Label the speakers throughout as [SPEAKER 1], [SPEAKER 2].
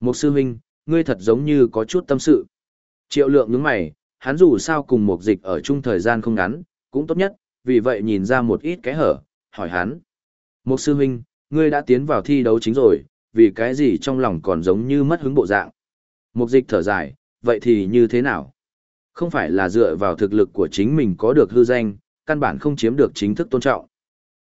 [SPEAKER 1] Một sư huynh, ngươi thật giống như có chút tâm sự. Triệu lượng nhướng mày, hắn dù sao cùng một dịch ở chung thời gian không ngắn, cũng tốt nhất, vì vậy nhìn ra một ít cái hở, hỏi hắn. Một sư huynh, ngươi đã tiến vào thi đấu chính rồi, vì cái gì trong lòng còn giống như mất hứng bộ dạng. Một dịch thở dài, vậy thì như thế nào? Không phải là dựa vào thực lực của chính mình có được hư danh, căn bản không chiếm được chính thức tôn trọng.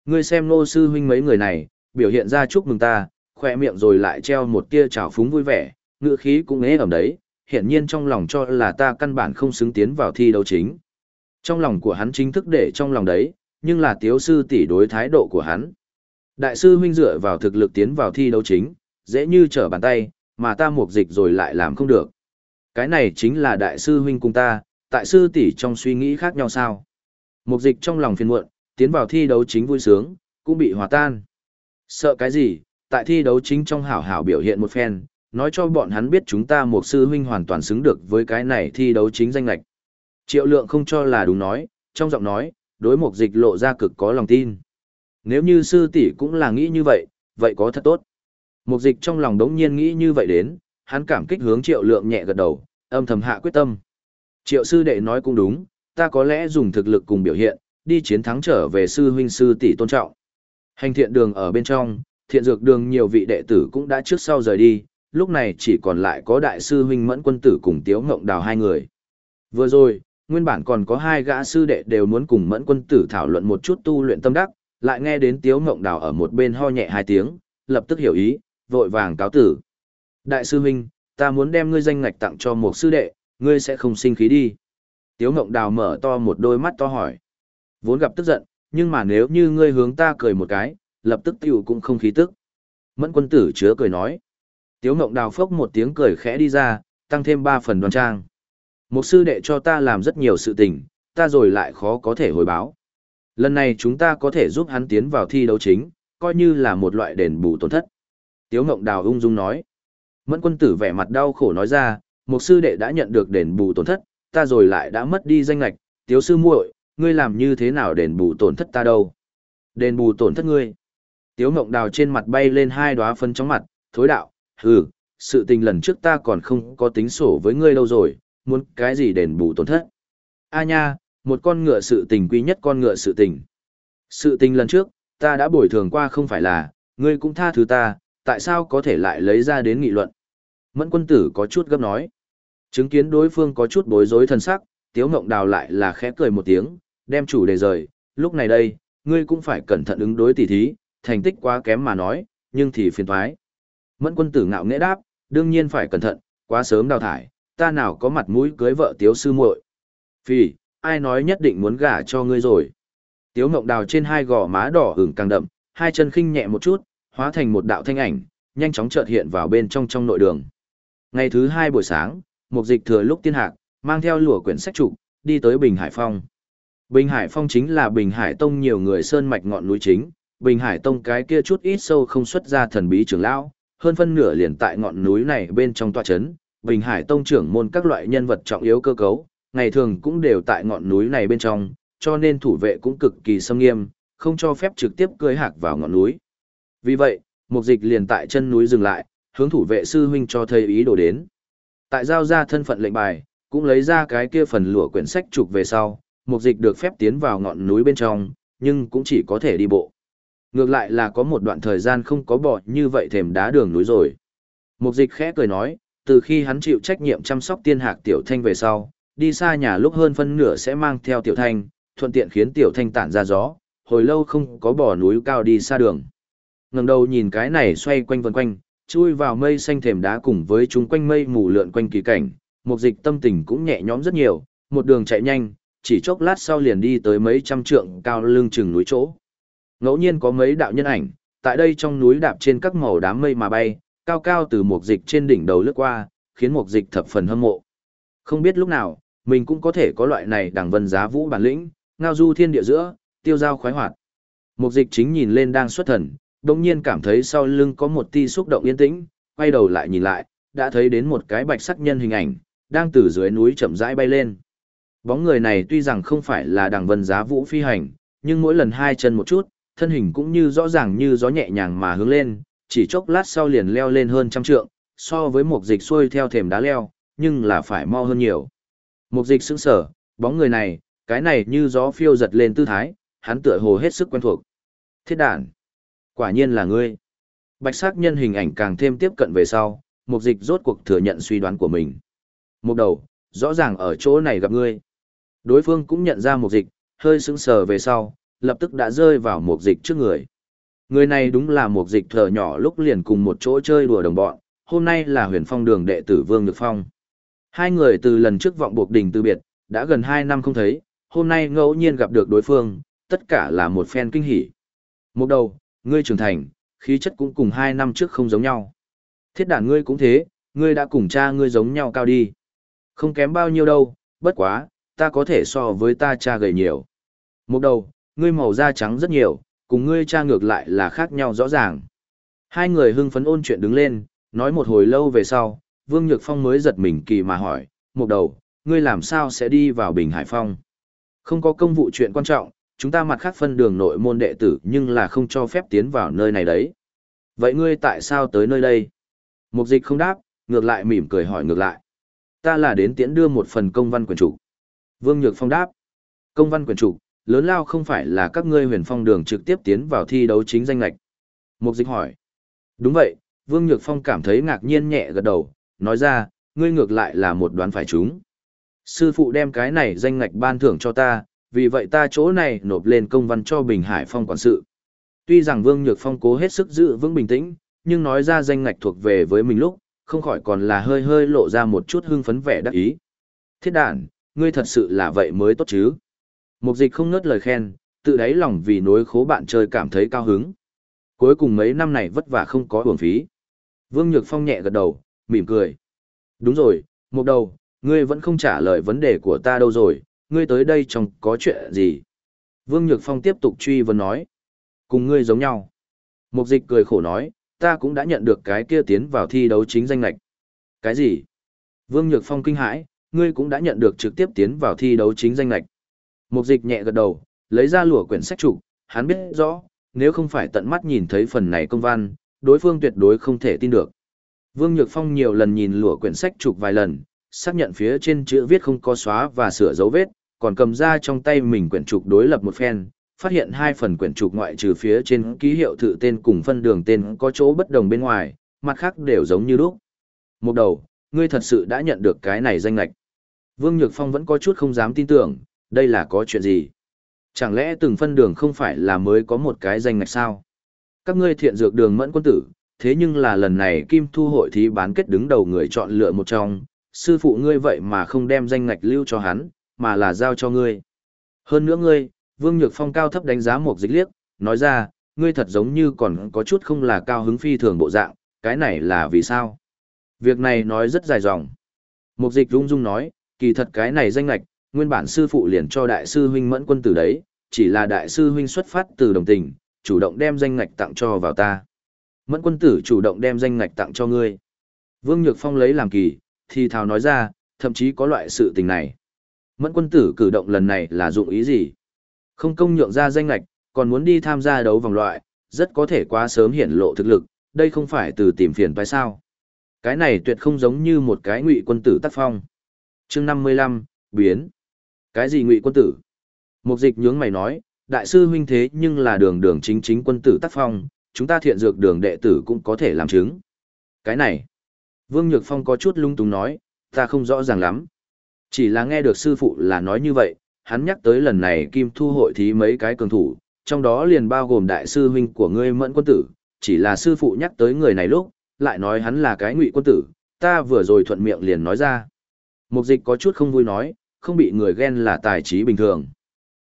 [SPEAKER 1] Ngươi xem nô sư huynh mấy người này, biểu hiện ra chúc mừng ta, khoe miệng rồi lại treo một tia trào phúng vui vẻ, ngựa khí cũng ế ẩm đấy, hiện nhiên trong lòng cho là ta căn bản không xứng tiến vào thi đấu chính. Trong lòng của hắn chính thức để trong lòng đấy, nhưng là tiếu sư tỷ đối thái độ của hắn. Đại sư huynh dựa vào thực lực tiến vào thi đấu chính, dễ như trở bàn tay, mà ta mục dịch rồi lại làm không được. Cái này chính là đại sư huynh cùng ta, tại sư tỷ trong suy nghĩ khác nhau sao. Mục dịch trong lòng phiền muộn, tiến vào thi đấu chính vui sướng, cũng bị hòa tan. Sợ cái gì, tại thi đấu chính trong hảo hảo biểu hiện một phen, nói cho bọn hắn biết chúng ta một sư huynh hoàn toàn xứng được với cái này thi đấu chính danh lạch. Triệu lượng không cho là đúng nói, trong giọng nói, đối mục dịch lộ ra cực có lòng tin. Nếu như sư tỷ cũng là nghĩ như vậy, vậy có thật tốt. Mục dịch trong lòng đống nhiên nghĩ như vậy đến, hắn cảm kích hướng triệu lượng nhẹ gật đầu, âm thầm hạ quyết tâm. Triệu sư đệ nói cũng đúng, ta có lẽ dùng thực lực cùng biểu hiện, đi chiến thắng trở về sư huynh sư tỷ tôn trọng. Hành thiện đường ở bên trong, thiện dược đường nhiều vị đệ tử cũng đã trước sau rời đi, lúc này chỉ còn lại có đại sư huynh mẫn quân tử cùng tiếu ngộng đào hai người. Vừa rồi, nguyên bản còn có hai gã sư đệ đều muốn cùng mẫn quân tử thảo luận một chút tu luyện tâm đắc, lại nghe đến tiếu ngộng đào ở một bên ho nhẹ hai tiếng, lập tức hiểu ý, vội vàng cáo tử. Đại sư huynh, ta muốn đem ngươi danh ngạch tặng cho một sư đệ, ngươi sẽ không sinh khí đi. Tiếu ngộng đào mở to một đôi mắt to hỏi. Vốn gặp tức giận, nhưng mà nếu như ngươi hướng ta cười một cái, lập tức tiểu cũng không khí tức. Mẫn quân tử chứa cười nói. Tiếu mộng đào phốc một tiếng cười khẽ đi ra, tăng thêm ba phần đoan trang. Một sư đệ cho ta làm rất nhiều sự tình, ta rồi lại khó có thể hồi báo. Lần này chúng ta có thể giúp hắn tiến vào thi đấu chính, coi như là một loại đền bù tổn thất. Tiếu mộng đào ung dung nói. Mẫn quân tử vẻ mặt đau khổ nói ra, một sư đệ đã nhận được đền bù tổn thất, ta rồi lại đã mất đi danh lạch, tiếu sư muội, ngươi làm như thế nào đền bù tổn thất ta đâu? Đền bù tổn thất ngươi. Tiếu Ngộng Đào trên mặt bay lên hai đóa phân chóng mặt, thối đạo, hừ, sự tình lần trước ta còn không có tính sổ với ngươi lâu rồi, muốn cái gì đền bù tổn thất. A nha, một con ngựa sự tình quý nhất con ngựa sự tình. Sự tình lần trước, ta đã bồi thường qua không phải là, ngươi cũng tha thứ ta, tại sao có thể lại lấy ra đến nghị luận. Mẫn quân tử có chút gấp nói. Chứng kiến đối phương có chút bối rối thân sắc, Tiếu Ngộng Đào lại là khẽ cười một tiếng, đem chủ đề rời, lúc này đây, ngươi cũng phải cẩn thận ứng đối tỉ thí, thành tích quá kém mà nói, nhưng thì phiền thoái. Mẫn quân tử ngạo nghễ đáp, đương nhiên phải cẩn thận, quá sớm đào thải, ta nào có mặt mũi cưới vợ tiếu sư muội. Phì, ai nói nhất định muốn gả cho ngươi rồi. Tiếu mộng đào trên hai gò má đỏ ửng càng đậm, hai chân khinh nhẹ một chút, hóa thành một đạo thanh ảnh, nhanh chóng chợt hiện vào bên trong trong nội đường. Ngày thứ hai buổi sáng, một dịch thừa lúc tiên hạc, mang theo lùa quyển sách trục, đi tới Bình Hải Phong. Bình Hải Phong chính là Bình Hải Tông nhiều người sơn mạch ngọn núi chính, Bình Hải Tông cái kia chút ít sâu không xuất ra thần bí trưởng lão, hơn phân nửa liền tại ngọn núi này bên trong tòa chấn, Bình Hải Tông trưởng môn các loại nhân vật trọng yếu cơ cấu, ngày thường cũng đều tại ngọn núi này bên trong, cho nên thủ vệ cũng cực kỳ xâm nghiêm, không cho phép trực tiếp cưới hạc vào ngọn núi. Vì vậy, mục dịch liền tại chân núi dừng lại, hướng thủ vệ sư huynh cho thầy ý đồ đến. Tại giao ra thân phận lệnh bài, cũng lấy ra cái kia phần lụa quyển sách trục về sau, mục dịch được phép tiến vào ngọn núi bên trong, nhưng cũng chỉ có thể đi bộ. Ngược lại là có một đoạn thời gian không có bọ như vậy thềm đá đường núi rồi. Mục dịch khẽ cười nói, từ khi hắn chịu trách nhiệm chăm sóc tiên hạc tiểu thanh về sau, đi xa nhà lúc hơn phân nửa sẽ mang theo tiểu thanh, thuận tiện khiến tiểu thanh tản ra gió, hồi lâu không có bỏ núi cao đi xa đường. ngẩng đầu nhìn cái này xoay quanh vần quanh, chui vào mây xanh thềm đá cùng với chúng quanh mây mù lượn quanh kỳ cảnh, mục dịch tâm tình cũng nhẹ nhõm rất nhiều, một đường chạy nhanh, chỉ chốc lát sau liền đi tới mấy trăm trượng cao lưng chừng núi chỗ. Ngẫu nhiên có mấy đạo nhân ảnh, tại đây trong núi đạp trên các màu đám mây mà bay, cao cao từ một dịch trên đỉnh đầu lướt qua, khiến một dịch thập phần hâm mộ. Không biết lúc nào, mình cũng có thể có loại này đẳng vân giá vũ bản lĩnh, ngao du thiên địa giữa, tiêu giao khoái hoạt. Một dịch chính nhìn lên đang xuất thần, đồng nhiên cảm thấy sau lưng có một ti xúc động yên tĩnh, quay đầu lại nhìn lại, đã thấy đến một cái bạch sắc nhân hình ảnh, đang từ dưới núi chậm rãi bay lên. Bóng người này tuy rằng không phải là đằng vân giá vũ phi hành, nhưng mỗi lần hai chân một chút, thân hình cũng như rõ ràng như gió nhẹ nhàng mà hướng lên, chỉ chốc lát sau liền leo lên hơn trăm trượng, so với một dịch xuôi theo thềm đá leo, nhưng là phải mau hơn nhiều. Một dịch sững sở, bóng người này, cái này như gió phiêu giật lên tư thái, hắn tựa hồ hết sức quen thuộc. Thiết đản, quả nhiên là ngươi. Bạch sắc nhân hình ảnh càng thêm tiếp cận về sau, một dịch rốt cuộc thừa nhận suy đoán của mình. Một đầu, rõ ràng ở chỗ này gặp ngươi. Đối phương cũng nhận ra một dịch, hơi sững sờ về sau, lập tức đã rơi vào một dịch trước người. Người này đúng là một dịch thở nhỏ lúc liền cùng một chỗ chơi đùa đồng bọn, hôm nay là huyền phong đường đệ tử Vương Nhược Phong. Hai người từ lần trước vọng buộc đình từ biệt, đã gần hai năm không thấy, hôm nay ngẫu nhiên gặp được đối phương, tất cả là một phen kinh hỉ. Một đầu, ngươi trưởng thành, khí chất cũng cùng hai năm trước không giống nhau. Thiết đản ngươi cũng thế, ngươi đã cùng cha ngươi giống nhau cao đi. Không kém bao nhiêu đâu, bất quá, ta có thể so với ta cha gầy nhiều. Một đầu, ngươi màu da trắng rất nhiều, cùng ngươi cha ngược lại là khác nhau rõ ràng. Hai người hưng phấn ôn chuyện đứng lên, nói một hồi lâu về sau, Vương Nhược Phong mới giật mình kỳ mà hỏi, một đầu, ngươi làm sao sẽ đi vào Bình Hải Phong? Không có công vụ chuyện quan trọng, chúng ta mặt khác phân đường nội môn đệ tử nhưng là không cho phép tiến vào nơi này đấy. Vậy ngươi tại sao tới nơi đây? Mục dịch không đáp, ngược lại mỉm cười hỏi ngược lại. Ta là đến tiễn đưa một phần công văn quyền trục. Vương Nhược Phong đáp. Công văn quyền trục, lớn lao không phải là các ngươi huyền phong đường trực tiếp tiến vào thi đấu chính danh lệch. Mục dịch hỏi. Đúng vậy, Vương Nhược Phong cảm thấy ngạc nhiên nhẹ gật đầu, nói ra, ngươi ngược lại là một đoán phải chúng. Sư phụ đem cái này danh ngạch ban thưởng cho ta, vì vậy ta chỗ này nộp lên công văn cho Bình Hải Phong quản sự. Tuy rằng Vương Nhược Phong cố hết sức giữ vững bình tĩnh, nhưng nói ra danh ngạch thuộc về với mình lúc, không khỏi còn là hơi hơi lộ ra một chút hưng phấn vẻ đắc ý. Thiết đàn, ngươi thật sự là vậy mới tốt chứ. Mục dịch không ngớt lời khen, tự đáy lòng vì nối khố bạn chơi cảm thấy cao hứng. Cuối cùng mấy năm này vất vả không có uổng phí. Vương Nhược Phong nhẹ gật đầu, mỉm cười. Đúng rồi, một đầu, ngươi vẫn không trả lời vấn đề của ta đâu rồi, ngươi tới đây trong có chuyện gì? Vương Nhược Phong tiếp tục truy vấn nói. Cùng ngươi giống nhau. Mục dịch cười khổ nói, ta cũng đã nhận được cái kia tiến vào thi đấu chính danh lạch. Cái gì? Vương Nhược Phong kinh hãi, ngươi cũng đã nhận được trực tiếp tiến vào thi đấu chính danh lạch. Mục dịch nhẹ gật đầu, lấy ra lụa quyển sách trục, hắn biết rõ, nếu không phải tận mắt nhìn thấy phần này công văn, đối phương tuyệt đối không thể tin được. Vương Nhược Phong nhiều lần nhìn lụa quyển sách trục vài lần, xác nhận phía trên chữ viết không có xóa và sửa dấu vết, còn cầm ra trong tay mình quyển trục đối lập một phen, phát hiện hai phần quyển trục ngoại trừ phía trên ký hiệu thự tên cùng phân đường tên có chỗ bất đồng bên ngoài, mặt khác đều giống như lúc. Một đầu, ngươi thật sự đã nhận được cái này danh lạch. Vương Nhược Phong vẫn có chút không dám tin tưởng, đây là có chuyện gì? Chẳng lẽ từng phân đường không phải là mới có một cái danh ngạch sao? Các ngươi thiện dược đường mẫn quân tử, thế nhưng là lần này Kim Thu hội thí bán kết đứng đầu người chọn lựa một trong, sư phụ ngươi vậy mà không đem danh ngạch lưu cho hắn, mà là giao cho ngươi. Hơn nữa ngươi, Vương Nhược Phong cao thấp đánh giá một dịch liếc, nói ra, ngươi thật giống như còn có chút không là cao hứng phi thường bộ dạng, cái này là vì sao? Việc này nói rất dài dòng. Mục dịch rung rung nói, kỳ thật cái này danh lạch, nguyên bản sư phụ liền cho đại sư huynh mẫn quân tử đấy, chỉ là đại sư huynh xuất phát từ đồng tình, chủ động đem danh ngạch tặng cho vào ta. Mẫn quân tử chủ động đem danh ngạch tặng cho ngươi. Vương Nhược Phong lấy làm kỳ, thì thào nói ra, thậm chí có loại sự tình này. Mẫn quân tử cử động lần này là dụng ý gì? Không công nhượng ra danh ngạch, còn muốn đi tham gia đấu vòng loại, rất có thể quá sớm hiển lộ thực lực, đây không phải từ tìm phiền phải sao. Cái này tuyệt không giống như một cái ngụy quân tử tác phong. chương 55, biến. Cái gì ngụy quân tử? Mục dịch nhướng mày nói, đại sư huynh thế nhưng là đường đường chính chính quân tử tác phong, chúng ta thiện dược đường đệ tử cũng có thể làm chứng. Cái này, Vương Nhược Phong có chút lung túng nói, ta không rõ ràng lắm. Chỉ là nghe được sư phụ là nói như vậy, hắn nhắc tới lần này kim thu hội thí mấy cái cường thủ, trong đó liền bao gồm đại sư huynh của ngươi mẫn quân tử, chỉ là sư phụ nhắc tới người này lúc, lại nói hắn là cái ngụy quân tử, ta vừa rồi thuận miệng liền nói ra. Mục dịch có chút không vui nói, không bị người ghen là tài trí bình thường.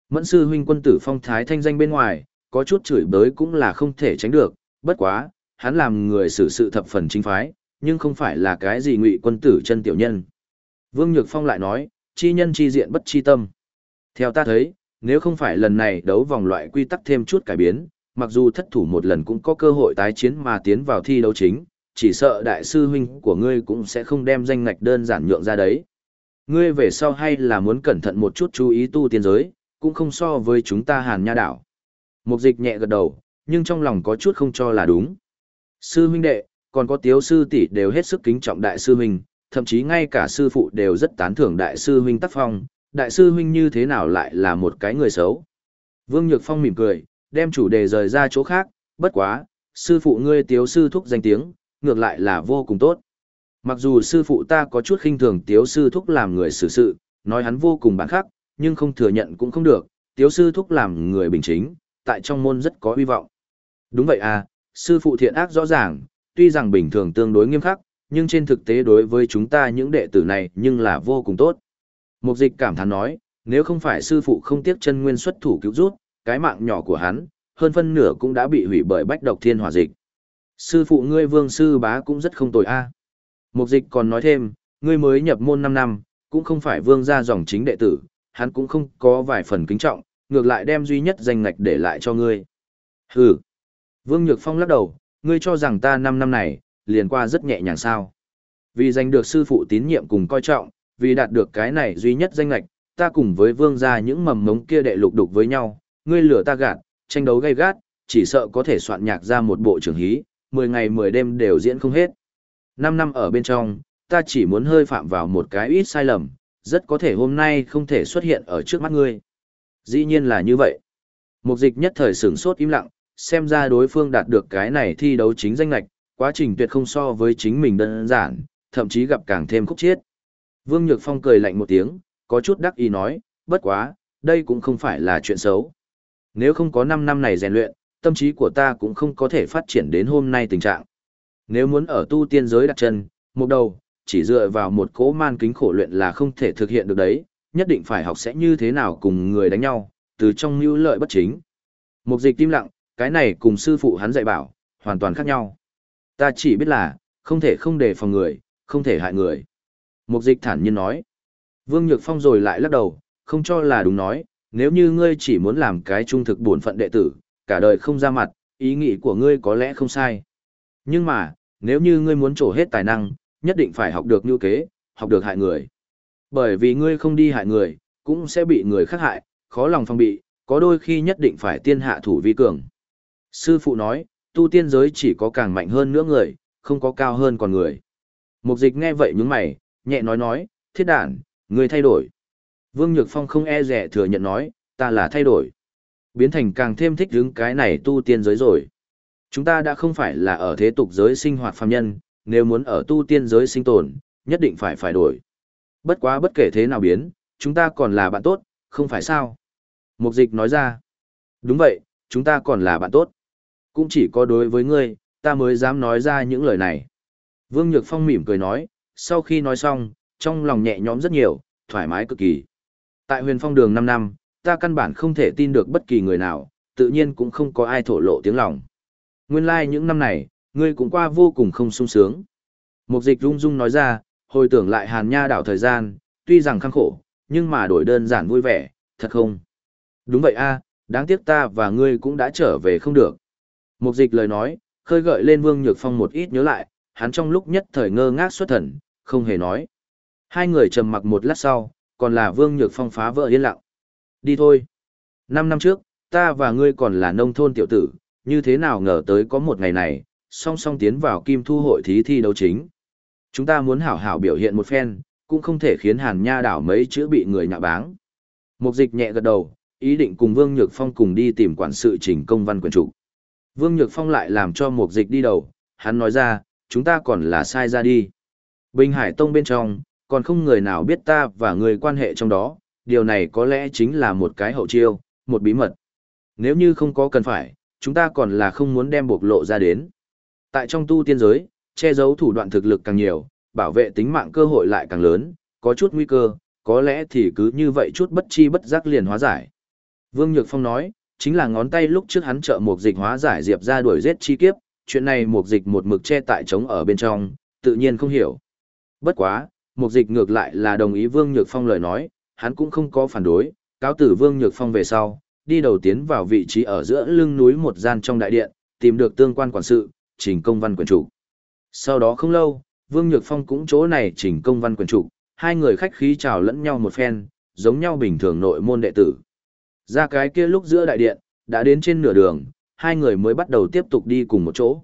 [SPEAKER 1] Mẫn sư huynh quân tử phong thái thanh danh bên ngoài, có chút chửi bới cũng là không thể tránh được, bất quá, hắn làm người xử sự thập phần chính phái, nhưng không phải là cái gì ngụy quân tử chân tiểu nhân. Vương Nhược Phong lại nói, chi nhân chi diện bất chi tâm. Theo ta thấy, nếu không phải lần này đấu vòng loại quy tắc thêm chút cải biến, mặc dù thất thủ một lần cũng có cơ hội tái chiến mà tiến vào thi đấu chính, chỉ sợ đại sư huynh của ngươi cũng sẽ không đem danh ngạch đơn giản nhượng ra đấy. Ngươi về sau hay là muốn cẩn thận một chút chú ý tu tiên giới, cũng không so với chúng ta hàn nha đảo. Mục dịch nhẹ gật đầu, nhưng trong lòng có chút không cho là đúng. Sư huynh đệ, còn có tiếu sư tỷ đều hết sức kính trọng đại sư huynh, thậm chí ngay cả sư phụ đều rất tán thưởng đại sư huynh tác phong, đại sư huynh như thế nào lại là một cái người xấu. Vương Nhược Phong mỉm cười, đem chủ đề rời ra chỗ khác, bất quá, sư phụ ngươi tiếu sư thúc danh tiếng, ngược lại là vô cùng tốt. Mặc dù sư phụ ta có chút khinh thường tiếu sư thúc làm người xử sự, nói hắn vô cùng bản khắc, nhưng không thừa nhận cũng không được, tiếu sư thúc làm người bình chính, tại trong môn rất có hy vọng. Đúng vậy à, sư phụ thiện ác rõ ràng, tuy rằng bình thường tương đối nghiêm khắc, nhưng trên thực tế đối với chúng ta những đệ tử này nhưng là vô cùng tốt. Mục dịch cảm thán nói, nếu không phải sư phụ không tiếc chân nguyên xuất thủ cứu rút, cái mạng nhỏ của hắn, hơn phân nửa cũng đã bị hủy bởi bách độc thiên hỏa dịch. Sư phụ ngươi vương sư bá cũng rất không tồi a. Mục dịch còn nói thêm, ngươi mới nhập môn 5 năm, cũng không phải vương gia dòng chính đệ tử, hắn cũng không có vài phần kính trọng, ngược lại đem duy nhất danh ngạch để lại cho ngươi. Hừ. Vương Nhược Phong lắc đầu, ngươi cho rằng ta 5 năm này, liền qua rất nhẹ nhàng sao. Vì giành được sư phụ tín nhiệm cùng coi trọng, vì đạt được cái này duy nhất danh ngạch, ta cùng với vương gia những mầm mống kia đệ lục đục với nhau, ngươi lửa ta gạt, tranh đấu gay gắt, chỉ sợ có thể soạn nhạc ra một bộ trường hí, 10 ngày 10 đêm đều diễn không hết. 5 năm ở bên trong, ta chỉ muốn hơi phạm vào một cái ít sai lầm, rất có thể hôm nay không thể xuất hiện ở trước mắt ngươi. Dĩ nhiên là như vậy. Mục dịch nhất thời sửng sốt im lặng, xem ra đối phương đạt được cái này thi đấu chính danh lạch, quá trình tuyệt không so với chính mình đơn giản, thậm chí gặp càng thêm khúc chiết. Vương Nhược Phong cười lạnh một tiếng, có chút đắc ý nói, bất quá, đây cũng không phải là chuyện xấu. Nếu không có 5 năm này rèn luyện, tâm trí của ta cũng không có thể phát triển đến hôm nay tình trạng. Nếu muốn ở tu tiên giới đặt chân, một đầu, chỉ dựa vào một cỗ man kính khổ luyện là không thể thực hiện được đấy, nhất định phải học sẽ như thế nào cùng người đánh nhau, từ trong mưu lợi bất chính. Mục dịch tim lặng, cái này cùng sư phụ hắn dạy bảo, hoàn toàn khác nhau. Ta chỉ biết là, không thể không đề phòng người, không thể hại người. Mục dịch thản nhiên nói. Vương Nhược Phong rồi lại lắc đầu, không cho là đúng nói, nếu như ngươi chỉ muốn làm cái trung thực bổn phận đệ tử, cả đời không ra mặt, ý nghĩ của ngươi có lẽ không sai. Nhưng mà, nếu như ngươi muốn trổ hết tài năng, nhất định phải học được như kế, học được hại người. Bởi vì ngươi không đi hại người, cũng sẽ bị người khác hại, khó lòng phòng bị, có đôi khi nhất định phải tiên hạ thủ vi cường. Sư phụ nói, tu tiên giới chỉ có càng mạnh hơn nữa người, không có cao hơn còn người. Mục dịch nghe vậy nhướng mày, nhẹ nói nói, thiết đản, ngươi thay đổi. Vương Nhược Phong không e rẻ thừa nhận nói, ta là thay đổi. Biến thành càng thêm thích đứng cái này tu tiên giới rồi. Chúng ta đã không phải là ở thế tục giới sinh hoạt phàm nhân, nếu muốn ở tu tiên giới sinh tồn, nhất định phải phải đổi. Bất quá bất kể thế nào biến, chúng ta còn là bạn tốt, không phải sao? Mục dịch nói ra. Đúng vậy, chúng ta còn là bạn tốt. Cũng chỉ có đối với ngươi, ta mới dám nói ra những lời này. Vương Nhược Phong mỉm cười nói, sau khi nói xong, trong lòng nhẹ nhõm rất nhiều, thoải mái cực kỳ. Tại huyền phong đường 5 năm, ta căn bản không thể tin được bất kỳ người nào, tự nhiên cũng không có ai thổ lộ tiếng lòng. Nguyên lai like những năm này, ngươi cũng qua vô cùng không sung sướng. Mục dịch rung rung nói ra, hồi tưởng lại hàn nha đảo thời gian, tuy rằng khăng khổ, nhưng mà đổi đơn giản vui vẻ, thật không? Đúng vậy a, đáng tiếc ta và ngươi cũng đã trở về không được. Mục dịch lời nói, khơi gợi lên Vương Nhược Phong một ít nhớ lại, hắn trong lúc nhất thời ngơ ngác xuất thần, không hề nói. Hai người trầm mặc một lát sau, còn là Vương Nhược Phong phá vỡ yên lặng. Đi thôi. Năm năm trước, ta và ngươi còn là nông thôn tiểu tử, như thế nào ngờ tới có một ngày này, song song tiến vào kim thu hội thí thi đấu chính. Chúng ta muốn hảo hảo biểu hiện một phen, cũng không thể khiến hàn nha đảo mấy chữ bị người nhạ báng. Mục dịch nhẹ gật đầu, ý định cùng Vương Nhược Phong cùng đi tìm quản sự trình công văn quyền chủ. Vương Nhược Phong lại làm cho mục dịch đi đầu, hắn nói ra, chúng ta còn là sai ra đi. Bình Hải Tông bên trong, còn không người nào biết ta và người quan hệ trong đó, điều này có lẽ chính là một cái hậu chiêu, một bí mật. Nếu như không có cần phải, chúng ta còn là không muốn đem bộc lộ ra đến. Tại trong tu tiên giới, che giấu thủ đoạn thực lực càng nhiều, bảo vệ tính mạng cơ hội lại càng lớn, có chút nguy cơ, có lẽ thì cứ như vậy chút bất chi bất giác liền hóa giải. Vương Nhược Phong nói, chính là ngón tay lúc trước hắn trợ một dịch hóa giải diệp ra đuổi giết chi kiếp, chuyện này một dịch một mực che tại trống ở bên trong, tự nhiên không hiểu. Bất quá, một dịch ngược lại là đồng ý Vương Nhược Phong lời nói, hắn cũng không có phản đối, cáo tử Vương Nhược Phong về sau, đi đầu tiến vào vị trí ở giữa lưng núi một gian trong đại điện, tìm được tương quan quản sự, trình công văn quyền chủ. Sau đó không lâu, Vương Nhược Phong cũng chỗ này trình công văn quyền chủ, hai người khách khí chào lẫn nhau một phen, giống nhau bình thường nội môn đệ tử. Ra cái kia lúc giữa đại điện, đã đến trên nửa đường, hai người mới bắt đầu tiếp tục đi cùng một chỗ.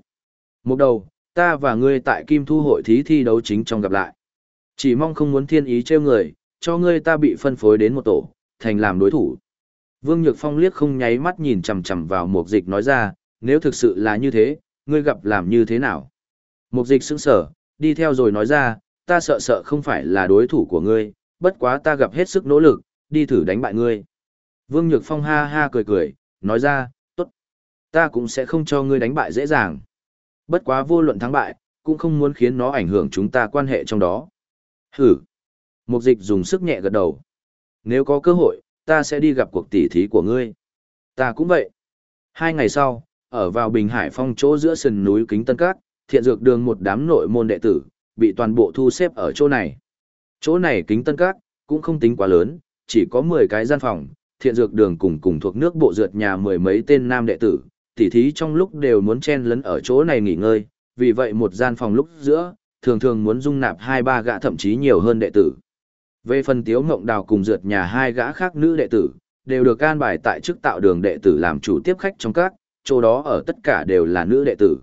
[SPEAKER 1] Một đầu, Ta và ngươi tại Kim Thu hội thí thi đấu chính trong gặp lại. Chỉ mong không muốn thiên ý trêu người, cho ngươi ta bị phân phối đến một tổ, thành làm đối thủ. Vương Nhược Phong liếc không nháy mắt nhìn chằm chằm vào Mục Dịch nói ra, nếu thực sự là như thế, ngươi gặp làm như thế nào? Mục Dịch sững sờ, đi theo rồi nói ra, ta sợ sợ không phải là đối thủ của ngươi, bất quá ta gặp hết sức nỗ lực, đi thử đánh bại ngươi. Vương Nhược Phong ha ha cười cười, nói ra, tốt, ta cũng sẽ không cho ngươi đánh bại dễ dàng. Bất quá vô luận thắng bại, cũng không muốn khiến nó ảnh hưởng chúng ta quan hệ trong đó. Hử. Mục dịch dùng sức nhẹ gật đầu. Nếu có cơ hội, ta sẽ đi gặp cuộc tỉ thí của ngươi. Ta cũng vậy. Hai ngày sau, ở vào Bình Hải Phong chỗ giữa sườn núi Kính Tân Cát, thiện dược đường một đám nội môn đệ tử, bị toàn bộ thu xếp ở chỗ này. Chỗ này Kính Tân Cát, cũng không tính quá lớn, chỉ có 10 cái gian phòng, thiện dược đường cùng cùng thuộc nước bộ dượt nhà mười mấy tên nam đệ tử, tỉ thí trong lúc đều muốn chen lấn ở chỗ này nghỉ ngơi, vì vậy một gian phòng lúc giữa, thường thường muốn dung nạp hai ba gã thậm chí nhiều hơn đệ tử. Về phần tiếu mộng đào cùng dượt nhà hai gã khác nữ đệ tử, đều được can bài tại chức tạo đường đệ tử làm chủ tiếp khách trong các, chỗ đó ở tất cả đều là nữ đệ tử.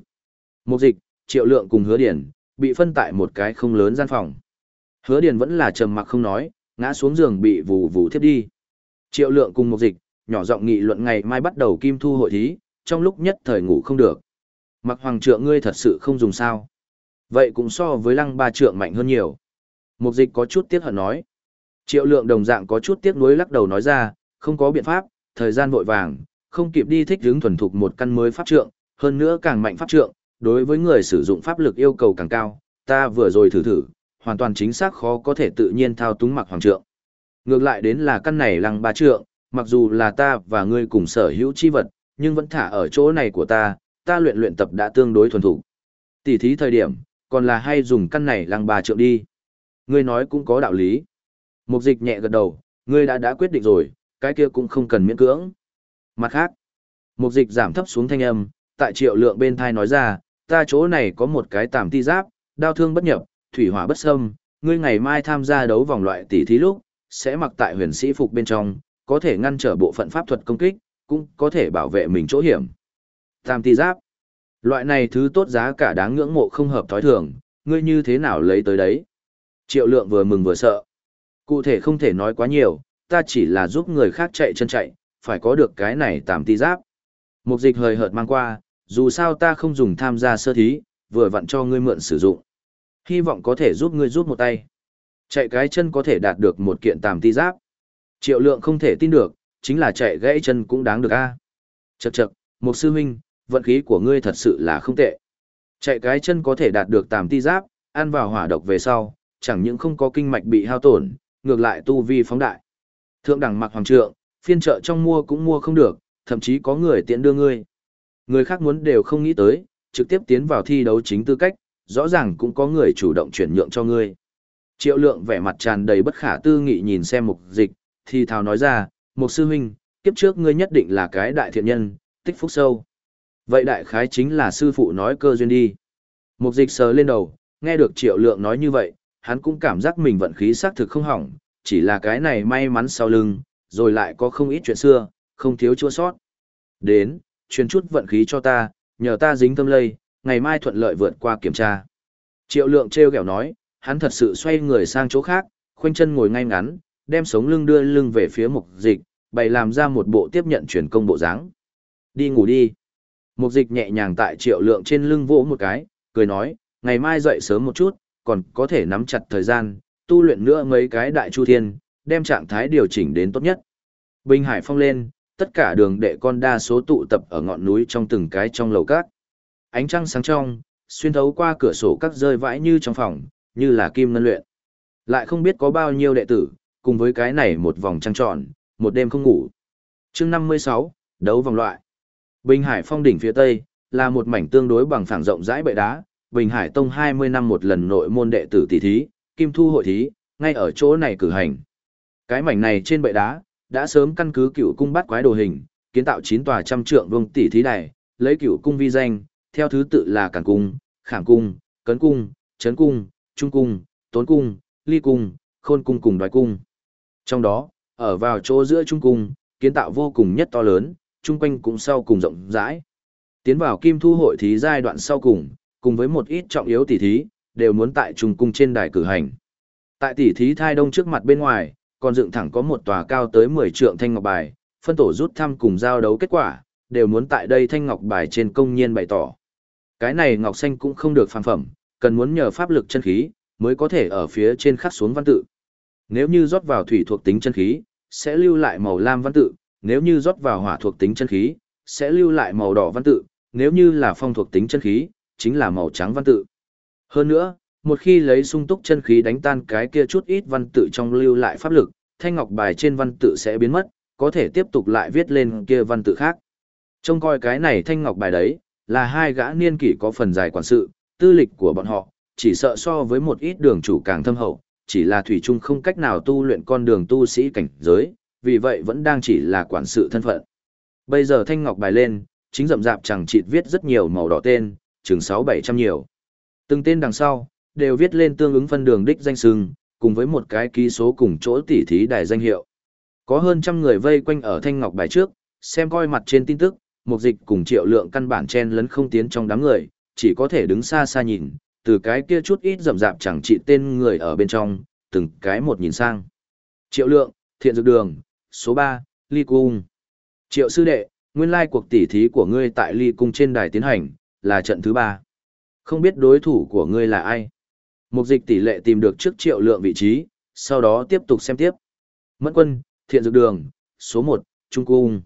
[SPEAKER 1] Mục dịch, triệu lượng cùng hứa điển, bị phân tại một cái không lớn gian phòng. Hứa điển vẫn là trầm mặc không nói, ngã xuống giường bị vù vù thiếp đi. Triệu lượng cùng mục dịch, nhỏ giọng nghị luận ngày mai bắt đầu kim thu hội thí, trong lúc nhất thời ngủ không được. Mặc hoàng trượng ngươi thật sự không dùng sao. Vậy cũng so với lăng ba trượng mạnh hơn nhiều. Mục dịch có chút tiếc hận nói. Triệu lượng đồng dạng có chút tiếc nuối lắc đầu nói ra, không có biện pháp, thời gian vội vàng, không kịp đi thích hướng thuần thục một căn mới pháp trượng, hơn nữa càng mạnh pháp trượng, đối với người sử dụng pháp lực yêu cầu càng cao, ta vừa rồi thử thử, hoàn toàn chính xác khó có thể tự nhiên thao túng mặc hoàng trượng. Ngược lại đến là căn này lăng ba trượng, mặc dù là ta và ngươi cùng sở hữu chi vật, nhưng vẫn thả ở chỗ này của ta, ta luyện luyện tập đã tương đối thuần thủ. Tỷ thí thời điểm, còn là hay dùng căn này lăng ba trượng đi. Ngươi nói cũng có đạo lý. Mục dịch nhẹ gật đầu, ngươi đã đã quyết định rồi, cái kia cũng không cần miễn cưỡng. Mặt khác, mục dịch giảm thấp xuống thanh âm, tại triệu lượng bên thai nói ra, ta chỗ này có một cái tàm ti giáp, đao thương bất nhập, thủy hỏa bất xâm, ngươi ngày mai tham gia đấu vòng loại tỷ thí lúc, sẽ mặc tại huyền sĩ phục bên trong, có thể ngăn trở bộ phận pháp thuật công kích, cũng có thể bảo vệ mình chỗ hiểm. Tam ti giáp. Loại này thứ tốt giá cả đáng ngưỡng mộ không hợp thói thường, ngươi như thế nào lấy tới đấy? Triệu lượng vừa mừng vừa sợ. Cụ thể không thể nói quá nhiều, ta chỉ là giúp người khác chạy chân chạy, phải có được cái này tạm ti giáp. Mục dịch hời hợt mang qua, dù sao ta không dùng tham gia sơ thí, vừa vặn cho ngươi mượn sử dụng. Hy vọng có thể giúp ngươi giúp một tay. Chạy cái chân có thể đạt được một kiện tàm ti giáp. Triệu lượng không thể tin được, chính là chạy gãy chân cũng đáng được a. Chậc chậc, một sư huynh, vận khí của ngươi thật sự là không tệ. Chạy cái chân có thể đạt được tàm ti giáp, ăn vào hỏa độc về sau, chẳng những không có kinh mạch bị hao tổn, ngược lại tu vi phóng đại. Thượng đẳng mặc hoàng trượng, phiên chợ trong mua cũng mua không được, thậm chí có người tiện đưa ngươi. Người khác muốn đều không nghĩ tới, trực tiếp tiến vào thi đấu chính tư cách, rõ ràng cũng có người chủ động chuyển nhượng cho ngươi. Triệu lượng vẻ mặt tràn đầy bất khả tư nghị nhìn xem mục dịch, thì thào nói ra, mục sư huynh, kiếp trước ngươi nhất định là cái đại thiện nhân, tích phúc sâu. Vậy đại khái chính là sư phụ nói cơ duyên đi. Mục dịch sờ lên đầu, nghe được triệu lượng nói như vậy, hắn cũng cảm giác mình vận khí xác thực không hỏng, chỉ là cái này may mắn sau lưng, rồi lại có không ít chuyện xưa, không thiếu chua sót. Đến, truyền chút vận khí cho ta, nhờ ta dính tâm lây, ngày mai thuận lợi vượt qua kiểm tra. Triệu lượng treo kẹo nói, hắn thật sự xoay người sang chỗ khác, khoanh chân ngồi ngay ngắn, đem sống lưng đưa lưng về phía mục dịch, bày làm ra một bộ tiếp nhận truyền công bộ dáng. Đi ngủ đi. Mục dịch nhẹ nhàng tại triệu lượng trên lưng vỗ một cái, cười nói, ngày mai dậy sớm một chút, còn có thể nắm chặt thời gian, tu luyện nữa mấy cái đại chu thiên, đem trạng thái điều chỉnh đến tốt nhất. Bình Hải phong lên, tất cả đường đệ con đa số tụ tập ở ngọn núi trong từng cái trong lầu cát. Ánh trăng sáng trong, xuyên thấu qua cửa sổ các rơi vãi như trong phòng, như là kim ngân luyện. Lại không biết có bao nhiêu đệ tử, cùng với cái này một vòng trăng tròn, một đêm không ngủ. chương 56, đấu vòng loại. Bình Hải phong đỉnh phía tây, là một mảnh tương đối bằng phẳng rộng rãi bệ đá, Bình Hải Tông 20 năm một lần nội môn đệ tử tỷ thí, Kim Thu hội thí, ngay ở chỗ này cử hành. Cái mảnh này trên bệ đá, đã sớm căn cứ cựu cung bắt quái đồ hình, kiến tạo 9 tòa trăm trượng vương tỷ thí đài, lấy cựu cung vi danh, theo thứ tự là Cản cung, Khảm cung, Cấn cung, Trấn cung, Trung cung, Tốn cung, Ly cung, Khôn cung cùng Đoái cung. Trong đó, ở vào chỗ giữa trung cung, kiến tạo vô cùng nhất to lớn, trung quanh cũng sau cùng rộng rãi. Tiến vào kim thu hội thí giai đoạn sau cùng, cùng với một ít trọng yếu tỉ thí, đều muốn tại trung cung trên đài cử hành. Tại tỉ thí thai đông trước mặt bên ngoài, còn dựng thẳng có một tòa cao tới 10 trượng thanh ngọc bài, phân tổ rút thăm cùng giao đấu kết quả, đều muốn tại đây thanh ngọc bài trên công nhiên bày tỏ. Cái này ngọc xanh cũng không được phàm phẩm, cần muốn nhờ pháp lực chân khí, mới có thể ở phía trên khắc xuống văn tự. Nếu như rót vào thủy thuộc tính chân khí, sẽ lưu lại màu lam văn tự, nếu như rót vào hỏa thuộc tính chân khí, sẽ lưu lại màu đỏ văn tự, nếu như là phong thuộc tính chân khí, chính là màu trắng văn tự. Hơn nữa, một khi lấy sung túc chân khí đánh tan cái kia chút ít văn tự trong lưu lại pháp lực, thanh ngọc bài trên văn tự sẽ biến mất, có thể tiếp tục lại viết lên kia văn tự khác. Trông coi cái này thanh ngọc bài đấy, là hai gã niên kỷ có phần dài quản sự, tư lịch của bọn họ, chỉ sợ so với một ít đường chủ càng thâm hậu, chỉ là thủy chung không cách nào tu luyện con đường tu sĩ cảnh giới, vì vậy vẫn đang chỉ là quản sự thân phận. Bây giờ thanh ngọc bài lên, chính rậm rạp chẳng chịt viết rất nhiều màu đỏ tên, chừng 6-700 nhiều. Từng tên đằng sau, đều viết lên tương ứng phân đường đích danh sừng, cùng với một cái ký số cùng chỗ tỉ thí đài danh hiệu. Có hơn trăm người vây quanh ở thanh ngọc bài trước, xem coi mặt trên tin tức, một dịch cùng triệu lượng căn bản chen lấn không tiến trong đám người, chỉ có thể đứng xa xa nhìn, từ cái kia chút ít rậm rạp chẳng trị tên người ở bên trong, từng cái một nhìn sang. Triệu lượng, thiện dược đường, số 3, ly cung. Triệu sư đệ, nguyên lai cuộc tỉ thí của ngươi tại ly cung trên đài tiến hành, là trận thứ ba. Không biết đối thủ của ngươi là ai? Mục dịch tỷ lệ tìm được trước triệu lượng vị trí, sau đó tiếp tục xem tiếp. Mẫn quân, thiện dược đường, số 1, Trung Cung.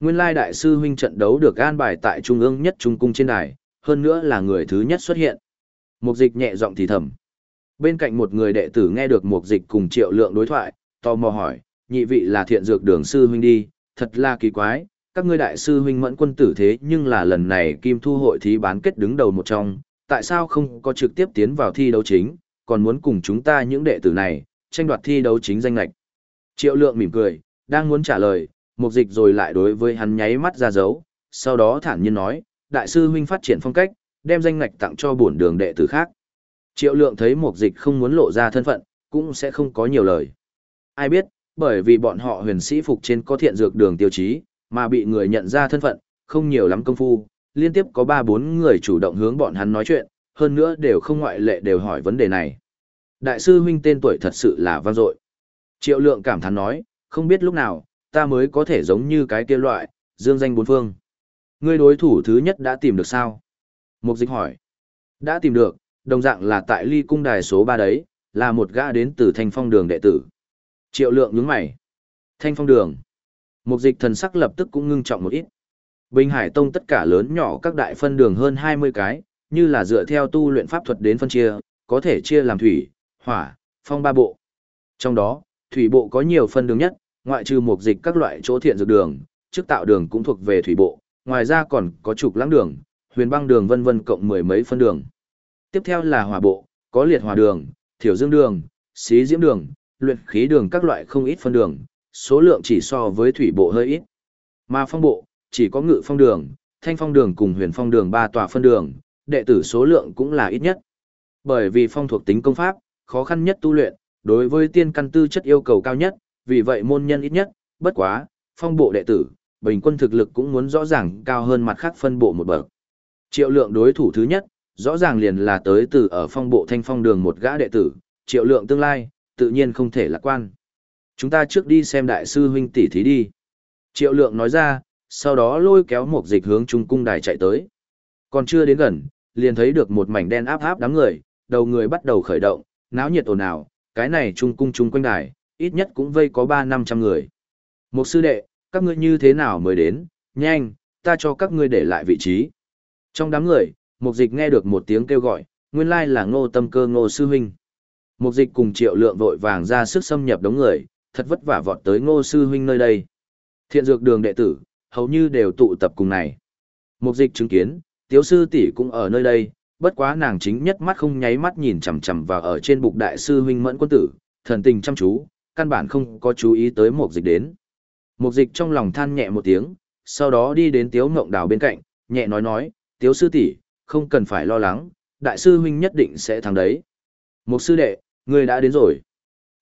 [SPEAKER 1] Nguyên lai đại sư huynh trận đấu được an bài tại trung ương nhất Trung Cung trên đài, hơn nữa là người thứ nhất xuất hiện. Mục dịch nhẹ giọng thì thầm. Bên cạnh một người đệ tử nghe được mục dịch cùng triệu lượng đối thoại, tò mò hỏi, nhị vị là thiện dược đường sư huynh đi, thật là kỳ quái, các ngươi đại sư huynh mẫn quân tử thế nhưng là lần này kim thu hội thí bán kết đứng đầu một trong, tại sao không có trực tiếp tiến vào thi đấu chính, còn muốn cùng chúng ta những đệ tử này, tranh đoạt thi đấu chính danh lạch. Triệu lượng mỉm cười, đang muốn trả lời, mục dịch rồi lại đối với hắn nháy mắt ra dấu, sau đó thản nhiên nói, đại sư huynh phát triển phong cách, đem danh ngạch tặng cho bổn đường đệ tử khác. Triệu lượng thấy mục dịch không muốn lộ ra thân phận, cũng sẽ không có nhiều lời. Ai biết, bởi vì bọn họ huyền sĩ phục trên có thiện dược đường tiêu chí, mà bị người nhận ra thân phận, không nhiều lắm công phu, liên tiếp có 3-4 người chủ động hướng bọn hắn nói chuyện, hơn nữa đều không ngoại lệ đều hỏi vấn đề này. Đại sư huynh tên tuổi thật sự là vang dội. Triệu lượng cảm thán nói, không biết lúc nào, ta mới có thể giống như cái kia loại, dương danh bốn phương. Ngươi đối thủ thứ nhất đã tìm được sao? Mục dịch hỏi. Đã tìm được, đồng dạng là tại ly cung đài số 3 đấy, là một gã đến từ thanh phong đường đệ tử. Triệu lượng nhướng mày. Thanh phong đường. Mục dịch thần sắc lập tức cũng ngưng trọng một ít. Bình Hải Tông tất cả lớn nhỏ các đại phân đường hơn 20 cái, như là dựa theo tu luyện pháp thuật đến phân chia, có thể chia làm thủy, hỏa, phong ba bộ. Trong đó, thủy bộ có nhiều phân đường nhất, ngoại trừ mục dịch các loại chỗ thiện dược đường, trước tạo đường cũng thuộc về thủy bộ, ngoài ra còn có trục lãng đường, huyền băng đường vân vân cộng mười mấy phân đường. Tiếp theo là hỏa bộ, có liệt hỏa đường, thiểu dương đường, xí diễm đường, luyện khí đường các loại không ít phân đường, số lượng chỉ so với thủy bộ hơi ít. Mà phong bộ, chỉ có ngự phong đường, thanh phong đường cùng huyền phong đường ba tòa phân đường, đệ tử số lượng cũng là ít nhất. Bởi vì phong thuộc tính công pháp, khó khăn nhất tu luyện, đối với tiên căn tư chất yêu cầu cao nhất, vì vậy môn nhân ít nhất, bất quá, phong bộ đệ tử, bình quân thực lực cũng muốn rõ ràng cao hơn mặt khác phân bộ một bậc. Triệu lượng đối thủ thứ nhất, rõ ràng liền là tới từ ở phong bộ thanh phong đường một gã đệ tử, triệu lượng tương lai, tự nhiên không thể lạc quan. Chúng ta trước đi xem đại sư huynh tỷ thí đi. Triệu lượng nói ra, sau đó lôi kéo một dịch hướng trung cung đài chạy tới. Còn chưa đến gần, liền thấy được một mảnh đen áp áp đám người, đầu người bắt đầu khởi động, náo nhiệt ồn ào, cái này trung cung trung quanh đài, ít nhất cũng vây có ba năm trăm người. Một sư đệ, các ngươi như thế nào mới đến, nhanh, ta cho các ngươi để lại vị trí. Trong đám người, mục dịch nghe được một tiếng kêu gọi, nguyên lai là ngô tâm cơ ngô sư huynh. Mục dịch cùng triệu lượng vội vàng ra sức xâm nhập đống người, thật vất vả vọt tới ngô sư huynh nơi đây. Thiện dược đường đệ tử, hầu như đều tụ tập cùng này. Mục dịch chứng kiến, tiếu sư tỷ cũng ở nơi đây, bất quá nàng chính nhất mắt không nháy mắt nhìn chằm chằm vào ở trên bục đại sư huynh mẫn quân tử, thần tình chăm chú, căn bản không có chú ý tới mục dịch đến. Mục dịch trong lòng than nhẹ một tiếng, sau đó đi đến tiếu ngộng đào bên cạnh, nhẹ nói nói, tiếu sư tỷ không cần phải lo lắng, đại sư huynh nhất định sẽ thắng đấy. Mục sư đệ, người đã đến rồi.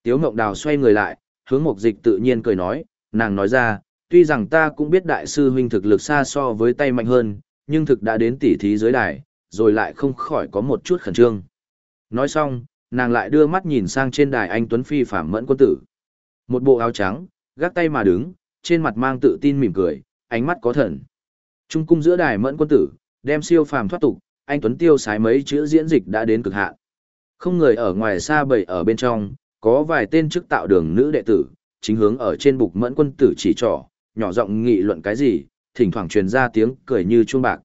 [SPEAKER 1] Tiếu ngộng đào xoay người lại, hướng mục dịch tự nhiên cười nói, nàng nói ra, tuy rằng ta cũng biết đại sư huynh thực lực xa so với tay mạnh hơn, nhưng thực đã đến tỉ thí dưới đài, rồi lại không khỏi có một chút khẩn trương. Nói xong, nàng lại đưa mắt nhìn sang trên đài anh Tuấn Phi phạm mẫn quân tử. Một bộ áo trắng, gác tay mà đứng, trên mặt mang tự tin mỉm cười, ánh mắt có thần. Trung cung giữa đài mẫn quân tử, đem siêu phàm thoát tục, anh Tuấn tiêu sái mấy chữ diễn dịch đã đến cực hạn. Không người ở ngoài xa bầy ở bên trong, có vài tên chức tạo đường nữ đệ tử, chính hướng ở trên bục mẫn quân tử chỉ trỏ, nhỏ giọng nghị luận cái gì, thỉnh thoảng truyền ra tiếng cười như chuông bạc.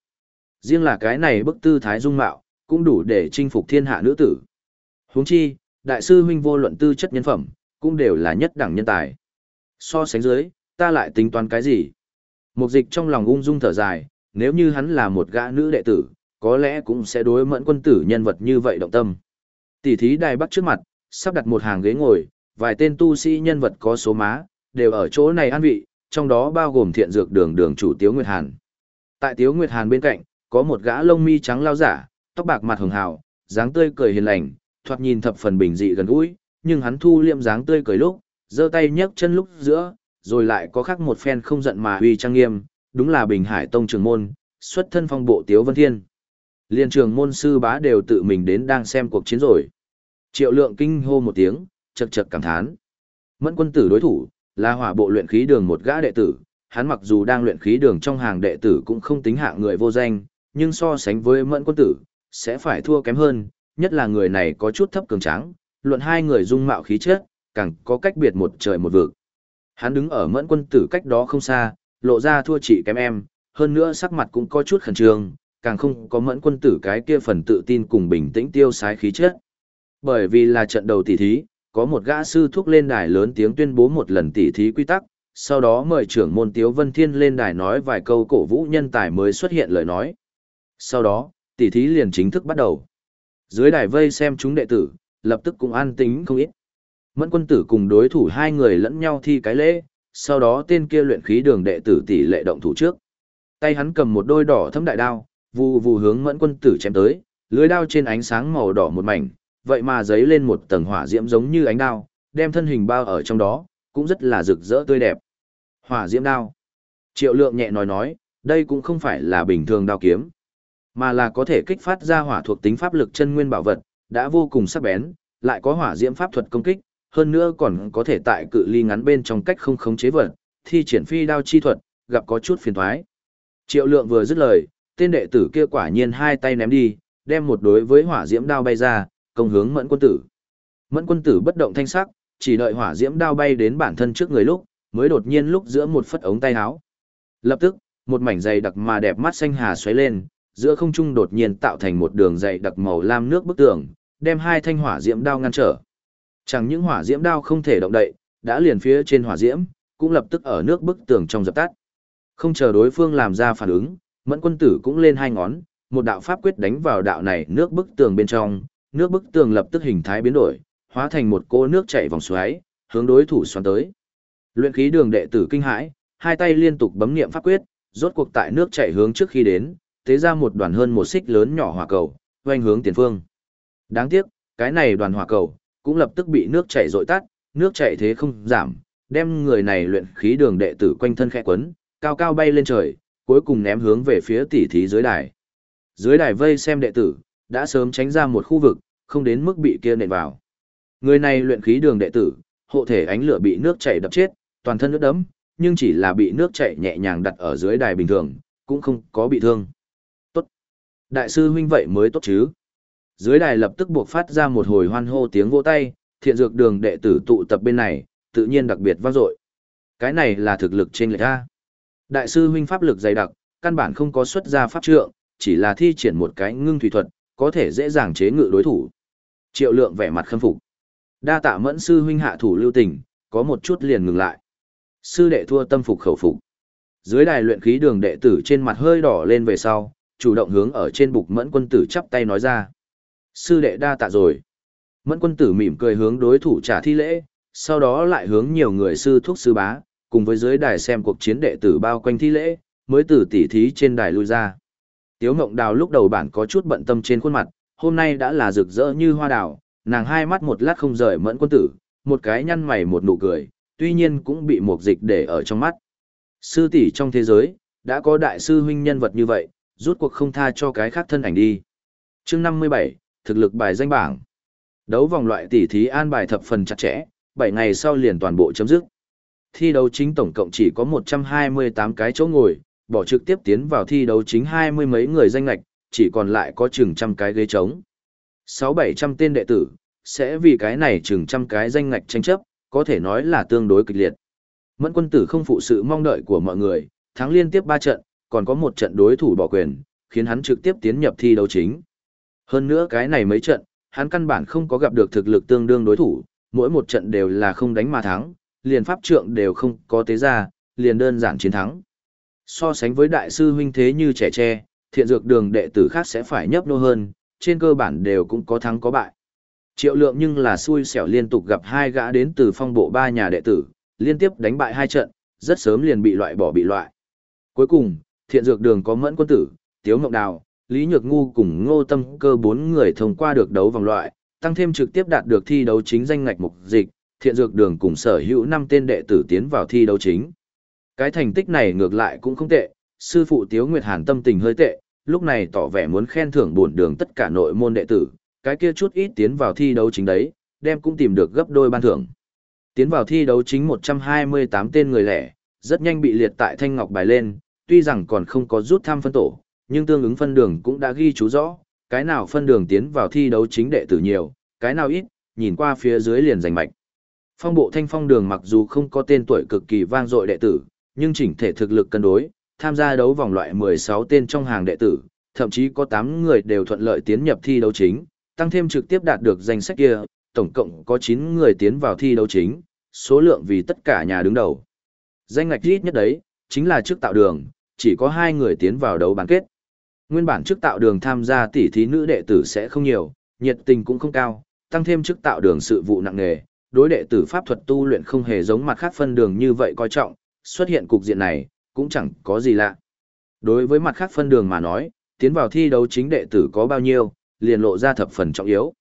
[SPEAKER 1] Riêng là cái này bức tư thái dung mạo, cũng đủ để chinh phục thiên hạ nữ tử. Huống chi, đại sư huynh vô luận tư chất nhân phẩm, cũng đều là nhất đẳng nhân tài. So sánh dưới, ta lại tính toán cái gì? Mục dịch trong lòng ung dung thở dài, nếu như hắn là một gã nữ đệ tử, có lẽ cũng sẽ đối mẫn quân tử nhân vật như vậy động tâm. Tỷ thí đài bắc trước mặt, sắp đặt một hàng ghế ngồi, vài tên tu sĩ nhân vật có số má, đều ở chỗ này an vị, trong đó bao gồm thiện dược đường đường chủ Tiếu Nguyệt Hàn. Tại Tiếu Nguyệt Hàn bên cạnh, có một gã lông mi trắng lao giả, tóc bạc mặt hường hào, dáng tươi cười hiền lành, thoạt nhìn thập phần bình dị gần gũi, nhưng hắn thu liệm dáng tươi cười lúc, giơ tay nhấc chân lúc giữa, rồi lại có khác một phen không giận mà uy trang nghiêm, đúng là Bình Hải Tông trường môn, xuất thân phong bộ Tiếu Vân Thiên. Liên trường môn sư bá đều tự mình đến đang xem cuộc chiến rồi. Triệu lượng kinh hô một tiếng, chật chật cảm thán. Mẫn quân tử đối thủ, là hỏa bộ luyện khí đường một gã đệ tử, hắn mặc dù đang luyện khí đường trong hàng đệ tử cũng không tính hạng người vô danh, nhưng so sánh với mẫn quân tử, sẽ phải thua kém hơn, nhất là người này có chút thấp cường tráng, luận hai người dung mạo khí chất, càng có cách biệt một trời một vực. Hắn đứng ở mẫn quân tử cách đó không xa, lộ ra thua chỉ kém em, hơn nữa sắc mặt cũng có chút khẩn trương, càng không có mẫn quân tử cái kia phần tự tin cùng bình tĩnh tiêu sái khí chất. Bởi vì là trận đầu tỷ thí, có một gã sư thúc lên đài lớn tiếng tuyên bố một lần tỷ thí quy tắc, sau đó mời trưởng môn Tiếu Vân Thiên lên đài nói vài câu cổ vũ nhân tài mới xuất hiện lời nói. Sau đó, tỷ thí liền chính thức bắt đầu. Dưới đài vây xem chúng đệ tử, lập tức cũng an tính không ít. Mẫn quân tử cùng đối thủ hai người lẫn nhau thi cái lễ, sau đó tên kia luyện khí đường đệ tử tỷ lệ động thủ trước. Tay hắn cầm một đôi đỏ thâm đại đao, vù vù hướng mẫn quân tử chém tới, lưới đao trên ánh sáng màu đỏ một mảnh, vậy mà giấy lên một tầng hỏa diễm giống như ánh đao, đem thân hình bao ở trong đó, cũng rất là rực rỡ tươi đẹp. Hỏa diễm đao. Triệu lượng nhẹ nói nói, đây cũng không phải là bình thường đao kiếm, mà là có thể kích phát ra hỏa thuộc tính pháp lực chân nguyên bảo vật, đã vô cùng sắc bén, lại có hỏa diễm pháp thuật công kích, hơn nữa còn có thể tại cự ly ngắn bên trong cách không khống chế vật, thi triển phi đao chi thuật, gặp có chút phiền toái. Triệu lượng vừa dứt lời, tên đệ tử kia quả nhiên hai tay ném đi, đem một đối với hỏa diễm đao bay ra, công hướng mẫn quân tử. Mẫn quân tử bất động thanh sắc, chỉ đợi hỏa diễm đao bay đến bản thân trước người lúc, mới đột nhiên lúc giữa một phất ống tay áo. Lập tức, một mảnh dày đặc mà đẹp mắt xanh hà xoáy lên, giữa không trung đột nhiên tạo thành một đường dày đặc màu lam nước bức tường, đem hai thanh hỏa diễm đao ngăn trở. Chẳng những hỏa diễm đao không thể động đậy, đã liền phía trên hỏa diễm, cũng lập tức ở nước bức tường trong dập tắt. Không chờ đối phương làm ra phản ứng, Mẫn quân tử cũng lên hai ngón, một đạo pháp quyết đánh vào đạo này nước bức tường bên trong, nước bức tường lập tức hình thái biến đổi, hóa thành một cô nước chảy vòng xoáy, hướng đối thủ xoắn tới. Luyện khí đường đệ tử kinh hãi, hai tay liên tục bấm niệm pháp quyết, rốt cuộc tại nước chảy hướng trước khi đến, tế ra một đoàn hơn một xích lớn nhỏ hỏa cầu, quanh hướng tiền phương. Đáng tiếc, cái này đoàn hỏa cầu cũng lập tức bị nước chảy dội tắt, nước chảy thế không giảm, đem người này luyện khí đường đệ tử quanh thân khẽ quấn, cao cao bay lên trời, cuối cùng ném hướng về phía tỷ thí dưới đài. Dưới đài vây xem đệ tử, đã sớm tránh ra một khu vực, không đến mức bị kia nện vào. Người này luyện khí đường đệ tử, hộ thể ánh lửa bị nước chảy đập chết, toàn thân nước đấm, nhưng chỉ là bị nước chảy nhẹ nhàng đặt ở dưới đài bình thường, cũng không có bị thương. Tốt. Đại sư huynh vậy mới tốt chứ. Dưới đài lập tức buộc phát ra một hồi hoan hô tiếng vỗ tay, thiện dược đường đệ tử tụ tập bên này, tự nhiên đặc biệt vang dội. Cái này là thực lực trên lệch a. Đại sư huynh pháp lực dày đặc, căn bản không có xuất ra pháp trượng, chỉ là thi triển một cái ngưng thủy thuật, có thể dễ dàng chế ngự đối thủ. Triệu lượng vẻ mặt khâm phục. Đa tạ mẫn sư huynh hạ thủ lưu tình, có một chút liền ngừng lại. Sư đệ thua tâm phục khẩu phục. Dưới đài luyện khí đường đệ tử trên mặt hơi đỏ lên về sau, chủ động hướng ở trên bục mẫn quân tử chắp tay nói ra. Sư đệ đa tạ rồi. Mẫn quân tử mỉm cười hướng đối thủ trả thi lễ, sau đó lại hướng nhiều người sư thuốc sư bá, cùng với dưới đài xem cuộc chiến đệ tử bao quanh thi lễ, mới từ tỉ thí trên đài lui ra. Tiếu Ngộng Đào lúc đầu bản có chút bận tâm trên khuôn mặt, hôm nay đã là rực rỡ như hoa đào, nàng hai mắt một lát không rời mẫn quân tử, một cái nhăn mày một nụ cười, tuy nhiên cũng bị một dịch để ở trong mắt. Sư tỷ trong thế giới, đã có đại sư huynh nhân vật như vậy, rút cuộc không tha cho cái khác thân ảnh đi. chương 57, thực lực bài danh bảng. Đấu vòng loại tỷ thí an bài thập phần chặt chẽ, 7 ngày sau liền toàn bộ chấm dứt. Thi đấu chính tổng cộng chỉ có 128 cái chỗ ngồi, bỏ trực tiếp tiến vào thi đấu chính hai mươi mấy người danh lệch, chỉ còn lại có chừng trăm cái ghế trống. 6-700 tên đệ tử, sẽ vì cái này chừng trăm cái danh ngạch tranh chấp, có thể nói là tương đối kịch liệt. Mẫn quân tử không phụ sự mong đợi của mọi người, thắng liên tiếp 3 trận, còn có một trận đối thủ bỏ quyền, khiến hắn trực tiếp tiến nhập thi đấu chính. Hơn nữa cái này mấy trận, hắn căn bản không có gặp được thực lực tương đương đối thủ, mỗi một trận đều là không đánh mà thắng, liền pháp trượng đều không có tế ra, liền đơn giản chiến thắng. So sánh với đại sư huynh thế như trẻ tre, thiện dược đường đệ tử khác sẽ phải nhấp nô hơn, trên cơ bản đều cũng có thắng có bại. Triệu lượng nhưng là xui xẻo liên tục gặp hai gã đến từ phong bộ ba nhà đệ tử, liên tiếp đánh bại hai trận, rất sớm liền bị loại bỏ bị loại. Cuối cùng, thiện dược đường có mẫn quân tử, tiếu mộng đào, Lý Nhược Ngu cùng ngô tâm cơ bốn người thông qua được đấu vòng loại, tăng thêm trực tiếp đạt được thi đấu chính danh ngạch mục dịch, thiện dược đường cùng sở hữu năm tên đệ tử tiến vào thi đấu chính. Cái thành tích này ngược lại cũng không tệ, sư phụ Tiếu Nguyệt Hàn tâm tình hơi tệ, lúc này tỏ vẻ muốn khen thưởng bổn đường tất cả nội môn đệ tử, cái kia chút ít tiến vào thi đấu chính đấy, đem cũng tìm được gấp đôi ban thưởng. Tiến vào thi đấu chính 128 tên người lẻ, rất nhanh bị liệt tại thanh ngọc bài lên, tuy rằng còn không có rút tham phân tổ, nhưng tương ứng phân đường cũng đã ghi chú rõ, cái nào phân đường tiến vào thi đấu chính đệ tử nhiều, cái nào ít, nhìn qua phía dưới liền giành mạch. Phong bộ thanh phong đường mặc dù không có tên tuổi cực kỳ vang dội đệ tử, nhưng chỉnh thể thực lực cân đối, tham gia đấu vòng loại 16 tên trong hàng đệ tử, thậm chí có 8 người đều thuận lợi tiến nhập thi đấu chính, tăng thêm trực tiếp đạt được danh sách kia, tổng cộng có 9 người tiến vào thi đấu chính, số lượng vì tất cả nhà đứng đầu. Danh ngạch ít nhất đấy, chính là trước tạo đường, chỉ có 2 người tiến vào đấu bán kết. Nguyên bản trước tạo đường tham gia tỷ thí nữ đệ tử sẽ không nhiều, nhiệt tình cũng không cao, tăng thêm trước tạo đường sự vụ nặng nề, đối đệ tử pháp thuật tu luyện không hề giống mặt khác phân đường như vậy coi trọng, xuất hiện cục diện này, cũng chẳng có gì lạ. Đối với mặt khác phân đường mà nói, tiến vào thi đấu chính đệ tử có bao nhiêu, liền lộ ra thập phần trọng yếu.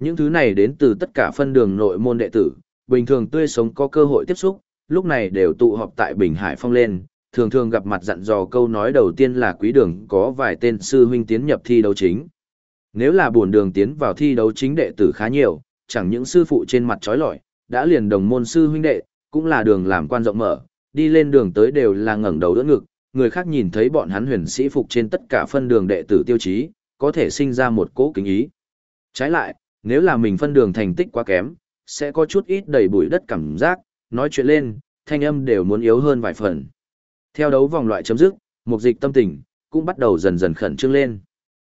[SPEAKER 1] Những thứ này đến từ tất cả phân đường nội môn đệ tử, bình thường tươi sống có cơ hội tiếp xúc, lúc này đều tụ họp tại Bình Hải Phong lên, thường thường gặp mặt dặn dò câu nói đầu tiên là quý đường có vài tên sư huynh tiến nhập thi đấu chính. Nếu là buồn đường tiến vào thi đấu chính đệ tử khá nhiều, chẳng những sư phụ trên mặt trói lọi, đã liền đồng môn sư huynh đệ, cũng là đường làm quan rộng mở, đi lên đường tới đều là ngẩng đầu đỡ ngực, người khác nhìn thấy bọn hắn huyền sĩ phục trên tất cả phân đường đệ tử tiêu chí, có thể sinh ra một cố kính ý. Trái lại, nếu là mình phân đường thành tích quá kém, sẽ có chút ít đầy bụi đất cảm giác, nói chuyện lên, thanh âm đều muốn yếu hơn vài phần. Theo đấu vòng loại chấm dứt, mục dịch tâm tình, cũng bắt đầu dần dần khẩn trương lên.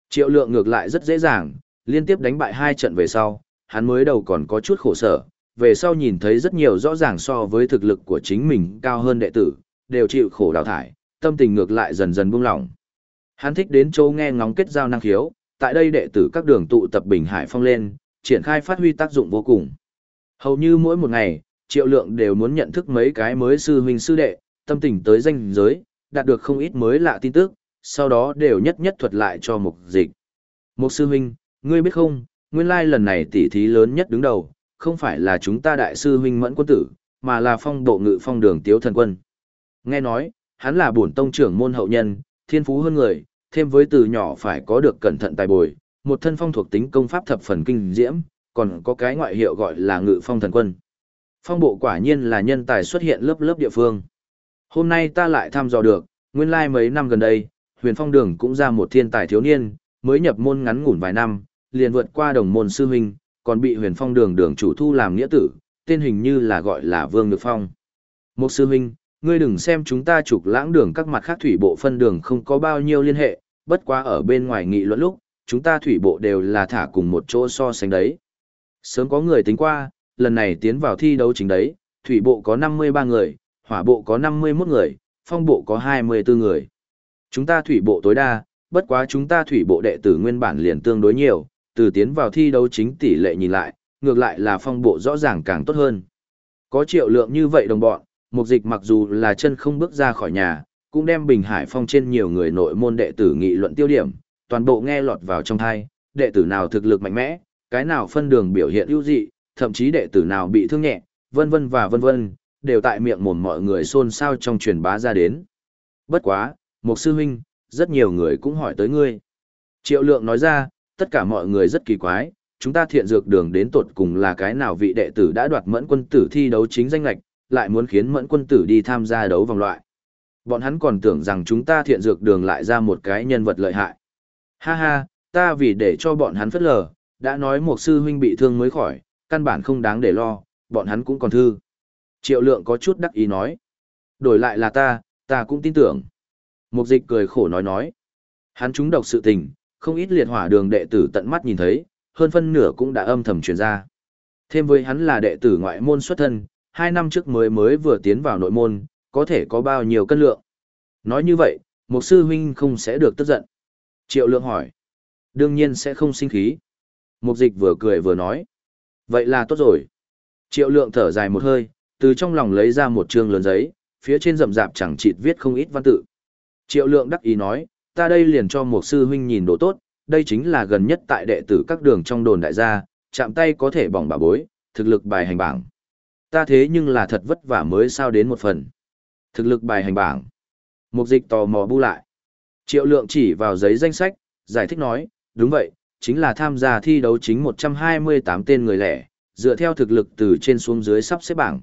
[SPEAKER 1] Triệu lượng ngược lại rất dễ dàng, liên tiếp đánh bại hai trận về sau, hắn mới đầu còn có chút khổ sở, về sau nhìn thấy rất nhiều rõ ràng so với thực lực của chính mình cao hơn đệ tử, đều chịu khổ đào thải, tâm tình ngược lại dần dần buông lỏng. Hắn thích đến chỗ nghe ngóng kết giao năng khiếu, tại đây đệ tử các đường tụ tập Bình Hải Phong lên, triển khai phát huy tác dụng vô cùng. Hầu như mỗi một ngày, triệu lượng đều muốn nhận thức mấy cái mới sư huynh sư đệ, tâm tình tới danh giới, đạt được không ít mới lạ tin tức, sau đó đều nhất nhất thuật lại cho mục dịch. Một sư huynh, ngươi biết không, nguyên lai lần này tỷ thí lớn nhất đứng đầu, không phải là chúng ta đại sư huynh mẫn quân tử, mà là phong bộ ngự phong đường tiếu thần quân. Nghe nói, hắn là bổn tông trưởng môn hậu nhân, thiên phú hơn người, thêm với từ nhỏ phải có được cẩn thận tài bồi, một thân phong thuộc tính công pháp thập phần kinh diễm, còn có cái ngoại hiệu gọi là ngự phong thần quân. Phong bộ quả nhiên là nhân tài xuất hiện lớp lớp địa phương. Hôm nay ta lại thăm dò được, nguyên lai mấy năm gần đây, huyền phong đường cũng ra một thiên tài thiếu niên, mới nhập môn ngắn ngủn vài năm, liền vượt qua đồng môn sư huynh, còn bị huyền phong đường đường chủ thu làm nghĩa tử, tên hình như là gọi là Vương Nhược Phong. Một sư huynh, ngươi đừng xem chúng ta trục lãng đường các mặt khác thủy bộ phân đường không có bao nhiêu liên hệ, bất quá ở bên ngoài nghị luận lúc, chúng ta thủy bộ đều là thả cùng một chỗ so sánh đấy. Sớm có người tính qua, lần này tiến vào thi đấu chính đấy, thủy bộ có 53 người, hỏa bộ có 51 người, phong bộ có 24 người. Chúng ta thủy bộ tối đa, bất quá chúng ta thủy bộ đệ tử nguyên bản liền tương đối nhiều, từ tiến vào thi đấu chính tỷ lệ nhìn lại, ngược lại là phong bộ rõ ràng càng tốt hơn. Có triệu lượng như vậy đồng bọn, mục dịch mặc dù là chân không bước ra khỏi nhà, cũng đem Bình Hải Phong trên nhiều người nội môn đệ tử nghị luận tiêu điểm, toàn bộ nghe lọt vào trong thai, đệ tử nào thực lực mạnh mẽ, cái nào phân đường biểu hiện ưu dị, thậm chí đệ tử nào bị thương nhẹ, vân vân và vân vân, đều tại miệng mồm mọi người xôn xao trong truyền bá ra đến. Bất quá, một sư huynh, rất nhiều người cũng hỏi tới ngươi. Triệu lượng nói ra, tất cả mọi người rất kỳ quái, chúng ta thiện dược đường đến tột cùng là cái nào vị đệ tử đã đoạt mẫn quân tử thi đấu chính danh lạch, lại muốn khiến mẫn quân tử đi tham gia đấu vòng loại. Bọn hắn còn tưởng rằng chúng ta thiện dược đường lại ra một cái nhân vật lợi hại. Ha ha, ta vì để cho bọn hắn phất lờ, đã nói một sư huynh bị thương mới khỏi, căn bản không đáng để lo, bọn hắn cũng còn thư. Triệu lượng có chút đắc ý nói. Đổi lại là ta, ta cũng tin tưởng. Mục dịch cười khổ nói nói. Hắn trúng độc sự tình, không ít liệt hỏa đường đệ tử tận mắt nhìn thấy, hơn phân nửa cũng đã âm thầm truyền ra. Thêm với hắn là đệ tử ngoại môn xuất thân, hai năm trước mới mới vừa tiến vào nội môn, có thể có bao nhiêu cân lượng. Nói như vậy, một sư huynh không sẽ được tức giận. Triệu lượng hỏi. Đương nhiên sẽ không sinh khí. Mục dịch vừa cười vừa nói. Vậy là tốt rồi. Triệu lượng thở dài một hơi, từ trong lòng lấy ra một trường lớn giấy, phía trên rậm rạp chẳng chịt viết không ít văn tự. Triệu lượng đắc ý nói, ta đây liền cho một sư huynh nhìn đồ tốt, đây chính là gần nhất tại đệ tử các đường trong đồn đại gia, chạm tay có thể bỏng bà bối, thực lực bài hành bảng. Ta thế nhưng là thật vất vả mới sao đến một phần. Thực lực bài hành bảng. Mục dịch tò mò bu lại. Triệu lượng chỉ vào giấy danh sách, giải thích nói, đúng vậy, chính là tham gia thi đấu chính 128 tên người lẻ, dựa theo thực lực từ trên xuống dưới sắp xếp bảng.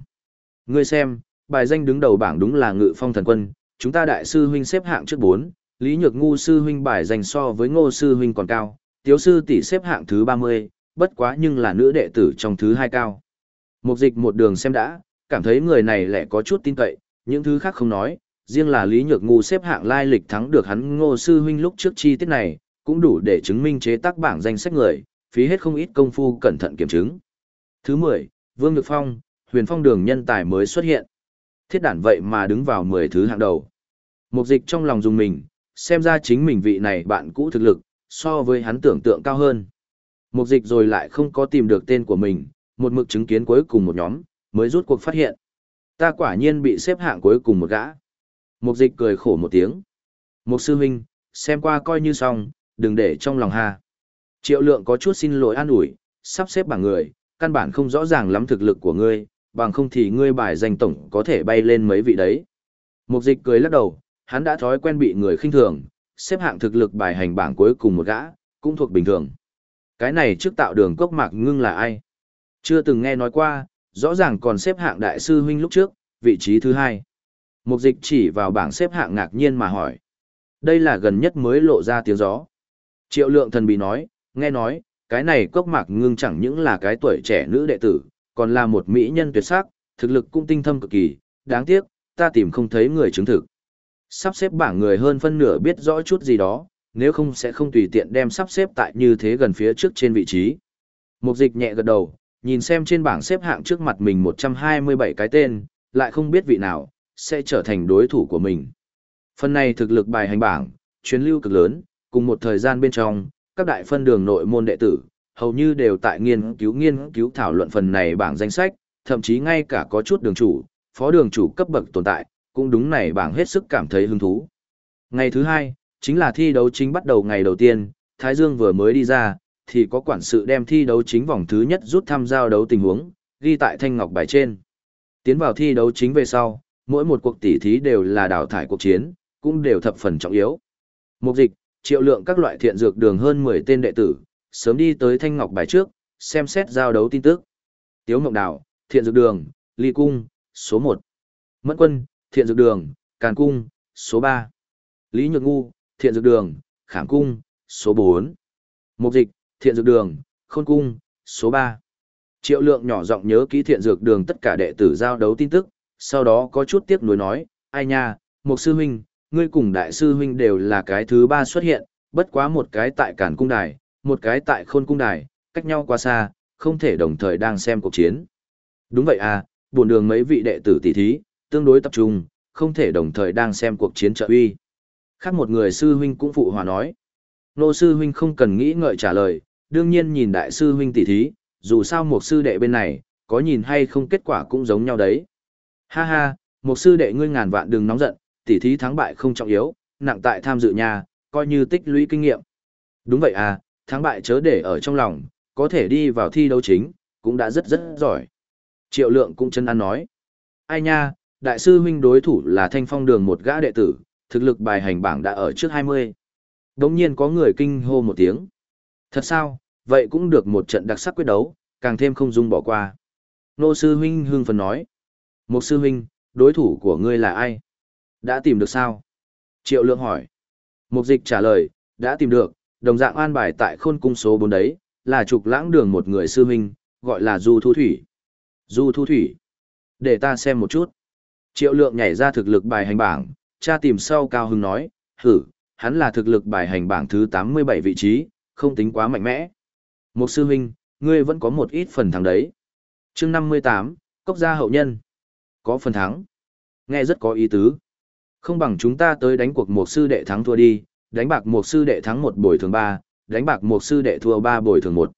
[SPEAKER 1] Ngươi xem, bài danh đứng đầu bảng đúng là ngự phong thần quân, chúng ta đại sư huynh xếp hạng trước 4, Lý Nhược Ngu sư huynh bài danh so với Ngô sư huynh còn cao, Tiếu sư tỷ xếp hạng thứ 30, bất quá nhưng là nữ đệ tử trong thứ hai cao. Mục dịch một đường xem đã, cảm thấy người này lại có chút tin cậy, những thứ khác không nói, riêng là Lý Nhược Ngu xếp hạng lai lịch thắng được hắn Ngô sư huynh lúc trước chi tiết này, cũng đủ để chứng minh chế tác bảng danh sách người, phí hết không ít công phu cẩn thận kiểm chứng. Thứ 10, Vương Nhược Phong, huyền phong đường nhân tài mới xuất hiện. Thiết đản vậy mà đứng vào 10 thứ hạng đầu. Mục dịch trong lòng dùng mình, xem ra chính mình vị này bạn cũ thực lực, so với hắn tưởng tượng cao hơn. Mục dịch rồi lại không có tìm được tên của mình, một mực chứng kiến cuối cùng một nhóm, mới rút cuộc phát hiện. Ta quả nhiên bị xếp hạng cuối cùng một gã. Mục dịch cười khổ một tiếng. Mục sư huynh, xem qua coi như xong, đừng để trong lòng ha. Triệu lượng có chút xin lỗi an ủi, sắp xếp bảng người, căn bản không rõ ràng lắm thực lực của ngươi, bằng không thì ngươi bài danh tổng có thể bay lên mấy vị đấy. Mục dịch cười lắc đầu, hắn đã thói quen bị người khinh thường, xếp hạng thực lực bài hành bảng cuối cùng một gã, cũng thuộc bình thường. Cái này trước tạo đường cốc mạc ngưng là ai? Chưa từng nghe nói qua, rõ ràng còn xếp hạng đại sư huynh lúc trước, vị trí thứ hai. Mục dịch chỉ vào bảng xếp hạng ngạc nhiên mà hỏi. Đây là gần nhất mới lộ ra tiếng gió. Triệu lượng thần bị nói, nghe nói, cái này cốc mạc ngưng chẳng những là cái tuổi trẻ nữ đệ tử, còn là một mỹ nhân tuyệt sắc, thực lực cũng tinh thâm cực kỳ, đáng tiếc, ta tìm không thấy người chứng thực. Sắp xếp bảng người hơn phân nửa biết rõ chút gì đó, nếu không sẽ không tùy tiện đem sắp xếp tại như thế gần phía trước trên vị trí. Mục dịch nhẹ gật đầu, nhìn xem trên bảng xếp hạng trước mặt mình 127 cái tên, lại không biết vị nào, sẽ trở thành đối thủ của mình. Phần này thực lực bài hành bảng, chuyến lưu cực lớn, cùng một thời gian bên trong, các đại phân đường nội môn đệ tử, hầu như đều tại nghiên cứu nghiên cứu thảo luận phần này bảng danh sách, thậm chí ngay cả có chút đường chủ, phó đường chủ cấp bậc tồn tại, cũng đúng này bảng hết sức cảm thấy hứng thú. Ngày thứ hai, chính là thi đấu chính bắt đầu ngày đầu tiên, Thái Dương vừa mới đi ra, thì có quản sự đem thi đấu chính vòng thứ nhất rút tham giao đấu tình huống, ghi tại thanh ngọc bài trên. Tiến vào thi đấu chính về sau, mỗi một cuộc tỷ thí đều là đào thải cuộc chiến, cũng đều thập phần trọng yếu. Mục dịch, triệu lượng các loại thiện dược đường hơn 10 tên đệ tử, sớm đi tới thanh ngọc bài trước, xem xét giao đấu tin tức. Tiếu Mộng Đào, thiện dược đường, ly cung, số 1. Mẫn quân, thiện dược đường, càn cung, số 3. Lý Nhược Ngu, thiện dược đường, khảm cung, số 4. Mục dịch, thiện dược đường, khôn cung, số 3. Triệu lượng nhỏ giọng nhớ kỹ thiện dược đường tất cả đệ tử giao đấu tin tức, sau đó có chút tiếc nuối nói, ai nha, một sư huynh, ngươi cùng đại sư huynh đều là cái thứ ba xuất hiện, bất quá một cái tại cản cung đài, một cái tại khôn cung đài, cách nhau quá xa, không thể đồng thời đang xem cuộc chiến. Đúng vậy à, buồn đường mấy vị đệ tử tỷ thí, tương đối tập trung, không thể đồng thời đang xem cuộc chiến trợ uy. Khác một người sư huynh cũng phụ hòa nói. Nô sư huynh không cần nghĩ ngợi trả lời, đương nhiên nhìn đại sư huynh tỷ thí, dù sao một sư đệ bên này, có nhìn hay không kết quả cũng giống nhau đấy. Ha ha, một sư đệ ngươi ngàn vạn đừng nóng giận, tỷ thí thắng bại không trọng yếu, nặng tại tham dự nhà, coi như tích lũy kinh nghiệm. Đúng vậy à, thắng bại chớ để ở trong lòng, có thể đi vào thi đấu chính, cũng đã rất rất giỏi. Triệu lượng cũng chân ăn nói. Ai nha, đại sư huynh đối thủ là thanh phong đường một gã đệ tử, thực lực bài hành bảng đã ở trước 20. Đống nhiên có người kinh hô một tiếng. Thật sao, vậy cũng được một trận đặc sắc quyết đấu, càng thêm không dung bỏ qua. Nô sư huynh hương phần nói. Một sư huynh, đối thủ của ngươi là ai? Đã tìm được sao? Triệu lượng hỏi. Mục dịch trả lời, đã tìm được, đồng dạng an bài tại khôn cung số 4 đấy, là trục lãng đường một người sư huynh, gọi là Du Thu Thủy. Du Thu Thủy. Để ta xem một chút. Triệu lượng nhảy ra thực lực bài hành bảng, cha tìm sau cao hưng nói, hử, hắn là thực lực bài hành bảng thứ 87 vị trí, không tính quá mạnh mẽ. Một sư huynh, ngươi vẫn có một ít phần thắng đấy. chương 58, Cốc gia hậu nhân. Có phần thắng. Nghe rất có ý tứ. Không bằng chúng ta tới đánh cuộc một sư đệ thắng thua đi, đánh bạc một sư đệ thắng một bồi thường ba, đánh bạc một sư đệ thua ba bồi thường một.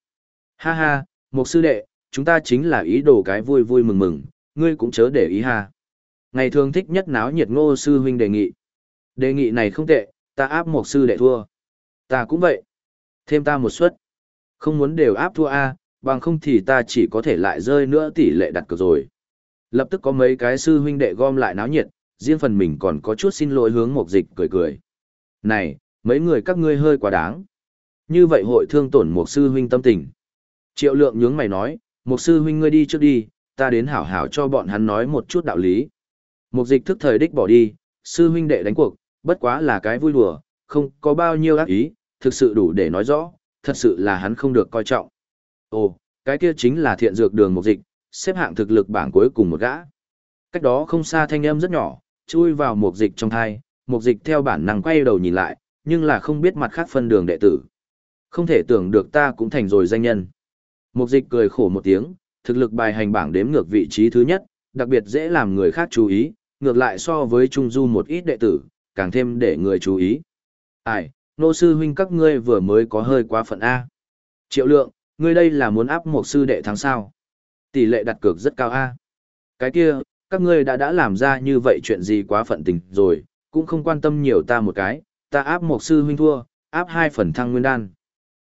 [SPEAKER 1] Ha ha, một sư đệ, chúng ta chính là ý đồ cái vui vui mừng mừng, ngươi cũng chớ để ý ha. Ngày thường thích nhất náo nhiệt ngô sư huynh đề nghị. Đề nghị này không tệ, ta áp một sư đệ thua. Ta cũng vậy. Thêm ta một suất. Không muốn đều áp thua A, bằng không thì ta chỉ có thể lại rơi nữa tỷ lệ đặt cược rồi. Lập tức có mấy cái sư huynh đệ gom lại náo nhiệt, riêng phần mình còn có chút xin lỗi hướng một dịch cười cười. Này, mấy người các ngươi hơi quá đáng. Như vậy hội thương tổn một sư huynh tâm tình. Triệu lượng nhướng mày nói, một sư huynh ngươi đi trước đi, ta đến hảo hảo cho bọn hắn nói một chút đạo lý. Một dịch thức thời đích bỏ đi, sư huynh đệ đánh cuộc, bất quá là cái vui đùa, không có bao nhiêu ác ý, thực sự đủ để nói rõ, thật sự là hắn không được coi trọng. Ồ, cái kia chính là thiện dược đường một dịch, xếp hạng thực lực bảng cuối cùng một gã. Cách đó không xa thanh âm rất nhỏ, chui vào một dịch trong thai, một dịch theo bản năng quay đầu nhìn lại, nhưng là không biết mặt khác phân đường đệ tử. Không thể tưởng được ta cũng thành rồi danh nhân. Một dịch cười khổ một tiếng, thực lực bài hành bảng đếm ngược vị trí thứ nhất, đặc biệt dễ làm người khác chú ý, ngược lại so với Trung Du một ít đệ tử, càng thêm để người chú ý. Ai, nô sư huynh các ngươi vừa mới có hơi quá phận A. Triệu lượng, ngươi đây là muốn áp một sư đệ thắng sao. Tỷ lệ đặt cược rất cao A. Cái kia, các ngươi đã đã làm ra như vậy chuyện gì quá phận tình rồi, cũng không quan tâm nhiều ta một cái, ta áp một sư huynh thua, áp hai phần thăng nguyên đan.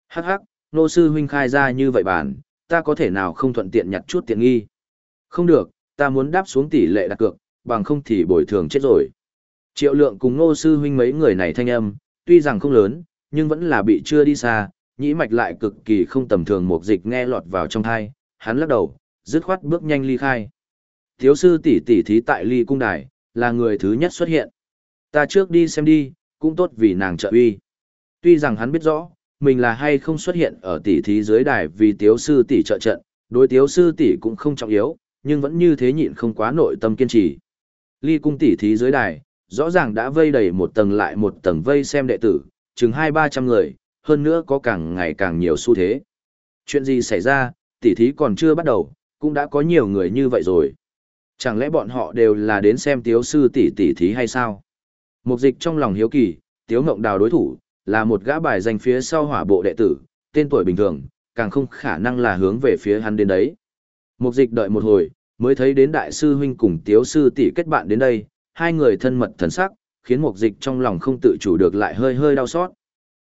[SPEAKER 1] Hắc hắc, nô sư huynh khai ra như vậy bản, ta có thể nào không thuận tiện nhặt chút tiện nghi. Không được, ta muốn đáp xuống tỷ lệ đặt cược, bằng không thì bồi thường chết rồi. Triệu lượng cùng nô sư huynh mấy người này thanh âm, tuy rằng không lớn, nhưng vẫn là bị chưa đi xa, nhĩ mạch lại cực kỳ không tầm thường một dịch nghe lọt vào trong thai, hắn lắc đầu, dứt khoát bước nhanh ly khai. Thiếu sư tỷ tỷ thí tại ly cung đài, là người thứ nhất xuất hiện. Ta trước đi xem đi, cũng tốt vì nàng trợ uy. Tuy rằng hắn biết rõ, mình là hay không xuất hiện ở tỷ thí dưới đài vì tiếu sư tỷ trợ trận, đối tiếu sư tỷ cũng không trọng yếu, nhưng vẫn như thế nhịn không quá nội tâm kiên trì. Ly cung tỷ thí dưới đài, rõ ràng đã vây đầy một tầng lại một tầng vây xem đệ tử, chừng hai ba trăm người, hơn nữa có càng ngày càng nhiều xu thế. Chuyện gì xảy ra, tỷ thí còn chưa bắt đầu, cũng đã có nhiều người như vậy rồi. Chẳng lẽ bọn họ đều là đến xem tiếu sư tỷ tỷ thí hay sao? Mục dịch trong lòng hiếu kỳ, tiếu ngộng đào đối thủ, là một gã bài danh phía sau hỏa bộ đệ tử, tên tuổi bình thường, càng không khả năng là hướng về phía hắn đến đấy. Mục dịch đợi một hồi, mới thấy đến đại sư huynh cùng tiếu sư tỷ kết bạn đến đây, hai người thân mật thần sắc, khiến mục dịch trong lòng không tự chủ được lại hơi hơi đau xót.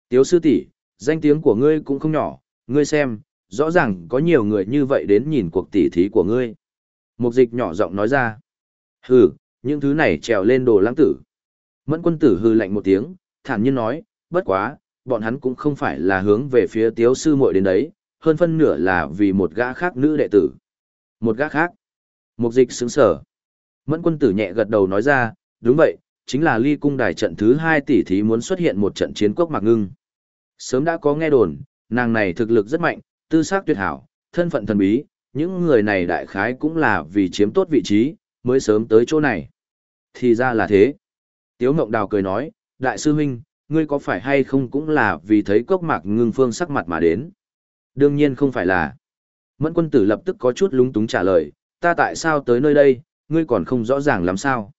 [SPEAKER 1] Tiếu sư tỷ, danh tiếng của ngươi cũng không nhỏ, ngươi xem, rõ ràng có nhiều người như vậy đến nhìn cuộc tỉ thí của ngươi. Mục dịch nhỏ giọng nói ra. Hừ, những thứ này trèo lên đồ lãng tử. Mẫn quân tử hư lạnh một tiếng, thản nhiên nói, bất quá, bọn hắn cũng không phải là hướng về phía tiếu sư muội đến đấy, hơn phân nửa là vì một gã khác nữ đệ tử. Một gã khác. Mục dịch sướng sở. Mẫn quân tử nhẹ gật đầu nói ra, đúng vậy, chính là ly cung đài trận thứ hai tỷ thí muốn xuất hiện một trận chiến quốc mạc ngưng. Sớm đã có nghe đồn, nàng này thực lực rất mạnh, tư xác tuyệt hảo, thân phận thần bí, những người này đại khái cũng là vì chiếm tốt vị trí, mới sớm tới chỗ này. Thì ra là thế. Tiếu Ngộng Đào cười nói, đại sư huynh, ngươi có phải hay không cũng là vì thấy cốc mạc ngưng phương sắc mặt mà đến. Đương nhiên không phải là. Mẫn quân tử lập tức có chút lúng túng trả lời, ta tại sao tới nơi đây, ngươi còn không rõ ràng làm sao.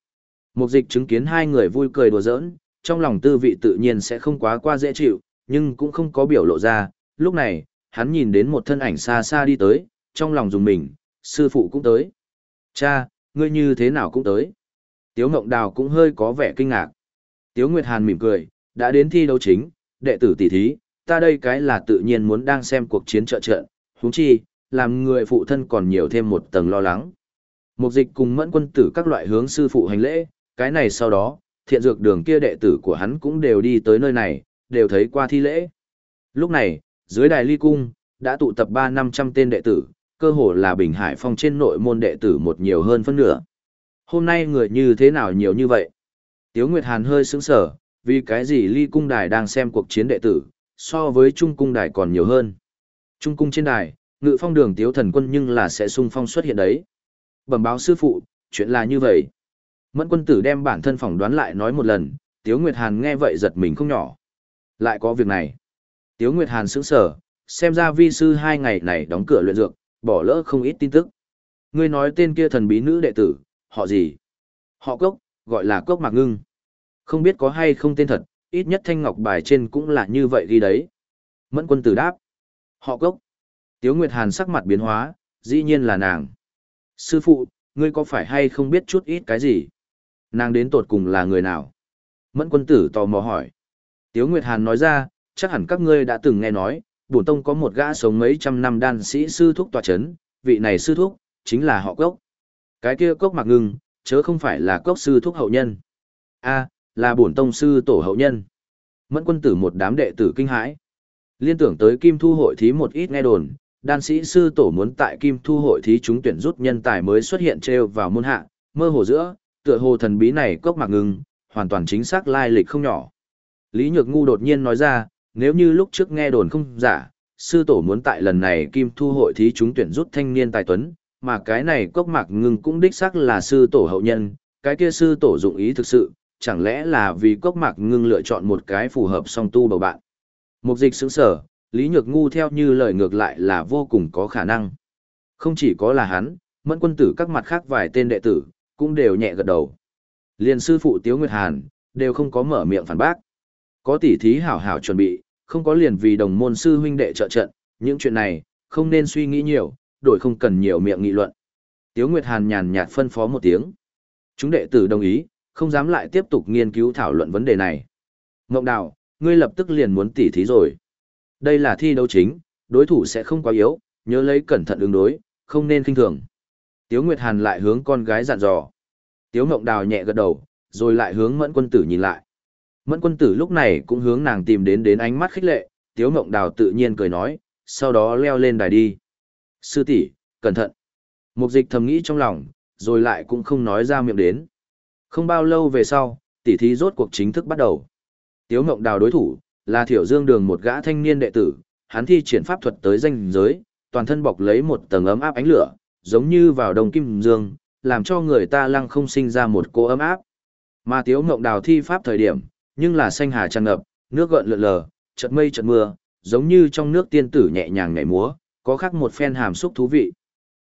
[SPEAKER 1] Mục dịch chứng kiến hai người vui cười đùa giỡn, trong lòng tư vị tự nhiên sẽ không quá qua dễ chịu, nhưng cũng không có biểu lộ ra. Lúc này, hắn nhìn đến một thân ảnh xa xa đi tới, trong lòng dùng mình, sư phụ cũng tới. Cha, ngươi như thế nào cũng tới. Tiếu Ngộng Đào cũng hơi có vẻ kinh ngạc. Tiếu Nguyệt Hàn mỉm cười, đã đến thi đấu chính, đệ tử tỷ thí, ta đây cái là tự nhiên muốn đang xem cuộc chiến trợ trận, huống chi, làm người phụ thân còn nhiều thêm một tầng lo lắng. Mục dịch cùng mẫn quân tử các loại hướng sư phụ hành lễ, cái này sau đó, thiện dược đường kia đệ tử của hắn cũng đều đi tới nơi này, đều thấy qua thi lễ. Lúc này, Dưới đài ly cung, đã tụ tập ba năm trăm tên đệ tử, cơ hồ là Bình Hải Phong trên nội môn đệ tử một nhiều hơn phân nửa. Hôm nay người như thế nào nhiều như vậy? Tiếu Nguyệt Hàn hơi sững sở, vì cái gì ly cung đài đang xem cuộc chiến đệ tử, so với trung cung đài còn nhiều hơn. Trung cung trên đài, ngự phong đường tiếu thần quân nhưng là sẽ sung phong xuất hiện đấy. Bẩm báo sư phụ, chuyện là như vậy. Mẫn quân tử đem bản thân phỏng đoán lại nói một lần, Tiếu Nguyệt Hàn nghe vậy giật mình không nhỏ. Lại có việc này. Tiếu Nguyệt Hàn sững sở, xem ra vi sư hai ngày này đóng cửa luyện dược, bỏ lỡ không ít tin tức. Ngươi nói tên kia thần bí nữ đệ tử, họ gì? Họ cốc, gọi là cốc mạc ngưng. Không biết có hay không tên thật, ít nhất thanh ngọc bài trên cũng là như vậy đi đấy. Mẫn quân tử đáp. Họ cốc. Tiếu Nguyệt Hàn sắc mặt biến hóa, dĩ nhiên là nàng. Sư phụ, ngươi có phải hay không biết chút ít cái gì? Nàng đến tột cùng là người nào? Mẫn quân tử tò mò hỏi. Tiếu Nguyệt Hàn nói ra, chắc hẳn các ngươi đã từng nghe nói, bổn tông có một gã sống mấy trăm năm đan sĩ sư thúc tòa chấn, vị này sư thúc, chính là họ cốc. Cái kia cốc mặc ngưng, chớ không phải là cốc sư thúc hậu nhân. a là bổn tông sư tổ hậu nhân. Mẫn quân tử một đám đệ tử kinh hãi. Liên tưởng tới kim thu hội thí một ít nghe đồn, đan sĩ sư tổ muốn tại kim thu hội thí chúng tuyển rút nhân tài mới xuất hiện treo vào môn hạ, mơ hồ giữa, tựa hồ thần bí này cốc mạc ngưng, hoàn toàn chính xác lai lịch không nhỏ. Lý Nhược Ngu đột nhiên nói ra, nếu như lúc trước nghe đồn không giả, sư tổ muốn tại lần này kim thu hội thí chúng tuyển rút thanh niên tài tuấn, mà cái này cốc mạc ngưng cũng đích xác là sư tổ hậu nhân, cái kia sư tổ dụng ý thực sự, chẳng lẽ là vì cốc mạc ngưng lựa chọn một cái phù hợp song tu bầu bạn. Mục dịch sững sở, Lý Nhược Ngu theo như lời ngược lại là vô cùng có khả năng. Không chỉ có là hắn, mẫn quân tử các mặt khác vài tên đệ tử, cũng đều nhẹ gật đầu. Liên sư phụ Tiếu Nguyệt Hàn, đều không có mở miệng phản bác. Có tỉ thí hảo hảo chuẩn bị, không có liền vì đồng môn sư huynh đệ trợ trận, những chuyện này, không nên suy nghĩ nhiều, đổi không cần nhiều miệng nghị luận. Tiếu Nguyệt Hàn nhàn nhạt phân phó một tiếng. Chúng đệ tử đồng ý, không dám lại tiếp tục nghiên cứu thảo luận vấn đề này. Ngộng Đào, ngươi lập tức liền muốn tỉ thí rồi. Đây là thi đấu chính, đối thủ sẽ không quá yếu, nhớ lấy cẩn thận ứng đối, không nên kinh thường. Tiếu Nguyệt Hàn lại hướng con gái dặn dò. Tiếu Ngộng Đào nhẹ gật đầu, rồi lại hướng Mẫn Quân Tử nhìn lại. Mẫn Quân Tử lúc này cũng hướng nàng tìm đến đến ánh mắt khích lệ, Tiếu Ngộng Đào tự nhiên cười nói, sau đó leo lên đài đi. Sư tỷ, cẩn thận. Mục dịch thầm nghĩ trong lòng, rồi lại cũng không nói ra miệng đến. Không bao lâu về sau, tỷ thí rốt cuộc chính thức bắt đầu. Tiếu Ngộng Đào đối thủ, là Thiểu Dương Đường một gã thanh niên đệ tử, hắn thi triển pháp thuật tới danh giới, toàn thân bọc lấy một tầng ấm áp ánh lửa, giống như vào đồng kim dương, làm cho người ta lăng không sinh ra một cô ấm áp. Mà Tiếu Ngộng Đào thi pháp thời điểm, nhưng là xanh hà tràn ngập, nước gợn lượn lờ, chợt mây chợt mưa, giống như trong nước tiên tử nhẹ nhàng nhảy múa, có khác một phen hàm xúc thú vị.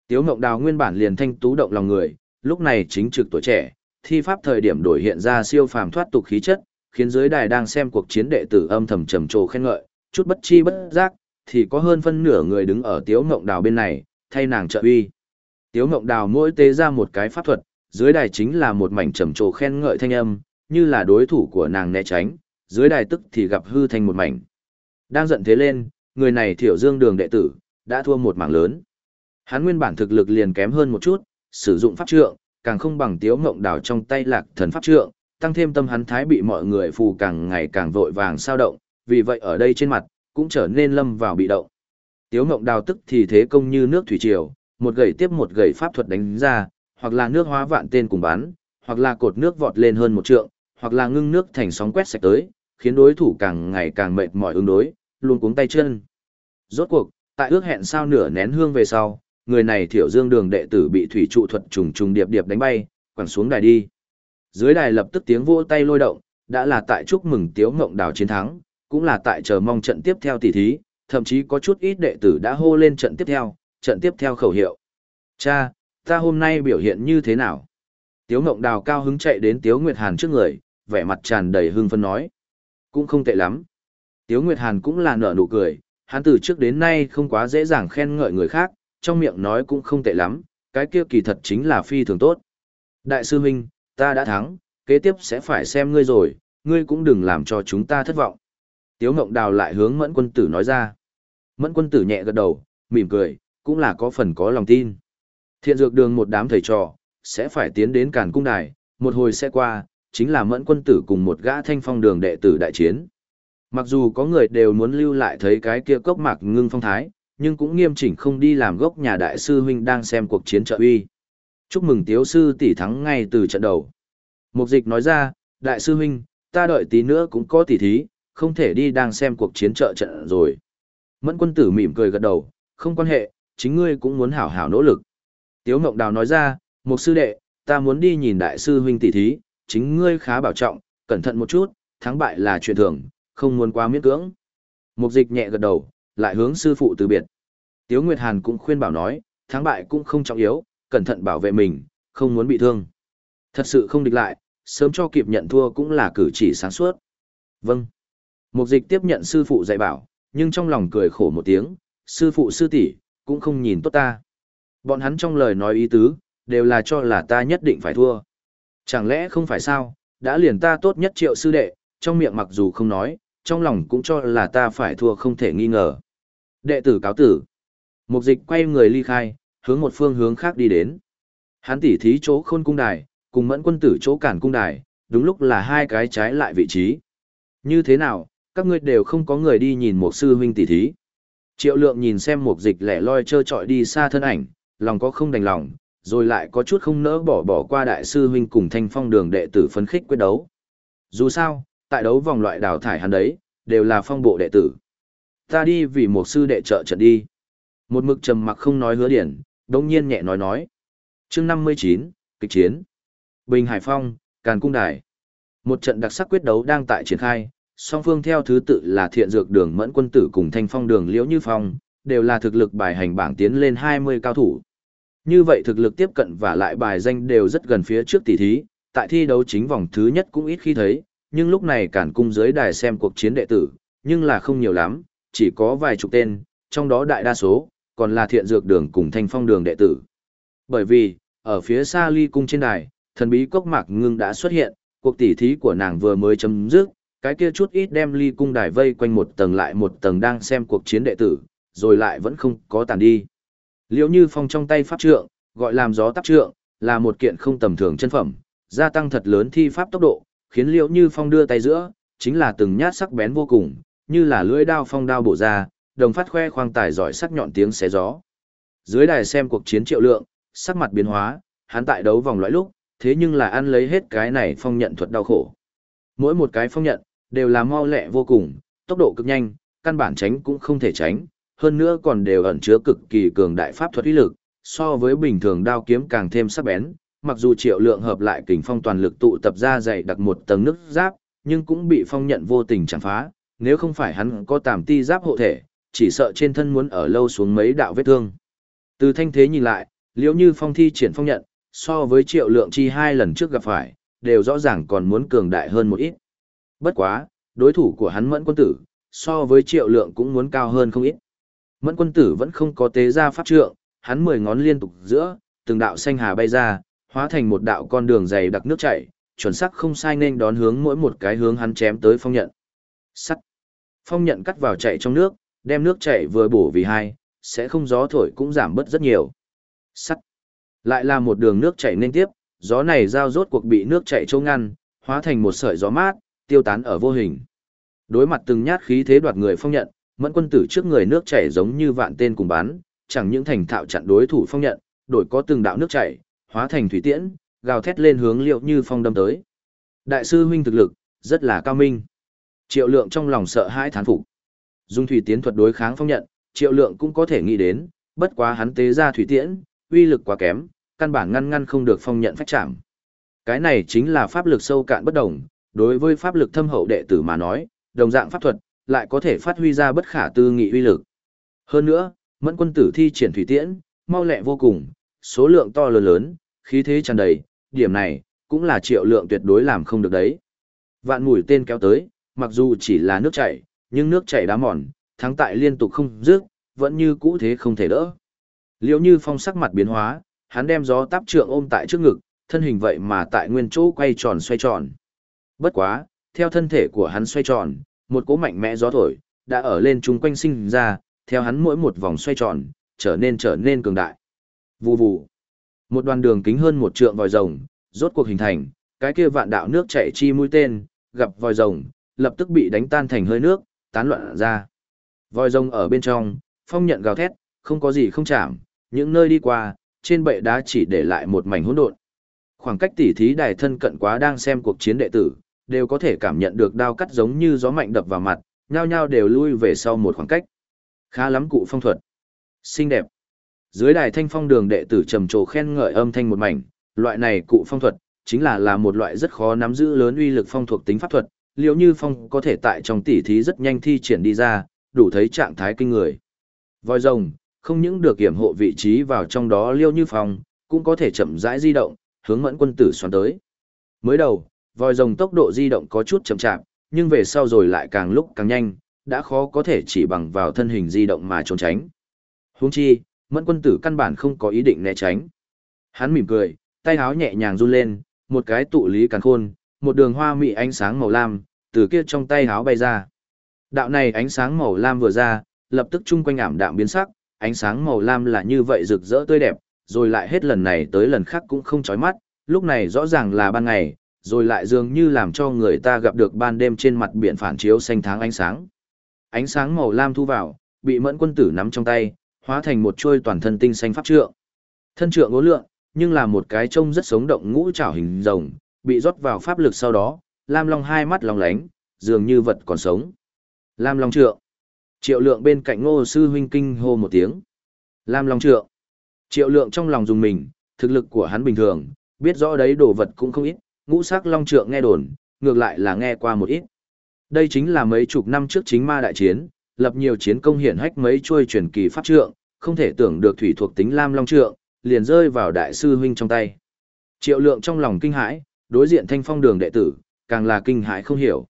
[SPEAKER 1] Tiếu Ngộng Đào nguyên bản liền thanh tú động lòng người, lúc này chính trực tuổi trẻ, thi pháp thời điểm đổi hiện ra siêu phàm thoát tục khí chất, khiến dưới đài đang xem cuộc chiến đệ tử âm thầm trầm trồ khen ngợi, chút bất chi bất giác, thì có hơn phân nửa người đứng ở Tiếu Ngộng Đào bên này, thay nàng trợ uy. Tiếu Ngộng Đào mỗi tế ra một cái pháp thuật, dưới đài chính là một mảnh trầm trồ khen ngợi thanh âm, như là đối thủ của nàng né tránh, dưới đài tức thì gặp hư thành một mảnh. Đang giận thế lên, người này thiểu dương đường đệ tử, đã thua một mảng lớn. Hắn nguyên bản thực lực liền kém hơn một chút, sử dụng pháp trượng, càng không bằng tiếu ngộng Đào trong tay lạc thần pháp trượng, tăng thêm tâm hắn thái bị mọi người phù càng ngày càng vội vàng sao động, vì vậy ở đây trên mặt, cũng trở nên lâm vào bị động. Tiếu ngộng đào tức thì thế công như nước thủy triều, một gậy tiếp một gậy pháp thuật đánh ra, hoặc là nước hóa vạn tên cùng bắn, hoặc là cột nước vọt lên hơn một trượng, hoặc là ngưng nước thành sóng quét sạch tới, khiến đối thủ càng ngày càng mệt mỏi ứng đối, luôn cuống tay chân. Rốt cuộc, tại ước hẹn sao nửa nén hương về sau, người này thiểu dương đường đệ tử bị thủy trụ thuật trùng trùng điệp điệp đánh bay, quẳng xuống đài đi. Dưới đài lập tức tiếng vỗ tay lôi động, đã là tại chúc mừng Tiếu Ngộng Đào chiến thắng, cũng là tại chờ mong trận tiếp theo tỷ thí, thậm chí có chút ít đệ tử đã hô lên trận tiếp theo, trận tiếp theo khẩu hiệu. Cha, ta hôm nay biểu hiện như thế nào? Tiếu Ngộng Đào cao hứng chạy đến Tiếu Nguyệt Hàn trước người, vẻ mặt tràn đầy hưng phấn nói. Cũng không tệ lắm. Tiếu Nguyệt Hàn cũng là nở nụ cười, hắn từ trước đến nay không quá dễ dàng khen ngợi người khác, trong miệng nói cũng không tệ lắm, cái kia kỳ thật chính là phi thường tốt. Đại sư huynh, ta đã thắng, kế tiếp sẽ phải xem ngươi rồi, ngươi cũng đừng làm cho chúng ta thất vọng. Tiếu Ngộng Đào lại hướng Mẫn Quân Tử nói ra. Mẫn Quân Tử nhẹ gật đầu, mỉm cười, cũng là có phần có lòng tin. Thiện dược đường một đám thầy trò, sẽ phải tiến đến càn cung đài, một hồi sẽ qua, chính là Mẫn Quân Tử cùng một gã thanh phong đường đệ tử đại chiến. Mặc dù có người đều muốn lưu lại thấy cái kia cốc mạc ngưng phong thái, nhưng cũng nghiêm chỉnh không đi làm gốc nhà đại sư huynh đang xem cuộc chiến trợ uy. Chúc mừng tiếu sư tỷ thắng ngay từ trận đầu. Mục dịch nói ra, đại sư huynh, ta đợi tí nữa cũng có tỷ thí, không thể đi đang xem cuộc chiến trợ trận rồi. Mẫn quân tử mỉm cười gật đầu, không quan hệ, chính ngươi cũng muốn hảo hảo nỗ lực. Tiếu Ngộng Đào nói ra, một sư đệ, ta muốn đi nhìn đại sư huynh tỷ thí, chính ngươi khá bảo trọng, cẩn thận một chút, thắng bại là chuyện thường, không muốn quá miễn cưỡng. Mục dịch nhẹ gật đầu, lại hướng sư phụ từ biệt. Tiếu Nguyệt Hàn cũng khuyên bảo nói, thắng bại cũng không trọng yếu, cẩn thận bảo vệ mình, không muốn bị thương. Thật sự không địch lại, sớm cho kịp nhận thua cũng là cử chỉ sáng suốt. Vâng. Mục dịch tiếp nhận sư phụ dạy bảo, nhưng trong lòng cười khổ một tiếng, sư phụ sư tỷ cũng không nhìn tốt ta. Bọn hắn trong lời nói ý tứ, đều là cho là ta nhất định phải thua. Chẳng lẽ không phải sao, đã liền ta tốt nhất triệu sư đệ, trong miệng mặc dù không nói, trong lòng cũng cho là ta phải thua không thể nghi ngờ. Đệ tử cáo tử. Mục dịch quay người ly khai, hướng một phương hướng khác đi đến. Hắn tỉ thí chỗ khôn cung đài, cùng mẫn quân tử chỗ cản cung đài, đúng lúc là hai cái trái lại vị trí. Như thế nào, các ngươi đều không có người đi nhìn một sư huynh tỉ thí. Triệu lượng nhìn xem một dịch lẻ loi trơ trọi đi xa thân ảnh, lòng có không đành lòng, rồi lại có chút không nỡ bỏ bỏ qua đại sư huynh cùng thanh phong đường đệ tử phấn khích quyết đấu. Dù sao, tại đấu vòng loại đào thải hắn đấy, đều là phong bộ đệ tử. Ta đi vì một sư đệ trợ trận đi. Một mực trầm mặc không nói hứa điển, đông nhiên nhẹ nói nói. chương 59, kịch chiến. Bình Hải Phong, Càn Cung Đài. Một trận đặc sắc quyết đấu đang tại triển khai, song phương theo thứ tự là thiện dược đường mẫn quân tử cùng thanh phong đường liễu như phong, đều là thực lực bài hành bảng tiến lên 20 cao thủ. Như vậy thực lực tiếp cận và lại bài danh đều rất gần phía trước tỷ thí, tại thi đấu chính vòng thứ nhất cũng ít khi thấy, nhưng lúc này cản cung dưới đài xem cuộc chiến đệ tử, nhưng là không nhiều lắm, chỉ có vài chục tên, trong đó đại đa số, còn là thiện dược đường cùng thanh phong đường đệ tử. Bởi vì, ở phía xa ly cung trên đài, thần bí cốc mạc ngưng đã xuất hiện, cuộc tỷ thí của nàng vừa mới chấm dứt, cái kia chút ít đem ly cung đài vây quanh một tầng lại một tầng đang xem cuộc chiến đệ tử, rồi lại vẫn không có tàn đi. Liễu Như Phong trong tay pháp trượng, gọi làm gió tắp trượng, là một kiện không tầm thường chân phẩm, gia tăng thật lớn thi pháp tốc độ, khiến Liễu Như Phong đưa tay giữa, chính là từng nhát sắc bén vô cùng, như là lưỡi đao phong đao bổ ra, đồng phát khoe khoang tài giỏi sắc nhọn tiếng xé gió. Dưới đài xem cuộc chiến triệu lượng, sắc mặt biến hóa, hắn tại đấu vòng loại lúc, thế nhưng là ăn lấy hết cái này phong nhận thuật đau khổ. Mỗi một cái phong nhận, đều là mau lẹ vô cùng, tốc độ cực nhanh, căn bản tránh cũng không thể tránh, hơn nữa còn đều ẩn chứa cực kỳ cường đại pháp thuật uy lực, so với bình thường đao kiếm càng thêm sắc bén, mặc dù triệu lượng hợp lại kình phong toàn lực tụ tập ra dày đặc một tầng nước giáp, nhưng cũng bị phong nhận vô tình chẳng phá, nếu không phải hắn có tàm ti giáp hộ thể, chỉ sợ trên thân muốn ở lâu xuống mấy đạo vết thương. Từ thanh thế nhìn lại, liễu như phong thi triển phong nhận, so với triệu lượng chi hai lần trước gặp phải, đều rõ ràng còn muốn cường đại hơn một ít. Bất quá, đối thủ của hắn mẫn quân tử, so với triệu lượng cũng muốn cao hơn không ít. Mẫn quân tử vẫn không có tế ra pháp trượng, hắn mười ngón liên tục giữa, từng đạo xanh hà bay ra, hóa thành một đạo con đường dày đặc nước chảy, chuẩn xác không sai nên đón hướng mỗi một cái hướng hắn chém tới phong nhận. Sắt. Phong nhận cắt vào chạy trong nước, đem nước chảy vừa bổ vì hai, sẽ không gió thổi cũng giảm bớt rất nhiều. Sắt. Lại là một đường nước chảy nên tiếp, gió này giao rốt cuộc bị nước chảy chỗ ngăn, hóa thành một sợi gió mát, tiêu tán ở vô hình. Đối mặt từng nhát khí thế đoạt người phong nhận, mẫn quân tử trước người nước chảy giống như vạn tên cùng bắn, chẳng những thành thạo chặn đối thủ phong nhận, đổi có từng đạo nước chảy, hóa thành thủy tiễn, gào thét lên hướng liệu như phong đâm tới. Đại sư huynh thực lực, rất là cao minh. Triệu lượng trong lòng sợ hãi thán phục. Dùng thủy tiến thuật đối kháng phong nhận, triệu lượng cũng có thể nghĩ đến, bất quá hắn tế ra thủy tiễn, uy lực quá kém, căn bản ngăn ngăn không được phong nhận phách chạm. Cái này chính là pháp lực sâu cạn bất đồng, đối với pháp lực thâm hậu đệ tử mà nói, đồng dạng pháp thuật, lại có thể phát huy ra bất khả tư nghị uy lực. Hơn nữa, mẫn quân tử thi triển thủy tiễn, mau lẹ vô cùng, số lượng to lớn lớn, khí thế tràn đầy, điểm này, cũng là triệu lượng tuyệt đối làm không được đấy. Vạn mũi tên kéo tới, mặc dù chỉ là nước chảy, nhưng nước chảy đá mòn, thắng tại liên tục không dứt, vẫn như cũ thế không thể đỡ. Liễu Như Phong sắc mặt biến hóa, hắn đem gió táp trượng ôm tại trước ngực, thân hình vậy mà tại nguyên chỗ quay tròn xoay tròn. Bất quá, theo thân thể của hắn xoay tròn, một cỗ mạnh mẽ gió thổi, đã ở lên chung quanh sinh ra, theo hắn mỗi một vòng xoay tròn, trở nên trở nên cường đại. Vù vù. Một đoàn đường kính hơn một trượng vòi rồng, rốt cuộc hình thành, cái kia vạn đạo nước chảy chi mũi tên, gặp vòi rồng, lập tức bị đánh tan thành hơi nước, tán loạn ra. Voi rồng ở bên trong, phong nhận gào thét, không có gì không chạm, những nơi đi qua, trên bệ đá chỉ để lại một mảnh hỗn độn. Khoảng cách tỉ thí đài thân cận quá đang xem cuộc chiến đệ tử, đều có thể cảm nhận được đao cắt giống như gió mạnh đập vào mặt, nhao nhao đều lui về sau một khoảng cách. Khá lắm cụ phong thuật. Xinh đẹp. Dưới đài thanh phong đường đệ tử trầm trồ khen ngợi âm thanh một mảnh, loại này cụ phong thuật, chính là là một loại rất khó nắm giữ lớn uy lực phong thuộc tính pháp thuật, liếu như phong có thể tại trong tỉ thí rất nhanh thi triển đi ra, đủ thấy trạng thái kinh người. Voi rồng, không những được kiểm hộ vị trí vào trong đó liêu như phong, cũng có thể chậm rãi di động, hướng mẫn quân tử xoắn tới. Mới đầu, voi rồng tốc độ di động có chút chậm chạp, nhưng về sau rồi lại càng lúc càng nhanh, đã khó có thể chỉ bằng vào thân hình di động mà trốn tránh. Huống chi, mẫn quân tử căn bản không có ý định né tránh. Hắn mỉm cười, tay háo nhẹ nhàng run lên, một cái tụ lý càn khôn, một đường hoa mị ánh sáng màu lam, từ kia trong tay háo bay ra. Đạo này ánh sáng màu lam vừa ra, lập tức chung quanh ảm đạm biến sắc, ánh sáng màu lam là như vậy rực rỡ tươi đẹp, rồi lại hết lần này tới lần khác cũng không chói mắt, lúc này rõ ràng là ban ngày, rồi lại dường như làm cho người ta gặp được ban đêm trên mặt biển phản chiếu xanh tháng ánh sáng. Ánh sáng màu lam thu vào, bị mẫn quân tử nắm trong tay, hóa thành một chuôi toàn thân tinh xanh pháp trượng. Thân trượng ngố lượng, nhưng là một cái trông rất sống động ngũ trảo hình rồng, bị rót vào pháp lực sau đó, Lam Long hai mắt long lánh, dường như vật còn sống. Lam Long trượng. Triệu lượng bên cạnh ngô sư huynh kinh hô một tiếng. Lam Long trượng. Triệu lượng trong lòng dùng mình, thực lực của hắn bình thường, biết rõ đấy đồ vật cũng không ít, ngũ sắc Long trượng nghe đồn, ngược lại là nghe qua một ít. Đây chính là mấy chục năm trước chính ma đại chiến, lập nhiều chiến công hiển hách mấy chuôi truyền kỳ pháp trượng, không thể tưởng được thủy thuộc tính Lam Long trượng, liền rơi vào đại sư huynh trong tay. Triệu lượng trong lòng kinh hãi, đối diện thanh phong đường đệ tử, càng là kinh hãi không hiểu.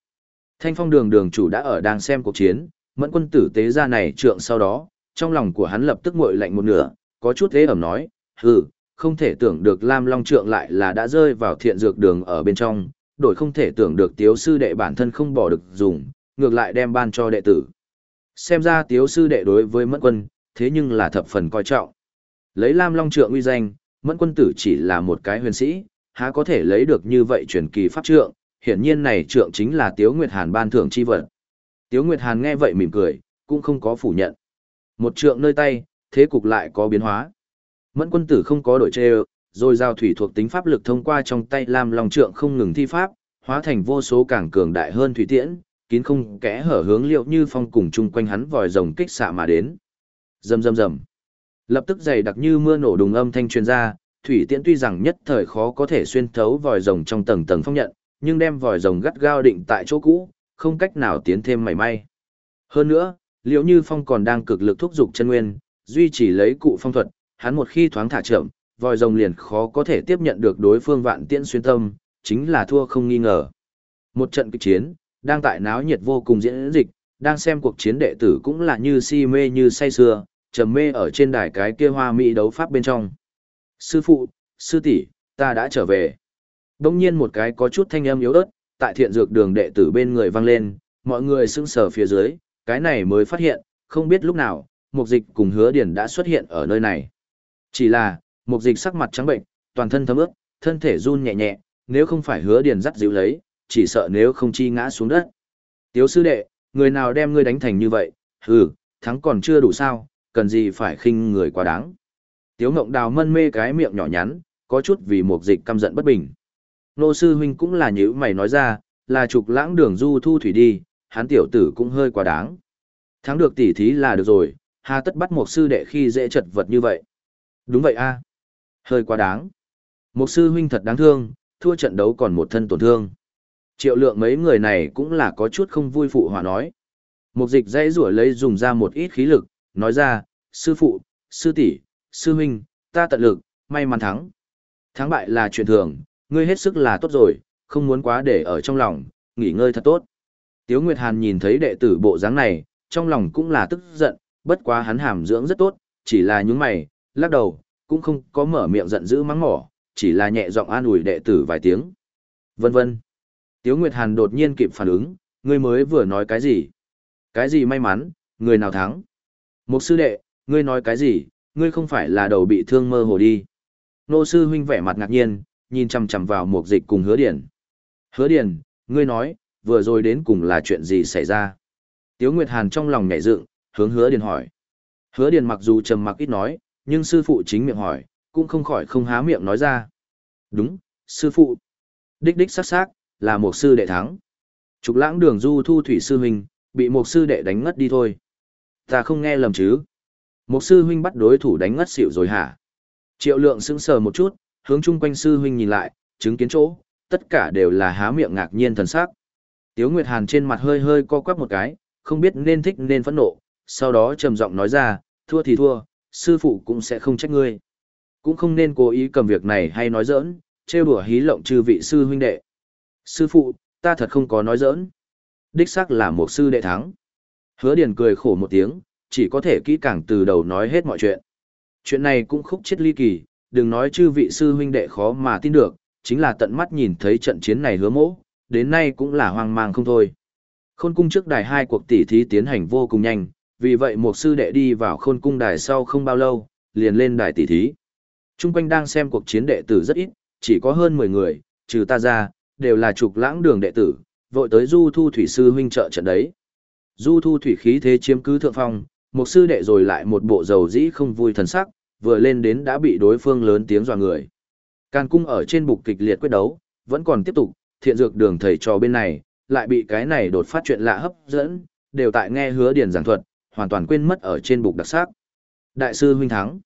[SPEAKER 1] Thanh phong đường đường chủ đã ở đang xem cuộc chiến, mẫn quân tử tế ra này trượng sau đó, trong lòng của hắn lập tức nguội lạnh một nửa, có chút thế ẩm nói, hừ, không thể tưởng được Lam Long trượng lại là đã rơi vào thiện dược đường ở bên trong, đổi không thể tưởng được tiếu sư đệ bản thân không bỏ được dùng, ngược lại đem ban cho đệ tử. Xem ra tiếu sư đệ đối với mẫn quân, thế nhưng là thập phần coi trọng. Lấy Lam Long trượng uy danh, mẫn quân tử chỉ là một cái huyền sĩ, há có thể lấy được như vậy truyền kỳ pháp trượng, hiển nhiên này trượng chính là Tiếu Nguyệt Hàn ban thưởng chi vật. Tiếu Nguyệt Hàn nghe vậy mỉm cười, cũng không có phủ nhận. Một trượng nơi tay, thế cục lại có biến hóa. Mẫn quân tử không có đổi chê rồi giao thủy thuộc tính pháp lực thông qua trong tay làm lòng trượng không ngừng thi pháp, hóa thành vô số càng cường đại hơn thủy tiễn, kín không kẽ hở hướng liệu như phong cùng chung quanh hắn vòi rồng kích xạ mà đến. Rầm rầm rầm. Lập tức dày đặc như mưa nổ đùng âm thanh truyền ra, thủy tiễn tuy rằng nhất thời khó có thể xuyên thấu vòi rồng trong tầng tầng phong nhận, nhưng đem vòi rồng gắt gao định tại chỗ cũ, không cách nào tiến thêm mảy may. Hơn nữa, liệu như phong còn đang cực lực thúc giục chân nguyên, duy trì lấy cụ phong thuật, hắn một khi thoáng thả chậm, vòi rồng liền khó có thể tiếp nhận được đối phương vạn tiễn xuyên tâm, chính là thua không nghi ngờ. Một trận kịch chiến, đang tại náo nhiệt vô cùng diễn dịch, đang xem cuộc chiến đệ tử cũng là như si mê như say sưa, trầm mê ở trên đài cái kia hoa mỹ đấu pháp bên trong. Sư phụ, sư tỷ, ta đã trở về. Đông nhiên một cái có chút thanh âm yếu ớt, tại thiện dược đường đệ tử bên người vang lên, mọi người sững sờ phía dưới, cái này mới phát hiện, không biết lúc nào, mục dịch cùng hứa điển đã xuất hiện ở nơi này. Chỉ là, mục dịch sắc mặt trắng bệnh, toàn thân thấm ướt, thân thể run nhẹ nhẹ, nếu không phải hứa điển dắt dịu lấy, chỉ sợ nếu không chi ngã xuống đất. Tiếu sư đệ, người nào đem ngươi đánh thành như vậy, hừ, thắng còn chưa đủ sao, cần gì phải khinh người quá đáng. Tiếu ngộng đào mân mê cái miệng nhỏ nhắn, có chút vì Mục dịch căm giận bất bình. Nô sư huynh cũng là nhữ mày nói ra, là trục lãng đường du thu thủy đi, hắn tiểu tử cũng hơi quá đáng. Thắng được tỉ thí là được rồi, hà tất bắt một sư đệ khi dễ chật vật như vậy. Đúng vậy a Hơi quá đáng. Một sư huynh thật đáng thương, thua trận đấu còn một thân tổn thương. Triệu lượng mấy người này cũng là có chút không vui phụ hòa nói. Mục dịch dây rủa lấy dùng ra một ít khí lực, nói ra, sư phụ, sư tỷ, sư huynh, ta tận lực, may mắn thắng. Thắng bại là chuyện thường, ngươi hết sức là tốt rồi, không muốn quá để ở trong lòng, nghỉ ngơi thật tốt. Tiếu Nguyệt Hàn nhìn thấy đệ tử bộ dáng này, trong lòng cũng là tức giận, bất quá hắn hàm dưỡng rất tốt, chỉ là những mày, lắc đầu, cũng không có mở miệng giận dữ mắng mỏ, chỉ là nhẹ giọng an ủi đệ tử vài tiếng. Vân vân. Tiếu Nguyệt Hàn đột nhiên kịp phản ứng, ngươi mới vừa nói cái gì? Cái gì may mắn, người nào thắng? Một sư đệ, ngươi nói cái gì, ngươi không phải là đầu bị thương mơ hồ đi. Nô sư huynh vẻ mặt ngạc nhiên, nhìn chằm chằm vào mục dịch cùng hứa điển. Hứa điển, ngươi nói, vừa rồi đến cùng là chuyện gì xảy ra. Tiếu Nguyệt Hàn trong lòng nhảy dựng, hướng hứa điền hỏi. Hứa điền mặc dù trầm mặc ít nói, nhưng sư phụ chính miệng hỏi, cũng không khỏi không há miệng nói ra. Đúng, sư phụ. Đích đích sắc sắc, là một sư đệ thắng. Trục lãng đường du thu thủy sư huynh, bị một sư đệ đánh ngất đi thôi. Ta không nghe lầm chứ. Một sư huynh bắt đối thủ đánh ngất xỉu rồi hả? Triệu lượng sững sờ một chút, hướng chung quanh sư huynh nhìn lại, chứng kiến chỗ, tất cả đều là há miệng ngạc nhiên thần sắc. Tiếu Nguyệt Hàn trên mặt hơi hơi co quắp một cái, không biết nên thích nên phẫn nộ, sau đó trầm giọng nói ra, thua thì thua, sư phụ cũng sẽ không trách ngươi. Cũng không nên cố ý cầm việc này hay nói giỡn, trêu đùa hí lộng trừ vị sư huynh đệ. Sư phụ, ta thật không có nói giỡn. Đích xác là một sư đệ thắng. Hứa Điền cười khổ một tiếng, chỉ có thể kỹ càng từ đầu nói hết mọi chuyện. Chuyện này cũng khúc chết ly kỳ, đừng nói chư vị sư huynh đệ khó mà tin được, chính là tận mắt nhìn thấy trận chiến này hứa mỗ, đến nay cũng là hoang mang không thôi. Khôn cung trước đài hai cuộc tỷ thí tiến hành vô cùng nhanh, vì vậy một sư đệ đi vào khôn cung đài sau không bao lâu, liền lên đài tỷ thí. Trung quanh đang xem cuộc chiến đệ tử rất ít, chỉ có hơn 10 người, trừ ta ra, đều là trục lãng đường đệ tử, vội tới du thu thủy sư huynh trợ trận đấy. Du thu thủy khí thế chiếm cứ thượng phong, một sư đệ rồi lại một bộ dầu dĩ không vui thần sắc, vừa lên đến đã bị đối phương lớn tiếng dọa người. Càn cung ở trên bục kịch liệt quyết đấu, vẫn còn tiếp tục, thiện dược đường thầy trò bên này, lại bị cái này đột phát chuyện lạ hấp dẫn, đều tại nghe hứa điển giảng thuật, hoàn toàn quên mất ở trên bục đặc sắc. Đại sư huynh thắng.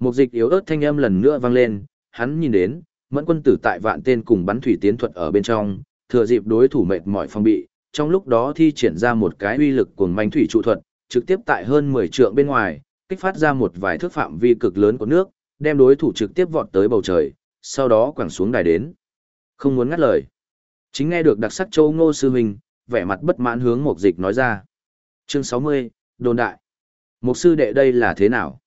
[SPEAKER 1] Một dịch yếu ớt thanh âm lần nữa vang lên, hắn nhìn đến, mẫn quân tử tại vạn tên cùng bắn thủy tiến thuật ở bên trong, thừa dịp đối thủ mệt mỏi phong bị, trong lúc đó thi triển ra một cái uy lực cuồng manh thủy trụ thuật, trực tiếp tại hơn 10 trượng bên ngoài, kích phát ra một vài thước phạm vi cực lớn của nước, đem đối thủ trực tiếp vọt tới bầu trời, sau đó quẳng xuống đài đến. Không muốn ngắt lời. Chính nghe được đặc sắc châu ngô sư huynh, vẻ mặt bất mãn hướng một dịch nói ra. Chương 60, đồn đại. Một sư đệ đây là thế nào?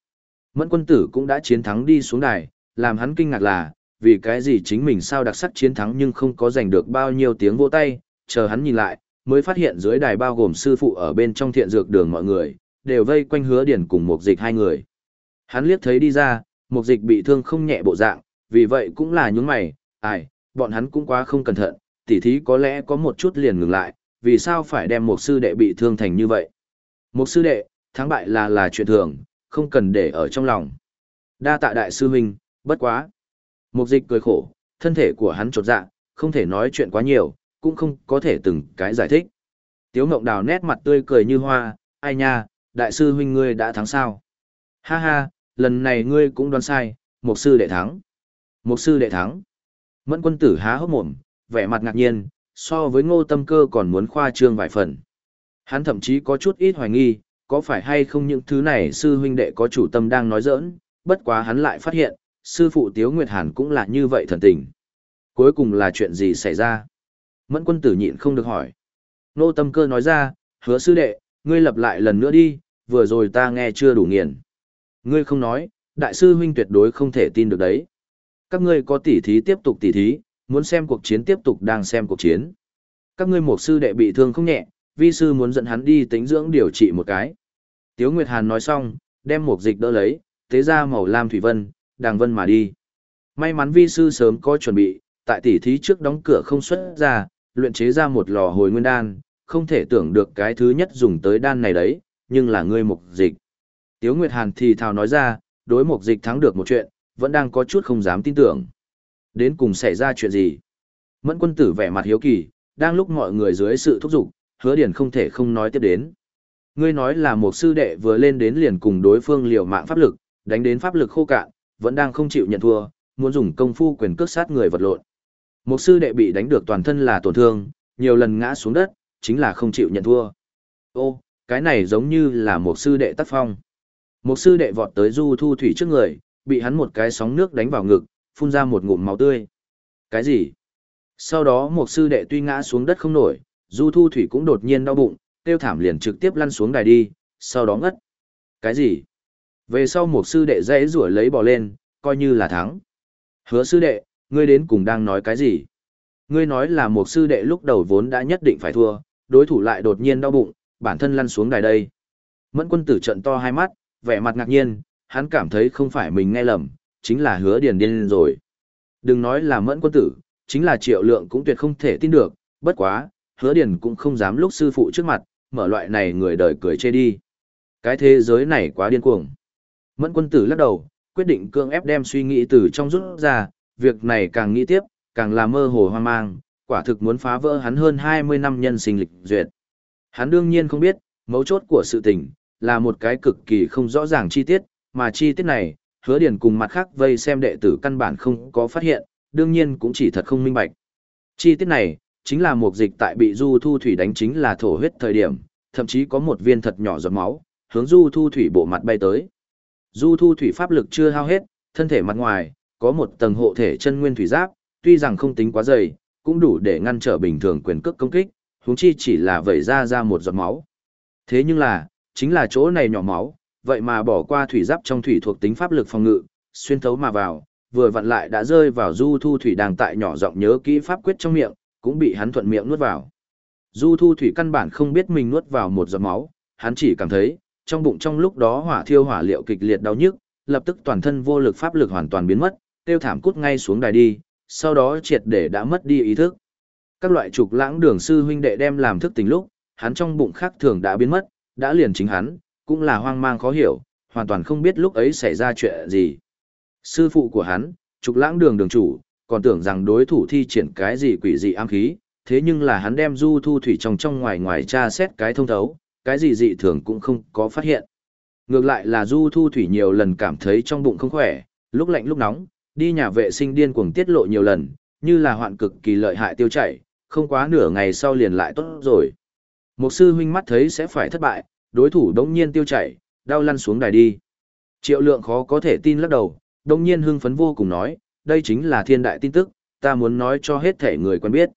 [SPEAKER 1] Mẫn quân tử cũng đã chiến thắng đi xuống đài, làm hắn kinh ngạc là, vì cái gì chính mình sao đặc sắc chiến thắng nhưng không có giành được bao nhiêu tiếng vỗ tay, chờ hắn nhìn lại, mới phát hiện dưới đài bao gồm sư phụ ở bên trong thiện dược đường mọi người, đều vây quanh hứa điển cùng một dịch hai người. Hắn liếc thấy đi ra, một dịch bị thương không nhẹ bộ dạng, vì vậy cũng là những mày, ai, bọn hắn cũng quá không cẩn thận, tỉ thí có lẽ có một chút liền ngừng lại, vì sao phải đem một sư đệ bị thương thành như vậy. Một sư đệ, thắng bại là là chuyện thường, không cần để ở trong lòng. Đa tạ đại sư huynh, bất quá. Một dịch cười khổ, thân thể của hắn trột dạ, không thể nói chuyện quá nhiều, cũng không có thể từng cái giải thích. Tiếu Ngộng Đào nét mặt tươi cười như hoa, ai nha, đại sư huynh ngươi đã thắng sao? Ha ha, lần này ngươi cũng đoán sai, một sư đệ thắng. Một sư đệ thắng. Mẫn quân tử há hốc mồm, vẻ mặt ngạc nhiên, so với ngô tâm cơ còn muốn khoa trương vài phần. Hắn thậm chí có chút ít hoài nghi, có phải hay không những thứ này sư huynh đệ có chủ tâm đang nói giỡn, bất quá hắn lại phát hiện, sư phụ Tiếu Nguyệt Hàn cũng là như vậy thần tình. Cuối cùng là chuyện gì xảy ra? Mẫn quân tử nhịn không được hỏi. Nô tâm cơ nói ra, hứa sư đệ, ngươi lập lại lần nữa đi, vừa rồi ta nghe chưa đủ nghiền. Ngươi không nói, đại sư huynh tuyệt đối không thể tin được đấy. Các ngươi có tỉ thí tiếp tục tỉ thí, muốn xem cuộc chiến tiếp tục đang xem cuộc chiến. Các ngươi một sư đệ bị thương không nhẹ, vi sư muốn dẫn hắn đi tính dưỡng điều trị một cái. Tiếu Nguyệt Hàn nói xong, đem một dịch đỡ lấy, tế ra màu lam thủy vân, đàng vân mà đi. May mắn vi sư sớm có chuẩn bị, tại tỉ thí trước đóng cửa không xuất ra, luyện chế ra một lò hồi nguyên đan, không thể tưởng được cái thứ nhất dùng tới đan này đấy, nhưng là ngươi mục dịch. Tiếu Nguyệt Hàn thì thào nói ra, đối mục dịch thắng được một chuyện, vẫn đang có chút không dám tin tưởng. Đến cùng xảy ra chuyện gì? Mẫn quân tử vẻ mặt hiếu kỳ, đang lúc mọi người dưới sự thúc giục, hứa điển không thể không nói tiếp đến. Ngươi nói là một sư đệ vừa lên đến liền cùng đối phương liều mạng pháp lực, đánh đến pháp lực khô cạn, vẫn đang không chịu nhận thua, muốn dùng công phu quyền cước sát người vật lộn. Một sư đệ bị đánh được toàn thân là tổn thương, nhiều lần ngã xuống đất, chính là không chịu nhận thua. Ô, cái này giống như là một sư đệ tác phong. Một sư đệ vọt tới du thu thủy trước người, bị hắn một cái sóng nước đánh vào ngực, phun ra một ngụm máu tươi. Cái gì? Sau đó một sư đệ tuy ngã xuống đất không nổi, du thu thủy cũng đột nhiên đau bụng, tiêu thảm liền trực tiếp lăn xuống đài đi, sau đó ngất. Cái gì? Về sau một sư đệ dãy rủa lấy bỏ lên, coi như là thắng. Hứa sư đệ, ngươi đến cùng đang nói cái gì? Ngươi nói là một sư đệ lúc đầu vốn đã nhất định phải thua, đối thủ lại đột nhiên đau bụng, bản thân lăn xuống đài đây. Mẫn quân tử trận to hai mắt, vẻ mặt ngạc nhiên, hắn cảm thấy không phải mình nghe lầm, chính là hứa điền điên rồi. Đừng nói là mẫn quân tử, chính là triệu lượng cũng tuyệt không thể tin được, bất quá, hứa điền cũng không dám lúc sư phụ trước mặt, mở loại này người đời cười chê đi. Cái thế giới này quá điên cuồng. Mẫn quân tử lắc đầu, quyết định cương ép đem suy nghĩ từ trong rút ra, việc này càng nghĩ tiếp, càng là mơ hồ hoang mang, quả thực muốn phá vỡ hắn hơn 20 năm nhân sinh lịch duyệt. Hắn đương nhiên không biết, mấu chốt của sự tình, là một cái cực kỳ không rõ ràng chi tiết, mà chi tiết này, hứa điền cùng mặt khác vây xem đệ tử căn bản không có phát hiện, đương nhiên cũng chỉ thật không minh bạch. Chi tiết này, chính là một dịch tại bị du thu thủy đánh chính là thổ huyết thời điểm, thậm chí có một viên thật nhỏ giọt máu, hướng du thu thủy bộ mặt bay tới. Du thu thủy pháp lực chưa hao hết, thân thể mặt ngoài, có một tầng hộ thể chân nguyên thủy giáp, tuy rằng không tính quá dày, cũng đủ để ngăn trở bình thường quyền cước công kích, huống chi chỉ là vẩy ra ra một giọt máu. Thế nhưng là, chính là chỗ này nhỏ máu, vậy mà bỏ qua thủy giáp trong thủy thuộc tính pháp lực phòng ngự, xuyên thấu mà vào, vừa vặn lại đã rơi vào Du Thu Thủy đang tại nhỏ giọng nhớ kỹ pháp quyết trong miệng, cũng bị hắn thuận miệng nuốt vào. Du Thu Thủy căn bản không biết mình nuốt vào một giọt máu, hắn chỉ cảm thấy, trong bụng trong lúc đó hỏa thiêu hỏa liệu kịch liệt đau nhức, lập tức toàn thân vô lực pháp lực hoàn toàn biến mất, tiêu thảm cút ngay xuống đài đi, sau đó triệt để đã mất đi ý thức. Các loại trục lãng đường sư huynh đệ đem làm thức tỉnh lúc, hắn trong bụng khác thường đã biến mất, đã liền chính hắn, cũng là hoang mang khó hiểu, hoàn toàn không biết lúc ấy xảy ra chuyện gì. Sư phụ của hắn, trục lãng đường đường chủ, còn tưởng rằng đối thủ thi triển cái gì quỷ dị ám khí, thế nhưng là hắn đem du thu thủy trong trong ngoài ngoài tra xét cái thông thấu, cái gì dị thường cũng không có phát hiện. Ngược lại là du thu thủy nhiều lần cảm thấy trong bụng không khỏe, lúc lạnh lúc nóng, đi nhà vệ sinh điên cuồng tiết lộ nhiều lần, như là hoạn cực kỳ lợi hại tiêu chảy, không quá nửa ngày sau liền lại tốt rồi. Một sư huynh mắt thấy sẽ phải thất bại, đối thủ đống nhiên tiêu chảy, đau lăn xuống đài đi. Triệu lượng khó có thể tin lắc đầu, đống nhiên hưng phấn vô cùng nói, đây chính là thiên đại tin tức, ta muốn nói cho hết thể người quen biết.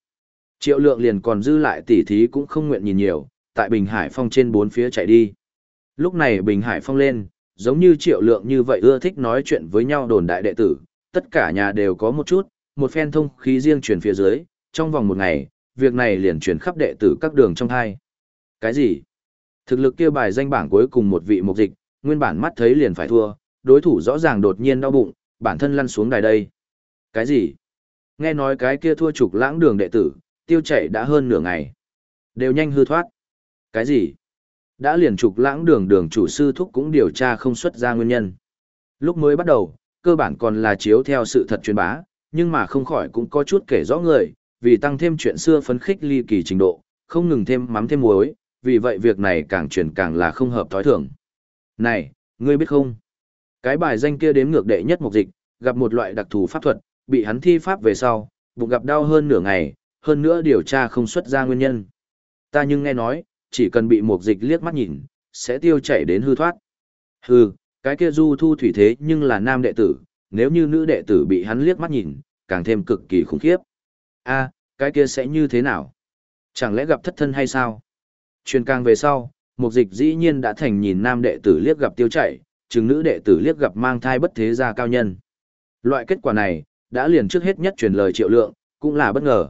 [SPEAKER 1] Triệu lượng liền còn dư lại tỉ thí cũng không nguyện nhìn nhiều, tại Bình Hải Phong trên bốn phía chạy đi. Lúc này Bình Hải Phong lên, giống như triệu lượng như vậy ưa thích nói chuyện với nhau đồn đại đệ tử, tất cả nhà đều có một chút, một phen thông khí riêng truyền phía dưới, trong vòng một ngày, việc này liền truyền khắp đệ tử các đường trong hai. Cái gì? Thực lực kia bài danh bảng cuối cùng một vị mục dịch, nguyên bản mắt thấy liền phải thua, đối thủ rõ ràng đột nhiên đau bụng, bản thân lăn xuống đài đây. Cái gì? Nghe nói cái kia thua trục lãng đường đệ tử, tiêu chảy đã hơn nửa ngày. Đều nhanh hư thoát. Cái gì? Đã liền trục lãng đường đường chủ sư thúc cũng điều tra không xuất ra nguyên nhân. Lúc mới bắt đầu, cơ bản còn là chiếu theo sự thật truyền bá, nhưng mà không khỏi cũng có chút kể rõ người, vì tăng thêm chuyện xưa phấn khích ly kỳ trình độ, không ngừng thêm mắm thêm muối, vì vậy việc này càng truyền càng là không hợp thói thường. Này, ngươi biết không? Cái bài danh kia đếm ngược đệ nhất mục dịch, gặp một loại đặc thù pháp thuật, bị hắn thi pháp về sau, bụng gặp đau hơn nửa ngày, hơn nữa điều tra không xuất ra nguyên nhân. Ta nhưng nghe nói, chỉ cần bị mục dịch liếc mắt nhìn, sẽ tiêu chảy đến hư thoát. Hư, cái kia du thu thủy thế nhưng là nam đệ tử, nếu như nữ đệ tử bị hắn liếc mắt nhìn, càng thêm cực kỳ khủng khiếp. a cái kia sẽ như thế nào? Chẳng lẽ gặp thất thân hay sao? Truyền càng về sau, mục dịch dĩ nhiên đã thành nhìn nam đệ tử liếc gặp tiêu chảy, chừng nữ đệ tử liếc gặp mang thai bất thế gia cao nhân. Loại kết quả này, đã liền trước hết nhất truyền lời triệu lượng, cũng là bất ngờ.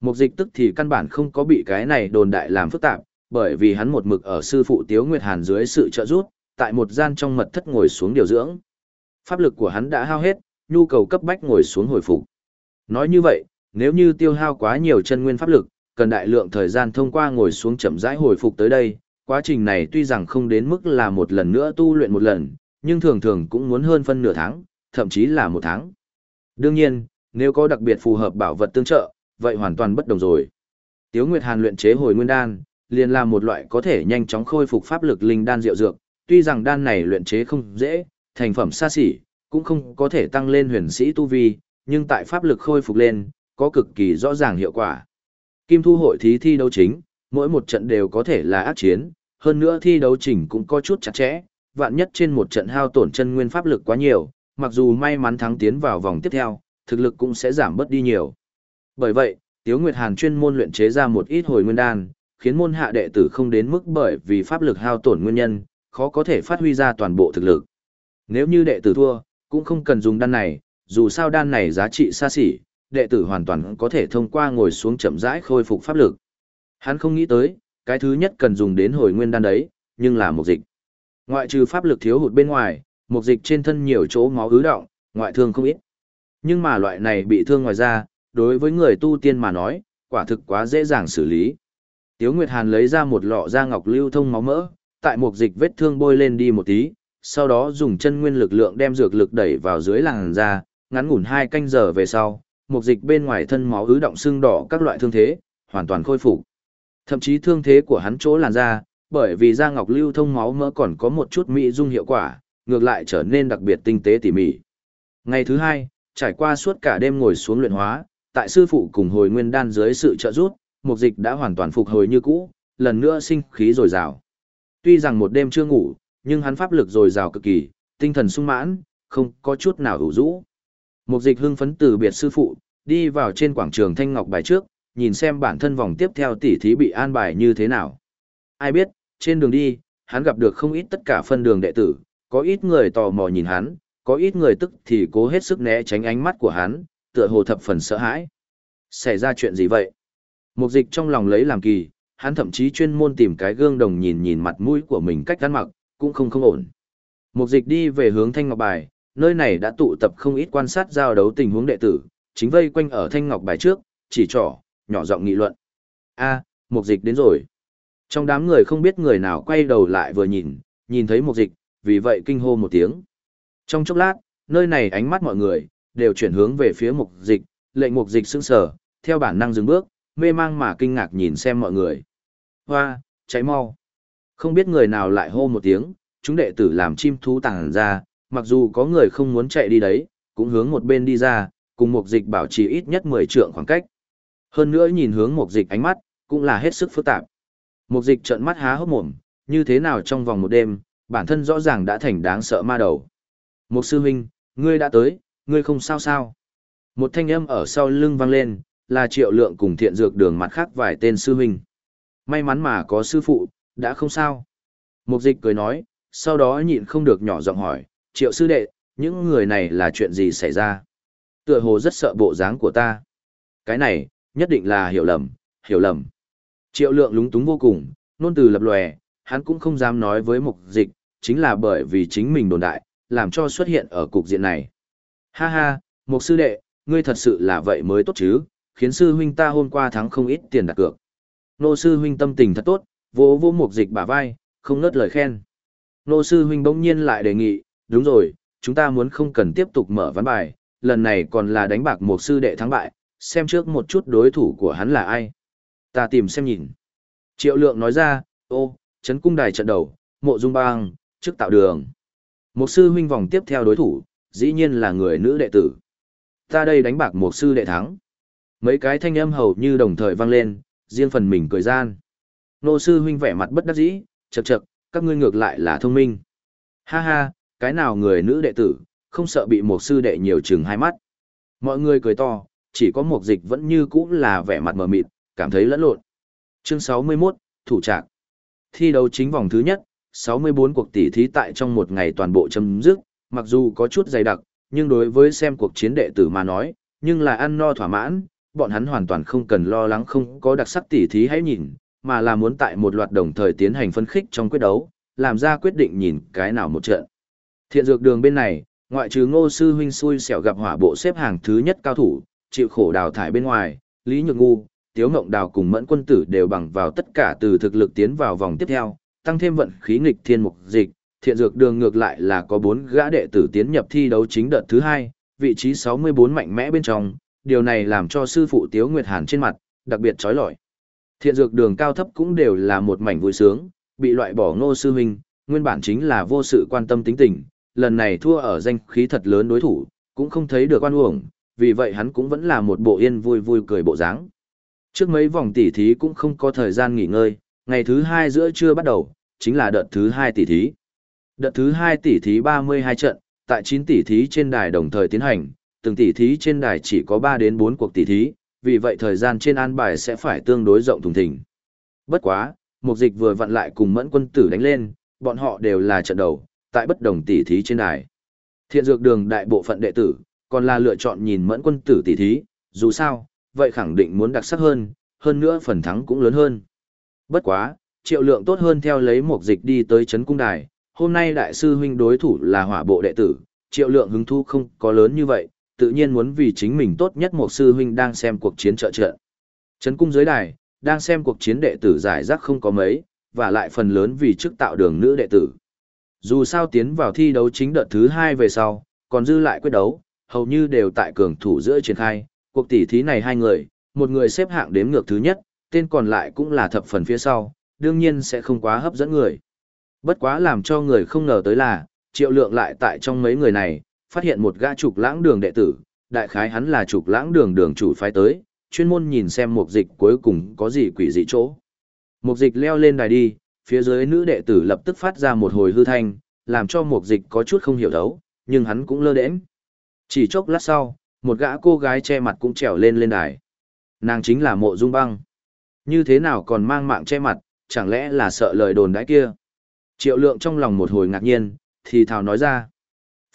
[SPEAKER 1] Mục dịch tức thì căn bản không có bị cái này đồn đại làm phức tạp, bởi vì hắn một mực ở sư phụ Tiếu Nguyệt Hàn dưới sự trợ giúp, tại một gian trong mật thất ngồi xuống điều dưỡng. Pháp lực của hắn đã hao hết, nhu cầu cấp bách ngồi xuống hồi phục. Nói như vậy, nếu như tiêu hao quá nhiều chân nguyên pháp lực, cần đại lượng thời gian thông qua ngồi xuống chậm rãi hồi phục tới đây, quá trình này tuy rằng không đến mức là một lần nữa tu luyện một lần, nhưng thường thường cũng muốn hơn phân nửa tháng, thậm chí là một tháng. Đương nhiên, nếu có đặc biệt phù hợp bảo vật tương trợ, vậy hoàn toàn bất đồng rồi. Tiếu Nguyệt Hàn luyện chế hồi nguyên đan, liền là một loại có thể nhanh chóng khôi phục pháp lực linh đan diệu dược, tuy rằng đan này luyện chế không dễ, thành phẩm xa xỉ, cũng không có thể tăng lên huyền sĩ tu vi, nhưng tại pháp lực khôi phục lên, có cực kỳ rõ ràng hiệu quả. Kim thu hội thí thi đấu chính, mỗi một trận đều có thể là ác chiến, hơn nữa thi đấu chỉnh cũng có chút chặt chẽ, vạn nhất trên một trận hao tổn chân nguyên pháp lực quá nhiều, mặc dù may mắn thắng tiến vào vòng tiếp theo, thực lực cũng sẽ giảm bớt đi nhiều. Bởi vậy, Tiếu Nguyệt Hàn chuyên môn luyện chế ra một ít hồi nguyên đan, khiến môn hạ đệ tử không đến mức bởi vì pháp lực hao tổn nguyên nhân, khó có thể phát huy ra toàn bộ thực lực. Nếu như đệ tử thua, cũng không cần dùng đan này, dù sao đan này giá trị xa xỉ, đệ tử hoàn toàn có thể thông qua ngồi xuống chậm rãi khôi phục pháp lực. Hắn không nghĩ tới, cái thứ nhất cần dùng đến hồi nguyên đan đấy, nhưng là một dịch. Ngoại trừ pháp lực thiếu hụt bên ngoài, một dịch trên thân nhiều chỗ máu ứ động, ngoại thương không ít. Nhưng mà loại này bị thương ngoài ra, đối với người tu tiên mà nói, quả thực quá dễ dàng xử lý. Tiếu Nguyệt Hàn lấy ra một lọ da ngọc lưu thông máu mỡ, tại một dịch vết thương bôi lên đi một tí, sau đó dùng chân nguyên lực lượng đem dược lực đẩy vào dưới làn da, ngắn ngủn hai canh giờ về sau, một dịch bên ngoài thân máu ứ động sưng đỏ các loại thương thế, hoàn toàn khôi phục. Thậm chí thương thế của hắn chỗ làn da, bởi vì da ngọc lưu thông máu mỡ còn có một chút mỹ dung hiệu quả, ngược lại trở nên đặc biệt tinh tế tỉ mỉ. Ngày thứ hai, trải qua suốt cả đêm ngồi xuống luyện hóa, tại sư phụ cùng hồi nguyên đan dưới sự trợ giúp, mục dịch đã hoàn toàn phục hồi như cũ, lần nữa sinh khí dồi dào. Tuy rằng một đêm chưa ngủ, nhưng hắn pháp lực dồi dào cực kỳ, tinh thần sung mãn, không có chút nào hữu rũ. Mục dịch hưng phấn từ biệt sư phụ, đi vào trên quảng trường Thanh Ngọc bài trước, nhìn xem bản thân vòng tiếp theo tỷ thí bị an bài như thế nào. Ai biết, trên đường đi, hắn gặp được không ít tất cả phân đường đệ tử, có ít người tò mò nhìn hắn, có ít người tức thì cố hết sức né tránh ánh mắt của hắn, tựa hồ thập phần sợ hãi. Xảy ra chuyện gì vậy? Mục dịch trong lòng lấy làm kỳ, hắn thậm chí chuyên môn tìm cái gương đồng nhìn nhìn mặt mũi của mình cách ăn mặc, cũng không không ổn. Mục dịch đi về hướng Thanh Ngọc Bài, nơi này đã tụ tập không ít quan sát giao đấu tình huống đệ tử, chính vây quanh ở Thanh Ngọc Bài trước, chỉ trỏ, nhỏ giọng nghị luận. a mục dịch đến rồi. Trong đám người không biết người nào quay đầu lại vừa nhìn, nhìn thấy mục dịch, vì vậy kinh hô một tiếng. Trong chốc lát, nơi này ánh mắt mọi người, đều chuyển hướng về phía mục dịch, lệnh mục dịch sững sờ, theo bản năng dừng bước, mê mang mà kinh ngạc nhìn xem mọi người. Hoa, cháy mau. Không biết người nào lại hô một tiếng, chúng đệ tử làm chim thú tàng ra, mặc dù có người không muốn chạy đi đấy, cũng hướng một bên đi ra, cùng một dịch bảo trì ít nhất 10 trượng khoảng cách. Hơn nữa nhìn hướng một dịch ánh mắt, cũng là hết sức phức tạp. một dịch trợn mắt há hốc mồm, như thế nào trong vòng một đêm, bản thân rõ ràng đã thành đáng sợ ma đầu. một sư huynh, ngươi đã tới, ngươi không sao sao. Một thanh âm ở sau lưng vang lên, là triệu lượng cùng thiện dược đường mặt khác vài tên sư huynh. May mắn mà có sư phụ, đã không sao. Mục dịch cười nói, sau đó nhịn không được nhỏ giọng hỏi, triệu sư đệ, những người này là chuyện gì xảy ra? Tựa hồ rất sợ bộ dáng của ta. Cái này, nhất định là hiểu lầm, hiểu lầm. Triệu lượng lúng túng vô cùng, nôn từ lập lòe, hắn cũng không dám nói với mục dịch, chính là bởi vì chính mình đồn đại, làm cho xuất hiện ở cục diện này. Ha ha, mục sư đệ, ngươi thật sự là vậy mới tốt chứ, khiến sư huynh ta hôm qua thắng không ít tiền đặt cược. Nô sư huynh tâm tình thật tốt, vỗ vỗ mục dịch bả vai, không nớt lời khen. Nô sư huynh bỗng nhiên lại đề nghị, đúng rồi, chúng ta muốn không cần tiếp tục mở ván bài, lần này còn là đánh bạc một sư đệ thắng bại, xem trước một chút đối thủ của hắn là ai. Ta tìm xem nhìn. Triệu lượng nói ra, ô, chấn cung đài trận đầu, mộ dung bang, trước tạo đường. Một sư huynh vòng tiếp theo đối thủ, dĩ nhiên là người nữ đệ tử. Ta đây đánh bạc một sư đệ thắng. Mấy cái thanh âm hầu như đồng thời vang lên, riêng phần mình cười gian. Nô sư huynh vẻ mặt bất đắc dĩ, chậc chậc, các ngươi ngược lại là thông minh. Ha ha, cái nào người nữ đệ tử, không sợ bị một sư đệ nhiều chừng hai mắt. Mọi người cười to, chỉ có một dịch vẫn như cũ là vẻ mặt mờ mịt, cảm thấy lẫn lộn. Chương 61, Thủ trạc. Thi đấu chính vòng thứ nhất, 64 cuộc tỷ thí tại trong một ngày toàn bộ chấm dứt, mặc dù có chút dày đặc, nhưng đối với xem cuộc chiến đệ tử mà nói, nhưng là ăn no thỏa mãn, bọn hắn hoàn toàn không cần lo lắng không có đặc sắc tỷ thí hãy nhìn, mà là muốn tại một loạt đồng thời tiến hành phân khích trong quyết đấu, làm ra quyết định nhìn cái nào một trận. Thiện dược đường bên này, ngoại trừ ngô sư huynh xui xẻo gặp hỏa bộ xếp hàng thứ nhất cao thủ, chịu khổ đào thải bên ngoài, Lý Nhược Ngu, Tiếu Ngộng Đào cùng Mẫn Quân Tử đều bằng vào tất cả từ thực lực tiến vào vòng tiếp theo, tăng thêm vận khí nghịch thiên mục dịch, thiện dược đường ngược lại là có bốn gã đệ tử tiến nhập thi đấu chính đợt thứ hai, vị trí 64 mạnh mẽ bên trong, điều này làm cho sư phụ Tiếu Nguyệt Hàn trên mặt, đặc biệt trói lọi. Thiện dược đường cao thấp cũng đều là một mảnh vui sướng, bị loại bỏ ngô sư huynh, nguyên bản chính là vô sự quan tâm tính tình, lần này thua ở danh khí thật lớn đối thủ, cũng không thấy được quan uổng, vì vậy hắn cũng vẫn là một bộ yên vui vui cười bộ dáng. Trước mấy vòng tỉ thí cũng không có thời gian nghỉ ngơi, ngày thứ hai giữa trưa bắt đầu, chính là đợt thứ hai tỉ thí. Đợt thứ hai tỉ thí 32 trận, tại 9 tỉ thí trên đài đồng thời tiến hành, từng tỉ thí trên đài chỉ có 3 đến 4 cuộc tỉ thí, vì vậy thời gian trên an bài sẽ phải tương đối rộng thùng thình. Bất quá, mục dịch vừa vặn lại cùng mẫn quân tử đánh lên, bọn họ đều là trận đầu, tại bất đồng tỉ thí trên đài. Thiện dược đường đại bộ phận đệ tử, còn là lựa chọn nhìn mẫn quân tử tỉ thí, dù sao, vậy khẳng định muốn đặc sắc hơn, hơn nữa phần thắng cũng lớn hơn. Bất quá, triệu lượng tốt hơn theo lấy một dịch đi tới chấn cung đài, hôm nay đại sư huynh đối thủ là hỏa bộ đệ tử, triệu lượng hứng thu không có lớn như vậy, tự nhiên muốn vì chính mình tốt nhất một sư huynh đang xem cuộc chiến trợ trợ. Chấn cung dưới đài, đang xem cuộc chiến đệ tử giải rác không có mấy, và lại phần lớn vì chức tạo đường nữ đệ tử. Dù sao tiến vào thi đấu chính đợt thứ hai về sau, còn dư lại quyết đấu, hầu như đều tại cường thủ giữa triển khai, cuộc tỷ thí này hai người, một người xếp hạng đếm ngược thứ nhất, tên còn lại cũng là thập phần phía sau, đương nhiên sẽ không quá hấp dẫn người. Bất quá làm cho người không ngờ tới là, triệu lượng lại tại trong mấy người này, phát hiện một gã trục lãng đường đệ tử, đại khái hắn là trục lãng đường đường chủ phái tới, chuyên môn nhìn xem mục dịch cuối cùng có gì quỷ dị chỗ. Mục dịch leo lên đài đi, phía dưới nữ đệ tử lập tức phát ra một hồi hư thanh, làm cho mục dịch có chút không hiểu đấu, nhưng hắn cũng lơ đễnh. Chỉ chốc lát sau, một gã cô gái che mặt cũng trèo lên lên đài. Nàng chính là mộ dung băng. Như thế nào còn mang mạng che mặt, chẳng lẽ là sợ lời đồn đãi kia? Triệu lượng trong lòng một hồi ngạc nhiên, thì thào nói ra.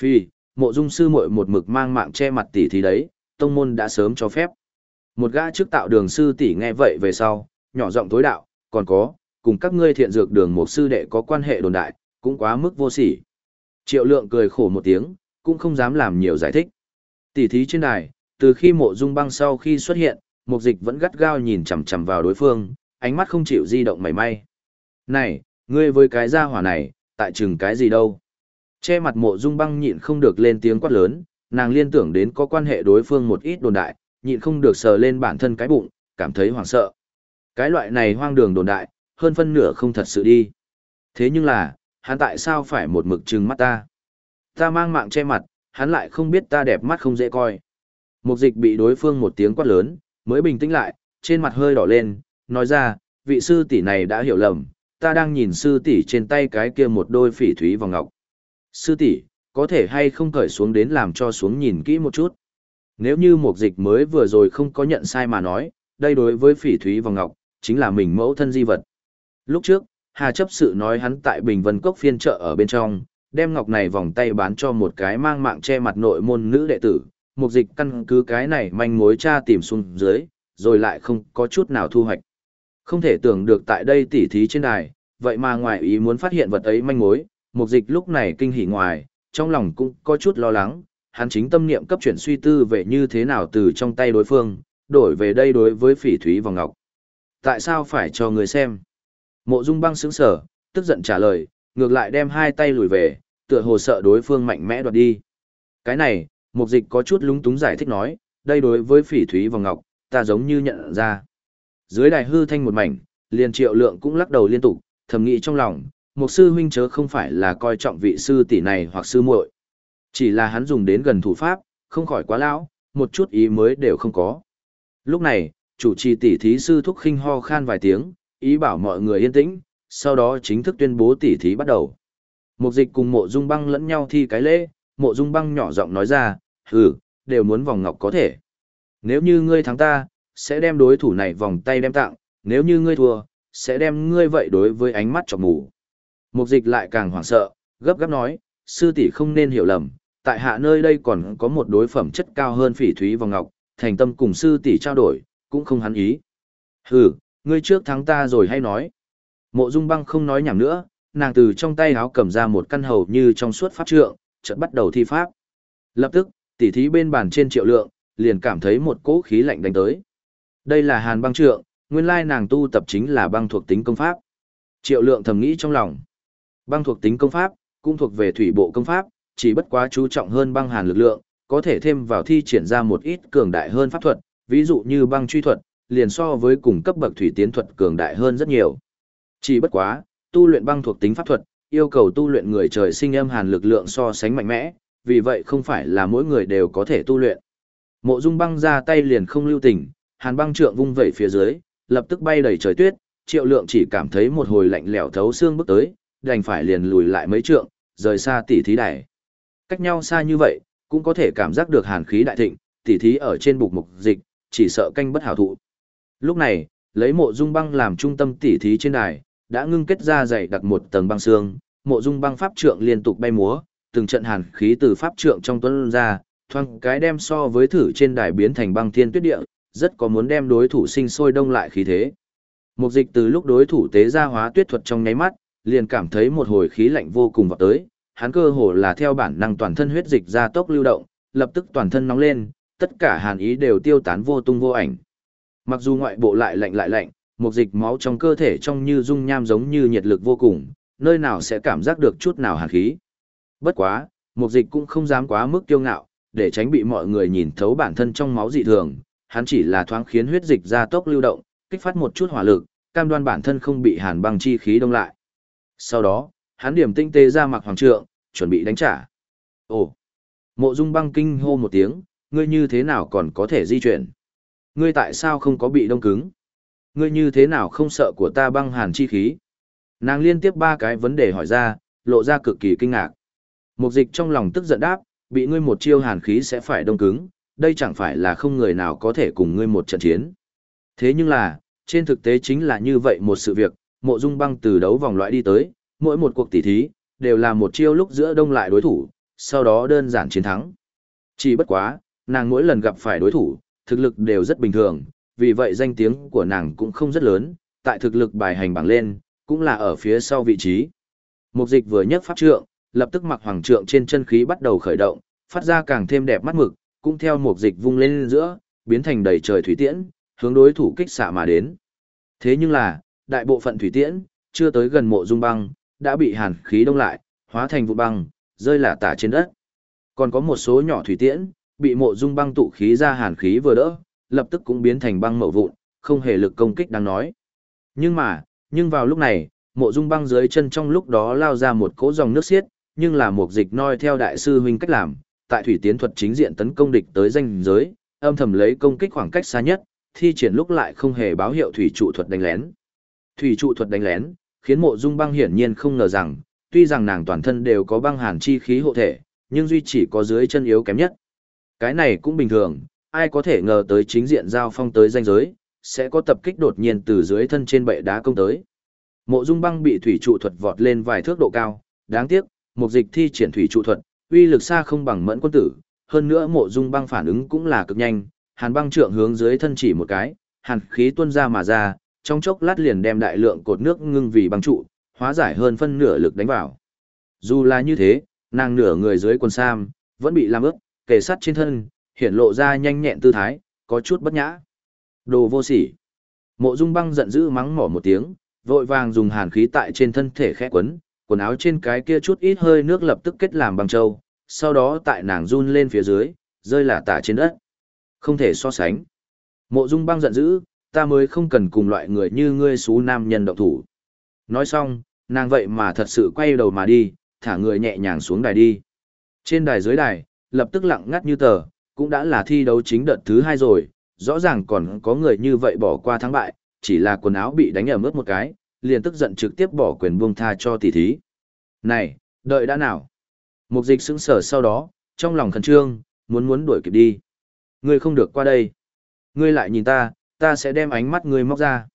[SPEAKER 1] Phi, mộ dung sư muội một mực mang mạng che mặt tỷ thì đấy, tông môn đã sớm cho phép. Một gã trước tạo đường sư tỷ nghe vậy về sau, nhỏ giọng tối đạo, còn có, cùng các ngươi thiện dược đường một sư đệ có quan hệ đồn đại, cũng quá mức vô sỉ. Triệu lượng cười khổ một tiếng, cũng không dám làm nhiều giải thích. Tỷ thí trên đài, từ khi mộ dung băng sau khi xuất hiện, mục dịch vẫn gắt gao nhìn chằm chằm vào đối phương, ánh mắt không chịu di động mảy may. Này, ngươi với cái gia hỏa này, tại chừng cái gì đâu? Che mặt mộ dung băng nhịn không được lên tiếng quát lớn, nàng liên tưởng đến có quan hệ đối phương một ít đồn đại, nhịn không được sờ lên bản thân cái bụng, cảm thấy hoảng sợ. Cái loại này hoang đường đồn đại, hơn phân nửa không thật sự đi. Thế nhưng là, hắn tại sao phải một mực trừng mắt ta? Ta mang mạng che mặt, hắn lại không biết ta đẹp mắt không dễ coi. Mục dịch bị đối phương một tiếng quát lớn, mới bình tĩnh lại, trên mặt hơi đỏ lên, nói ra, vị sư tỷ này đã hiểu lầm, ta đang nhìn sư tỷ trên tay cái kia một đôi phỉ thúy vòng ngọc. Sư tỷ, có thể hay không cởi xuống đến làm cho xuống nhìn kỹ một chút. Nếu như một dịch mới vừa rồi không có nhận sai mà nói, đây đối với phỉ thúy và ngọc, chính là mình mẫu thân di vật. Lúc trước, Hà chấp sự nói hắn tại Bình Vân Cốc phiên chợ ở bên trong, đem ngọc này vòng tay bán cho một cái mang mạng che mặt nội môn nữ đệ tử, mục dịch căn cứ cái này manh mối cha tìm xuống dưới, rồi lại không có chút nào thu hoạch. Không thể tưởng được tại đây tỉ thí trên đài, vậy mà ngoài ý muốn phát hiện vật ấy manh mối, mục dịch lúc này kinh hỉ ngoài, trong lòng cũng có chút lo lắng, hắn chính tâm niệm cấp chuyển suy tư về như thế nào từ trong tay đối phương, đổi về đây đối với phỉ thúy vòng ngọc. Tại sao phải cho người xem? Mộ dung băng sững sở, tức giận trả lời, ngược lại đem hai tay lùi về, tựa hồ sợ đối phương mạnh mẽ đoạt đi. Cái này, mục dịch có chút lúng túng giải thích nói, đây đối với phỉ thúy vòng ngọc, ta giống như nhận ra. Dưới đài hư thanh một mảnh, liền triệu lượng cũng lắc đầu liên tục, thầm nghĩ trong lòng, một sư huynh chớ không phải là coi trọng vị sư tỷ này hoặc sư muội, chỉ là hắn dùng đến gần thủ pháp, không khỏi quá lão, một chút ý mới đều không có. Lúc này, chủ trì tỷ thí sư thúc khinh ho khan vài tiếng, ý bảo mọi người yên tĩnh, sau đó chính thức tuyên bố tỷ thí bắt đầu. Mục dịch cùng mộ dung băng lẫn nhau thi cái lễ, mộ dung băng nhỏ giọng nói ra, hừ, đều muốn vòng ngọc có thể. Nếu như ngươi thắng ta, sẽ đem đối thủ này vòng tay đem tặng, nếu như ngươi thua, sẽ đem ngươi vậy đối với ánh mắt chọc mù. Mục dịch lại càng hoảng sợ, gấp gáp nói, sư tỷ không nên hiểu lầm, tại hạ nơi đây còn có một đối phẩm chất cao hơn phỉ thúy vòng ngọc, thành tâm cùng sư tỷ trao đổi, cũng không hắn ý. Hừ, ngươi trước thắng ta rồi hay nói. Mộ dung băng không nói nhảm nữa, nàng từ trong tay áo cầm ra một căn hầu như trong suốt pháp trượng, chợt bắt đầu thi pháp. Lập tức, tỷ thí bên bàn trên triệu lượng, liền cảm thấy một cỗ khí lạnh đánh tới. Đây là hàn băng trượng, nguyên lai nàng tu tập chính là băng thuộc tính công pháp. Triệu lượng thầm nghĩ trong lòng. Băng thuộc tính công pháp, cũng thuộc về thủy bộ công pháp, chỉ bất quá chú trọng hơn băng hàn lực lượng, có thể thêm vào thi triển ra một ít cường đại hơn pháp thuật, ví dụ như băng truy thuật, liền so với cùng cấp bậc thủy tiến thuật cường đại hơn rất nhiều. Chỉ bất quá, tu luyện băng thuộc tính pháp thuật, yêu cầu tu luyện người trời sinh âm hàn lực lượng so sánh mạnh mẽ, vì vậy không phải là mỗi người đều có thể tu luyện. Mộ Dung Băng ra tay liền không lưu tình, hàn băng trượng vung vẩy phía dưới, lập tức bay đầy trời tuyết, Triệu Lượng chỉ cảm thấy một hồi lạnh lẽo thấu xương bước tới, đành phải liền lùi lại mấy trượng, rời xa tỷ thí đài. Cách nhau xa như vậy, cũng có thể cảm giác được hàn khí đại thịnh, tỷ thí ở trên bục mục dịch, chỉ sợ canh bất hảo thụ. Lúc này, lấy mộ dung băng làm trung tâm tỷ thí trên đài, đã ngưng kết ra dày đặt một tầng băng xương, mộ dung băng pháp trượng liên tục bay múa, từng trận hàn khí từ pháp trượng trong tuấn ra, thoang cái đem so với thử trên đài biến thành băng thiên tuyết địa, rất có muốn đem đối thủ sinh sôi đông lại khí thế. Mục dịch từ lúc đối thủ tế ra hóa tuyết thuật trong nháy mắt, liền cảm thấy một hồi khí lạnh vô cùng vào tới, hắn cơ hồ là theo bản năng toàn thân huyết dịch ra tốc lưu động, lập tức toàn thân nóng lên, tất cả hàn ý đều tiêu tán vô tung vô ảnh. Mặc dù ngoại bộ lại lạnh lại lạnh, một dịch máu trong cơ thể trong như dung nham giống như nhiệt lực vô cùng, nơi nào sẽ cảm giác được chút nào hàn khí. Bất quá, một dịch cũng không dám quá mức kiêu ngạo, để tránh bị mọi người nhìn thấu bản thân trong máu dị thường, hắn chỉ là thoáng khiến huyết dịch ra tốc lưu động, kích phát một chút hỏa lực, cam đoan bản thân không bị hàn băng chi khí đông lại. Sau đó, hắn điểm tinh tế ra mặc hoàng trượng, chuẩn bị đánh trả. Ồ! Mộ dung băng kinh hô một tiếng, ngươi như thế nào còn có thể di chuyển? Ngươi tại sao không có bị đông cứng? Ngươi như thế nào không sợ của ta băng hàn chi khí? Nàng liên tiếp ba cái vấn đề hỏi ra, lộ ra cực kỳ kinh ngạc. Mục dịch trong lòng tức giận đáp, bị ngươi một chiêu hàn khí sẽ phải đông cứng, đây chẳng phải là không người nào có thể cùng ngươi một trận chiến. Thế nhưng là, trên thực tế chính là như vậy một sự việc, mộ dung băng từ đấu vòng loại đi tới, mỗi một cuộc tỉ thí, đều là một chiêu lúc giữa đông lại đối thủ, sau đó đơn giản chiến thắng. Chỉ bất quá, nàng mỗi lần gặp phải đối thủ, thực lực đều rất bình thường, vì vậy danh tiếng của nàng cũng không rất lớn, tại thực lực bài hành bảng lên, cũng là ở phía sau vị trí. Mục dịch vừa nhấc pháp trượng, lập tức mặc hoàng trượng trên chân khí bắt đầu khởi động, phát ra càng thêm đẹp mắt mực, cũng theo mục dịch vung lên giữa, biến thành đầy trời thủy tiễn, hướng đối thủ kích xạ mà đến. Thế nhưng là, đại bộ phận thủy tiễn, chưa tới gần mộ dung băng, đã bị hàn khí đông lại, hóa thành vụ băng, rơi lả tả trên đất. Còn có một số nhỏ thủy tiễn, bị mộ dung băng tụ khí ra hàn khí vừa đỡ, lập tức cũng biến thành băng mậu vụn, không hề lực công kích đang nói. Nhưng mà, nhưng vào lúc này, mộ dung băng dưới chân trong lúc đó lao ra một cỗ dòng nước xiết, nhưng là một dịch noi theo đại sư huynh cách làm, tại thủy tiến thuật chính diện tấn công địch tới danh giới, âm thầm lấy công kích khoảng cách xa nhất, thi triển lúc lại không hề báo hiệu thủy trụ thuật đánh lén. Thủy trụ thuật đánh lén, khiến mộ dung băng hiển nhiên không ngờ rằng, tuy rằng nàng toàn thân đều có băng hàn chi khí hộ thể, nhưng duy chỉ có dưới chân yếu kém nhất. Cái này cũng bình thường, ai có thể ngờ tới chính diện giao phong tới danh giới, sẽ có tập kích đột nhiên từ dưới thân trên bệ đá công tới. Mộ Dung Băng bị thủy trụ thuật vọt lên vài thước độ cao, đáng tiếc, một dịch thi triển thủy trụ thuật, uy lực xa không bằng Mẫn quân tử, hơn nữa Mộ Dung Băng phản ứng cũng là cực nhanh, Hàn Băng trượng hướng dưới thân chỉ một cái, hàn khí tuôn ra mà ra, trong chốc lát liền đem đại lượng cột nước ngưng vì băng trụ, hóa giải hơn phân nửa lực đánh vào. Dù là như thế, nàng nửa người dưới quần sam, vẫn bị làm ướt, kề sắt trên thân, hiện lộ ra nhanh nhẹn tư thái, có chút bất nhã. Đồ vô sỉ. Mộ Dung Băng giận dữ mắng mỏ một tiếng, vội vàng dùng hàn khí tại trên thân thể khẽ quấn, quần áo trên cái kia chút ít hơi nước lập tức kết làm băng châu, sau đó tại nàng run lên phía dưới, rơi là tả trên đất. Không thể so sánh. Mộ Dung Băng giận dữ, ta mới không cần cùng loại người như ngươi xú nam nhân động thủ. Nói xong, nàng vậy mà thật sự quay đầu mà đi, thả người nhẹ nhàng xuống đài đi. Trên đài dưới đài, lập tức lặng ngắt như tờ, cũng đã là thi đấu chính đợt thứ hai rồi, rõ ràng còn có người như vậy bỏ qua thắng bại, chỉ là quần áo bị đánh ở mức một cái, liền tức giận trực tiếp bỏ quyền buông tha cho tỷ thí. Này, đợi đã nào? Mục dịch sững sở sau đó, trong lòng khẩn trương, muốn muốn đuổi kịp đi. Ngươi không được qua đây. Ngươi lại nhìn ta, ta sẽ đem ánh mắt ngươi móc ra.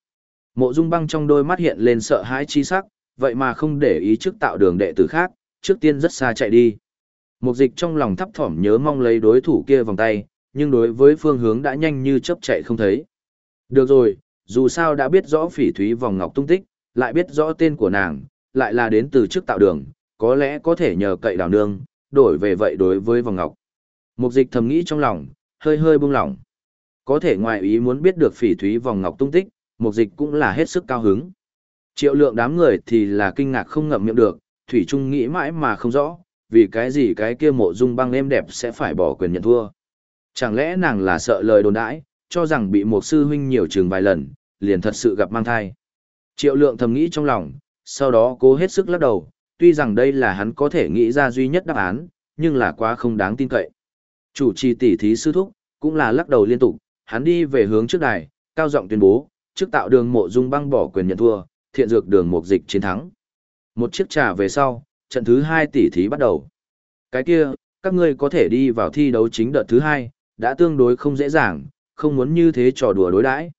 [SPEAKER 1] Mộ dung băng trong đôi mắt hiện lên sợ hãi chi sắc, vậy mà không để ý trước tạo đường đệ tử khác, trước tiên rất xa chạy đi. Mục dịch trong lòng thấp thỏm nhớ mong lấy đối thủ kia vòng tay, nhưng đối với phương hướng đã nhanh như chớp chạy không thấy. Được rồi, dù sao đã biết rõ phỉ thúy vòng ngọc tung tích, lại biết rõ tên của nàng, lại là đến từ trước tạo đường, có lẽ có thể nhờ cậy đào nương, đổi về vậy đối với vòng ngọc. Mục dịch thầm nghĩ trong lòng, hơi hơi buông lỏng. Có thể ngoài ý muốn biết được phỉ thúy vòng ngọc tung tích, mục dịch cũng là hết sức cao hứng. Triệu lượng đám người thì là kinh ngạc không ngậm miệng được, Thủy Trung nghĩ mãi mà không rõ, vì cái gì cái kia mộ dung băng êm đẹp sẽ phải bỏ quyền nhận thua. Chẳng lẽ nàng là sợ lời đồn đãi, cho rằng bị một sư huynh nhiều trường vài lần, liền thật sự gặp mang thai. Triệu lượng thầm nghĩ trong lòng, sau đó cố hết sức lắc đầu, tuy rằng đây là hắn có thể nghĩ ra duy nhất đáp án, nhưng là quá không đáng tin cậy. Chủ trì tỷ thí sư thúc, cũng là lắc đầu liên tục, hắn đi về hướng trước đài, cao giọng tuyên bố, trước tạo đường mộ dung băng bỏ quyền nhận thua, thiện dược đường mục dịch chiến thắng. Một chiếc trà về sau, trận thứ hai tỷ thí bắt đầu. Cái kia, các ngươi có thể đi vào thi đấu chính đợt thứ hai, đã tương đối không dễ dàng, không muốn như thế trò đùa đối đãi.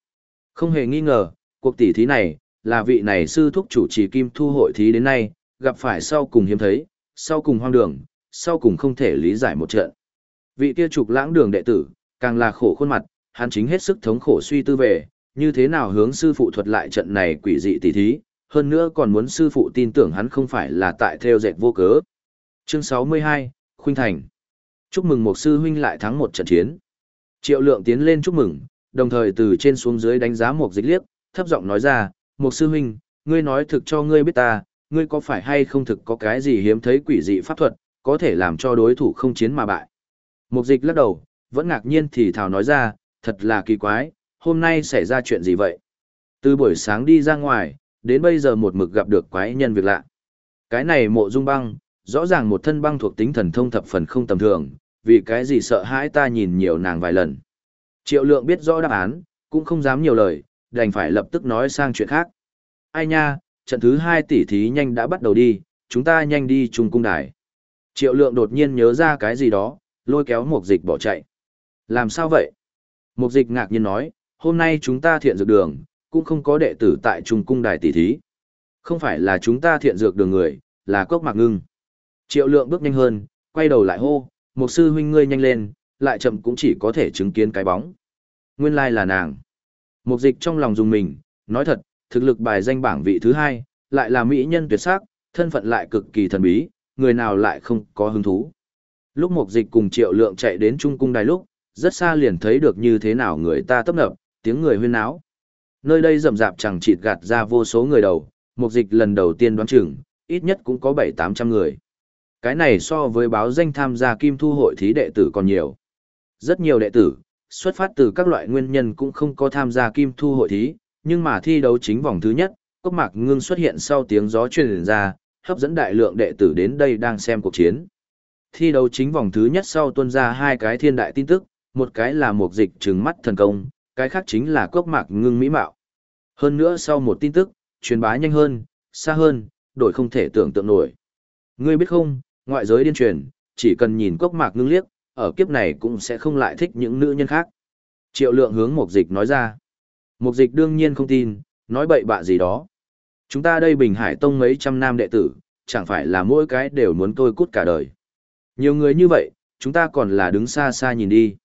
[SPEAKER 1] Không hề nghi ngờ, cuộc tỷ thí này, là vị này sư thúc chủ trì kim thu hội thí đến nay, gặp phải sau cùng hiếm thấy, sau cùng hoang đường, sau cùng không thể lý giải một trận. Vị kia trục lãng đường đệ tử, càng là khổ khuôn mặt, hắn chính hết sức thống khổ suy tư về, như thế nào hướng sư phụ thuật lại trận này quỷ dị tỷ thí, hơn nữa còn muốn sư phụ tin tưởng hắn không phải là tại theo dệt vô cớ. Chương 62, Khuynh Thành. Chúc mừng một sư huynh lại thắng một trận chiến. Triệu lượng tiến lên chúc mừng, đồng thời từ trên xuống dưới đánh giá một dịch liếc, thấp giọng nói ra, một sư huynh, ngươi nói thực cho ngươi biết ta, ngươi có phải hay không thực có cái gì hiếm thấy quỷ dị pháp thuật, có thể làm cho đối thủ không chiến mà bại. Mục dịch lắc đầu, vẫn ngạc nhiên thì thào nói ra, thật là kỳ quái, hôm nay xảy ra chuyện gì vậy? Từ buổi sáng đi ra ngoài, đến bây giờ một mực gặp được quái nhân việc lạ. Cái này mộ dung băng, rõ ràng một thân băng thuộc tính thần thông thập phần không tầm thường, vì cái gì sợ hãi ta nhìn nhiều nàng vài lần. Triệu lượng biết rõ đáp án, cũng không dám nhiều lời, đành phải lập tức nói sang chuyện khác. Ai nha, trận thứ hai tỷ thí nhanh đã bắt đầu đi, chúng ta nhanh đi chung cung đài. Triệu lượng đột nhiên nhớ ra cái gì đó, lôi kéo một dịch bỏ chạy. Làm sao vậy? Mục dịch ngạc nhiên nói, hôm nay chúng ta thiện dược đường, cũng không có đệ tử tại trung cung đài tỷ thí. Không phải là chúng ta thiện dược đường người, là cốc mạc ngưng. Triệu lượng bước nhanh hơn, quay đầu lại hô, một sư huynh ngươi nhanh lên, lại chậm cũng chỉ có thể chứng kiến cái bóng. Nguyên lai là nàng. Mục dịch trong lòng dùng mình, nói thật, thực lực bài danh bảng vị thứ hai, lại là mỹ nhân tuyệt sắc, thân phận lại cực kỳ thần bí, người nào lại không có hứng thú. Lúc Mục dịch cùng triệu lượng chạy đến trung cung đài lúc, rất xa liền thấy được như thế nào người ta tấp nập, tiếng người huyên náo. Nơi đây rầm rạp chẳng chịt gạt ra vô số người đầu, một dịch lần đầu tiên đoán chừng, ít nhất cũng có bảy tám trăm người. Cái này so với báo danh tham gia kim thu hội thí đệ tử còn nhiều. Rất nhiều đệ tử, xuất phát từ các loại nguyên nhân cũng không có tham gia kim thu hội thí, nhưng mà thi đấu chính vòng thứ nhất, cốc mạc ngưng xuất hiện sau tiếng gió truyền ra, hấp dẫn đại lượng đệ tử đến đây đang xem cuộc chiến. Thi đấu chính vòng thứ nhất sau tuân ra hai cái thiên đại tin tức, một cái là một dịch trừng mắt thần công, cái khác chính là cốc mạc ngưng mỹ mạo. Hơn nữa sau một tin tức, truyền bá nhanh hơn, xa hơn, đổi không thể tưởng tượng nổi. Ngươi biết không, ngoại giới điên truyền, chỉ cần nhìn cốc mạc ngưng liếc, ở kiếp này cũng sẽ không lại thích những nữ nhân khác. Triệu lượng hướng một dịch nói ra. Một dịch đương nhiên không tin, nói bậy bạ gì đó. Chúng ta đây Bình Hải Tông mấy trăm nam đệ tử, chẳng phải là mỗi cái đều muốn tôi cút cả đời. Nhiều người như vậy, chúng ta còn là đứng xa xa nhìn đi.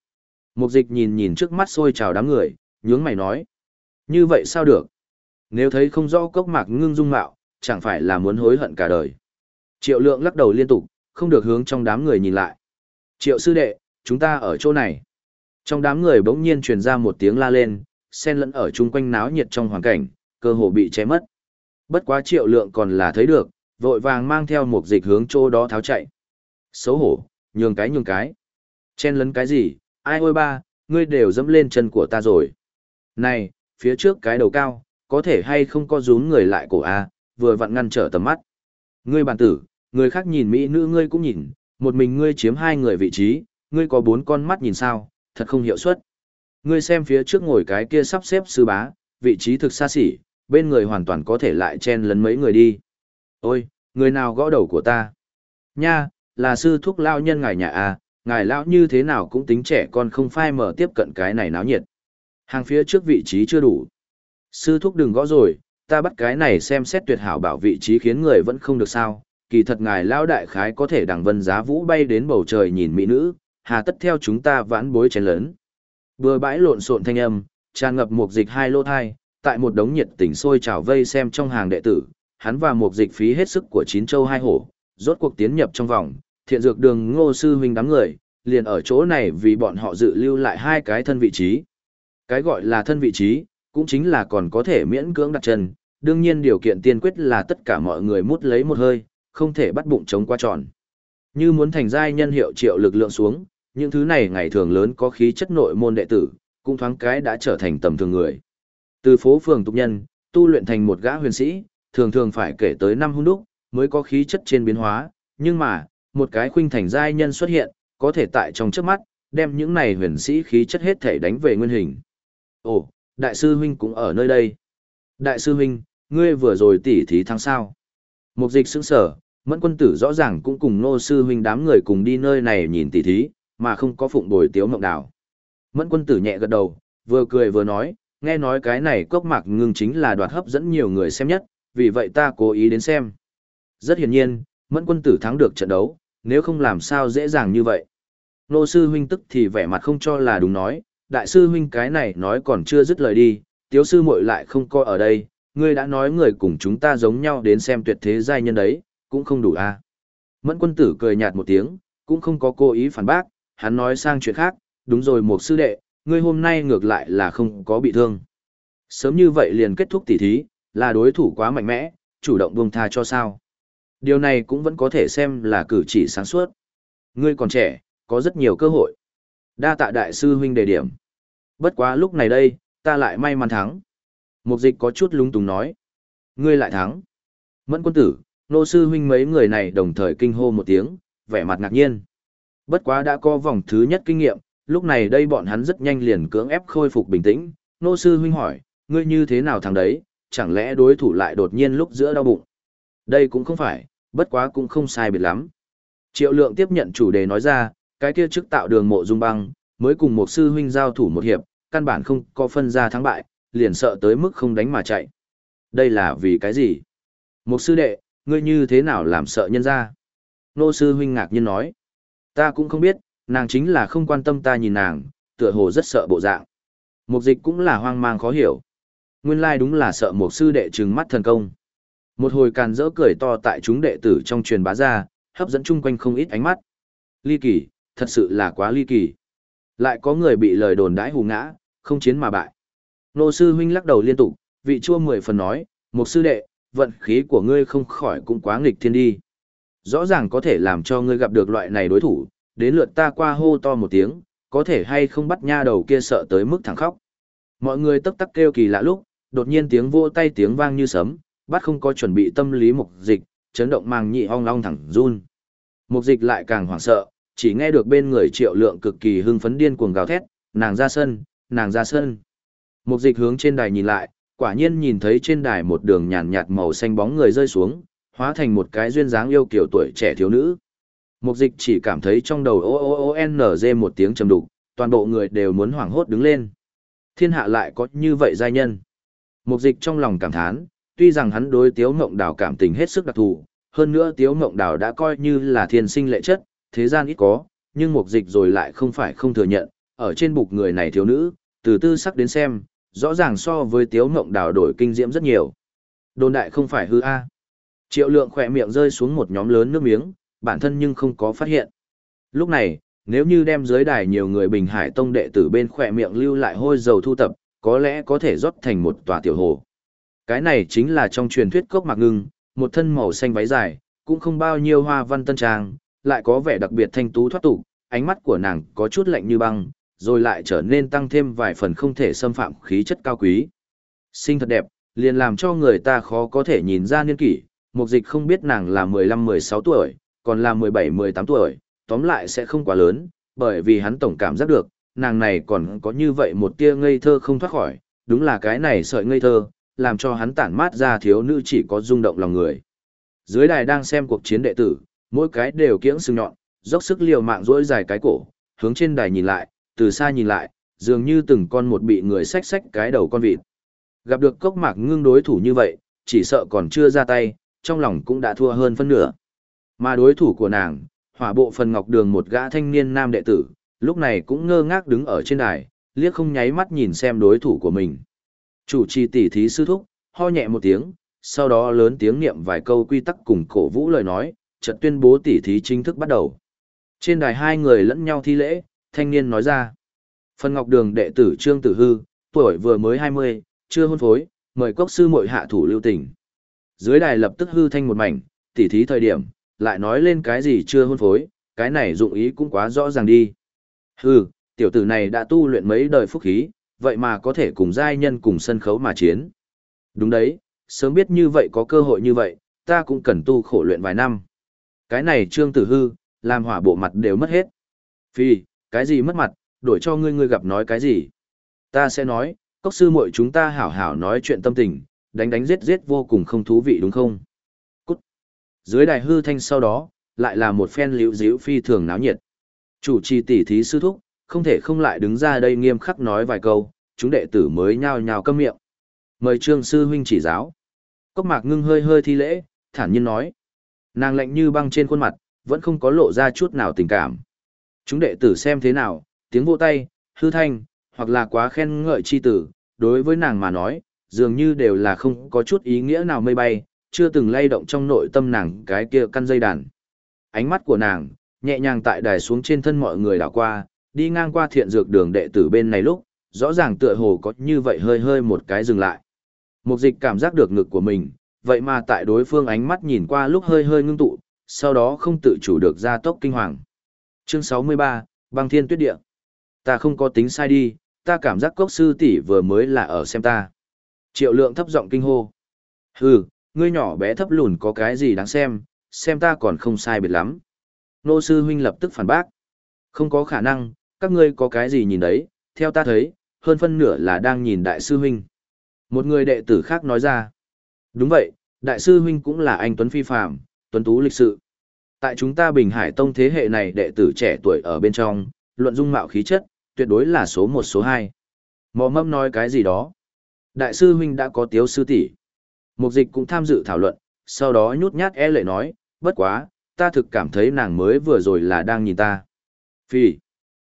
[SPEAKER 1] Mục dịch nhìn nhìn trước mắt xôi chào đám người, nhướng mày nói. Như vậy sao được? Nếu thấy không rõ cốc mạc ngưng dung mạo, chẳng phải là muốn hối hận cả đời. Triệu lượng lắc đầu liên tục, không được hướng trong đám người nhìn lại. Triệu sư đệ, chúng ta ở chỗ này. Trong đám người bỗng nhiên truyền ra một tiếng la lên, xen lẫn ở chung quanh náo nhiệt trong hoàn cảnh, cơ hồ bị che mất. Bất quá triệu lượng còn là thấy được, vội vàng mang theo một dịch hướng chỗ đó tháo chạy. Xấu hổ, nhường cái nhường cái. Chen lấn cái gì, ai ôi ba, ngươi đều dẫm lên chân của ta rồi. Này, phía trước cái đầu cao, có thể hay không có rúm người lại cổ a, vừa vặn ngăn trở tầm mắt. Ngươi bản tử, người khác nhìn mỹ nữ ngươi cũng nhìn, một mình ngươi chiếm hai người vị trí, ngươi có bốn con mắt nhìn sao, thật không hiệu suất. Ngươi xem phía trước ngồi cái kia sắp xếp sư bá, vị trí thực xa xỉ, bên người hoàn toàn có thể lại chen lấn mấy người đi. Ôi, người nào gõ đầu của ta? Nha, là sư thúc lao nhân ngài nhà à, ngài lão như thế nào cũng tính trẻ con không phai mở tiếp cận cái này náo nhiệt. Hàng phía trước vị trí chưa đủ. Sư thúc đừng gõ rồi, ta bắt cái này xem xét tuyệt hảo bảo vị trí khiến người vẫn không được sao. Kỳ thật ngài lão đại khái có thể đằng vân giá vũ bay đến bầu trời nhìn mỹ nữ, hà tất theo chúng ta vãn bối chén lớn. Vừa bãi lộn xộn thanh âm, tràn ngập một dịch hai lô thai, tại một đống nhiệt tình sôi trào vây xem trong hàng đệ tử, hắn và một dịch phí hết sức của chín châu hai hổ, rốt cuộc tiến nhập trong vòng, thiện dược đường ngô sư huynh đám người, liền ở chỗ này vì bọn họ dự lưu lại hai cái thân vị trí. Cái gọi là thân vị trí, cũng chính là còn có thể miễn cưỡng đặt chân, đương nhiên điều kiện tiên quyết là tất cả mọi người mút lấy một hơi, không thể bắt bụng chống qua tròn. Như muốn thành giai nhân hiệu triệu lực lượng xuống, những thứ này ngày thường lớn có khí chất nội môn đệ tử, cũng thoáng cái đã trở thành tầm thường người. Từ phố phường tục nhân, tu luyện thành một gã huyền sĩ, thường thường phải kể tới năm hung đúc, mới có khí chất trên biến hóa, nhưng mà, một cái khuynh thành giai nhân xuất hiện, có thể tại trong trước mắt, đem những này huyền sĩ khí chất hết thể đánh về nguyên hình. Ồ, đại sư huynh cũng ở nơi đây. Đại sư huynh, ngươi vừa rồi tỉ thí thắng sao? Mục dịch sững sở, mẫn quân tử rõ ràng cũng cùng nô sư huynh đám người cùng đi nơi này nhìn tỉ thí, mà không có phụng bồi tiếu mộng đảo. Mẫn quân tử nhẹ gật đầu, vừa cười vừa nói, nghe nói cái này cốc mạc ngưng chính là đoạt hấp dẫn nhiều người xem nhất, vì vậy ta cố ý đến xem. Rất hiển nhiên, mẫn quân tử thắng được trận đấu, nếu không làm sao dễ dàng như vậy. Nô sư huynh tức thì vẻ mặt không cho là đúng nói, đại sư huynh cái này nói còn chưa dứt lời đi, tiếu sư muội lại không coi ở đây, ngươi đã nói người cùng chúng ta giống nhau đến xem tuyệt thế giai nhân đấy, cũng không đủ a. À. Mẫn quân tử cười nhạt một tiếng, cũng không có cố ý phản bác, hắn nói sang chuyện khác, đúng rồi một sư đệ, ngươi hôm nay ngược lại là không có bị thương. Sớm như vậy liền kết thúc tỉ thí, là đối thủ quá mạnh mẽ, chủ động buông tha cho sao. Điều này cũng vẫn có thể xem là cử chỉ sáng suốt. Ngươi còn trẻ, có rất nhiều cơ hội. Đa tạ đại sư huynh đề điểm. Bất quá lúc này đây, ta lại may mắn thắng. Mục dịch có chút lúng túng nói. Ngươi lại thắng. Mẫn quân tử, nô sư huynh mấy người này đồng thời kinh hô một tiếng, vẻ mặt ngạc nhiên. Bất quá đã có vòng thứ nhất kinh nghiệm, lúc này đây bọn hắn rất nhanh liền cưỡng ép khôi phục bình tĩnh. Nô sư huynh hỏi, ngươi như thế nào thằng đấy, chẳng lẽ đối thủ lại đột nhiên lúc giữa đau bụng. Đây cũng không phải, bất quá cũng không sai biệt lắm. Triệu lượng tiếp nhận chủ đề nói ra, cái kia trước tạo đường mộ dung băng, mới cùng một sư huynh giao thủ một hiệp, căn bản không có phân ra thắng bại, liền sợ tới mức không đánh mà chạy. Đây là vì cái gì? Một sư đệ, ngươi như thế nào làm sợ nhân ra? Nô sư huynh ngạc nhiên nói. Ta cũng không biết, nàng chính là không quan tâm ta nhìn nàng, tựa hồ rất sợ bộ dạng. Mục dịch cũng là hoang mang khó hiểu. Nguyên lai đúng là sợ một sư đệ trừng mắt thần công. Một hồi càn rỡ cười to tại chúng đệ tử trong truyền bá ra, hấp dẫn chung quanh không ít ánh mắt. Ly kỳ, thật sự là quá ly kỳ. Lại có người bị lời đồn đãi hù ngã, không chiến mà bại. Nô sư huynh lắc đầu liên tục, vị chua mười phần nói, một sư đệ, vận khí của ngươi không khỏi cũng quá nghịch thiên đi. Rõ ràng có thể làm cho ngươi gặp được loại này đối thủ, đến lượt ta qua hô to một tiếng, có thể hay không bắt nha đầu kia sợ tới mức thẳng khóc. Mọi người tấp tắc kêu kỳ lạ lúc, đột nhiên tiếng vô tay tiếng vang như sấm, bắt không có chuẩn bị tâm lý mục dịch, chấn động màng nhị ong long thẳng run. Mục dịch lại càng hoảng sợ, chỉ nghe được bên người triệu lượng cực kỳ hưng phấn điên cuồng gào thét, nàng ra sân, nàng ra sân. Mục dịch hướng trên đài nhìn lại, quả nhiên nhìn thấy trên đài một đường nhàn nhạt màu xanh bóng người rơi xuống, hóa thành một cái duyên dáng yêu kiểu tuổi trẻ thiếu nữ. Mục dịch chỉ cảm thấy trong đầu o o o n g một tiếng trầm đục, toàn bộ người đều muốn hoảng hốt đứng lên. Thiên hạ lại có như vậy giai nhân. Mục dịch trong lòng cảm thán, tuy rằng hắn đối tiếu ngộng đào cảm tình hết sức đặc thù, hơn nữa tiếu ngộng đào đã coi như là thiên sinh lệ chất, thế gian ít có, nhưng mục dịch rồi lại không phải không thừa nhận, ở trên bục người này thiếu nữ, từ tư sắc đến xem, rõ ràng so với tiếu ngộng đào đổi kinh diễm rất nhiều. Đồn đại không phải hư A. Triệu lượng khỏe miệng rơi xuống một nhóm lớn nước miếng, bản thân nhưng không có phát hiện. Lúc này, nếu như đem dưới đài nhiều người Bình Hải Tông đệ tử bên khỏe miệng lưu lại hôi dầu thu tập, có lẽ có thể rót thành một tòa tiểu hồ. Cái này chính là trong truyền thuyết cốc mạc ngưng, một thân màu xanh váy dài, cũng không bao nhiêu hoa văn tân trang, lại có vẻ đặc biệt thanh tú thoát tục, ánh mắt của nàng có chút lạnh như băng, rồi lại trở nên tăng thêm vài phần không thể xâm phạm khí chất cao quý. Xinh thật đẹp, liền làm cho người ta khó có thể nhìn ra niên kỷ, mục dịch không biết nàng là 15-16 tuổi, còn là 17-18 tuổi, tóm lại sẽ không quá lớn, bởi vì hắn tổng cảm giác được, nàng này còn có như vậy một tia ngây thơ không thoát khỏi, đúng là cái này sợi ngây thơ, làm cho hắn tản mát ra thiếu nữ chỉ có rung động lòng người. Dưới đài đang xem cuộc chiến đệ tử, mỗi cái đều kiễng sừng nhọn, dốc sức liều mạng duỗi dài cái cổ, hướng trên đài nhìn lại, từ xa nhìn lại, dường như từng con một bị người xách xách cái đầu con vịt. Gặp được cốc mạc ngưng đối thủ như vậy, chỉ sợ còn chưa ra tay, trong lòng cũng đã thua hơn phân nửa. Mà đối thủ của nàng, hỏa bộ phần ngọc đường một gã thanh niên nam đệ tử, lúc này cũng ngơ ngác đứng ở trên đài, liếc không nháy mắt nhìn xem đối thủ của mình. Chủ trì tỷ thí sư thúc, ho nhẹ một tiếng, sau đó lớn tiếng niệm vài câu quy tắc cùng cổ vũ lời nói, chợt tuyên bố tỷ thí chính thức bắt đầu. Trên đài hai người lẫn nhau thi lễ, thanh niên nói ra. Phần ngọc đường đệ tử Trương Tử Hư, tuổi vừa mới 20, chưa hôn phối, mời cốc sư muội hạ thủ lưu tình. Dưới đài lập tức hư thanh một mảnh, tỷ thí thời điểm, lại nói lên cái gì chưa hôn phối, cái này dụng ý cũng quá rõ ràng đi. Hừ, tiểu tử này đã tu luyện mấy đời phúc khí, vậy mà có thể cùng giai nhân cùng sân khấu mà chiến. Đúng đấy, sớm biết như vậy có cơ hội như vậy, ta cũng cần tu khổ luyện vài năm. Cái này trương tử hư, làm hỏa bộ mặt đều mất hết. Phi, cái gì mất mặt, đổi cho ngươi ngươi gặp nói cái gì. Ta sẽ nói, cốc sư muội chúng ta hảo hảo nói chuyện tâm tình, đánh đánh giết giết vô cùng không thú vị đúng không? Cút. Dưới đài hư thanh sau đó, lại là một phen liễu diễu phi thường náo nhiệt. Chủ trì tỷ thí sư thúc, không thể không lại đứng ra đây nghiêm khắc nói vài câu, chúng đệ tử mới nhao nhao câm miệng. Mời trương sư huynh chỉ giáo. Cốc mạc ngưng hơi hơi thi lễ, thản nhiên nói. Nàng lạnh như băng trên khuôn mặt, vẫn không có lộ ra chút nào tình cảm. Chúng đệ tử xem thế nào, tiếng vỗ tay, hư thanh, hoặc là quá khen ngợi chi tử, đối với nàng mà nói, dường như đều là không có chút ý nghĩa nào mây bay, chưa từng lay động trong nội tâm nàng cái kia căn dây đàn. Ánh mắt của nàng, nhẹ nhàng tại đài xuống trên thân mọi người đảo qua, đi ngang qua thiện dược đường đệ tử bên này lúc, rõ ràng tựa hồ có như vậy hơi hơi một cái dừng lại. Mục dịch cảm giác được ngực của mình, vậy mà tại đối phương ánh mắt nhìn qua lúc hơi hơi ngưng tụ, sau đó không tự chủ được ra tốc kinh hoàng. Chương 63, băng thiên tuyết địa. Ta không có tính sai đi, ta cảm giác cốc sư tỷ vừa mới là ở xem ta. Triệu lượng thấp giọng kinh hô. Hừ, ngươi nhỏ bé thấp lùn có cái gì đáng xem, xem ta còn không sai biệt lắm. Nô sư huynh lập tức phản bác. Không có khả năng, các ngươi có cái gì nhìn đấy, theo ta thấy, hơn phân nửa là đang nhìn đại sư huynh. Một người đệ tử khác nói ra. Đúng vậy, đại sư huynh cũng là anh Tuấn Phi Phạm, Tuấn Tú lịch sự. Tại chúng ta Bình Hải Tông thế hệ này đệ tử trẻ tuổi ở bên trong, luận dung mạo khí chất, tuyệt đối là số một số hai. Mò mâm nói cái gì đó. Đại sư huynh đã có tiếu sư tỷ. Mục dịch cũng tham dự thảo luận, sau đó nhút nhát e lệ nói, bất quá, ta thực cảm thấy nàng mới vừa rồi là đang nhìn ta. Phi.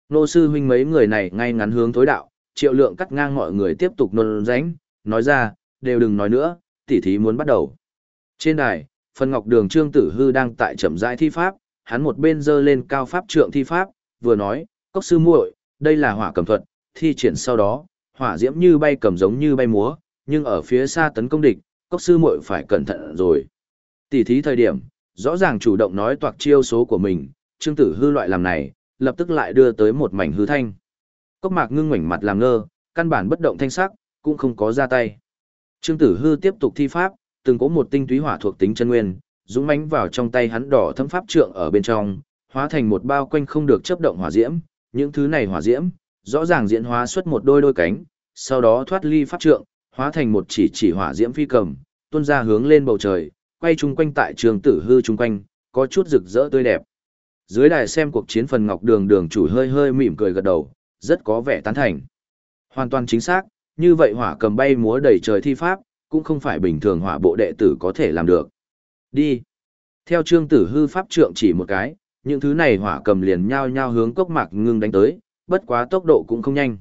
[SPEAKER 1] Nô sư huynh mấy người này ngay ngắn hướng thối đạo, triệu lượng cắt ngang mọi người tiếp tục nôn ránh, nói ra, đều đừng nói nữa, tỉ thí muốn bắt đầu. Trên đài, phần ngọc đường trương tử hư đang tại chậm rãi thi pháp, hắn một bên dơ lên cao pháp trượng thi pháp, vừa nói, cốc sư muội, đây là hỏa cầm thuật, thi triển sau đó, hỏa diễm như bay cầm giống như bay múa, nhưng ở phía xa tấn công địch, cốc sư muội phải cẩn thận rồi. Tỉ thí thời điểm, rõ ràng chủ động nói toạc chiêu số của mình, trương tử hư loại làm này, lập tức lại đưa tới một mảnh hư thanh. Cốc mạc ngưng ngoảnh mặt làm ngơ, căn bản bất động thanh sắc, cũng không có ra tay. Trương tử hư tiếp tục thi pháp, từng có một tinh túy hỏa thuộc tính chân nguyên, dũng mãnh vào trong tay hắn đỏ thâm pháp trượng ở bên trong, hóa thành một bao quanh không được chấp động hỏa diễm, những thứ này hỏa diễm, rõ ràng diễn hóa xuất một đôi đôi cánh, sau đó thoát ly pháp trượng, hóa thành một chỉ chỉ hỏa diễm phi cầm, tuôn ra hướng lên bầu trời, quay chung quanh tại trường tử hư chung quanh, có chút rực rỡ tươi đẹp. Dưới đài xem cuộc chiến phần ngọc đường đường chủ hơi hơi mỉm cười gật đầu, rất có vẻ tán thành. Hoàn toàn chính xác, như vậy hỏa cầm bay múa đầy trời thi pháp, cũng không phải bình thường hỏa bộ đệ tử có thể làm được. Đi. Theo trương tử hư pháp trượng chỉ một cái, những thứ này hỏa cầm liền nhao nhao hướng cốc mạc ngưng đánh tới, bất quá tốc độ cũng không nhanh.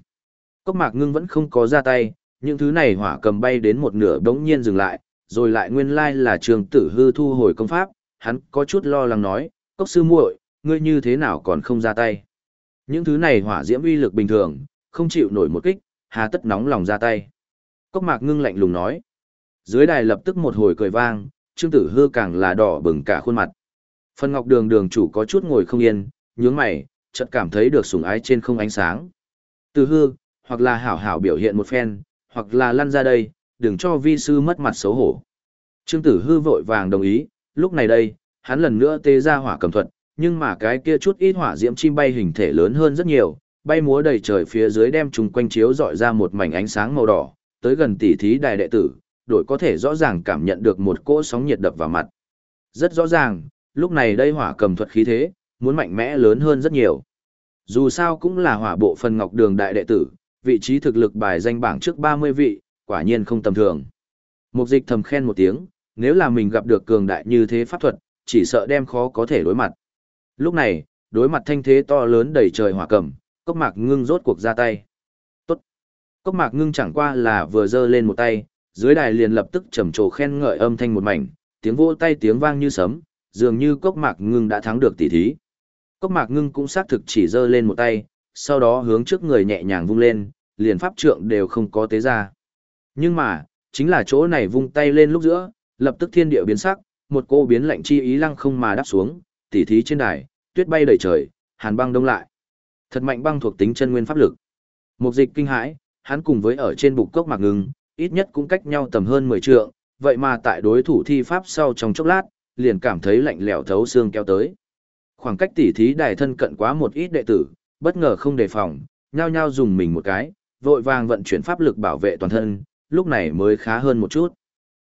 [SPEAKER 1] Cốc mạc ngưng vẫn không có ra tay, những thứ này hỏa cầm bay đến một nửa đống nhiên dừng lại, rồi lại nguyên lai là trương tử hư thu hồi công pháp, hắn có chút lo lắng nói, cốc sư muội, ngươi như thế nào còn không ra tay. Những thứ này hỏa diễm uy lực bình thường, không chịu nổi một kích, hà tất nóng lòng ra tay. Cốc mạc ngưng lạnh lùng nói. Dưới đài lập tức một hồi cười vang, trương tử hư càng là đỏ bừng cả khuôn mặt. Phần ngọc đường đường chủ có chút ngồi không yên, nhướng mày, chợt cảm thấy được sủng ái trên không ánh sáng. Tử hư, hoặc là hảo hảo biểu hiện một phen, hoặc là lăn ra đây, đừng cho vi sư mất mặt xấu hổ. Trương tử hư vội vàng đồng ý, lúc này đây, hắn lần nữa tê ra hỏa cầm thuật, nhưng mà cái kia chút ít hỏa diễm chim bay hình thể lớn hơn rất nhiều, bay múa đầy trời phía dưới đem chúng quanh chiếu dọi ra một mảnh ánh sáng màu đỏ, tới gần tỷ thí đài đệ tử, đội có thể rõ ràng cảm nhận được một cỗ sóng nhiệt đập vào mặt. Rất rõ ràng, lúc này đây hỏa cầm thuật khí thế, muốn mạnh mẽ lớn hơn rất nhiều. Dù sao cũng là hỏa bộ phần ngọc đường đại đệ tử, vị trí thực lực bài danh bảng trước 30 vị, quả nhiên không tầm thường. Mục dịch thầm khen một tiếng, nếu là mình gặp được cường đại như thế pháp thuật, chỉ sợ đem khó có thể đối mặt. Lúc này, đối mặt thanh thế to lớn đầy trời hỏa cầm, cốc mạc ngưng rốt cuộc ra tay. Tốt. Cốc mạc ngưng chẳng qua là vừa giơ lên một tay, dưới đài liền lập tức trầm trồ khen ngợi âm thanh một mảnh, tiếng vỗ tay tiếng vang như sấm, dường như cốc mạc ngưng đã thắng được tỷ thí. Cốc mạc ngưng cũng xác thực chỉ giơ lên một tay, sau đó hướng trước người nhẹ nhàng vung lên, liền pháp trượng đều không có tế ra. Nhưng mà, chính là chỗ này vung tay lên lúc giữa, lập tức thiên địa biến sắc, một cô biến lạnh chi ý lăng không mà đáp xuống, tỉ thí trên đài, tuyết bay đầy trời, hàn băng đông lại. Thật mạnh băng thuộc tính chân nguyên pháp lực. Mục dịch kinh hãi, hắn cùng với ở trên bục cốc mạc ngừng, ít nhất cũng cách nhau tầm hơn 10 trượng, vậy mà tại đối thủ thi pháp sau trong chốc lát, liền cảm thấy lạnh lẽo thấu xương kéo tới. Khoảng cách tỉ thí đài thân cận quá một ít đệ tử, bất ngờ không đề phòng, nhao nhao dùng mình một cái, vội vàng vận chuyển pháp lực bảo vệ toàn thân, lúc này mới khá hơn một chút.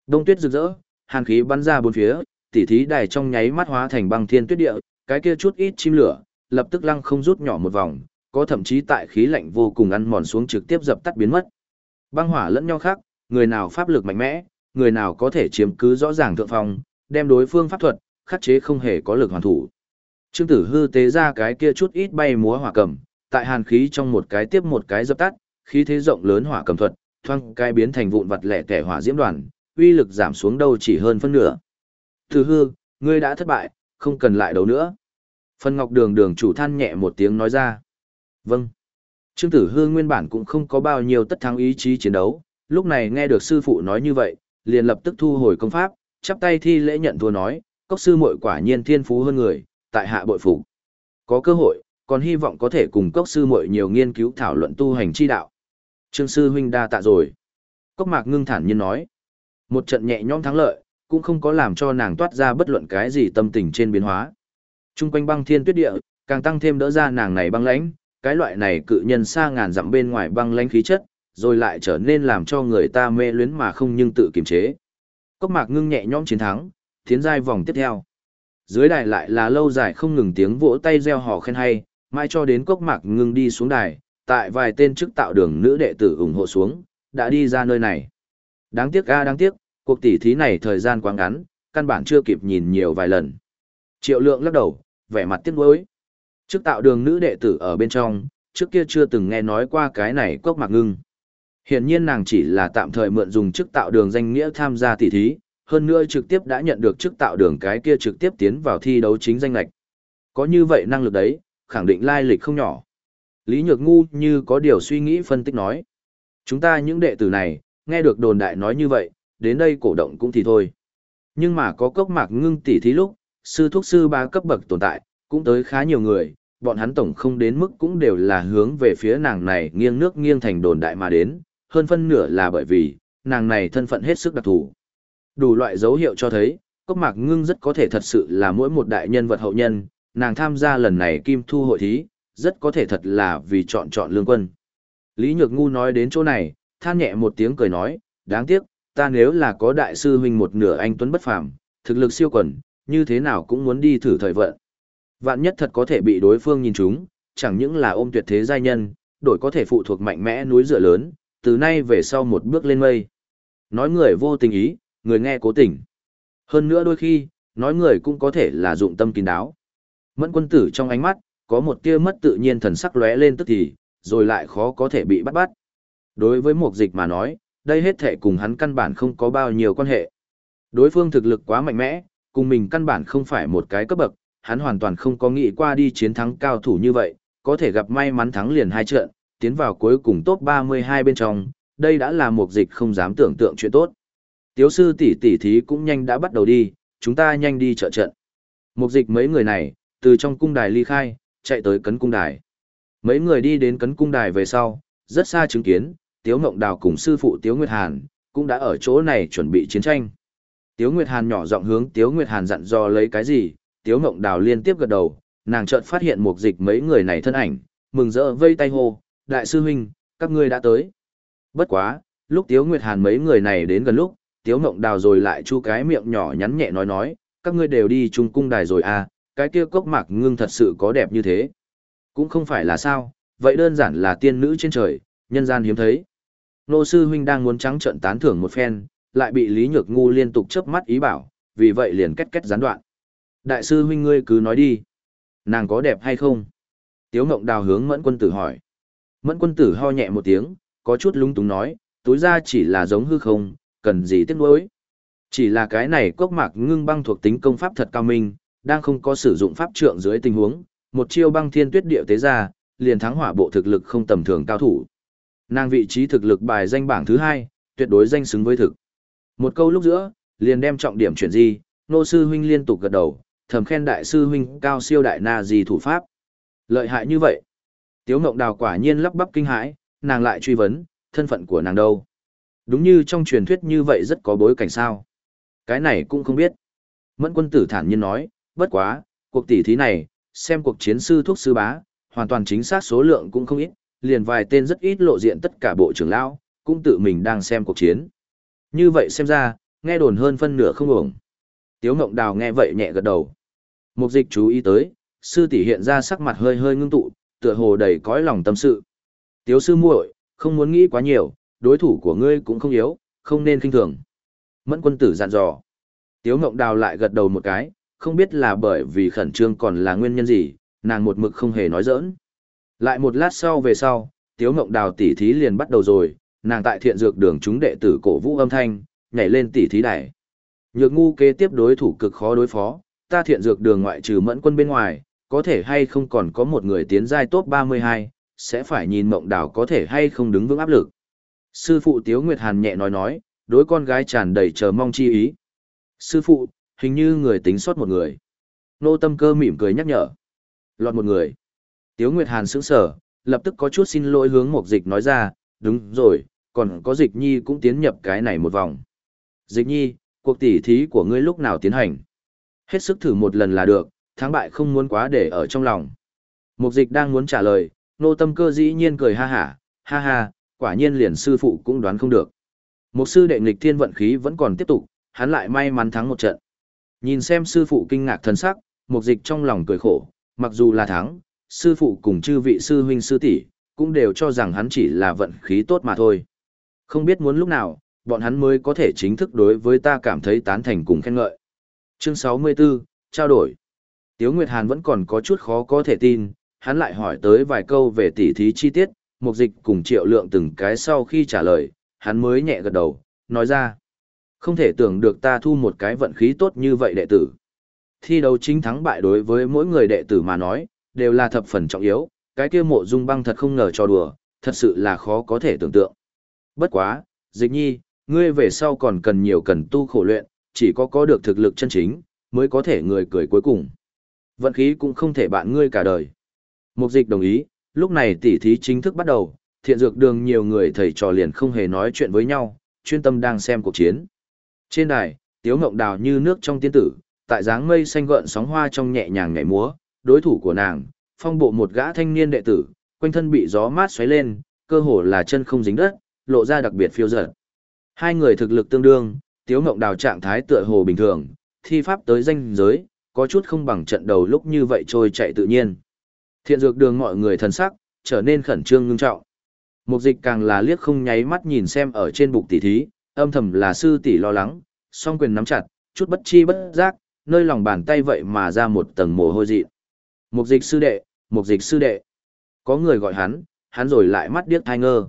[SPEAKER 1] Đông tuyết rực rỡ, hàn khí bắn ra bốn phía, tỉ thí đài trong nháy mắt hóa thành băng thiên tuyết địa, cái kia chút ít chim lửa, lập tức lăng không rút nhỏ một vòng, có thậm chí tại khí lạnh vô cùng ăn mòn xuống trực tiếp dập tắt biến mất. Băng hỏa lẫn nhau khác, người nào pháp lực mạnh mẽ, người nào có thể chiếm cứ rõ ràng thượng phong, đem đối phương pháp thuật, khắc chế không hề có lực hoàn thủ. Trương Tử Hư tế ra cái kia chút ít bay múa hỏa cầm, tại hàn khí trong một cái tiếp một cái dập tắt, khí thế rộng lớn hỏa cầm thuật, thoang cái biến thành vụn vật lẻ tẻ hỏa diễm đoàn, uy lực giảm xuống đâu chỉ hơn phân nửa. Thư Hư, ngươi đã thất bại, không cần lại đấu nữa. Phân Ngọc Đường đường chủ than nhẹ một tiếng nói ra. Vâng. Trương Tử Hương nguyên bản cũng không có bao nhiêu tất thắng ý chí chiến đấu, lúc này nghe được sư phụ nói như vậy, liền lập tức thu hồi công pháp, chắp tay thi lễ nhận thua nói, cốc sư muội quả nhiên thiên phú hơn người, tại hạ bội phục. Có cơ hội, còn hy vọng có thể cùng cốc sư muội nhiều nghiên cứu thảo luận tu hành chi đạo. Trương sư huynh đa tạ rồi. Cốc mạc ngưng thản nhiên nói. Một trận nhẹ nhõm thắng lợi, cũng không có làm cho nàng toát ra bất luận cái gì tâm tình trên biến hóa. Trung quanh băng thiên tuyết địa, càng tăng thêm đỡ ra nàng này băng lãnh, cái loại này cự nhân xa ngàn dặm bên ngoài băng lãnh khí chất, rồi lại trở nên làm cho người ta mê luyến mà không nhưng tự kiềm chế. Cốc mạc ngưng nhẹ nhõm chiến thắng, tiến giai vòng tiếp theo. Dưới đài lại là lâu dài không ngừng tiếng vỗ tay reo hò khen hay, mai cho đến cốc mạc ngưng đi xuống đài, tại vài tên chức tạo đường nữ đệ tử ủng hộ xuống, đã đi ra nơi này. Đáng tiếc a đáng tiếc, cuộc tỉ thí này thời gian quá ngắn, căn bản chưa kịp nhìn nhiều vài lần. Triệu lượng lắc đầu, vẻ mặt tiếc nuối. trước tạo đường nữ đệ tử ở bên trong, trước kia chưa từng nghe nói qua cái này cốc mạc ngưng. Hiển nhiên nàng chỉ là tạm thời mượn dùng chức tạo đường danh nghĩa tham gia tỉ thí, hơn nữa trực tiếp đã nhận được chức tạo đường cái kia trực tiếp tiến vào thi đấu chính danh lệch. Có như vậy năng lực đấy, khẳng định lai lịch không nhỏ. Lý Nhược Ngu như có điều suy nghĩ phân tích nói. Chúng ta những đệ tử này, nghe được đồn đại nói như vậy, đến đây cổ động cũng thì thôi. Nhưng mà có cốc mạc ngưng tỉ thí lúc, sư thuốc sư ba cấp bậc tồn tại, cũng tới khá nhiều người, bọn hắn tổng không đến mức cũng đều là hướng về phía nàng này nghiêng nước nghiêng thành đồn đại mà đến, hơn phân nửa là bởi vì, nàng này thân phận hết sức đặc thù. Đủ loại dấu hiệu cho thấy, cốc mạc ngưng rất có thể thật sự là mỗi một đại nhân vật hậu nhân, nàng tham gia lần này kim thu hội thí, rất có thể thật là vì chọn chọn lương quân. Lý Nhược Ngu nói đến chỗ này, than nhẹ một tiếng cười nói, đáng tiếc, ta nếu là có đại sư huynh một nửa anh Tuấn bất phàm, thực lực siêu quần, như thế nào cũng muốn đi thử thời vận. Vạn nhất thật có thể bị đối phương nhìn trúng, chẳng những là ôm tuyệt thế giai nhân, đổi có thể phụ thuộc mạnh mẽ núi dựa lớn, từ nay về sau một bước lên mây. Nói người vô tình ý, người nghe cố tình. Hơn nữa đôi khi, nói người cũng có thể là dụng tâm kín đáo. Mẫn quân tử trong ánh mắt, có một tia mất tự nhiên thần sắc lóe lên tức thì, rồi lại khó có thể bị bắt bắt. Đối với một dịch mà nói, đây hết thể cùng hắn căn bản không có bao nhiêu quan hệ. Đối phương thực lực quá mạnh mẽ, cùng mình căn bản không phải một cái cấp bậc, hắn hoàn toàn không có nghĩ qua đi chiến thắng cao thủ như vậy, có thể gặp may mắn thắng liền hai trận, tiến vào cuối cùng top 32 bên trong, đây đã là một dịch không dám tưởng tượng chuyện tốt. Tiếu sư tỷ tỷ thí cũng nhanh đã bắt đầu đi, chúng ta nhanh đi trợ trận. Một dịch mấy người này, từ trong cung đài ly khai, chạy tới cấn cung đài. Mấy người đi đến cấn cung đài về sau, rất xa chứng kiến, Tiếu Ngộng Đào cùng sư phụ Tiếu Nguyệt Hàn, cũng đã ở chỗ này chuẩn bị chiến tranh. Tiếu Nguyệt Hàn nhỏ giọng hướng Tiếu Nguyệt Hàn dặn dò lấy cái gì, Tiếu Ngộng Đào liên tiếp gật đầu, nàng chợt phát hiện một dịch mấy người này thân ảnh, mừng rỡ vây tay hô, đại sư huynh, các ngươi đã tới. Bất quá, lúc Tiếu Nguyệt Hàn mấy người này đến gần lúc, Tiếu Ngộng Đào rồi lại chu cái miệng nhỏ nhắn nhẹ nói nói, các ngươi đều đi trung cung đài rồi à, cái kia cốc mạc ngưng thật sự có đẹp như thế. Cũng không phải là sao, vậy đơn giản là tiên nữ trên trời, nhân gian hiếm thấy. Nô sư huynh đang muốn trắng trận tán thưởng một phen, lại bị Lý Nhược Ngu liên tục chớp mắt ý bảo, vì vậy liền kết kết gián đoạn. Đại sư huynh ngươi cứ nói đi. Nàng có đẹp hay không? Tiếu Ngộng Đào hướng Mẫn Quân Tử hỏi. Mẫn Quân Tử ho nhẹ một tiếng, có chút lúng túng nói, tối ra chỉ là giống hư không, cần gì tiếc nuối. Chỉ là cái này cốc mạc ngưng băng thuộc tính công pháp thật cao minh, đang không có sử dụng pháp trượng dưới tình huống, một chiêu băng thiên tuyết điệu tế ra, liền thắng hỏa bộ thực lực không tầm thường cao thủ. Nàng vị trí thực lực bài danh bảng thứ hai, tuyệt đối danh xứng với thực. Một câu lúc giữa, liền đem trọng điểm chuyển di, nô sư huynh liên tục gật đầu, thầm khen đại sư huynh cao siêu đại na gì thủ pháp. Lợi hại như vậy. Tiếu Ngộng Đào quả nhiên lắp bắp kinh hãi, nàng lại truy vấn, thân phận của nàng đâu? Đúng như trong truyền thuyết như vậy rất có bối cảnh sao? Cái này cũng không biết. Mẫn quân tử thản nhiên nói, bất quá, cuộc tỷ thí này, xem cuộc chiến sư thuốc sư bá, hoàn toàn chính xác số lượng cũng không ít, liền vài tên rất ít lộ diện tất cả bộ trưởng lão, cũng tự mình đang xem cuộc chiến. Như vậy xem ra, nghe đồn hơn phân nửa không ổng. Tiếu Ngộng Đào nghe vậy nhẹ gật đầu. Mục dịch chú ý tới, sư tỷ hiện ra sắc mặt hơi hơi ngưng tụ, tựa hồ đầy cõi lòng tâm sự. Tiếu sư muội, không muốn nghĩ quá nhiều, đối thủ của ngươi cũng không yếu, không nên kinh thường. Mẫn quân tử dặn dò. Tiếu Ngộng Đào lại gật đầu một cái, không biết là bởi vì khẩn trương còn là nguyên nhân gì, nàng một mực không hề nói giỡn. Lại một lát sau về sau, Tiếu Ngộng Đào tỉ thí liền bắt đầu rồi, nàng tại thiện dược đường chúng đệ tử cổ vũ âm thanh, nhảy lên tỉ thí đài. Nhược ngu kế tiếp đối thủ cực khó đối phó, ta thiện dược đường ngoại trừ mẫn quân bên ngoài, có thể hay không còn có một người tiến giai top 32, sẽ phải nhìn mộng đào có thể hay không đứng vững áp lực. Sư phụ Tiếu Nguyệt Hàn nhẹ nói nói, đối con gái tràn đầy chờ mong chi ý. Sư phụ, hình như người tính sót một người. Nô tâm cơ mỉm cười nhắc nhở. Lọt một người. Tiếu Nguyệt Hàn sững sở, lập tức có chút xin lỗi hướng một dịch nói ra, đúng rồi, còn có dịch nhi cũng tiến nhập cái này một vòng. Dịch nhi, cuộc tỉ thí của ngươi lúc nào tiến hành? Hết sức thử một lần là được, thắng bại không muốn quá để ở trong lòng. Mục dịch đang muốn trả lời, nô tâm cơ dĩ nhiên cười ha hả, ha ha, quả nhiên liền sư phụ cũng đoán không được. Một sư đệ nghịch thiên vận khí vẫn còn tiếp tục, hắn lại may mắn thắng một trận. Nhìn xem sư phụ kinh ngạc thần sắc, mục dịch trong lòng cười khổ, mặc dù là thắng, sư phụ cùng chư vị sư huynh sư tỷ cũng đều cho rằng hắn chỉ là vận khí tốt mà thôi. Không biết muốn lúc nào, bọn hắn mới có thể chính thức đối với ta cảm thấy tán thành cùng khen ngợi. Chương 64, trao đổi. Tiếu Nguyệt Hàn vẫn còn có chút khó có thể tin, hắn lại hỏi tới vài câu về tỉ thí chi tiết, mục dịch cùng triệu lượng từng cái sau khi trả lời, hắn mới nhẹ gật đầu, nói ra. Không thể tưởng được ta thu một cái vận khí tốt như vậy đệ tử. Thi đấu chính thắng bại đối với mỗi người đệ tử mà nói, đều là thập phần trọng yếu, cái kia mộ dung băng thật không ngờ cho đùa, thật sự là khó có thể tưởng tượng. Bất quá, dịch nhi, ngươi về sau còn cần nhiều cần tu khổ luyện, chỉ có có được thực lực chân chính, mới có thể người cười cuối cùng. Vận khí cũng không thể bạn ngươi cả đời. Mục dịch đồng ý, lúc này tỉ thí chính thức bắt đầu, thiện dược đường nhiều người thầy trò liền không hề nói chuyện với nhau, chuyên tâm đang xem cuộc chiến. Trên đài, tiếu ngộng đào như nước trong tiên tử, tại dáng mây xanh gợn sóng hoa trong nhẹ nhàng nhảy múa, đối thủ của nàng, phong bộ một gã thanh niên đệ tử, quanh thân bị gió mát xoáy lên, cơ hồ là chân không dính đất, lộ ra đặc biệt phiêu dật. Hai người thực lực tương đương, tiếu ngộng đào trạng thái tựa hồ bình thường, thi pháp tới danh giới, có chút không bằng trận đầu lúc như vậy trôi chạy tự nhiên. Thiện dược đường mọi người thần sắc, trở nên khẩn trương ngưng trọng. Mục dịch càng là liếc không nháy mắt nhìn xem ở trên bục tỷ thí, âm thầm là sư tỷ lo lắng, song quyền nắm chặt, chút bất chi bất giác, nơi lòng bàn tay vậy mà ra một tầng mồ hôi dị. Mục dịch sư đệ, mục dịch sư đệ. Có người gọi hắn, hắn rồi lại mắt điếc thai ngơ.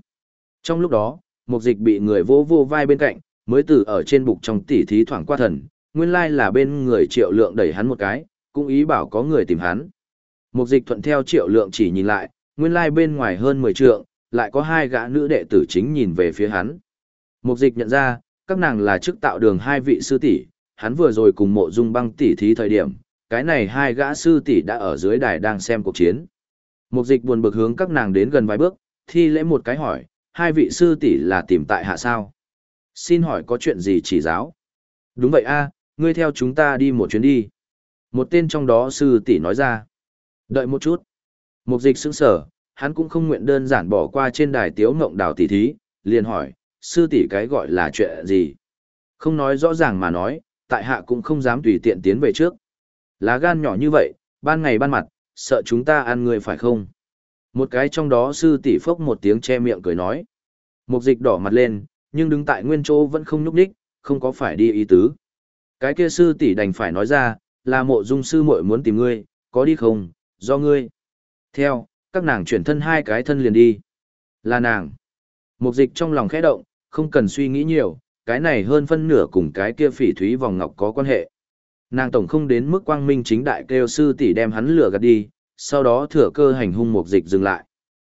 [SPEAKER 1] Trong lúc đó, mục dịch bị người vô vô vai bên cạnh, mới từ ở trên bục trong tỉ thí thoảng qua thần, nguyên lai là bên người triệu lượng đẩy hắn một cái, cũng ý bảo có người tìm hắn. Mục dịch thuận theo triệu lượng chỉ nhìn lại, nguyên lai bên ngoài hơn 10 trượng, lại có hai gã nữ đệ tử chính nhìn về phía hắn. Mục dịch nhận ra, các nàng là chức tạo đường hai vị sư tỷ, hắn vừa rồi cùng mộ dung băng tỷ thí thời điểm, cái này hai gã sư tỷ đã ở dưới đài đang xem cuộc chiến. Mục dịch buồn bực hướng các nàng đến gần vài bước, thi lễ một cái hỏi, hai vị sư tỷ là tìm tại hạ sao? Xin hỏi có chuyện gì chỉ giáo? Đúng vậy a, ngươi theo chúng ta đi một chuyến đi. Một tên trong đó sư tỷ nói ra. Đợi một chút. Mục dịch sững sở, hắn cũng không nguyện đơn giản bỏ qua trên đài tiếu ngộng đào tỷ thí, liền hỏi, sư tỷ cái gọi là chuyện gì? Không nói rõ ràng mà nói, tại hạ cũng không dám tùy tiện tiến về trước. Lá gan nhỏ như vậy, ban ngày ban mặt, sợ chúng ta ăn người phải không? Một cái trong đó sư tỷ phốc một tiếng che miệng cười nói. Mục dịch đỏ mặt lên, nhưng đứng tại nguyên chỗ vẫn không nhúc đích, không có phải đi ý tứ. Cái kia sư tỷ đành phải nói ra, là mộ dung sư muội muốn tìm ngươi, có đi không, do ngươi. Theo, các nàng chuyển thân hai cái thân liền đi. Là nàng. Mục dịch trong lòng khẽ động, không cần suy nghĩ nhiều, cái này hơn phân nửa cùng cái kia phỉ thúy vòng ngọc có quan hệ. Nàng tổng không đến mức quang minh chính đại kêu sư tỷ đem hắn lửa gạt đi, sau đó thừa cơ hành hung mục dịch dừng lại.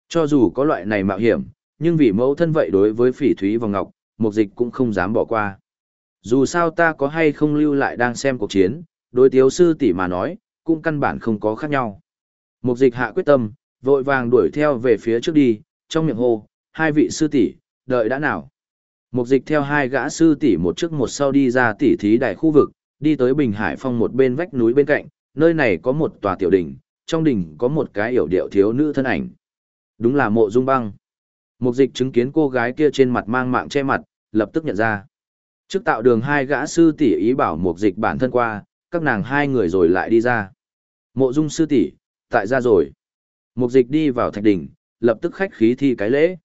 [SPEAKER 1] Cho dù có loại này mạo hiểm, nhưng vì mẫu thân vậy đối với phỉ thúy và ngọc, mục dịch cũng không dám bỏ qua. Dù sao ta có hay không lưu lại đang xem cuộc chiến, đối tiếu sư tỷ mà nói, cũng căn bản không có khác nhau. Mục dịch hạ quyết tâm, vội vàng đuổi theo về phía trước đi, trong miệng hô, hai vị sư tỷ, đợi đã nào. Mục dịch theo hai gã sư tỷ một trước một sau đi ra tỷ thí đại khu vực, đi tới Bình Hải Phong một bên vách núi bên cạnh, nơi này có một tòa tiểu đỉnh, trong đỉnh có một cái hiểu điệu thiếu nữ thân ảnh. Đúng là mộ dung băng. Mục dịch chứng kiến cô gái kia trên mặt mang mạng che mặt, lập tức nhận ra. Trước tạo đường hai gã sư tỷ ý bảo mục dịch bản thân qua, các nàng hai người rồi lại đi ra. Mộ dung sư tỷ, tại ra rồi. Mục dịch đi vào thạch đỉnh, lập tức khách khí thi cái lễ.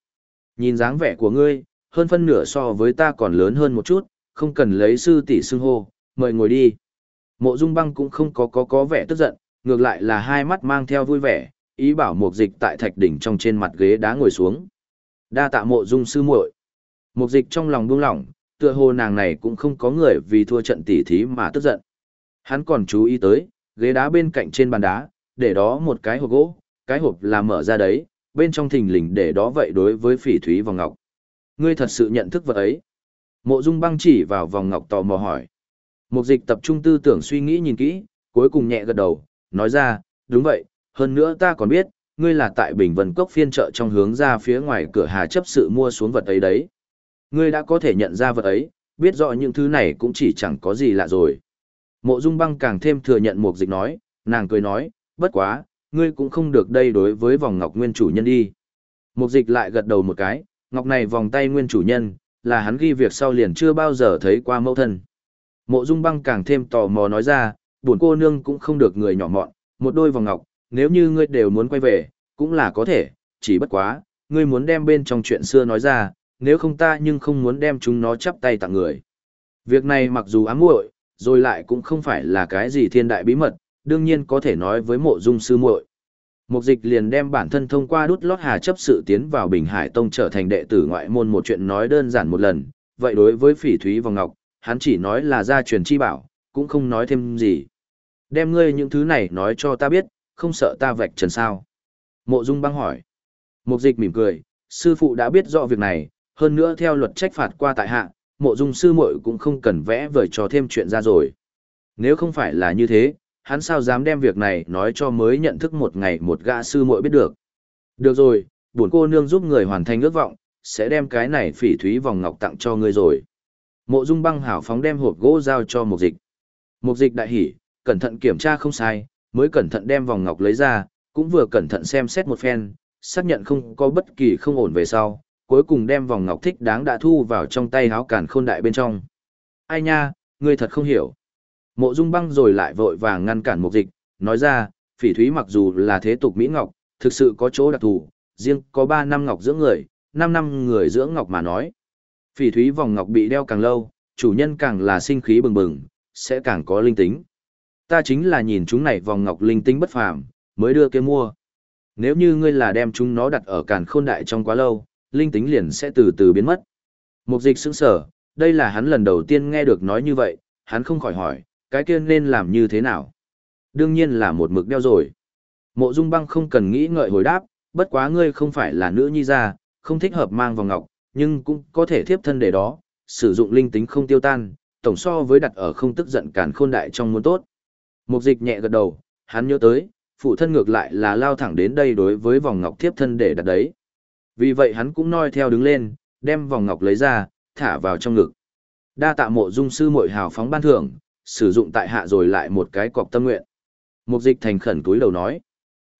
[SPEAKER 1] Nhìn dáng vẻ của ngươi, hơn phân nửa so với ta còn lớn hơn một chút, không cần lấy sư tỷ xưng hô, mời ngồi đi. Mộ dung băng cũng không có có có vẻ tức giận, ngược lại là hai mắt mang theo vui vẻ, ý bảo mục dịch tại thạch đỉnh trong trên mặt ghế đá ngồi xuống. Đa tạ mộ dung sư muội. Mục dịch trong lòng buông lỏng, tựa hồ nàng này cũng không có người vì thua trận tỉ thí mà tức giận. Hắn còn chú ý tới, ghế đá bên cạnh trên bàn đá, để đó một cái hộp gỗ, cái hộp là mở ra đấy, bên trong thình lình để đó vậy đối với phỉ thúy vòng ngọc. Ngươi thật sự nhận thức vật ấy. Mộ Dung băng chỉ vào vòng ngọc tò mò hỏi. Mục dịch tập trung tư tưởng suy nghĩ nhìn kỹ, cuối cùng nhẹ gật đầu, nói ra, đúng vậy, hơn nữa ta còn biết, ngươi là tại Bình Vân Cốc phiên chợ trong hướng ra phía ngoài cửa hà chấp sự mua xuống vật ấy đấy. Ngươi đã có thể nhận ra vật ấy, biết rõ những thứ này cũng chỉ chẳng có gì lạ rồi. Mộ Dung Băng càng thêm thừa nhận mục dịch nói, nàng cười nói, bất quá, ngươi cũng không được đây đối với vòng ngọc nguyên chủ nhân đi. Mục dịch lại gật đầu một cái, ngọc này vòng tay nguyên chủ nhân, là hắn ghi việc sau liền chưa bao giờ thấy qua mẫu thân. Mộ Dung Băng càng thêm tò mò nói ra, buồn cô nương cũng không được người nhỏ mọn, một đôi vòng ngọc, nếu như ngươi đều muốn quay về, cũng là có thể, chỉ bất quá, ngươi muốn đem bên trong chuyện xưa nói ra, nếu không ta nhưng không muốn đem chúng nó chắp tay tặng người. Việc này mặc dù ám muội, rồi lại cũng không phải là cái gì thiên đại bí mật, đương nhiên có thể nói với mộ dung sư muội. Mục dịch liền đem bản thân thông qua đút lót hà chấp sự tiến vào Bình Hải Tông trở thành đệ tử ngoại môn một chuyện nói đơn giản một lần, vậy đối với phỉ thúy vòng ngọc, hắn chỉ nói là gia truyền chi bảo, cũng không nói thêm gì. Đem ngươi những thứ này nói cho ta biết, không sợ ta vạch trần sao. Mộ Dung băng hỏi. Mục dịch mỉm cười, sư phụ đã biết rõ việc này, hơn nữa theo luật trách phạt qua tại hạ, mộ dung sư muội cũng không cần vẽ vời cho thêm chuyện ra rồi. Nếu không phải là như thế, hắn sao dám đem việc này nói cho mới nhận thức một ngày một gã sư muội biết được. Được rồi, buồn cô nương giúp người hoàn thành ước vọng, sẽ đem cái này phỉ thúy vòng ngọc tặng cho ngươi rồi. Mộ dung băng hảo phóng đem hộp gỗ giao cho Mục dịch. Mục dịch đại hỉ, cẩn thận kiểm tra không sai, mới cẩn thận đem vòng ngọc lấy ra, cũng vừa cẩn thận xem xét một phen, xác nhận không có bất kỳ không ổn về sau, cuối cùng đem vòng ngọc thích đáng đã thu vào trong tay háo cản khôn đại bên trong. Ai nha, ngươi thật không hiểu. Mộ dung băng rồi lại vội vàng ngăn cản mục dịch, nói ra, phỉ thúy mặc dù là thế tục Mỹ Ngọc, thực sự có chỗ đặc thù, riêng có 3 năm ngọc dưỡng người, 5 năm người dưỡng ngọc mà nói. Phỉ thúy vòng ngọc bị đeo càng lâu, chủ nhân càng là sinh khí bừng bừng, sẽ càng có linh tính. Ta chính là nhìn chúng này vòng ngọc linh tính bất phàm, mới đưa kia mua. Nếu như ngươi là đem chúng nó đặt ở càn khôn đại trong quá lâu, linh tính liền sẽ từ từ biến mất. Mục dịch sững sở, đây là hắn lần đầu tiên nghe được nói như vậy, hắn không khỏi hỏi, cái kia nên làm như thế nào? Đương nhiên là một mực đeo rồi. Mộ Dung Băng không cần nghĩ ngợi hồi đáp, bất quá ngươi không phải là nữ nhi gia, không thích hợp mang vòng ngọc, nhưng cũng có thể thiếp thân để đó, sử dụng linh tính không tiêu tan, tổng so với đặt ở không tức giận cản khôn đại trong muốn tốt. Mục dịch nhẹ gật đầu, hắn nhớ tới, phụ thân ngược lại là lao thẳng đến đây đối với vòng ngọc thiếp thân để đặt đấy. Vì vậy hắn cũng noi theo đứng lên, đem vòng ngọc lấy ra, thả vào trong ngực. Đa tạ mộ dung sư muội hào phóng ban thưởng, sử dụng tại hạ rồi lại một cái cọc tâm nguyện. Mục dịch thành khẩn túi đầu nói.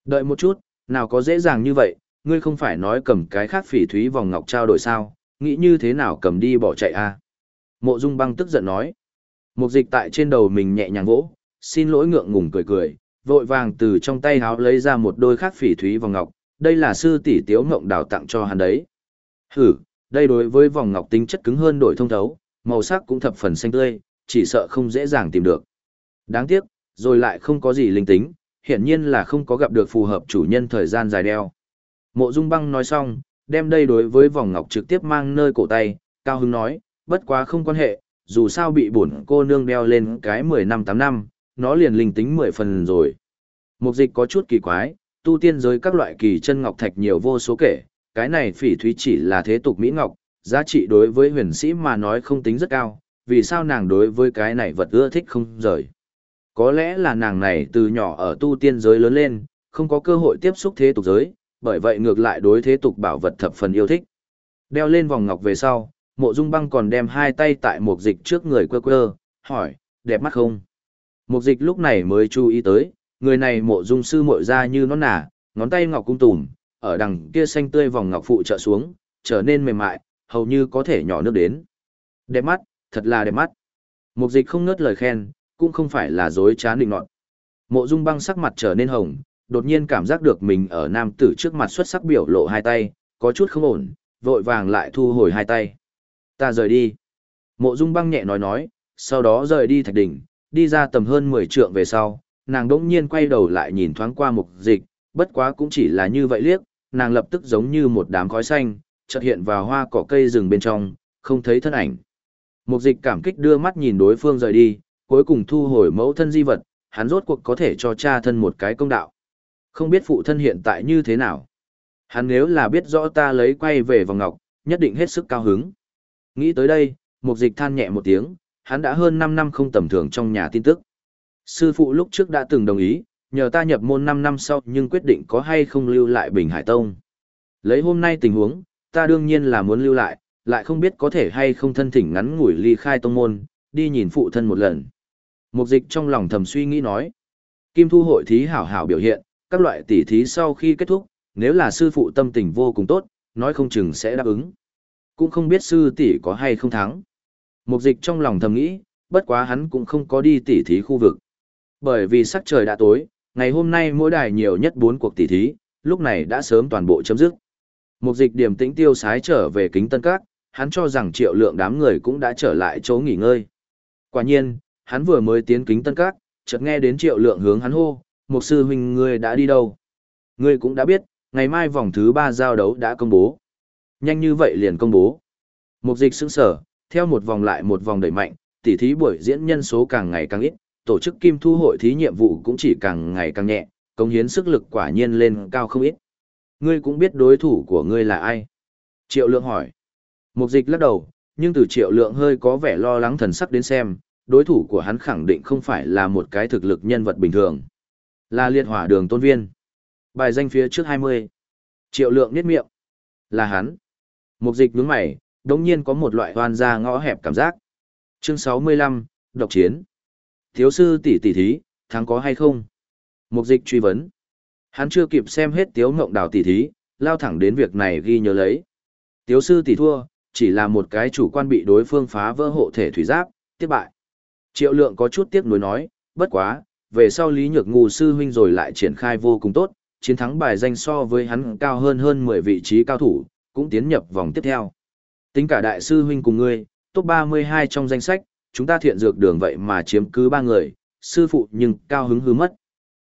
[SPEAKER 1] Đợi một chút, nào có dễ dàng như vậy, ngươi không phải nói cầm cái khác phỉ thúy vòng ngọc trao đổi sao, nghĩ như thế nào cầm đi bỏ chạy a à? Mộ dung băng tức giận nói. Mục dịch tại trên đầu mình nhẹ nhàng vỗ, xin lỗi ngượng ngùng cười cười, vội vàng từ trong tay háo lấy ra một đôi khác phỉ thúy vòng ngọc, đây là sư tỷ tiếu ngộng đào tặng cho hắn đấy. Hử, đây đối với vòng ngọc tính chất cứng hơn đổi thông thấu, màu sắc cũng thập phần xanh tươi, chỉ sợ không dễ dàng tìm được. Đáng tiếc, rồi lại không có gì linh tính, hiển nhiên là không có gặp được phù hợp chủ nhân thời gian dài đeo. Mộ Dung Băng nói xong, đem đây đối với vòng ngọc trực tiếp mang nơi cổ tay, Cao Hưng nói, bất quá không quan hệ, dù sao bị bổn cô nương đeo lên cái 10 năm 8 năm, nó liền linh tính 10 phần rồi. Mục dịch có chút kỳ quái, tu tiên giới các loại kỳ chân ngọc thạch nhiều vô số kể, cái này phỉ thúy chỉ là thế tục mỹ ngọc, giá trị đối với huyền sĩ mà nói không tính rất cao, vì sao nàng đối với cái này vật ưa thích không rời. Có lẽ là nàng này từ nhỏ ở tu tiên giới lớn lên, không có cơ hội tiếp xúc thế tục giới, bởi vậy ngược lại đối thế tục bảo vật thập phần yêu thích. Đeo lên vòng ngọc về sau, mộ dung băng còn đem hai tay tại một dịch trước người quơ quơ, hỏi, đẹp mắt không? Một dịch lúc này mới chú ý tới, người này mộ dung sư mội ra như nó nả, ngón tay ngọc cung tùm, ở đằng kia xanh tươi vòng ngọc phụ trợ xuống, trở nên mềm mại, hầu như có thể nhỏ nước đến. Đẹp mắt, thật là đẹp mắt. Mục dịch không ngớt lời khen, cũng không phải là dối trá định nọt. Mộ dung băng sắc mặt trở nên hồng, đột nhiên cảm giác được mình ở nam tử trước mặt xuất sắc biểu lộ hai tay, có chút không ổn, vội vàng lại thu hồi hai tay. Ta rời đi. Mộ dung băng nhẹ nói nói, sau đó rời đi thạch đỉnh, đi ra tầm hơn 10 trượng về sau, nàng đỗng nhiên quay đầu lại nhìn thoáng qua mục dịch, bất quá cũng chỉ là như vậy liếc, nàng lập tức giống như một đám khói xanh, chợt hiện vào hoa cỏ cây rừng bên trong, không thấy thân ảnh. Mục dịch cảm kích đưa mắt nhìn đối phương rời đi, cuối cùng thu hồi mẫu thân di vật, hắn rốt cuộc có thể cho cha thân một cái công đạo. Không biết phụ thân hiện tại như thế nào. Hắn nếu là biết rõ ta lấy quay về vòng ngọc, nhất định hết sức cao hứng. Nghĩ tới đây, mục dịch than nhẹ một tiếng, hắn đã hơn 5 năm không tầm thường trong nhà tin tức. Sư phụ lúc trước đã từng đồng ý, nhờ ta nhập môn 5 năm sau nhưng quyết định có hay không lưu lại Bình Hải Tông. Lấy hôm nay tình huống, ta đương nhiên là muốn lưu lại, lại không biết có thể hay không thân thỉnh ngắn ngủi ly khai tông môn, đi nhìn phụ thân một lần. Mục dịch trong lòng thầm suy nghĩ nói. Kim thu hội thí hảo hảo biểu hiện, các loại tỉ thí sau khi kết thúc, nếu là sư phụ tâm tình vô cùng tốt, nói không chừng sẽ đáp ứng. Cũng không biết sư tỷ có hay không thắng. Mục dịch trong lòng thầm nghĩ, bất quá hắn cũng không có đi tỉ thí khu vực. Bởi vì sắc trời đã tối, ngày hôm nay mỗi đài nhiều nhất 4 cuộc tỉ thí, lúc này đã sớm toàn bộ chấm dứt. Mục dịch điểm tĩnh tiêu sái trở về kính tân các, hắn cho rằng triệu lượng đám người cũng đã trở lại chỗ nghỉ ngơi. Quả nhiên, hắn vừa mới tiến kính tân các, chợt nghe đến triệu lượng hướng hắn hô, một sư huynh ngươi đã đi đâu? Ngươi cũng đã biết, ngày mai vòng thứ ba giao đấu đã công bố. Nhanh như vậy liền công bố. Mục dịch sững sở, theo một vòng lại một vòng đẩy mạnh, tỉ thí buổi diễn nhân số càng ngày càng ít, tổ chức kim thu hội thí nhiệm vụ cũng chỉ càng ngày càng nhẹ, công hiến sức lực quả nhiên lên cao không ít. Ngươi cũng biết đối thủ của ngươi là ai? Triệu lượng hỏi. Mục dịch lắc đầu, nhưng từ triệu lượng hơi có vẻ lo lắng thần sắc đến xem, đối thủ của hắn khẳng định không phải là một cái thực lực nhân vật bình thường. Là liệt hỏa đường tôn viên. Bài danh phía trước 20. Triệu lượng niết miệng. Là hắn. Mục dịch nhướng mày, đống nhiên có một loại hoan ra ngõ hẹp cảm giác. Chương 65, độc chiến. Thiếu sư tỷ tỷ thí, thắng có hay không? Mục dịch truy vấn. Hắn chưa kịp xem hết tiếu ngộng đào tỷ thí, lao thẳng đến việc này ghi nhớ lấy. Tiếu sư tỷ thua, chỉ là một cái chủ quan bị đối phương phá vỡ hộ thể thủy giáp, tiếp bại. Triệu lượng có chút tiếc nuối nói, bất quá, về sau Lý Nhược Ngù sư huynh rồi lại triển khai vô cùng tốt, chiến thắng bài danh so với hắn cao hơn hơn 10 vị trí cao thủ, cũng tiến nhập vòng tiếp theo. Tính cả đại sư huynh cùng ngươi, top 32 trong danh sách, chúng ta thiện dược đường vậy mà chiếm cứ ba người, sư phụ nhưng cao hứng hứ mất.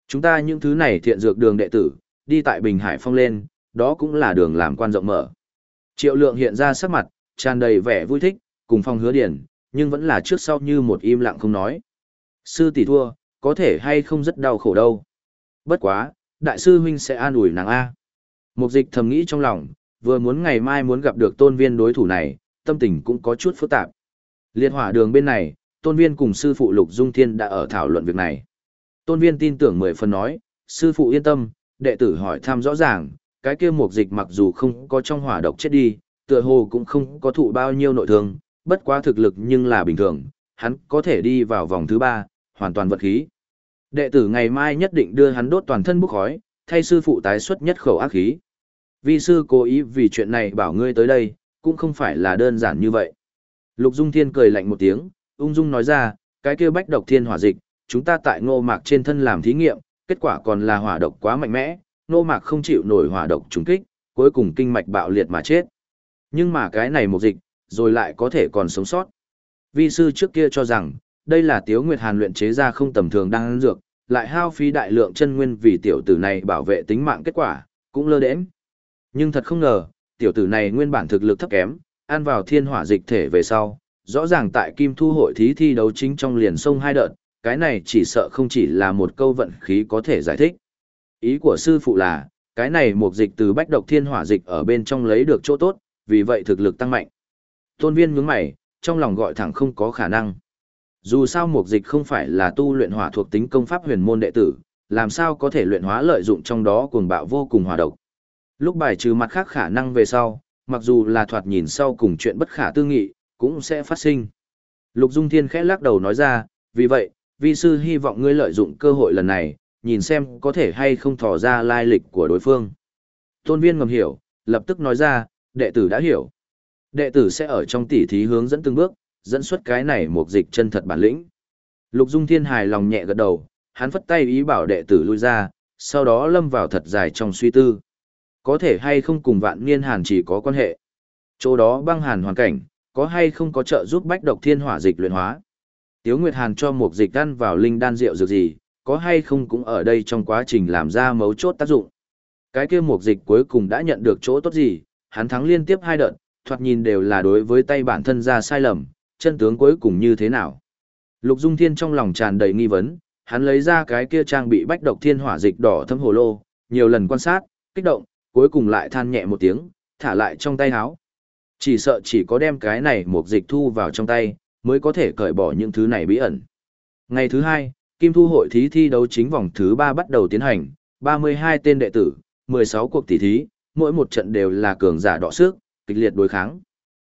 [SPEAKER 1] Chúng ta những thứ này thiện dược đường đệ tử, đi tại Bình Hải Phong lên, đó cũng là đường làm quan rộng mở. Triệu lượng hiện ra sắc mặt, tràn đầy vẻ vui thích, cùng phong hứa điển, nhưng vẫn là trước sau như một im lặng không nói. Sư tỷ thua, có thể hay không rất đau khổ đâu. Bất quá, đại sư huynh sẽ an ủi nàng A. Mục dịch thầm nghĩ trong lòng, vừa muốn ngày mai muốn gặp được tôn viên đối thủ này, tâm tình cũng có chút phức tạp. Liệt hỏa đường bên này, tôn viên cùng sư phụ Lục Dung Thiên đã ở thảo luận việc này. Tôn viên tin tưởng mười phần nói, sư phụ yên tâm, đệ tử hỏi thăm rõ ràng, cái kia mục dịch mặc dù không có trong hỏa độc chết đi, tựa hồ cũng không có thụ bao nhiêu nội thương, bất quá thực lực nhưng là bình thường, hắn có thể đi vào vòng thứ ba, hoàn toàn vật khí. Đệ tử ngày mai nhất định đưa hắn đốt toàn thân bốc khói, thay sư phụ tái xuất nhất khẩu ác khí. Vi sư cố ý vì chuyện này bảo ngươi tới đây, cũng không phải là đơn giản như vậy. Lục Dung Thiên cười lạnh một tiếng, ung dung nói ra, cái kia bách độc thiên hỏa dịch, chúng ta tại ngô mạc trên thân làm thí nghiệm, kết quả còn là hỏa độc quá mạnh mẽ, ngô mạc không chịu nổi hỏa độc trúng kích, cuối cùng kinh mạch bạo liệt mà chết. Nhưng mà cái này một dịch, rồi lại có thể còn sống sót. Vi sư trước kia cho rằng, đây là Tiếu Nguyệt Hàn luyện chế ra không tầm thường đang ăn dược, lại hao phí đại lượng chân nguyên vì tiểu tử này bảo vệ tính mạng kết quả, cũng lơ đễnh. Nhưng thật không ngờ, tiểu tử này nguyên bản thực lực thấp kém, ăn vào thiên hỏa dịch thể về sau, rõ ràng tại Kim Thu hội thí thi đấu chính trong liền sông hai đợt, cái này chỉ sợ không chỉ là một câu vận khí có thể giải thích. Ý của sư phụ là, cái này một dịch từ bách độc thiên hỏa dịch ở bên trong lấy được chỗ tốt, vì vậy thực lực tăng mạnh. Tôn viên nhướng mày, trong lòng gọi thẳng không có khả năng. Dù sao mục dịch không phải là tu luyện hỏa thuộc tính công pháp huyền môn đệ tử, làm sao có thể luyện hóa lợi dụng trong đó cuồng bạo vô cùng hòa độc. Lúc bài trừ mặt khác khả năng về sau, mặc dù là thoạt nhìn sau cùng chuyện bất khả tư nghị, cũng sẽ phát sinh. Lục Dung Thiên khẽ lắc đầu nói ra, vì vậy, vi sư hy vọng ngươi lợi dụng cơ hội lần này, nhìn xem có thể hay không thò ra lai lịch của đối phương. Tôn viên ngầm hiểu, lập tức nói ra, đệ tử đã hiểu. Đệ tử sẽ ở trong tỉ thí hướng dẫn từng bước, dẫn xuất cái này một dịch chân thật bản lĩnh. Lục Dung Thiên hài lòng nhẹ gật đầu, hắn phất tay ý bảo đệ tử lui ra, sau đó lâm vào thật dài trong suy tư. Có thể hay không cùng vạn niên hàn chỉ có quan hệ. Chỗ đó băng hàn hoàn cảnh, có hay không có trợ giúp bách độc thiên hỏa dịch luyện hóa. Tiếu Nguyệt Hàn cho một dịch ăn vào linh đan rượu dược gì, có hay không cũng ở đây trong quá trình làm ra mấu chốt tác dụng. Cái kia một dịch cuối cùng đã nhận được chỗ tốt gì, hắn thắng liên tiếp hai đợt, thoạt nhìn đều là đối với tay bản thân ra sai lầm, chân tướng cuối cùng như thế nào. Lục Dung Thiên trong lòng tràn đầy nghi vấn, hắn lấy ra cái kia trang bị bách độc thiên hỏa dịch đỏ thâm hồ lô, nhiều lần quan sát, kích động, cuối cùng lại than nhẹ một tiếng, thả lại trong tay háo. Chỉ sợ chỉ có đem cái này một dịch thu vào trong tay, mới có thể cởi bỏ những thứ này bí ẩn. Ngày thứ hai, Kim Thu hội thí thi đấu chính vòng thứ ba bắt đầu tiến hành, 32 tên đệ tử, 16 cuộc tỷ thí, mỗi một trận đều là cường giả đọ sức, kịch liệt đối kháng.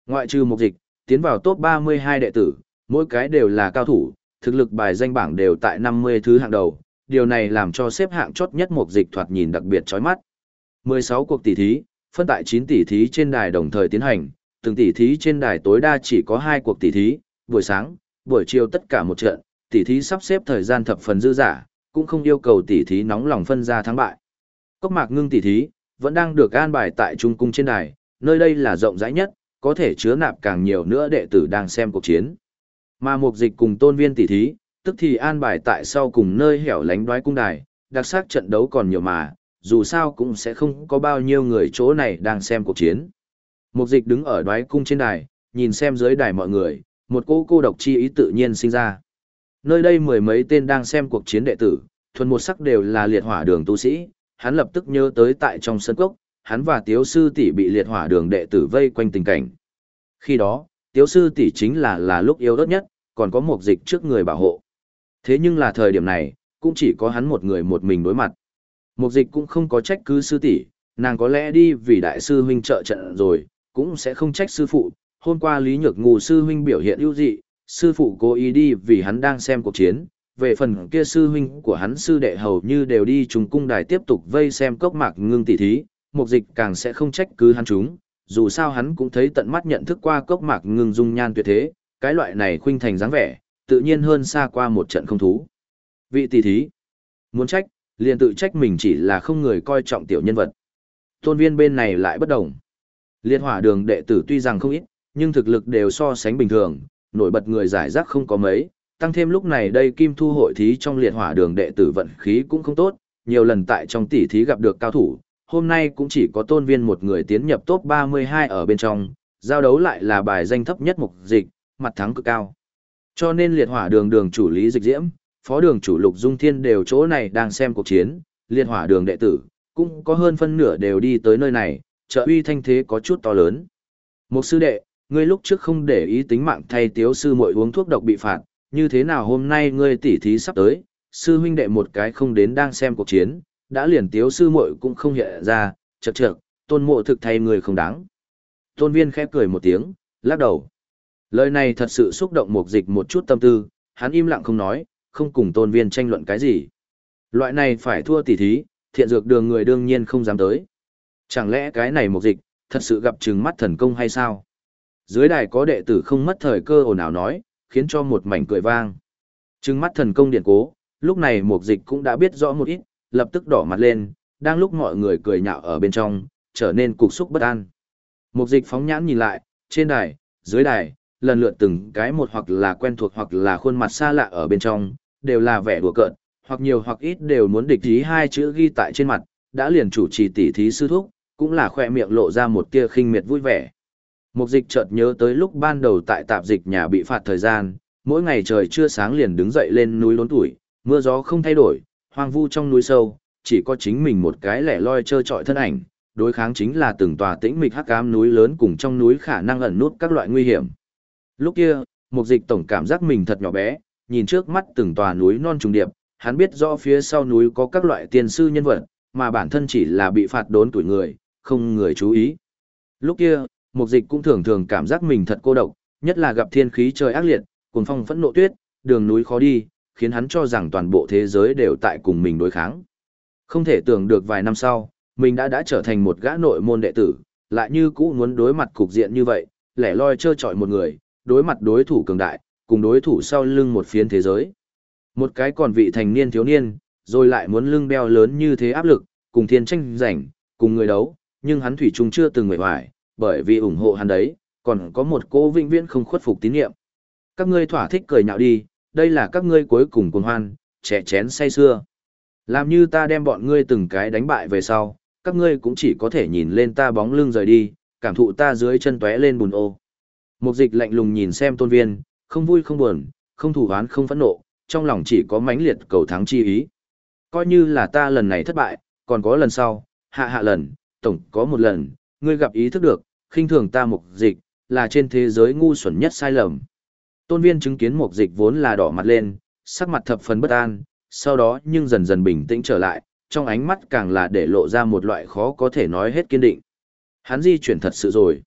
[SPEAKER 1] Ngoại trừ một dịch, tiến vào top 32 đệ tử, mỗi cái đều là cao thủ, thực lực bài danh bảng đều tại 50 thứ hạng đầu, điều này làm cho xếp hạng chốt nhất một dịch thoạt nhìn đặc biệt chói mắt. 16 cuộc tỷ thí, phân tại 9 tỷ thí trên đài đồng thời tiến hành, từng tỷ thí trên đài tối đa chỉ có 2 cuộc tỷ thí, buổi sáng, buổi chiều tất cả một trận, tỷ thí sắp xếp thời gian thập phần dư giả, cũng không yêu cầu tỷ thí nóng lòng phân ra thắng bại. Cốc mạc ngưng tỷ thí, vẫn đang được an bài tại trung cung trên đài, nơi đây là rộng rãi nhất, có thể chứa nạp càng nhiều nữa đệ tử đang xem cuộc chiến. Mà mục dịch cùng tôn viên tỷ thí, tức thì an bài tại sau cùng nơi hẻo lánh đoái cung đài, đặc sắc trận đấu còn nhiều mà, dù sao cũng sẽ không có bao nhiêu người chỗ này đang xem cuộc chiến. Mục dịch đứng ở đoái cung trên đài, nhìn xem dưới đài mọi người, một cô cô độc chi ý tự nhiên sinh ra. Nơi đây mười mấy tên đang xem cuộc chiến đệ tử, thuần một sắc đều là liệt hỏa đường tu sĩ, hắn lập tức nhớ tới tại trong sân cốc, hắn và tiếu sư tỷ bị liệt hỏa đường đệ tử vây quanh tình cảnh. Khi đó, tiếu sư tỷ chính là là lúc yếu đất nhất, còn có một dịch trước người bảo hộ. Thế nhưng là thời điểm này, cũng chỉ có hắn một người một mình đối mặt. Một dịch cũng không có trách cứ sư tỷ, nàng có lẽ đi vì đại sư huynh trợ trận rồi, cũng sẽ không trách sư phụ. Hôm qua Lý Nhược Ngù sư huynh biểu hiện ưu dị, sư phụ cố ý đi vì hắn đang xem cuộc chiến. Về phần kia sư huynh của hắn sư đệ hầu như đều đi trùng cung đài tiếp tục vây xem cốc mạc ngưng tỷ thí, mục dịch càng sẽ không trách cứ hắn chúng, dù sao hắn cũng thấy tận mắt nhận thức qua cốc mạc ngưng dung nhan tuyệt thế, cái loại này khuynh thành dáng vẻ, tự nhiên hơn xa qua một trận không thú. Vị tỷ thí, muốn trách, liền tự trách mình chỉ là không người coi trọng tiểu nhân vật. Tôn viên bên này lại bất đồng. Liệt hỏa đường đệ tử tuy rằng không ít, nhưng thực lực đều so sánh bình thường, nổi bật người giải rác không có mấy, tăng thêm lúc này đây kim thu hội thí trong liệt hỏa đường đệ tử vận khí cũng không tốt, nhiều lần tại trong tỷ thí gặp được cao thủ, hôm nay cũng chỉ có tôn viên một người tiến nhập top 32 ở bên trong, giao đấu lại là bài danh thấp nhất mục dịch, mặt thắng cực cao. Cho nên liệt hỏa đường đường chủ lý dịch diễm, phó đường chủ lục dung thiên đều chỗ này đang xem cuộc chiến, liệt hỏa đường đệ tử, cũng có hơn phân nửa đều đi tới nơi này, trợ uy thanh thế có chút to lớn. Một sư đệ, ngươi lúc trước không để ý tính mạng thay tiếu sư muội uống thuốc độc bị phạt, như thế nào hôm nay ngươi tỉ thí sắp tới, sư huynh đệ một cái không đến đang xem cuộc chiến, đã liền tiếu sư muội cũng không hiện ra, chật chật, tôn mộ thực thay người không đáng. Tôn viên khẽ cười một tiếng, lắc đầu. Lời này thật sự xúc động một dịch một chút tâm tư, hắn im lặng không nói, không cùng tôn viên tranh luận cái gì. Loại này phải thua tỉ thí, thiện dược đường người đương nhiên không dám tới. Chẳng lẽ cái này một dịch, thật sự gặp trừng mắt thần công hay sao? Dưới đài có đệ tử không mất thời cơ ồn ào nói, khiến cho một mảnh cười vang. Trừng mắt thần công điện cố, lúc này một dịch cũng đã biết rõ một ít, lập tức đỏ mặt lên, đang lúc mọi người cười nhạo ở bên trong, trở nên cục xúc bất an. Mục dịch phóng nhãn nhìn lại, trên đài, dưới đài, lần lượt từng cái một hoặc là quen thuộc hoặc là khuôn mặt xa lạ ở bên trong, đều là vẻ đùa cợt, hoặc nhiều hoặc ít đều muốn địch ý hai chữ ghi tại trên mặt, đã liền chủ trì tỉ thí sư thúc, cũng là khoe miệng lộ ra một tia khinh miệt vui vẻ. Mục dịch chợt nhớ tới lúc ban đầu tại tạp dịch nhà bị phạt thời gian, mỗi ngày trời chưa sáng liền đứng dậy lên núi lốn tuổi, mưa gió không thay đổi, hoang vu trong núi sâu, chỉ có chính mình một cái lẻ loi trơ trọi thân ảnh, đối kháng chính là từng tòa tĩnh mịch hắc ám núi lớn cùng trong núi khả năng ẩn nút các loại nguy hiểm. Lúc kia, Mục Dịch tổng cảm giác mình thật nhỏ bé, nhìn trước mắt từng tòa núi non trùng điệp, hắn biết rõ phía sau núi có các loại tiên sư nhân vật, mà bản thân chỉ là bị phạt đốn tuổi người, không người chú ý. Lúc kia, Mục Dịch cũng thường thường cảm giác mình thật cô độc, nhất là gặp thiên khí trời ác liệt, cuồng phong phẫn nộ tuyết, đường núi khó đi, khiến hắn cho rằng toàn bộ thế giới đều tại cùng mình đối kháng. Không thể tưởng được vài năm sau, mình đã đã trở thành một gã nội môn đệ tử, lại như cũ muốn đối mặt cục diện như vậy, lẻ loi trơ trọi một người, đối mặt đối thủ cường đại, cùng đối thủ sau lưng một phiến thế giới. Một cái còn vị thành niên thiếu niên, rồi lại muốn lưng beo lớn như thế áp lực, cùng thiên tranh giành, cùng người đấu, nhưng hắn thủy chung chưa từng người hoài, bởi vì ủng hộ hắn đấy, còn có một cô vĩnh viễn không khuất phục tín nhiệm. Các ngươi thỏa thích cười nhạo đi, đây là các ngươi cuối cùng cuồng hoan, trẻ chén say xưa. Làm như ta đem bọn ngươi từng cái đánh bại về sau, các ngươi cũng chỉ có thể nhìn lên ta bóng lưng rời đi, cảm thụ ta dưới chân tóe lên bùn ô. Mục dịch lạnh lùng nhìn xem tôn viên, không vui không buồn, không thủ hoán không phẫn nộ, trong lòng chỉ có mãnh liệt cầu thắng chi ý. Coi như là ta lần này thất bại, còn có lần sau, hạ hạ lần, tổng có một lần, ngươi gặp ý thức được, khinh thường ta mục dịch, là trên thế giới ngu xuẩn nhất sai lầm. Tôn viên chứng kiến mục dịch vốn là đỏ mặt lên, sắc mặt thập phần bất an, sau đó nhưng dần dần bình tĩnh trở lại, trong ánh mắt càng là để lộ ra một loại khó có thể nói hết kiên định. Hắn di chuyển thật sự rồi.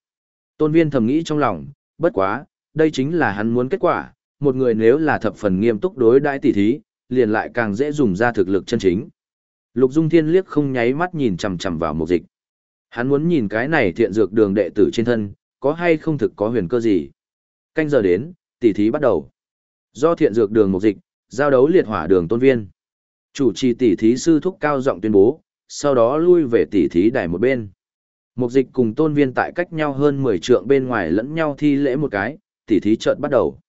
[SPEAKER 1] Tôn viên thầm nghĩ trong lòng, bất quá, đây chính là hắn muốn kết quả, một người nếu là thập phần nghiêm túc đối đãi tỉ thí, liền lại càng dễ dùng ra thực lực chân chính. Lục Dung Thiên liếc không nháy mắt nhìn chằm chằm vào mục dịch. Hắn muốn nhìn cái này thiện dược đường đệ tử trên thân, có hay không thực có huyền cơ gì. Canh giờ đến, tỉ thí bắt đầu. Do thiện dược đường một dịch, giao đấu liệt hỏa đường tôn viên. Chủ trì tỉ thí sư thúc cao giọng tuyên bố, sau đó lui về tỉ thí đài một bên. Mục dịch cùng tôn viên tại cách nhau hơn 10 trượng bên ngoài lẫn nhau thi lễ một cái, tỉ thí chợt bắt đầu.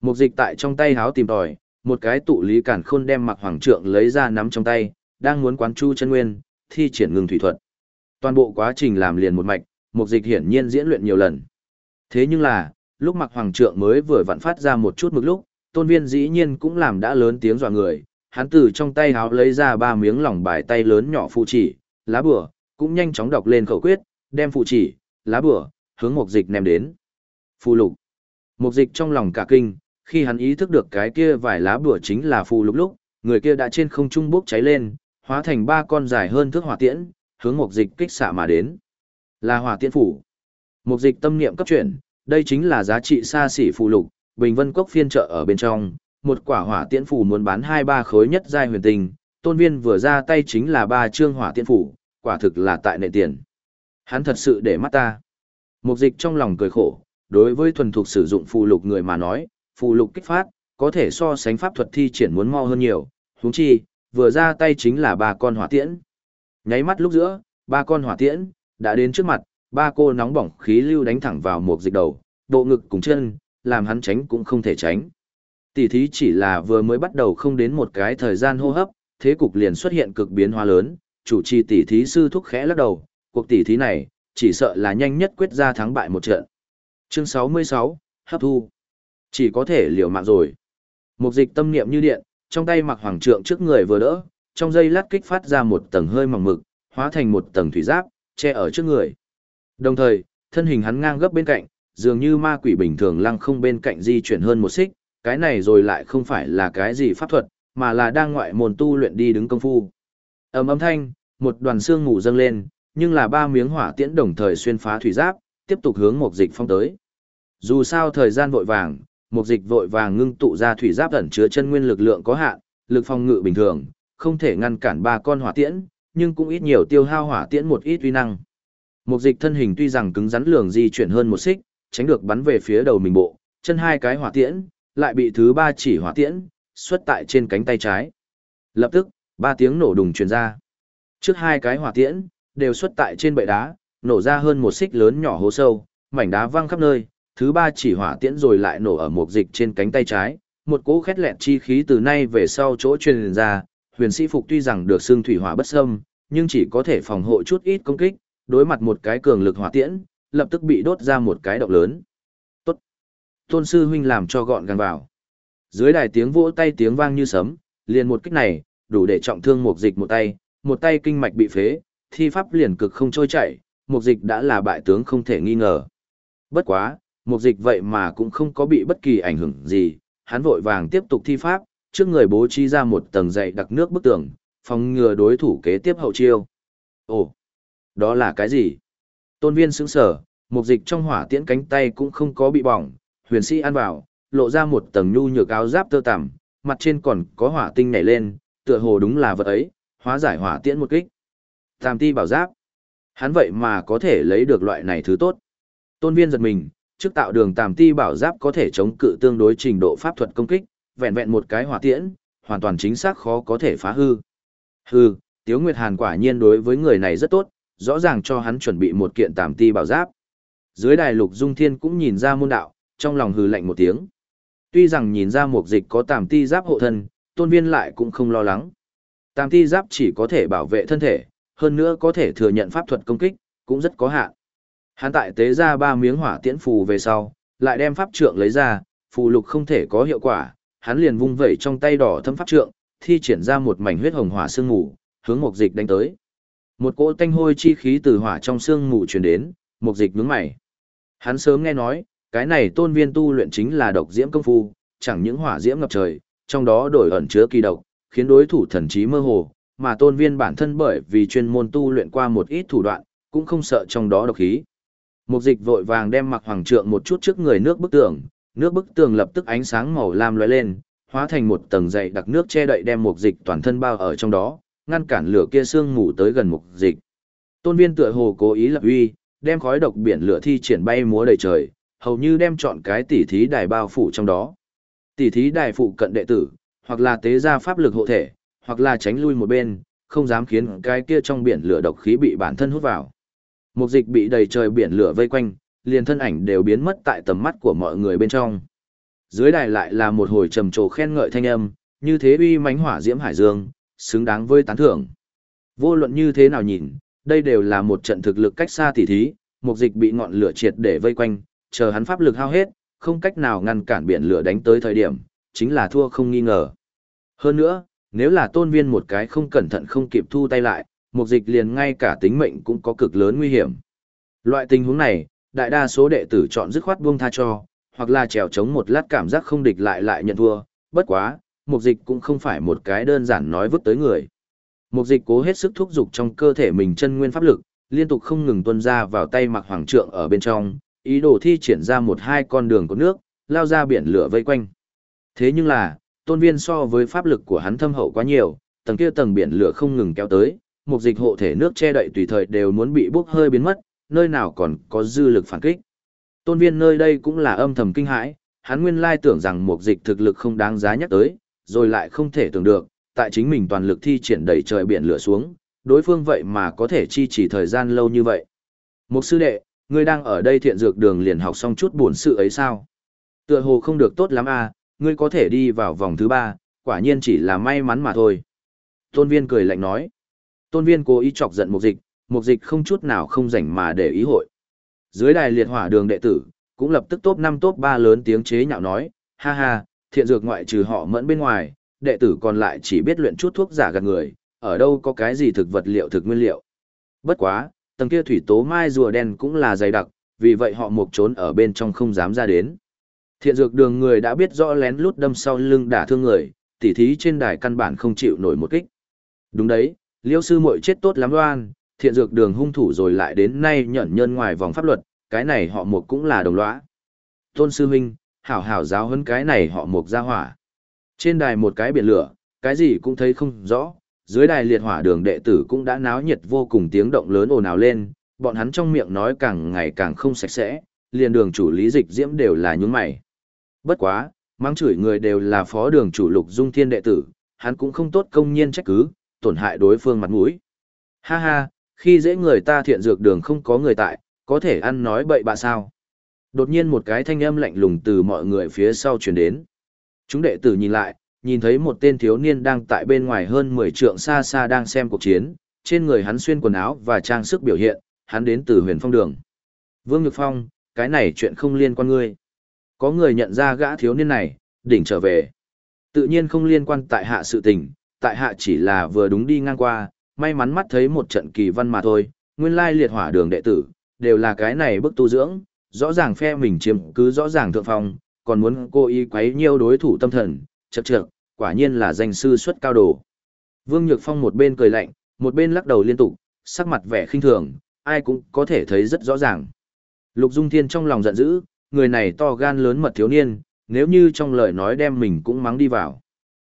[SPEAKER 1] Mục dịch tại trong tay háo tìm tòi, một cái tụ lý cản khôn đem mặc hoàng trượng lấy ra nắm trong tay, đang muốn quán chu chân nguyên, thi triển ngừng thủy thuật. Toàn bộ quá trình làm liền một mạch, mục dịch hiển nhiên diễn luyện nhiều lần. Thế nhưng là, lúc mặc hoàng trượng mới vừa vặn phát ra một chút mực lúc, tôn viên dĩ nhiên cũng làm đã lớn tiếng dọa người, hắn từ trong tay háo lấy ra ba miếng lỏng bài tay lớn nhỏ phụ chỉ, lá bửa, cũng nhanh chóng đọc lên khẩu quyết, đem phụ chỉ, lá bửa, hướng mục dịch ném đến. Phù lục. Mục dịch trong lòng cả kinh, khi hắn ý thức được cái kia vài lá bửa chính là phù lục lúc, người kia đã trên không trung bốc cháy lên, hóa thành ba con dài hơn thước hỏa tiễn, hướng mục dịch kích xạ mà đến. Là hỏa tiễn phủ. Mục dịch tâm niệm cấp chuyển, đây chính là giá trị xa xỉ phù lục, Bình Vân Cốc phiên trợ ở bên trong, một quả hỏa tiễn phủ muốn bán hai ba khối nhất giai huyền tinh, tôn viên vừa ra tay chính là ba chương hỏa tiễn phủ, quả thực là tại nệ tiền. Hắn thật sự để mắt ta. Mục dịch trong lòng cười khổ, đối với thuần thục sử dụng phù lục người mà nói, phù lục kích phát, có thể so sánh pháp thuật thi triển muốn mau hơn nhiều, huống chi, vừa ra tay chính là ba con hỏa tiễn. Nháy mắt lúc giữa, ba con hỏa tiễn đã đến trước mặt, ba cô nóng bỏng khí lưu đánh thẳng vào một dịch đầu, bộ ngực cùng chân, làm hắn tránh cũng không thể tránh. Tỷ thí chỉ là vừa mới bắt đầu không đến một cái thời gian hô hấp, thế cục liền xuất hiện cực biến hóa lớn, chủ trì tỷ thí sư thúc khẽ lắc đầu, cuộc tỷ thí này, chỉ sợ là nhanh nhất quyết ra thắng bại một trận. Chương 66, hấp thu. Chỉ có thể liều mạng rồi. Một dịch tâm niệm như điện, trong tay mặc hoàng trượng trước người vừa đỡ, trong dây lát kích phát ra một tầng hơi mỏng mực, hóa thành một tầng thủy giáp, che ở trước người. Đồng thời, thân hình hắn ngang gấp bên cạnh, dường như ma quỷ bình thường lăng không bên cạnh di chuyển hơn một xích, cái này rồi lại không phải là cái gì pháp thuật, mà là đang ngoại môn tu luyện đi đứng công phu. Ầm âm thanh, một đoàn xương ngủ dâng lên, nhưng là ba miếng hỏa tiễn đồng thời xuyên phá thủy giáp, tiếp tục hướng một dịch phong tới. Dù sao thời gian vội vàng, một dịch vội vàng ngưng tụ ra thủy giáp ẩn chứa chân nguyên lực lượng có hạn, lực phòng ngự bình thường, không thể ngăn cản ba con hỏa tiễn, nhưng cũng ít nhiều tiêu hao hỏa tiễn một ít uy năng. Một dịch thân hình tuy rằng cứng rắn lường di chuyển hơn một xích, tránh được bắn về phía đầu mình bộ, chân hai cái hỏa tiễn, lại bị thứ ba chỉ hỏa tiễn, xuất tại trên cánh tay trái. Lập tức, ba tiếng nổ đùng truyền ra. Trước hai cái hỏa tiễn, đều xuất tại trên bệ đá, nổ ra hơn một xích lớn nhỏ hố sâu, mảnh đá văng khắp nơi, thứ ba chỉ hỏa tiễn rồi lại nổ ở một dịch trên cánh tay trái, một cỗ khét lẹn chi khí từ nay về sau chỗ truyền ra, huyền sĩ phục tuy rằng được xương thủy hỏa bất xâm, nhưng chỉ có thể phòng hộ chút ít công kích, đối mặt một cái cường lực hỏa tiễn, lập tức bị đốt ra một cái động lớn. Tốt. Tôn sư huynh làm cho gọn gàng vào. Dưới đài tiếng vỗ tay tiếng vang như sấm, liền một kích này, đủ để trọng thương một dịch một tay, một tay kinh mạch bị phế, thi pháp liền cực không trôi chảy, một dịch đã là bại tướng không thể nghi ngờ. Bất quá, một dịch vậy mà cũng không có bị bất kỳ ảnh hưởng gì, hắn vội vàng tiếp tục thi pháp, trước người bố trí ra một tầng dày đặc nước bức tường, phòng ngừa đối thủ kế tiếp hậu chiêu. Ồ, đó là cái gì? Tôn viên sững sở, mục dịch trong hỏa tiễn cánh tay cũng không có bị bỏng, huyền sĩ ăn vào, lộ ra một tầng nhu nhược áo giáp tơ tằm, mặt trên còn có hỏa tinh nhảy lên, tựa hồ đúng là vật ấy, hóa giải hỏa tiễn một kích. Tam ti bảo giáp. Hắn vậy mà có thể lấy được loại này thứ tốt. Tôn viên giật mình, trước tạo đường tàm ti bảo giáp có thể chống cự tương đối trình độ pháp thuật công kích, vẹn vẹn một cái hỏa tiễn, hoàn toàn chính xác khó có thể phá hư. Hư, Tiếu Nguyệt Hàn quả nhiên đối với người này rất tốt, rõ ràng cho hắn chuẩn bị một kiện tàm ti bảo giáp. Dưới đài lục dung thiên cũng nhìn ra môn đạo, trong lòng hừ lạnh một tiếng. Tuy rằng nhìn ra một dịch có tàm ti giáp hộ thân, tôn viên lại cũng không lo lắng. Tàm ti giáp chỉ có thể bảo vệ thân thể, hơn nữa có thể thừa nhận pháp thuật công kích, cũng rất có hạn. Hắn tại tế ra ba miếng hỏa tiễn phù về sau, lại đem pháp trượng lấy ra, phù lục không thể có hiệu quả, hắn liền vung vẩy trong tay đỏ thâm pháp trượng, thi triển ra một mảnh huyết hồng hỏa sương ngủ, hướng một dịch đánh tới. Một cỗ tanh hôi chi khí từ hỏa trong xương mù truyền đến, mục dịch nhướng mày. Hắn sớm nghe nói, cái này tôn viên tu luyện chính là độc diễm công phu, chẳng những hỏa diễm ngập trời, trong đó đổi ẩn chứa kỳ độc, khiến đối thủ thần trí mơ hồ, mà tôn viên bản thân bởi vì chuyên môn tu luyện qua một ít thủ đoạn, cũng không sợ trong đó độc khí. Mục dịch vội vàng đem mặc hoàng trượng một chút trước người nước bức tường, nước bức tường lập tức ánh sáng màu lam lóe lên, hóa thành một tầng dày đặc nước che đậy đem mục dịch toàn thân bao ở trong đó, ngăn cản lửa kia sương mù tới gần mục dịch. Tôn viên tựa hồ cố ý lập uy, đem khói độc biển lửa thi triển bay múa đầy trời, hầu như đem chọn cái tỉ thí đài bao phủ trong đó. Tỉ thí đài phụ cận đệ tử, hoặc là tế ra pháp lực hộ thể, hoặc là tránh lui một bên, không dám khiến cái kia trong biển lửa độc khí bị bản thân hút vào. Mục dịch bị đầy trời biển lửa vây quanh, liền thân ảnh đều biến mất tại tầm mắt của mọi người bên trong. Dưới đài lại là một hồi trầm trồ khen ngợi thanh âm, như thế uy mãnh hỏa diễm hải dương, xứng đáng với tán thưởng. Vô luận như thế nào nhìn, đây đều là một trận thực lực cách xa tỉ thí, mục dịch bị ngọn lửa triệt để vây quanh, chờ hắn pháp lực hao hết, không cách nào ngăn cản biển lửa đánh tới thời điểm, chính là thua không nghi ngờ. Hơn nữa, nếu là tôn viên một cái không cẩn thận không kịp thu tay lại, mục dịch liền ngay cả tính mệnh cũng có cực lớn nguy hiểm. Loại tình huống này, đại đa số đệ tử chọn dứt khoát buông tha cho, hoặc là trèo chống một lát cảm giác không địch lại lại nhận thua, bất quá, mục dịch cũng không phải một cái đơn giản nói vứt tới người. Mục dịch cố hết sức thúc dục trong cơ thể mình chân nguyên pháp lực, liên tục không ngừng tuôn ra vào tay mặc hoàng trượng ở bên trong, ý đồ thi triển ra một hai con đường của nước, lao ra biển lửa vây quanh. Thế nhưng là, tôn viên so với pháp lực của hắn thâm hậu quá nhiều, tầng kia tầng biển lửa không ngừng kéo tới, một dịch hộ thể nước che đậy tùy thời đều muốn bị bốc hơi biến mất, nơi nào còn có dư lực phản kích. Tôn viên nơi đây cũng là âm thầm kinh hãi, hắn nguyên lai tưởng rằng một dịch thực lực không đáng giá nhắc tới, rồi lại không thể tưởng được, tại chính mình toàn lực thi triển đẩy trời biển lửa xuống, đối phương vậy mà có thể chi chỉ thời gian lâu như vậy. Một sư đệ, ngươi đang ở đây thiện dược đường liền học xong chút buồn sự ấy sao? Tựa hồ không được tốt lắm à, ngươi có thể đi vào vòng thứ ba, quả nhiên chỉ là may mắn mà thôi. Tôn viên cười lạnh nói. Tôn viên cố ý chọc giận mục dịch, mục dịch không chút nào không rảnh mà để ý hội. Dưới đài liệt hỏa đường đệ tử, cũng lập tức top 5 top 3 lớn tiếng chế nhạo nói, ha ha, thiện dược ngoại trừ họ mẫn bên ngoài, đệ tử còn lại chỉ biết luyện chút thuốc giả gạt người, ở đâu có cái gì thực vật liệu thực nguyên liệu. Bất quá, tầng kia thủy tố mai rùa đen cũng là dày đặc, vì vậy họ mục trốn ở bên trong không dám ra đến. Thiện dược đường người đã biết rõ lén lút đâm sau lưng đả thương người, tỉ thí trên đài căn bản không chịu nổi một kích. Đúng đấy, liêu sư muội chết tốt lắm đoan, thiện dược đường hung thủ rồi lại đến nay nhận nhân ngoài vòng pháp luật, cái này họ mục cũng là đồng lõa. Tôn sư huynh, hảo hảo giáo huấn cái này họ mục ra hỏa. Trên đài một cái biển lửa, cái gì cũng thấy không rõ, dưới đài liệt hỏa đường đệ tử cũng đã náo nhiệt vô cùng tiếng động lớn ồn ào lên, bọn hắn trong miệng nói càng ngày càng không sạch sẽ, liền đường chủ lý dịch diễm đều là những mày. Bất quá, mang chửi người đều là phó đường chủ lục dung thiên đệ tử, hắn cũng không tốt công nhiên trách cứ, tổn hại đối phương mặt mũi. Ha ha, khi dễ người ta thiện dược đường không có người tại, có thể ăn nói bậy bạ sao. Đột nhiên một cái thanh âm lạnh lùng từ mọi người phía sau truyền đến. Chúng đệ tử nhìn lại, nhìn thấy một tên thiếu niên đang tại bên ngoài hơn 10 trượng xa xa đang xem cuộc chiến, trên người hắn xuyên quần áo và trang sức biểu hiện, hắn đến từ huyền phong đường. Vương Nhược Phong, cái này chuyện không liên quan ngươi. Có người nhận ra gã thiếu niên này, đỉnh trở về. Tự nhiên không liên quan tại hạ sự tình, tại hạ chỉ là vừa đúng đi ngang qua, may mắn mắt thấy một trận kỳ văn mà thôi, nguyên lai liệt hỏa đường đệ tử, đều là cái này bức tu dưỡng, rõ ràng phe mình chiếm cứ rõ ràng thượng phong, còn muốn cô y quấy nhiêu đối thủ tâm thần, chật chật, quả nhiên là danh sư xuất cao đồ. Vương Nhược Phong một bên cười lạnh, một bên lắc đầu liên tục, sắc mặt vẻ khinh thường, ai cũng có thể thấy rất rõ ràng. Lục Dung Thiên trong lòng giận dữ, người này to gan lớn mật thiếu niên, nếu như trong lời nói đem mình cũng mắng đi vào.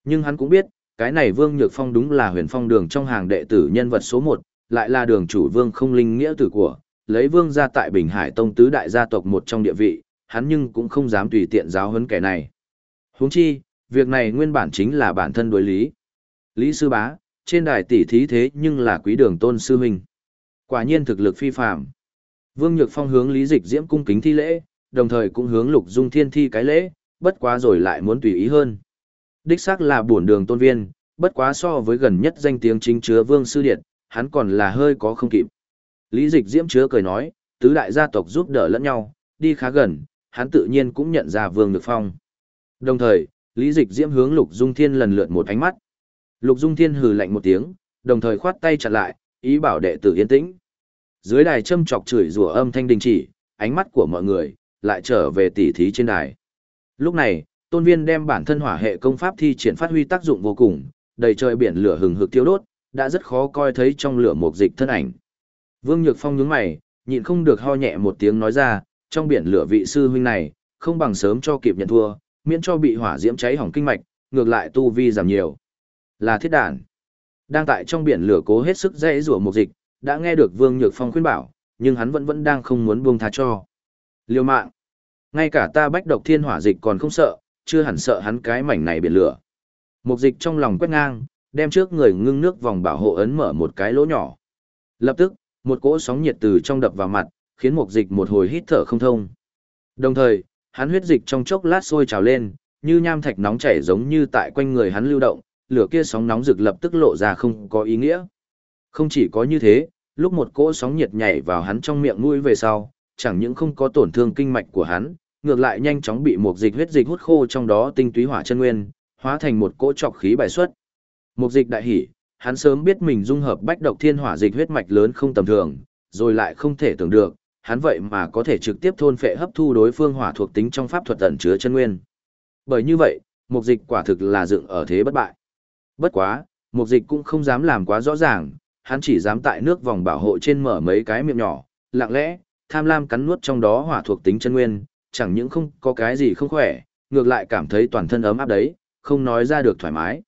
[SPEAKER 1] Nhưng hắn cũng biết, cái này Vương Nhược Phong đúng là huyền phong đường trong hàng đệ tử nhân vật số 1, lại là đường chủ Vương không linh nghĩa tử của, lấy Vương gia tại Bình Hải Tông tứ đại gia tộc một trong địa vị, hắn nhưng cũng không dám tùy tiện giáo huấn kẻ này. Huống chi, việc này nguyên bản chính là bản thân đối lý. Lý sư bá, trên đài tỷ thí thế nhưng là quý đường tôn sư huynh. Quả nhiên thực lực phi phàm. Vương Nhược Phong hướng Lý Dịch Diễm cung kính thi lễ, đồng thời cũng hướng Lục Dung Thiên thi cái lễ, bất quá rồi lại muốn tùy ý hơn. Đích xác là bổn đường tôn viên, bất quá so với gần nhất danh tiếng chính chứa Vương sư điện, hắn còn là hơi có không kịp. Lý Dịch Diễm chứa cười nói, tứ đại gia tộc giúp đỡ lẫn nhau, đi khá gần, hắn tự nhiên cũng nhận ra Vương Nhược Phong. Đồng thời, Lý Dịch Diễm hướng Lục Dung Thiên lần lượt một ánh mắt. Lục Dung Thiên hừ lạnh một tiếng, đồng thời khoát tay chặn lại, ý bảo đệ tử yên tĩnh. Dưới đài châm chọc chửi rủa âm thanh đình chỉ, ánh mắt của mọi người lại trở về tỉ thí trên đài. Lúc này, tôn viên đem bản thân hỏa hệ công pháp thi triển phát huy tác dụng vô cùng, đầy trời biển lửa hừng hực thiêu đốt, đã rất khó coi thấy trong lửa một dịch thân ảnh. Vương Nhược Phong nhướng mày, nhịn không được ho nhẹ một tiếng nói ra, trong biển lửa vị sư huynh này, không bằng sớm cho kịp nhận thua, miễn cho bị hỏa diễm cháy hỏng kinh mạch, ngược lại tu vi giảm nhiều. Là thiết đản. Đang tại trong biển lửa cố hết sức dễ rủa một dịch, đã nghe được Vương Nhược Phong khuyên bảo, nhưng hắn vẫn vẫn đang không muốn buông tha cho. Liêu mạng. Ngay cả ta bách độc thiên hỏa dịch còn không sợ, chưa hẳn sợ hắn cái mảnh này biển lửa. Một dịch trong lòng quét ngang, đem trước người ngưng nước vòng bảo hộ ấn mở một cái lỗ nhỏ. Lập tức, một cỗ sóng nhiệt từ trong đập vào mặt, khiến mục dịch một hồi hít thở không thông. Đồng thời, hắn huyết dịch trong chốc lát sôi trào lên, như nham thạch nóng chảy giống như tại quanh người hắn lưu động, lửa kia sóng nóng rực lập tức lộ ra không có ý nghĩa. Không chỉ có như thế, lúc một cỗ sóng nhiệt nhảy vào hắn trong miệng mũi về sau, chẳng những không có tổn thương kinh mạch của hắn, ngược lại nhanh chóng bị một dịch huyết dịch hút khô trong đó tinh túy hỏa chân nguyên, hóa thành một cỗ trọc khí bài xuất. Một dịch đại hỉ, hắn sớm biết mình dung hợp bách độc thiên hỏa dịch huyết mạch lớn không tầm thường, rồi lại không thể tưởng được, hắn vậy mà có thể trực tiếp thôn phệ hấp thu đối phương hỏa thuộc tính trong pháp thuật ẩn chứa chân nguyên. Bởi như vậy, mục dịch quả thực là dựng ở thế bất bại. Bất quá, mục dịch cũng không dám làm quá rõ ràng, hắn chỉ dám tại nước vòng bảo hộ trên mở mấy cái miệng nhỏ, lặng lẽ, tham lam cắn nuốt trong đó hỏa thuộc tính chân nguyên, chẳng những không có cái gì không khỏe, ngược lại cảm thấy toàn thân ấm áp đấy, không nói ra được thoải mái.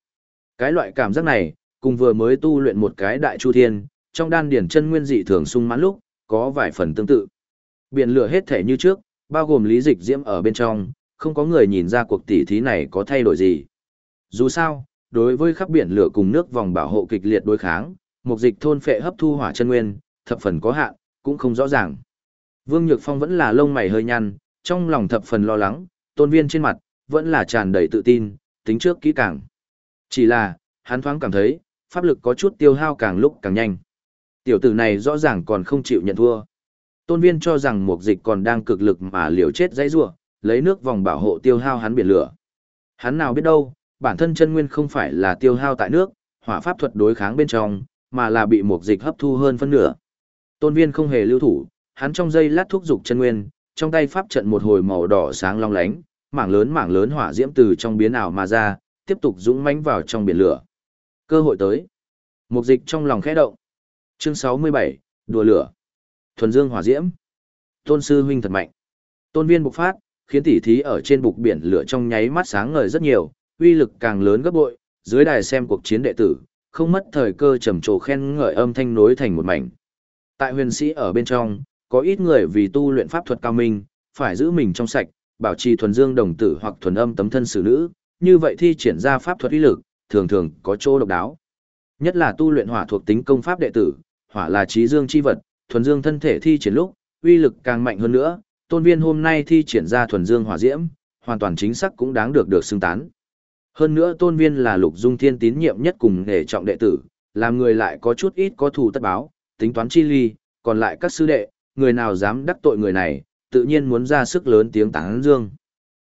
[SPEAKER 1] Cái loại cảm giác này, cùng vừa mới tu luyện một cái đại chu thiên, trong đan điển chân nguyên dị thường sung mãn lúc, có vài phần tương tự. Biển lửa hết thể như trước, bao gồm lý dịch diễm ở bên trong, không có người nhìn ra cuộc tỉ thí này có thay đổi gì. Dù sao, đối với khắp biển lửa cùng nước vòng bảo hộ kịch liệt đối kháng, một dịch thôn phệ hấp thu hỏa chân nguyên, thập phần có hạn, cũng không rõ ràng. Vương Nhược Phong vẫn là lông mày hơi nhăn, trong lòng thập phần lo lắng, tôn viên trên mặt, vẫn là tràn đầy tự tin, tính trước kỹ càng. Chỉ là, hắn thoáng cảm thấy, pháp lực có chút tiêu hao càng lúc càng nhanh. Tiểu tử này rõ ràng còn không chịu nhận thua. Tôn viên cho rằng mục dịch còn đang cực lực mà liều chết dãy rua, lấy nước vòng bảo hộ tiêu hao hắn biển lửa. Hắn nào biết đâu, bản thân chân nguyên không phải là tiêu hao tại nước, hỏa pháp thuật đối kháng bên trong, mà là bị mục dịch hấp thu hơn phân nửa. Tôn viên không hề lưu thủ, hắn trong dây lát thúc dục chân nguyên, trong tay pháp trận một hồi màu đỏ sáng long lánh, mảng lớn mảng lớn hỏa diễm từ trong biến ảo mà ra, tiếp tục dũng mãnh vào trong biển lửa. Cơ hội tới. Mục dịch trong lòng khẽ động. Chương 67, đùa lửa. Thuần dương hỏa diễm. Tôn sư huynh thật mạnh. Tôn viên bộc phát, khiến tỉ thí ở trên bục biển lửa trong nháy mắt sáng ngời rất nhiều, uy lực càng lớn gấp bội, dưới đài xem cuộc chiến đệ tử, không mất thời cơ trầm trồ khen ngợi âm thanh nối thành một mảnh. Tại huyền sĩ ở bên trong, có ít người vì tu luyện pháp thuật cao minh, phải giữ mình trong sạch, bảo trì thuần dương đồng tử hoặc thuần âm tấm thân xử nữ, như vậy thi triển ra pháp thuật uy lực, thường thường có chỗ độc đáo. Nhất là tu luyện hỏa thuộc tính công pháp đệ tử, hỏa là trí dương chi vật, thuần dương thân thể thi triển lúc, uy lực càng mạnh hơn nữa, tôn viên hôm nay thi triển ra thuần dương hỏa diễm, hoàn toàn chính xác cũng đáng được được xưng tán. Hơn nữa tôn viên là lục dung thiên tín nhiệm nhất cùng nghề trọng đệ tử, làm người lại có chút ít có thù tất báo, tính toán chi ly, còn lại các sư đệ, người nào dám đắc tội người này, tự nhiên muốn ra sức lớn tiếng tán dương.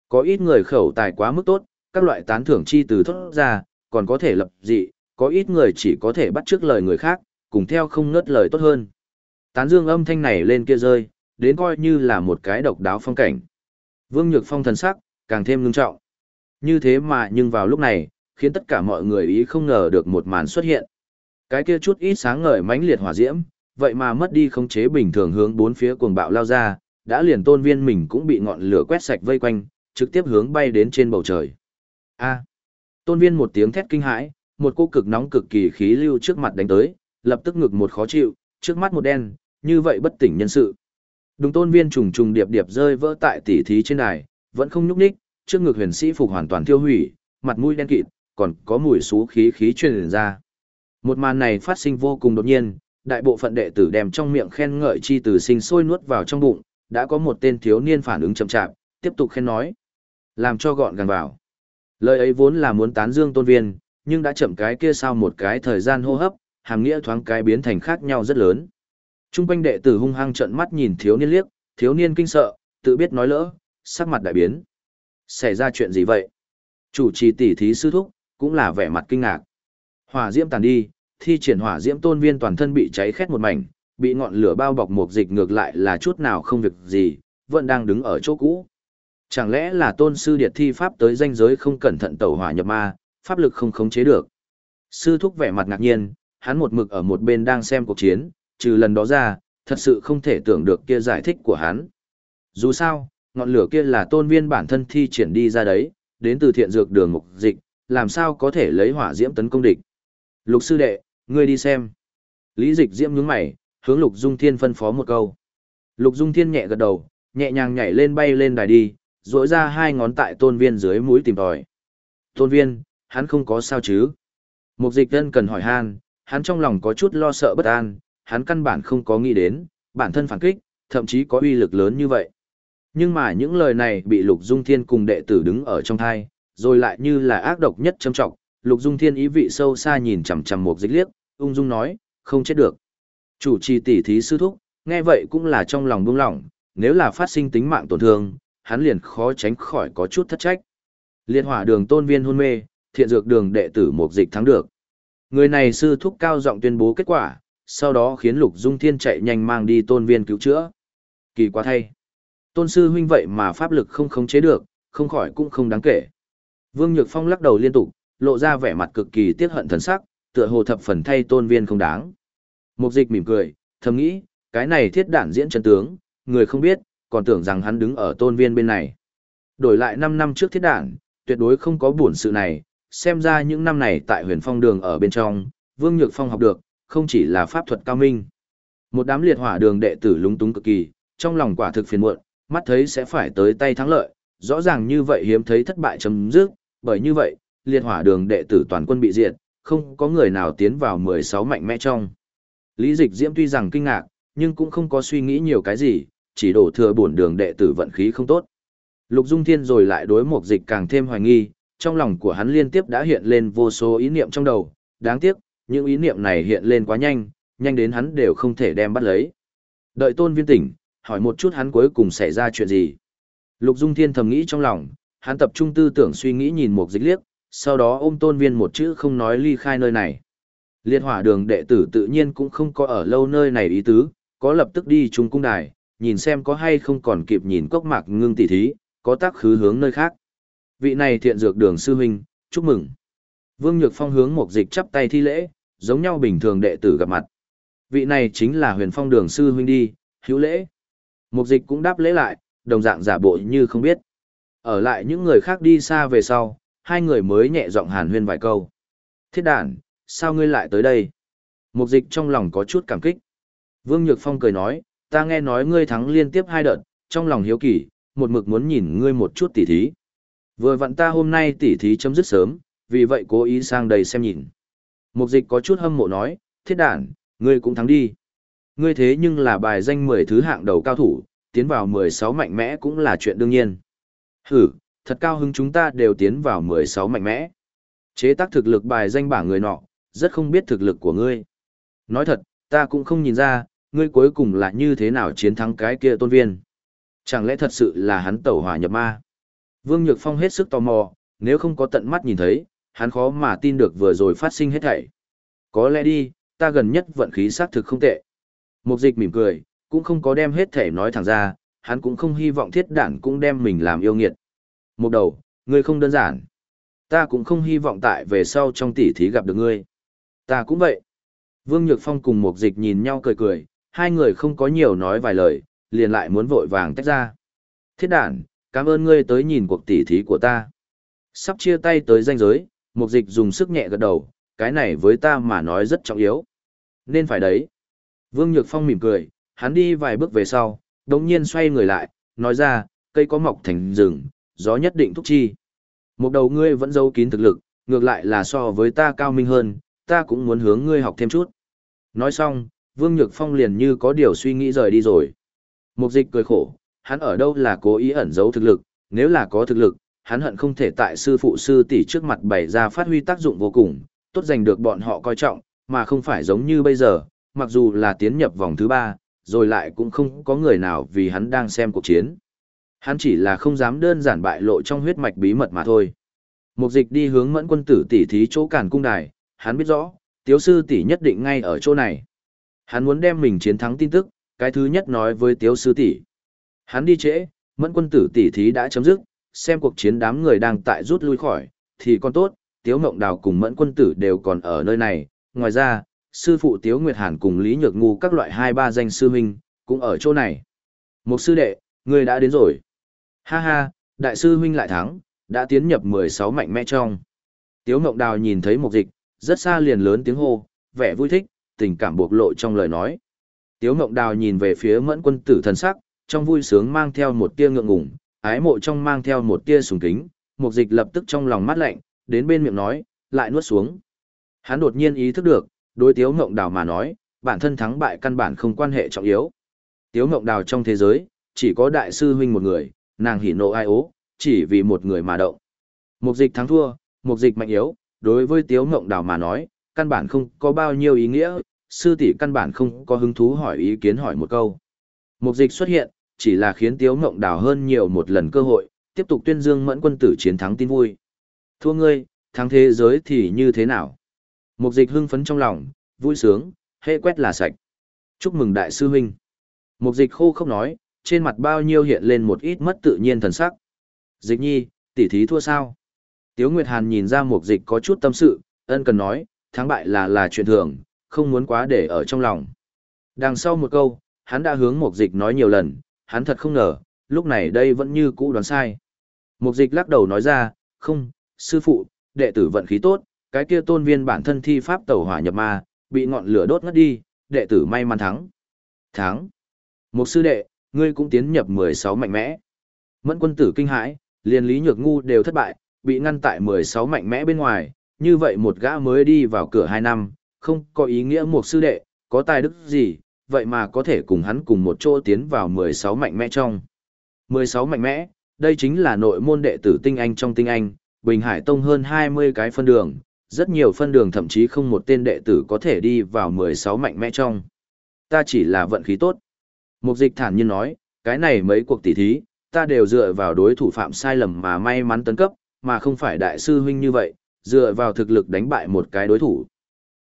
[SPEAKER 1] Có ít người khẩu tài quá mức tốt, các loại tán thưởng chi từ thốt ra, còn có thể lập dị, có ít người chỉ có thể bắt trước lời người khác, cùng theo không ngớt lời tốt hơn. Tán dương âm thanh này lên kia rơi, đến coi như là một cái độc đáo phong cảnh. Vương Nhược Phong thần sắc, càng thêm ngưng trọng. Như thế mà nhưng vào lúc này, khiến tất cả mọi người ý không ngờ được một màn xuất hiện. Cái kia chút ít sáng ngời mãnh liệt hỏa diễm, vậy mà mất đi khống chế bình thường hướng bốn phía cuồng bạo lao ra, đã liền tôn viên mình cũng bị ngọn lửa quét sạch vây quanh, trực tiếp hướng bay đến trên bầu trời. A tôn viên một tiếng thét kinh hãi, một cô cực nóng cực kỳ khí lưu trước mặt đánh tới, lập tức ngực một khó chịu, trước mắt một đen, như vậy bất tỉnh nhân sự. Đúng tôn viên trùng trùng điệp điệp rơi vỡ tại tỉ thí trên đài, vẫn không nhúc nhích, trước ngực huyền sĩ phục hoàn toàn tiêu hủy, mặt mũi đen kịt, còn có mùi xú khí khí truyền ra. Một màn này phát sinh vô cùng đột nhiên, đại bộ phận đệ tử đem trong miệng khen ngợi chi từ sinh sôi nuốt vào trong bụng, đã có một tên thiếu niên phản ứng chậm chạp, tiếp tục khen nói. Làm cho gọn gàng vào. Lời ấy vốn là muốn tán dương tôn viên, nhưng đã chậm cái kia sau một cái thời gian hô hấp, hàm nghĩa thoáng cái biến thành khác nhau rất lớn. Trung quanh đệ tử hung hăng trợn mắt nhìn thiếu niên liếc, thiếu niên kinh sợ, tự biết nói lỡ, sắc mặt đại biến. Xảy ra chuyện gì vậy? Chủ trì tỷ thí sư thúc, cũng là vẻ mặt kinh ngạc. Hỏa diễm tàn đi, thi triển hỏa diễm tôn viên toàn thân bị cháy khét một mảnh, bị ngọn lửa bao bọc một dịch ngược lại là chút nào không việc gì, vẫn đang đứng ở chỗ cũ. Chẳng lẽ là tôn sư điệt thi pháp tới danh giới không cẩn thận tẩu hỏa nhập ma, pháp lực không khống chế được. Sư thúc vẻ mặt ngạc nhiên, hắn một mực ở một bên đang xem cuộc chiến, trừ lần đó ra, thật sự không thể tưởng được kia giải thích của hắn. Dù sao, ngọn lửa kia là tôn viên bản thân thi triển đi ra đấy, đến từ thiện dược đường mục dịch, làm sao có thể lấy hỏa diễm tấn công địch. Lục sư đệ, ngươi đi xem. Lý dịch diễm nhướng mày, hướng Lục Dung Thiên phân phó một câu. Lục Dung Thiên nhẹ gật đầu, nhẹ nhàng nhảy lên bay lên đài đi, dỗi ra hai ngón tại tôn viên dưới mũi tìm tòi. Tôn viên, hắn không có sao chứ? Mục dịch thân cần hỏi han, hắn trong lòng có chút lo sợ bất an, hắn căn bản không có nghĩ đến, bản thân phản kích, thậm chí có uy lực lớn như vậy. Nhưng mà những lời này bị Lục Dung Thiên cùng đệ tử đứng ở trong thai, rồi lại như là ác độc nhất châm trọng. Lục Dung Thiên ý vị sâu xa nhìn chằm chằm Mục dịch liếc, ung dung nói, không chết được. Chủ trì tỷ thí sư thúc, nghe vậy cũng là trong lòng buông lỏng, nếu là phát sinh tính mạng tổn thương, hắn liền khó tránh khỏi có chút thất trách. Liệt hỏa đường tôn viên hôn mê, thiện dược đường đệ tử một dịch thắng được. Người này sư thúc cao giọng tuyên bố kết quả, sau đó khiến Lục Dung Thiên chạy nhanh mang đi tôn viên cứu chữa. Kỳ quá thay. Tôn sư huynh vậy mà pháp lực không khống chế được, không khỏi cũng không đáng kể. Vương Nhược Phong lắc đầu liên tục, lộ ra vẻ mặt cực kỳ tiếc hận thần sắc, tựa hồ thập phần thay tôn viên không đáng. Mục dịch mỉm cười, thầm nghĩ, cái này thiết đản diễn chân tướng, người không biết, còn tưởng rằng hắn đứng ở tôn viên bên này. Đổi lại 5 năm trước thiết đảng, tuyệt đối không có buồn sự này, xem ra những năm này tại huyền phong đường ở bên trong, Vương Nhược Phong học được, không chỉ là pháp thuật cao minh. Một đám liệt hỏa đường đệ tử lúng túng cực kỳ, trong lòng quả thực phiền muộn, mắt thấy sẽ phải tới tay thắng lợi, rõ ràng như vậy hiếm thấy thất bại chấm dứt, bởi như vậy, liệt hỏa đường đệ tử toàn quân bị diệt, không có người nào tiến vào 16 mạnh mẽ trong. Lý Dịch Diễm tuy rằng kinh ngạc, nhưng cũng không có suy nghĩ nhiều cái gì, chỉ đổ thừa bổn đường đệ tử vận khí không tốt. Lục Dung Thiên rồi lại đối một dịch càng thêm hoài nghi, trong lòng của hắn liên tiếp đã hiện lên vô số ý niệm trong đầu, đáng tiếc, những ý niệm này hiện lên quá nhanh, nhanh đến hắn đều không thể đem bắt lấy. Đợi tôn viên tỉnh, hỏi một chút hắn cuối cùng xảy ra chuyện gì. Lục Dung Thiên thầm nghĩ trong lòng, hắn tập trung tư tưởng suy nghĩ nhìn một dịch liếc, sau đó ôm tôn viên một chữ không nói ly khai nơi này. Liệt hỏa đường đệ tử tự nhiên cũng không có ở lâu nơi này ý tứ, có lập tức đi trung cung đài, nhìn xem có hay không còn kịp nhìn cốc mạc ngưng tỉ thí, có tác khứ hướng nơi khác. Vị này thiện dược đường sư huynh, chúc mừng. Vương Nhược Phong hướng một dịch chắp tay thi lễ, giống nhau bình thường đệ tử gặp mặt. Vị này chính là huyền phong đường sư huynh đi, hữu lễ. Một dịch cũng đáp lễ lại, đồng dạng giả bộ như không biết. Ở lại những người khác đi xa về sau, hai người mới nhẹ giọng hàn huyên vài câu. Thiết đàn, sao ngươi lại tới đây? Mục dịch trong lòng có chút cảm kích. Vương Nhược Phong cười nói, ta nghe nói ngươi thắng liên tiếp hai đợt, trong lòng hiếu kỳ, một mực muốn nhìn ngươi một chút tỉ thí. Vừa vặn ta hôm nay tỉ thí chấm dứt sớm, vì vậy cố ý sang đây xem nhìn. Mục dịch có chút hâm mộ nói, thiết Đản, ngươi cũng thắng đi. Ngươi thế nhưng là bài danh 10 thứ hạng đầu cao thủ, tiến vào 16 mạnh mẽ cũng là chuyện đương nhiên. Hử, thật cao hứng chúng ta đều tiến vào 16 mạnh mẽ. Chế tác thực lực bài danh bảng người nọ, rất không biết thực lực của ngươi. Nói thật, ta cũng không nhìn ra, ngươi cuối cùng là như thế nào chiến thắng cái kia tôn viên. Chẳng lẽ thật sự là hắn tẩu hỏa nhập ma? Vương Nhược Phong hết sức tò mò, nếu không có tận mắt nhìn thấy, hắn khó mà tin được vừa rồi phát sinh hết thảy. Có lẽ đi, ta gần nhất vận khí xác thực không tệ. Mục dịch mỉm cười, cũng không có đem hết thảy nói thẳng ra, hắn cũng không hy vọng thiết đản cũng đem mình làm yêu nghiệt. Một đầu, ngươi không đơn giản. Ta cũng không hy vọng tại về sau trong tỷ thí gặp được ngươi. Ta cũng vậy. Vương Nhược Phong cùng Mục Dịch nhìn nhau cười cười, hai người không có nhiều nói vài lời, liền lại muốn vội vàng tách ra. Thiết đản, cảm ơn ngươi tới nhìn cuộc tỷ thí của ta. Sắp chia tay tới danh giới, Mục Dịch dùng sức nhẹ gật đầu, cái này với ta mà nói rất trọng yếu. Nên phải đấy. Vương Nhược Phong mỉm cười, hắn đi vài bước về sau, đống nhiên xoay người lại, nói ra, cây có mọc thành rừng, gió nhất định thúc chi. Một đầu ngươi vẫn giấu kín thực lực, ngược lại là so với ta cao minh hơn, ta cũng muốn hướng ngươi học thêm chút. Nói xong, Vương Nhược Phong liền như có điều suy nghĩ rời đi rồi. Mục dịch cười khổ, hắn ở đâu là cố ý ẩn giấu thực lực, nếu là có thực lực, hắn hận không thể tại sư phụ sư tỷ trước mặt bày ra phát huy tác dụng vô cùng, tốt giành được bọn họ coi trọng, mà không phải giống như bây giờ, mặc dù là tiến nhập vòng thứ ba, rồi lại cũng không có người nào vì hắn đang xem cuộc chiến. Hắn chỉ là không dám đơn giản bại lộ trong huyết mạch bí mật mà thôi. Mục dịch đi hướng mẫn quân tử tỉ thí chỗ cản cung đài, hắn biết rõ, tiếu sư tỷ nhất định ngay ở chỗ này. Hắn muốn đem mình chiến thắng tin tức, cái thứ nhất nói với tiếu sư tỷ. Hắn đi trễ, mẫn quân tử tỷ thí đã chấm dứt, xem cuộc chiến đám người đang tại rút lui khỏi, thì còn tốt, tiếu mộng đào cùng mẫn quân tử đều còn ở nơi này. Ngoài ra, sư phụ tiếu nguyệt hàn cùng lý nhược ngu các loại hai ba danh sư huynh cũng ở chỗ này. Một sư đệ, người đã đến rồi. Ha ha, đại sư huynh lại thắng, đã tiến nhập 16 mạnh mẽ trong. Tiếu Ngộng Đào nhìn thấy một dịch, rất xa liền lớn tiếng hô, vẻ vui thích, tình cảm bộc lộ trong lời nói. Tiếu Ngộng Đào nhìn về phía mẫn quân tử thần sắc, trong vui sướng mang theo một tia ngượng ngùng, ái mộ trong mang theo một tia sùng kính, Mục dịch lập tức trong lòng mát lạnh, đến bên miệng nói, lại nuốt xuống. Hắn đột nhiên ý thức được, đối Tiếu Ngộng Đào mà nói, bản thân thắng bại căn bản không quan hệ trọng yếu. Tiếu Ngộng Đào trong thế giới, chỉ có đại sư huynh một người, nàng hỉ nộ ai ố, chỉ vì một người mà động. Mục dịch thắng thua, mục dịch mạnh yếu, đối với Tiếu Ngộng Đào mà nói, căn bản không có bao nhiêu ý nghĩa, sư tỷ căn bản không có hứng thú hỏi ý kiến hỏi một câu. Mục dịch xuất hiện, chỉ là khiến Tiếu Ngộng Đào hơn nhiều một lần cơ hội, tiếp tục tuyên dương mẫn quân tử chiến thắng tin vui. Thua ngươi, thắng thế giới thì như thế nào? Mục dịch hưng phấn trong lòng, vui sướng, hệ quét là sạch. Chúc mừng đại sư huynh. Mục dịch khô không nói, trên mặt bao nhiêu hiện lên một ít mất tự nhiên thần sắc. Dịch nhi, tỷ thí thua sao? Tiếu Nguyệt Hàn nhìn ra mục dịch có chút tâm sự, ân cần nói, thắng bại là là chuyện thường, không muốn quá để ở trong lòng. Đằng sau một câu, hắn đã hướng mục dịch nói nhiều lần, hắn thật không ngờ, lúc này đây vẫn như cũ đoán sai. Mục dịch lắc đầu nói ra, không, sư phụ, đệ tử vận khí tốt, cái kia tôn viên bản thân thi pháp tẩu hỏa nhập ma, bị ngọn lửa đốt ngất đi, đệ tử may mắn thắng. Thắng. Một sư đệ, ngươi cũng tiến nhập 16 mạnh mẽ. Mẫn quân tử kinh hãi, liền lý nhược ngu đều thất bại, bị ngăn tại 16 mạnh mẽ bên ngoài, như vậy một gã mới đi vào cửa hai năm, không có ý nghĩa một sư đệ, có tài đức gì, vậy mà có thể cùng hắn cùng một chỗ tiến vào 16 mạnh mẽ trong. 16 mạnh mẽ, đây chính là nội môn đệ tử tinh anh trong tinh anh, Bình Hải Tông hơn 20 cái phân đường, rất nhiều phân đường thậm chí không một tên đệ tử có thể đi vào 16 mạnh mẽ trong. Ta chỉ là vận khí tốt. Mục dịch thản nhiên nói, cái này mấy cuộc tỷ thí, ta đều dựa vào đối thủ phạm sai lầm mà may mắn tấn cấp, mà không phải đại sư huynh như vậy, dựa vào thực lực đánh bại một cái đối thủ.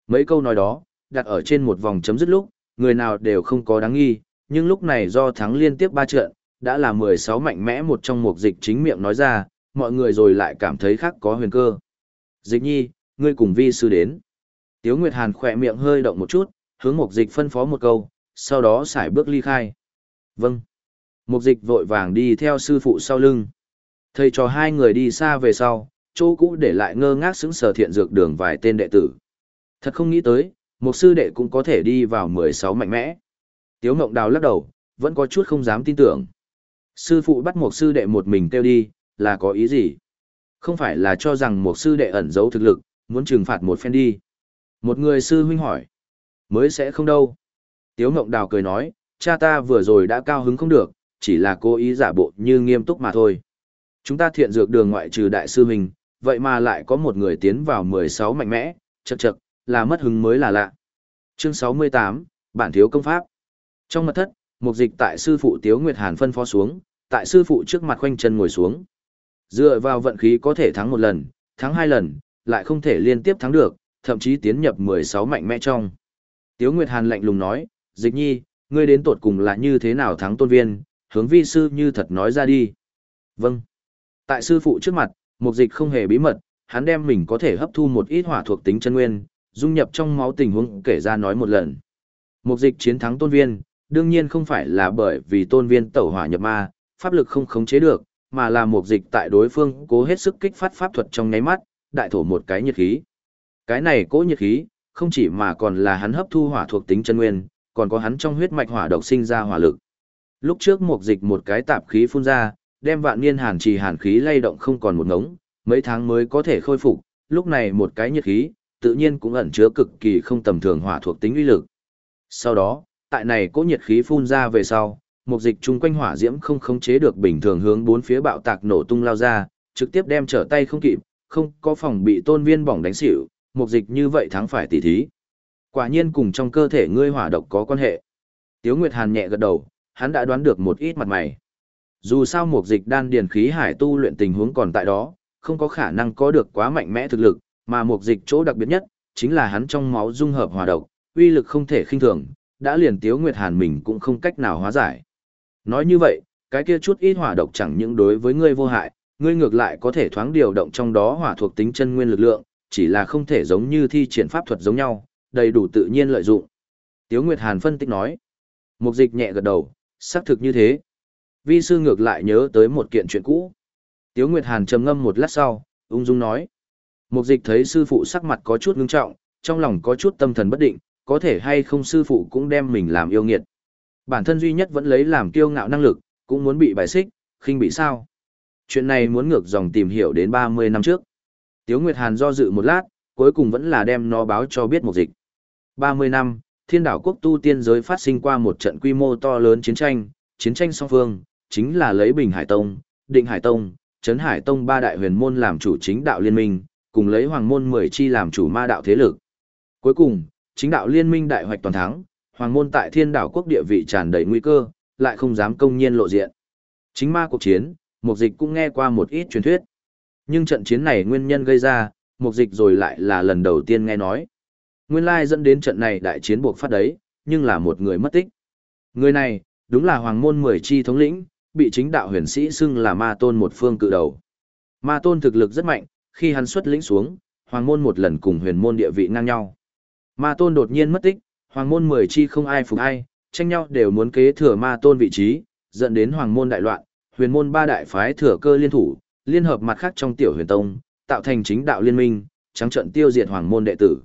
[SPEAKER 1] Mấy câu nói đó, đặt ở trên một vòng chấm dứt lúc, người nào đều không có đáng nghi, nhưng lúc này do thắng liên tiếp ba trận, đã là 16 mạnh mẽ một trong một dịch chính miệng nói ra, mọi người rồi lại cảm thấy khác có huyền cơ. Dịch nhi, ngươi cùng vi sư đến. Tiếu Nguyệt Hàn khỏe miệng hơi động một chút, hướng một dịch phân phó một câu, sau đó xài bước ly khai. Vâng. Mục dịch vội vàng đi theo sư phụ sau lưng. Thầy cho hai người đi xa về sau, chỗ cũ để lại ngơ ngác xứng sở thiện dược đường vài tên đệ tử. Thật không nghĩ tới, một sư đệ cũng có thể đi vào 16 mạnh mẽ. Tiếu Ngộng Đào lắc đầu, vẫn có chút không dám tin tưởng. Sư phụ bắt một sư đệ một mình kêu đi, là có ý gì? Không phải là cho rằng một sư đệ ẩn giấu thực lực, muốn trừng phạt một phen đi. Một người sư huynh hỏi. Mới sẽ không đâu. Tiếu Ngộng Đào cười nói, cha ta vừa rồi đã cao hứng không được, chỉ là cố ý giả bộ như nghiêm túc mà thôi. Chúng ta thiện dược đường ngoại trừ đại sư mình, vậy mà lại có một người tiến vào 16 mạnh mẽ, chật chật, là mất hứng mới là lạ. Chương 68, Bản thiếu công pháp. Trong mật thất, một dịch tại sư phụ Tiếu Nguyệt Hàn phân phó xuống, tại sư phụ trước mặt khoanh chân ngồi xuống. Dựa vào vận khí có thể thắng một lần, thắng hai lần, lại không thể liên tiếp thắng được, thậm chí tiến nhập 16 mạnh mẽ trong. Tiếu Nguyệt Hàn lạnh lùng nói, dịch nhi, ngươi đến tột cùng là như thế nào thắng tôn viên, hướng vi sư như thật nói ra đi. Vâng. Tại sư phụ trước mặt, mục dịch không hề bí mật, hắn đem mình có thể hấp thu một ít hỏa thuộc tính chân nguyên, dung nhập trong máu tình huống kể ra nói một lần. Mục dịch chiến thắng tôn viên, đương nhiên không phải là bởi vì tôn viên tẩu hỏa nhập ma, pháp lực không khống chế được, mà là mục dịch tại đối phương cố hết sức kích phát pháp thuật trong nháy mắt, đại thổ một cái nhiệt khí. Cái này cố nhiệt khí, không chỉ mà còn là hắn hấp thu hỏa thuộc tính chân nguyên, còn có hắn trong huyết mạch hỏa độc sinh ra hỏa lực. Lúc trước Mục dịch một cái tạp khí phun ra, đem vạn niên hàn trì hàn khí lay động không còn một ngống, mấy tháng mới có thể khôi phục, lúc này một cái nhiệt khí, tự nhiên cũng ẩn chứa cực kỳ không tầm thường hỏa thuộc tính uy lực. Sau đó, tại này cỗ nhiệt khí phun ra về sau, một dịch chung quanh hỏa diễm không khống chế được bình thường hướng bốn phía bạo tạc nổ tung lao ra, trực tiếp đem trở tay không kịp, không có phòng bị tôn viên bỏng đánh xỉu, một dịch như vậy thắng phải tỉ thí. Quả nhiên cùng trong cơ thể ngươi hỏa độc có quan hệ. Tiếu Nguyệt Hàn nhẹ gật đầu, hắn đã đoán được một ít mặt mày. Dù sao một dịch đan điền khí hải tu luyện tình huống còn tại đó, không có khả năng có được quá mạnh mẽ thực lực, mà một dịch chỗ đặc biệt nhất, chính là hắn trong máu dung hợp hòa độc, uy lực không thể khinh thường, đã liền Tiếu Nguyệt Hàn mình cũng không cách nào hóa giải. Nói như vậy, cái kia chút ít hỏa độc chẳng những đối với ngươi vô hại, ngươi ngược lại có thể thoáng điều động trong đó hỏa thuộc tính chân nguyên lực lượng, chỉ là không thể giống như thi triển pháp thuật giống nhau, đầy đủ tự nhiên lợi dụng. Tiếu Nguyệt Hàn phân tích nói. Mục dịch nhẹ gật đầu, xác thực như thế. Vi sư ngược lại nhớ tới một kiện chuyện cũ. Tiếu Nguyệt Hàn trầm ngâm một lát sau, ung dung nói. Mục dịch thấy sư phụ sắc mặt có chút ngưng trọng, trong lòng có chút tâm thần bất định, có thể hay không sư phụ cũng đem mình làm yêu nghiệt. Bản thân duy nhất vẫn lấy làm kiêu ngạo năng lực, cũng muốn bị bài xích, khinh bị sao. Chuyện này muốn ngược dòng tìm hiểu đến 30 năm trước. Tiếu Nguyệt Hàn do dự một lát, cuối cùng vẫn là đem nó báo cho biết một dịch. 30 năm, thiên đảo quốc tu tiên giới phát sinh qua một trận quy mô to lớn chiến tranh, chiến tranh song phương, chính là lấy Bình Hải Tông, Định Hải Tông, Trấn Hải Tông ba đại huyền môn làm chủ chính đạo liên minh, cùng lấy Hoàng môn 10 chi làm chủ ma đạo thế lực. Cuối cùng, chính đạo liên minh đại hoạch toàn thắng, Hoàng môn tại thiên đảo quốc địa vị tràn đầy nguy cơ, lại không dám công nhiên lộ diện. Chính ma cuộc chiến, Mục Dịch cũng nghe qua một ít truyền thuyết. Nhưng trận chiến này nguyên nhân gây ra, Mục Dịch rồi lại là lần đầu tiên nghe nói. Nguyên lai dẫn đến trận này đại chiến buộc phát đấy, nhưng là một người mất tích. Người này, đúng là Hoàng môn mười chi thống lĩnh, bị chính đạo huyền sĩ xưng là ma tôn một phương cự đầu. Ma tôn thực lực rất mạnh, khi hắn xuất lĩnh xuống, Hoàng môn một lần cùng huyền môn địa vị ngang nhau. Ma tôn đột nhiên mất tích, Hoàng môn mười chi không ai phục ai, tranh nhau đều muốn kế thừa ma tôn vị trí, dẫn đến Hoàng môn đại loạn, huyền môn ba đại phái thừa cơ liên thủ, liên hợp mặt khác trong tiểu huyền tông, tạo thành chính đạo liên minh, trắng trận tiêu diệt Hoàng môn đệ tử.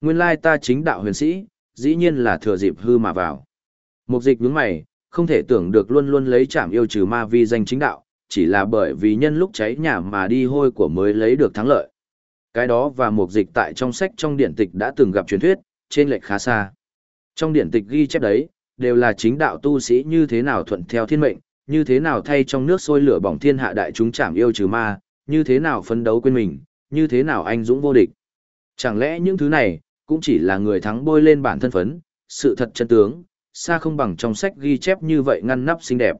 [SPEAKER 1] Nguyên lai ta chính đạo huyền sĩ, dĩ nhiên là thừa dịp hư mà vào. Mục dịch nhướng mày, không thể tưởng được luôn luôn lấy chạm yêu trừ ma vi danh chính đạo, chỉ là bởi vì nhân lúc cháy nhà mà đi hôi của mới lấy được thắng lợi. Cái đó và mục dịch tại trong sách trong điển tịch đã từng gặp truyền thuyết, trên lệch khá xa. Trong điển tịch ghi chép đấy, đều là chính đạo tu sĩ như thế nào thuận theo thiên mệnh, như thế nào thay trong nước sôi lửa bỏng thiên hạ đại chúng chạm yêu trừ ma, như thế nào phấn đấu quên mình, như thế nào anh dũng vô địch. Chẳng lẽ những thứ này, cũng chỉ là người thắng bôi lên bản thân phấn, sự thật chân tướng, xa không bằng trong sách ghi chép như vậy ngăn nắp xinh đẹp.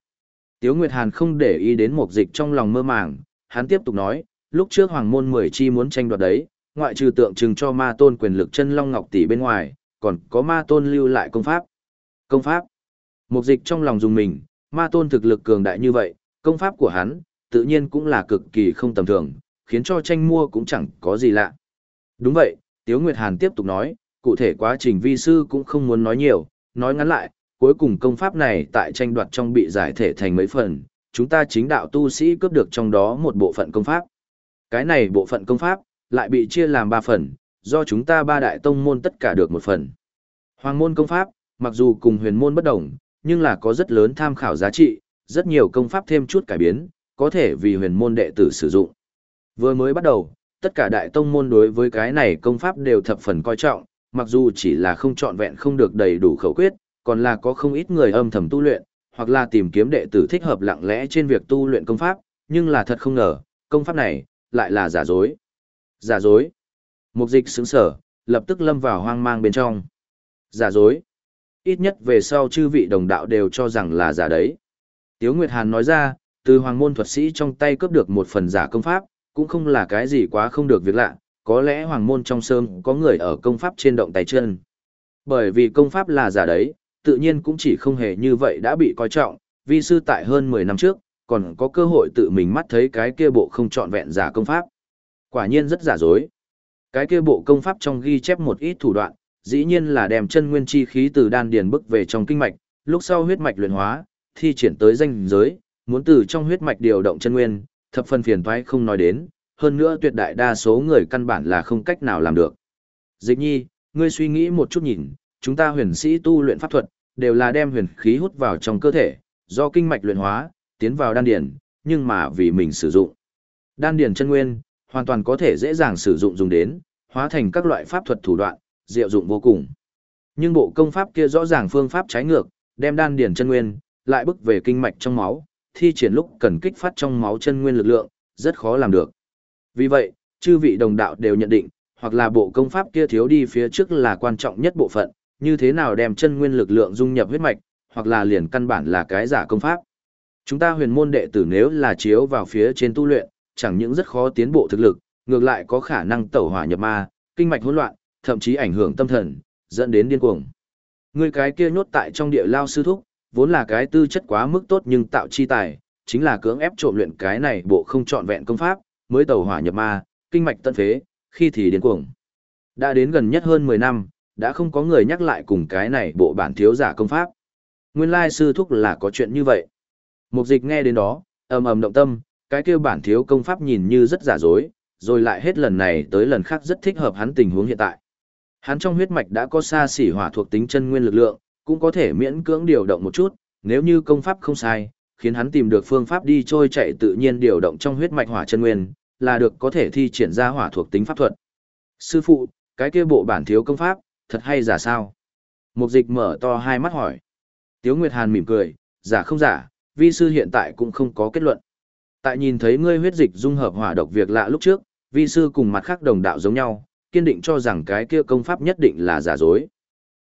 [SPEAKER 1] Tiếu Nguyệt Hàn không để ý đến một dịch trong lòng mơ màng, hắn tiếp tục nói, lúc trước Hoàng môn mười chi muốn tranh đoạt đấy, ngoại trừ tượng trưng cho ma tôn quyền lực chân long ngọc tỷ bên ngoài, còn có ma tôn lưu lại công pháp. Công pháp. Một dịch trong lòng dùng mình, ma tôn thực lực cường đại như vậy, công pháp của hắn, tự nhiên cũng là cực kỳ không tầm thường, khiến cho tranh mua cũng chẳng có gì lạ. Đúng vậy, Tiếu Nguyệt Hàn tiếp tục nói, cụ thể quá trình vi sư cũng không muốn nói nhiều, nói ngắn lại, cuối cùng công pháp này tại tranh đoạt trong bị giải thể thành mấy phần, chúng ta chính đạo tu sĩ cướp được trong đó một bộ phận công pháp. Cái này bộ phận công pháp, lại bị chia làm ba phần, do chúng ta ba đại tông môn tất cả được một phần. Hoàng môn công pháp, mặc dù cùng huyền môn bất đồng, nhưng là có rất lớn tham khảo giá trị, rất nhiều công pháp thêm chút cải biến, có thể vì huyền môn đệ tử sử dụng. Vừa mới bắt đầu, tất cả đại tông môn đối với cái này công pháp đều thập phần coi trọng, mặc dù chỉ là không trọn vẹn không được đầy đủ khẩu quyết, còn là có không ít người âm thầm tu luyện, hoặc là tìm kiếm đệ tử thích hợp lặng lẽ trên việc tu luyện công pháp, nhưng là thật không ngờ, công pháp này lại là giả dối. Giả dối. Mục dịch sững sở, lập tức lâm vào hoang mang bên trong. Giả dối. Ít nhất về sau chư vị đồng đạo đều cho rằng là giả đấy. Tiếu Nguyệt Hàn nói ra, từ hoàng môn thuật sĩ trong tay cướp được một phần giả công pháp, cũng không là cái gì quá không được việc lạ, có lẽ hoàng môn trong sơm có người ở công pháp trên động tay chân. Bởi vì công pháp là giả đấy, tự nhiên cũng chỉ không hề như vậy đã bị coi trọng, vi sư tại hơn 10 năm trước, còn có cơ hội tự mình mắt thấy cái kia bộ không trọn vẹn giả công pháp. Quả nhiên rất giả dối. Cái kia bộ công pháp trong ghi chép một ít thủ đoạn, dĩ nhiên là đem chân nguyên chi khí từ đan điền bức về trong kinh mạch, lúc sau huyết mạch luyện hóa, thi triển tới danh giới, muốn từ trong huyết mạch điều động chân nguyên, thập phần phiền toái không nói đến, hơn nữa tuyệt đại đa số người căn bản là không cách nào làm được. Dịch nhi, ngươi suy nghĩ một chút nhìn, chúng ta huyền sĩ tu luyện pháp thuật, đều là đem huyền khí hút vào trong cơ thể, do kinh mạch luyện hóa, tiến vào đan điển, nhưng mà vì mình sử dụng. Đan điển chân nguyên, hoàn toàn có thể dễ dàng sử dụng dùng đến, hóa thành các loại pháp thuật thủ đoạn, diệu dụng vô cùng. Nhưng bộ công pháp kia rõ ràng phương pháp trái ngược, đem đan điển chân nguyên, lại bức về kinh mạch trong máu, thi triển lúc cần kích phát trong máu chân nguyên lực lượng, rất khó làm được. Vì vậy, chư vị đồng đạo đều nhận định, hoặc là bộ công pháp kia thiếu đi phía trước là quan trọng nhất bộ phận, như thế nào đem chân nguyên lực lượng dung nhập huyết mạch, hoặc là liền căn bản là cái giả công pháp. Chúng ta huyền môn đệ tử nếu là chiếu vào phía trên tu luyện, chẳng những rất khó tiến bộ thực lực, ngược lại có khả năng tẩu hỏa nhập ma, kinh mạch hỗn loạn, thậm chí ảnh hưởng tâm thần, dẫn đến điên cuồng. Người cái kia nhốt tại trong địa lao sư thúc, vốn là cái tư chất quá mức tốt nhưng tạo chi tài, chính là cưỡng ép trộm luyện cái này bộ không trọn vẹn công pháp, mới tàu hỏa nhập ma, kinh mạch tân phế, khi thì điên cuồng. Đã đến gần nhất hơn 10 năm, đã không có người nhắc lại cùng cái này bộ bản thiếu giả công pháp. Nguyên lai sư thúc là có chuyện như vậy. Mục dịch nghe đến đó, ầm ầm động tâm, cái kia bản thiếu công pháp nhìn như rất giả dối, rồi lại hết lần này tới lần khác rất thích hợp hắn tình huống hiện tại. Hắn trong huyết mạch đã có xa xỉ hỏa thuộc tính chân nguyên lực lượng, cũng có thể miễn cưỡng điều động một chút, nếu như công pháp không sai, khiến hắn tìm được phương pháp đi trôi chạy tự nhiên điều động trong huyết mạch hỏa chân nguyên, là được có thể thi triển ra hỏa thuộc tính pháp thuật. Sư phụ, cái kia bộ bản thiếu công pháp, thật hay giả sao? Mục dịch mở to hai mắt hỏi. Tiếu Nguyệt Hàn mỉm cười, giả không giả, vi sư hiện tại cũng không có kết luận. Tại nhìn thấy ngươi huyết dịch dung hợp hỏa độc việc lạ lúc trước, vi sư cùng mặt khác đồng đạo giống nhau, kiên định cho rằng cái kia công pháp nhất định là giả dối.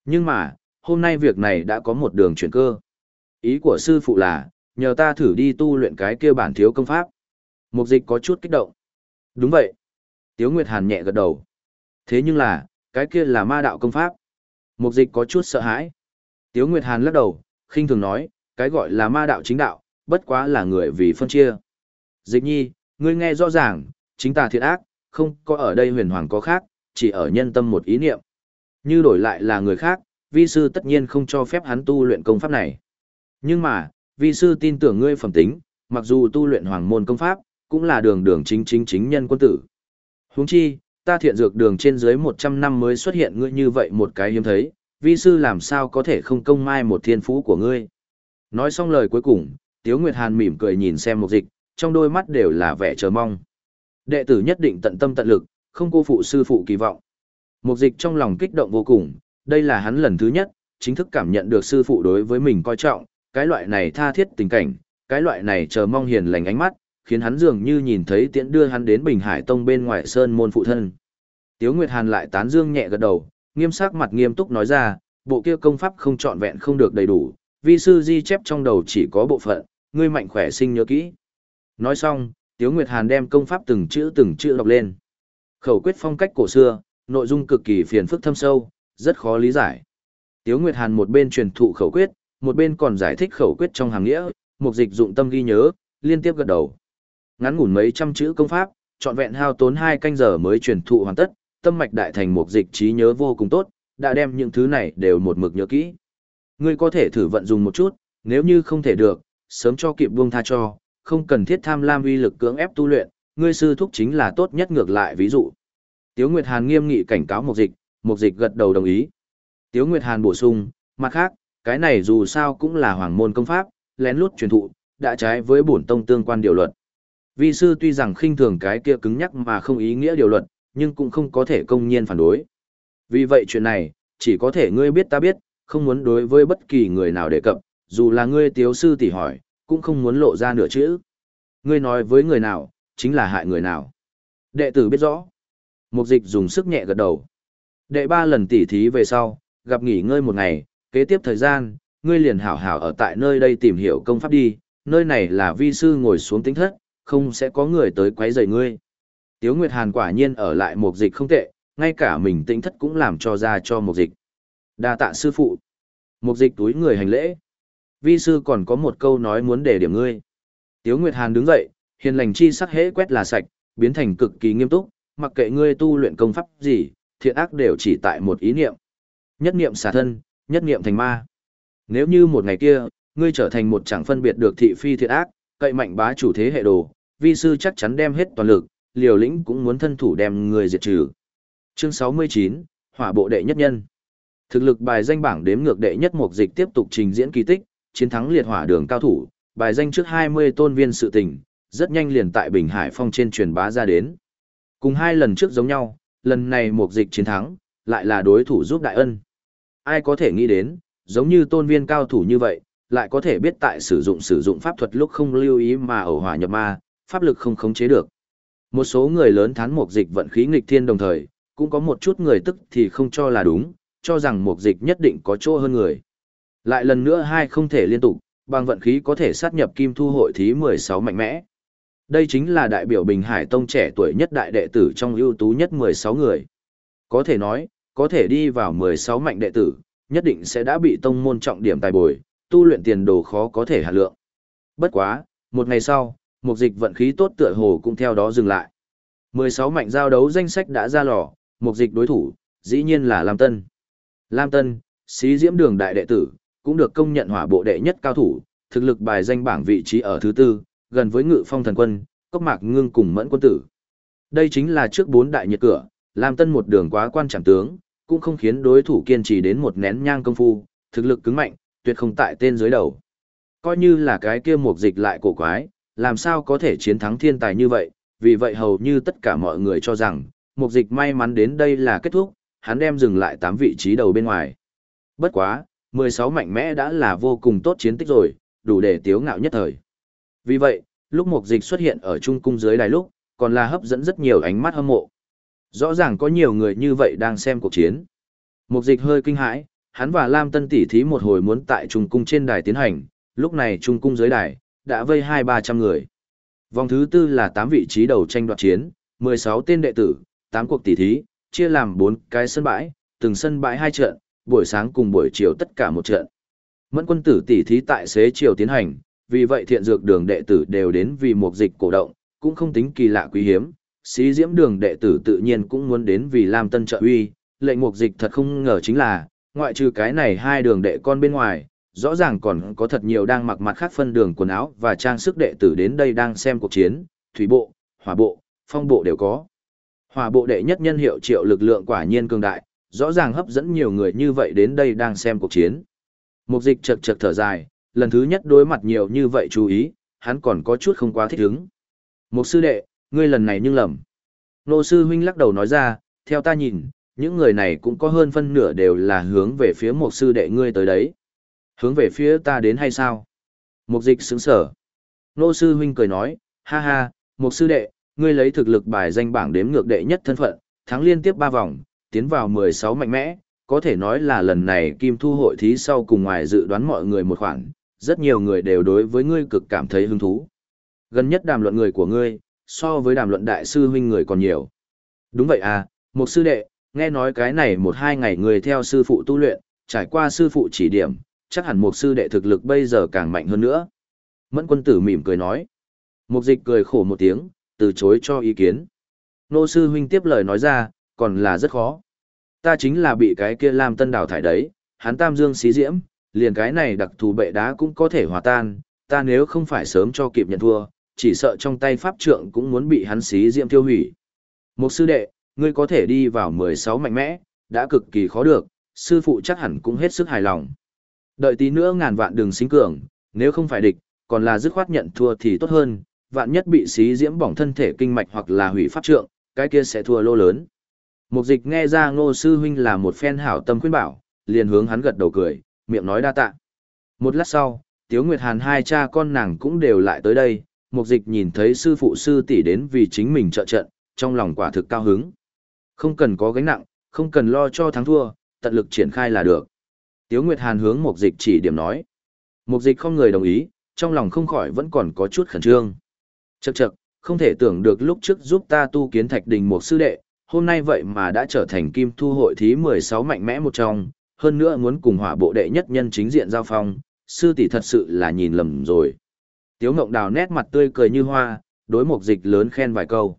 [SPEAKER 1] Nhưng mà, hôm nay việc này đã có một đường chuyển cơ. Ý của sư phụ là, nhờ ta thử đi tu luyện cái kia bản thiếu công pháp. Mục dịch có chút kích động. Đúng vậy. Tiếu Nguyệt Hàn nhẹ gật đầu. Thế nhưng là, cái kia là ma đạo công pháp. Mục dịch có chút sợ hãi. Tiếu Nguyệt Hàn lắc đầu, khinh thường nói, cái gọi là ma đạo chính đạo, bất quá là người vì phân chia. Dịch nhi, ngươi nghe rõ ràng, chính ta thiệt ác, không có ở đây huyền hoàng có khác, chỉ ở nhân tâm một ý niệm. Như đổi lại là người khác, vi sư tất nhiên không cho phép hắn tu luyện công pháp này. Nhưng mà, vi sư tin tưởng ngươi phẩm tính, mặc dù tu luyện hoàng môn công pháp, cũng là đường đường chính chính chính nhân quân tử. Huống chi, ta thiện dược đường trên dưới 100 năm mới xuất hiện ngươi như vậy một cái hiếm thấy, vi sư làm sao có thể không công mai một thiên phú của ngươi. Nói xong lời cuối cùng, Tiếu Nguyệt Hàn mỉm cười nhìn xem mục dịch, trong đôi mắt đều là vẻ chờ mong. Đệ tử nhất định tận tâm tận lực, không cô phụ sư phụ kỳ vọng. Mục dịch trong lòng kích động vô cùng, đây là hắn lần thứ nhất, chính thức cảm nhận được sư phụ đối với mình coi trọng, cái loại này tha thiết tình cảnh, cái loại này chờ mong hiền lành ánh mắt, khiến hắn dường như nhìn thấy tiễn đưa hắn đến Bình Hải Tông bên ngoài sơn môn phụ thân. Tiếu Nguyệt Hàn lại tán dương nhẹ gật đầu, nghiêm sắc mặt nghiêm túc nói ra, bộ kia công pháp không trọn vẹn không được đầy đủ, vi sư di chép trong đầu chỉ có bộ phận, ngươi mạnh khỏe sinh nhớ kỹ. Nói xong, Tiếu Nguyệt Hàn đem công pháp từng chữ từng chữ đọc lên. Khẩu quyết phong cách cổ xưa, nội dung cực kỳ phiền phức thâm sâu, rất khó lý giải. Tiếu Nguyệt Hàn một bên truyền thụ khẩu quyết, một bên còn giải thích khẩu quyết trong hàng nghĩa, mục dịch dụng tâm ghi nhớ, liên tiếp gật đầu. Ngắn ngủn mấy trăm chữ công pháp, trọn vẹn hao tốn hai canh giờ mới truyền thụ hoàn tất, tâm mạch đại thành mục dịch trí nhớ vô cùng tốt, đã đem những thứ này đều một mực nhớ kỹ. Ngươi có thể thử vận dùng một chút, nếu như không thể được, sớm cho kịp buông tha cho, không cần thiết tham lam uy lực cưỡng ép tu luyện, ngươi sư thúc chính là tốt nhất ngược lại ví dụ. Tiếu Nguyệt Hàn nghiêm nghị cảnh cáo Mục Dịch, Mục Dịch gật đầu đồng ý. Tiếu Nguyệt Hàn bổ sung, mặt khác, cái này dù sao cũng là hoàng môn công pháp, lén lút truyền thụ, đã trái với bổn tông tương quan điều luật. Vi sư tuy rằng khinh thường cái kia cứng nhắc mà không ý nghĩa điều luật, nhưng cũng không có thể công nhiên phản đối. Vì vậy chuyện này, chỉ có thể ngươi biết ta biết, không muốn đối với bất kỳ người nào đề cập, dù là ngươi tiếu sư tỷ hỏi, cũng không muốn lộ ra nửa chữ. Ngươi nói với người nào, chính là hại người nào. Đệ tử biết rõ. Mục dịch dùng sức nhẹ gật đầu. Đệ ba lần tỉ thí về sau, gặp nghỉ ngơi một ngày, kế tiếp thời gian, ngươi liền hảo hảo ở tại nơi đây tìm hiểu công pháp đi, nơi này là vi sư ngồi xuống tính thất, không sẽ có người tới quấy rầy ngươi. Tiếu Nguyệt Hàn quả nhiên ở lại một dịch không tệ, ngay cả mình tính thất cũng làm cho ra cho một dịch. đa tạ sư phụ. một dịch túi người hành lễ. Vi sư còn có một câu nói muốn để điểm ngươi. Tiếu Nguyệt Hàn đứng dậy, hiền lành chi sắc hễ quét là sạch, biến thành cực kỳ nghiêm túc, mặc kệ ngươi tu luyện công pháp gì, thiện ác đều chỉ tại một ý niệm. Nhất niệm xả thân, nhất niệm thành ma. Nếu như một ngày kia, ngươi trở thành một chẳng phân biệt được thị phi thiện ác, cậy mạnh bá chủ thế hệ đồ, vi sư chắc chắn đem hết toàn lực, liều lĩnh cũng muốn thân thủ đem người diệt trừ. Chương 69, Hỏa bộ đệ nhất nhân. Thực lực bài danh bảng đếm ngược đệ nhất mục dịch tiếp tục trình diễn kỳ tích, chiến thắng liệt hỏa đường cao thủ, bài danh trước 20 tôn viên sự tình, rất nhanh liền tại Bình Hải Phong trên truyền bá ra đến. Cùng hai lần trước giống nhau, lần này Mục dịch chiến thắng, lại là đối thủ giúp đại ân. Ai có thể nghĩ đến, giống như tôn viên cao thủ như vậy, lại có thể biết tại sử dụng sử dụng pháp thuật lúc không lưu ý mà ẩu hỏa nhập ma, pháp lực không khống chế được. Một số người lớn thán mục dịch vận khí nghịch thiên đồng thời, cũng có một chút người tức thì không cho là đúng, cho rằng mục dịch nhất định có chỗ hơn người. Lại lần nữa hai không thể liên tục, bằng vận khí có thể sát nhập kim thu hội thí 16 mạnh mẽ. Đây chính là đại biểu Bình Hải Tông trẻ tuổi nhất đại đệ tử trong ưu tú nhất 16 người. Có thể nói, có thể đi vào 16 mạnh đệ tử, nhất định sẽ đã bị tông môn trọng điểm tài bồi, tu luyện tiền đồ khó có thể hạt lượng. Bất quá, một ngày sau, một dịch vận khí tốt tựa hồ cũng theo đó dừng lại. 16 mạnh giao đấu danh sách đã ra lò, một dịch đối thủ, dĩ nhiên là Lam Tân. Lam Tân, xí diễm đường đại đệ tử, cũng được công nhận hỏa bộ đệ nhất cao thủ, thực lực bài danh bảng vị trí ở thứ tư, gần với ngự phong thần quân, cốc mạc ngưng cùng mẫn quân tử. Đây chính là trước bốn đại nhiệt cửa, Lam Tân một đường quá quan trọng tướng, cũng không khiến đối thủ kiên trì đến một nén nhang công phu, thực lực cứng mạnh, tuyệt không tại tên dưới đầu. Coi như là cái kia mục dịch lại cổ quái, làm sao có thể chiến thắng thiên tài như vậy, vì vậy hầu như tất cả mọi người cho rằng, mục dịch may mắn đến đây là kết thúc, hắn đem dừng lại 8 vị trí đầu bên ngoài. Bất quá, 16 mạnh mẽ đã là vô cùng tốt chiến tích rồi, đủ để tiếu ngạo nhất thời. Vì vậy, lúc mục dịch xuất hiện ở trung cung dưới đài lúc, còn là hấp dẫn rất nhiều ánh mắt hâm mộ. Rõ ràng có nhiều người như vậy đang xem cuộc chiến. Mục dịch hơi kinh hãi, hắn và Lam Tân tỷ thí một hồi muốn tại trung cung trên đài tiến hành, lúc này trung cung dưới đài, đã vây hai ba trăm người. Vòng thứ tư là tám vị trí đầu tranh đoạt chiến, 16 tên đệ tử, tám cuộc tỷ thí, chia làm bốn cái sân bãi, từng sân bãi hai trận, buổi sáng cùng buổi chiều tất cả một trận. Mẫn quân tử tỷ thí tại xế chiều tiến hành, vì vậy thiện dược đường đệ tử đều đến vì một dịch cổ động, cũng không tính kỳ lạ quý hiếm. Xí diễm đường đệ tử tự nhiên cũng muốn đến vì Lam Tân trợ uy, lệnh mục dịch thật không ngờ chính là, ngoại trừ cái này hai đường đệ con bên ngoài, rõ ràng còn có thật nhiều đang mặc mặt khác phân đường quần áo và trang sức đệ tử đến đây đang xem cuộc chiến, thủy bộ, hỏa bộ, phong bộ đều có. Hỏa bộ đệ nhất nhân hiệu triệu lực lượng quả nhiên cường đại, rõ ràng hấp dẫn nhiều người như vậy đến đây đang xem cuộc chiến. Mục dịch chật chật thở dài, lần thứ nhất đối mặt nhiều như vậy chú ý, hắn còn có chút không quá thích ứng. Mục sư đệ, ngươi lần này nhưng lầm. Nô sư huynh lắc đầu nói ra, theo ta nhìn, những người này cũng có hơn phân nửa đều là hướng về phía một sư đệ ngươi tới đấy. Hướng về phía ta đến hay sao? Mục dịch sướng sở. Nô sư huynh cười nói, ha ha, một sư đệ, ngươi lấy thực lực bài danh bảng đếm ngược đệ nhất thân phận, thắng liên tiếp 3 vòng, tiến vào 16 mạnh mẽ, có thể nói là lần này Kim Thu hội thí sau cùng ngoài dự đoán mọi người một khoản, rất nhiều người đều đối với ngươi cực cảm thấy hứng thú. Gần nhất đàm luận người của ngươi, so với đàm luận đại sư huynh người còn nhiều. Đúng vậy à, một sư đệ, nghe nói cái này một hai ngày người theo sư phụ tu luyện, trải qua sư phụ chỉ điểm, chắc hẳn một sư đệ thực lực bây giờ càng mạnh hơn nữa. Mẫn quân tử mỉm cười nói. Mục dịch cười khổ một tiếng, từ chối cho ý kiến. Nô sư huynh tiếp lời nói ra, còn là rất khó. Ta chính là bị cái kia làm tân đào thải đấy, hắn tam dương xí diễm, liền cái này đặc thù bệ đá cũng có thể hòa tan, ta nếu không phải sớm cho kịp nhận thua, chỉ sợ trong tay pháp trượng cũng muốn bị hắn xí diễm tiêu hủy. Một sư đệ, ngươi có thể đi vào 16 mạnh mẽ, đã cực kỳ khó được, sư phụ chắc hẳn cũng hết sức hài lòng. Đợi tí nữa ngàn vạn đường sinh cường, nếu không phải địch, còn là dứt khoát nhận thua thì tốt hơn, vạn nhất bị xí diễm bỏng thân thể kinh mạch hoặc là hủy pháp trượng, cái kia sẽ thua lô lớn. Mục dịch nghe ra ngô sư huynh là một phen hảo tâm khuyên bảo, liền hướng hắn gật đầu cười, miệng nói đa tạ. Một lát sau, Tiếu Nguyệt Hàn hai cha con nàng cũng đều lại tới đây, mục dịch nhìn thấy sư phụ sư tỷ đến vì chính mình trợ trận, trong lòng quả thực cao hứng. Không cần có gánh nặng, không cần lo cho thắng thua, tận lực triển khai là được. Tiếu Nguyệt Hàn hướng mục dịch chỉ điểm nói. Mục dịch không người đồng ý, trong lòng không khỏi vẫn còn có chút khẩn trương. Chậc chậc, không thể tưởng được lúc trước giúp ta tu kiến thạch đình một sư đệ, hôm nay vậy mà đã trở thành kim thu hội thí 16 mạnh mẽ một trong, hơn nữa muốn cùng hỏa bộ đệ nhất nhân chính diện giao phong, sư tỷ thật sự là nhìn lầm rồi. Tiếu Ngộng Đào nét mặt tươi cười như hoa, đối mục dịch lớn khen vài câu.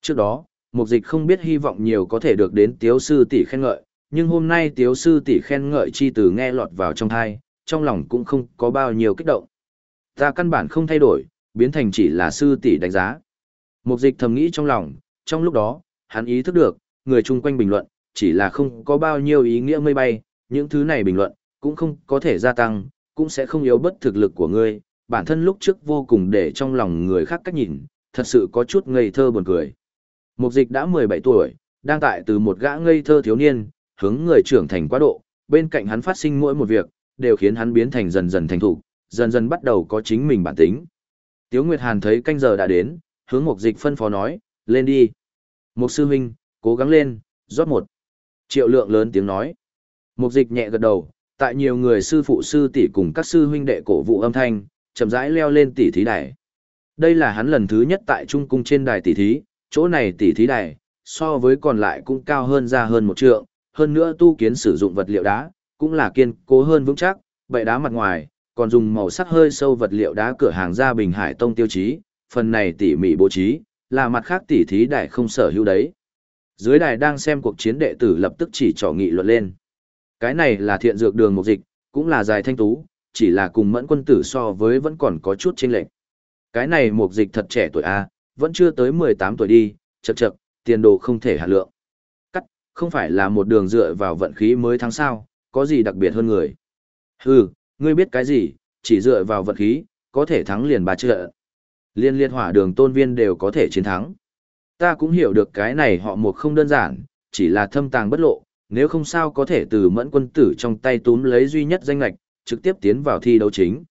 [SPEAKER 1] Trước đó, mục dịch không biết hy vọng nhiều có thể được đến tiếu sư tỷ khen ngợi, nhưng hôm nay tiếu sư tỷ khen ngợi chi từ nghe lọt vào trong thai, trong lòng cũng không có bao nhiêu kích động. Ta căn bản không thay đổi, biến thành chỉ là sư tỷ đánh giá. Mục dịch thầm nghĩ trong lòng, trong lúc đó, hắn ý thức được, người chung quanh bình luận, chỉ là không có bao nhiêu ý nghĩa mây bay, những thứ này bình luận, cũng không có thể gia tăng, cũng sẽ không yếu bất thực lực của ngươi, bản thân lúc trước vô cùng để trong lòng người khác cách nhìn, thật sự có chút ngây thơ buồn cười. Mục dịch đã 17 tuổi, đang tại từ một gã ngây thơ thiếu niên, hướng người trưởng thành quá độ, bên cạnh hắn phát sinh mỗi một việc, đều khiến hắn biến thành dần dần thành thục, dần dần bắt đầu có chính mình bản tính. Tiếu Nguyệt Hàn thấy canh giờ đã đến, hướng Mục Dịch phân phó nói, lên đi. Mục sư huynh, cố gắng lên, rót một. Triệu lượng lớn tiếng nói. Mục Dịch nhẹ gật đầu, tại nhiều người sư phụ sư tỷ cùng các sư huynh đệ cổ vũ âm thanh, chậm rãi leo lên tỷ thí đài. Đây là hắn lần thứ nhất tại trung cung trên đài tỷ thí, chỗ này tỷ thí đài, so với còn lại cũng cao hơn ra hơn một trượng, hơn nữa tu kiến sử dụng vật liệu đá, cũng là kiên cố hơn vững chắc, bệ đá mặt ngoài, còn dùng màu sắc hơi sâu vật liệu đá cửa hàng ra Bình Hải Tông tiêu chí, phần này tỉ mỉ bố trí, là mặt khác tỉ thí đại không sở hữu đấy. Dưới đài đang xem cuộc chiến đệ tử lập tức chỉ trỏ nghị luận lên. Cái này là thiện dược đường một dịch, cũng là dài thanh tú, chỉ là cùng mẫn quân tử so với vẫn còn có chút chênh lệch. Cái này mục dịch thật trẻ tuổi A, vẫn chưa tới 18 tuổi đi, chậc chậc, tiền đồ không thể hạ lượng. Cắt, không phải là một đường dựa vào vận khí mới thắng sao, có gì đặc biệt hơn người. Hừ, ngươi biết cái gì, chỉ dựa vào vận khí, có thể thắng liền bà trợ. Liên liên hỏa đường tôn viên đều có thể chiến thắng. Ta cũng hiểu được cái này họ một không đơn giản, chỉ là thâm tàng bất lộ, nếu không sao có thể từ mẫn quân tử trong tay túm lấy duy nhất danh lạch, trực tiếp tiến vào thi đấu chính.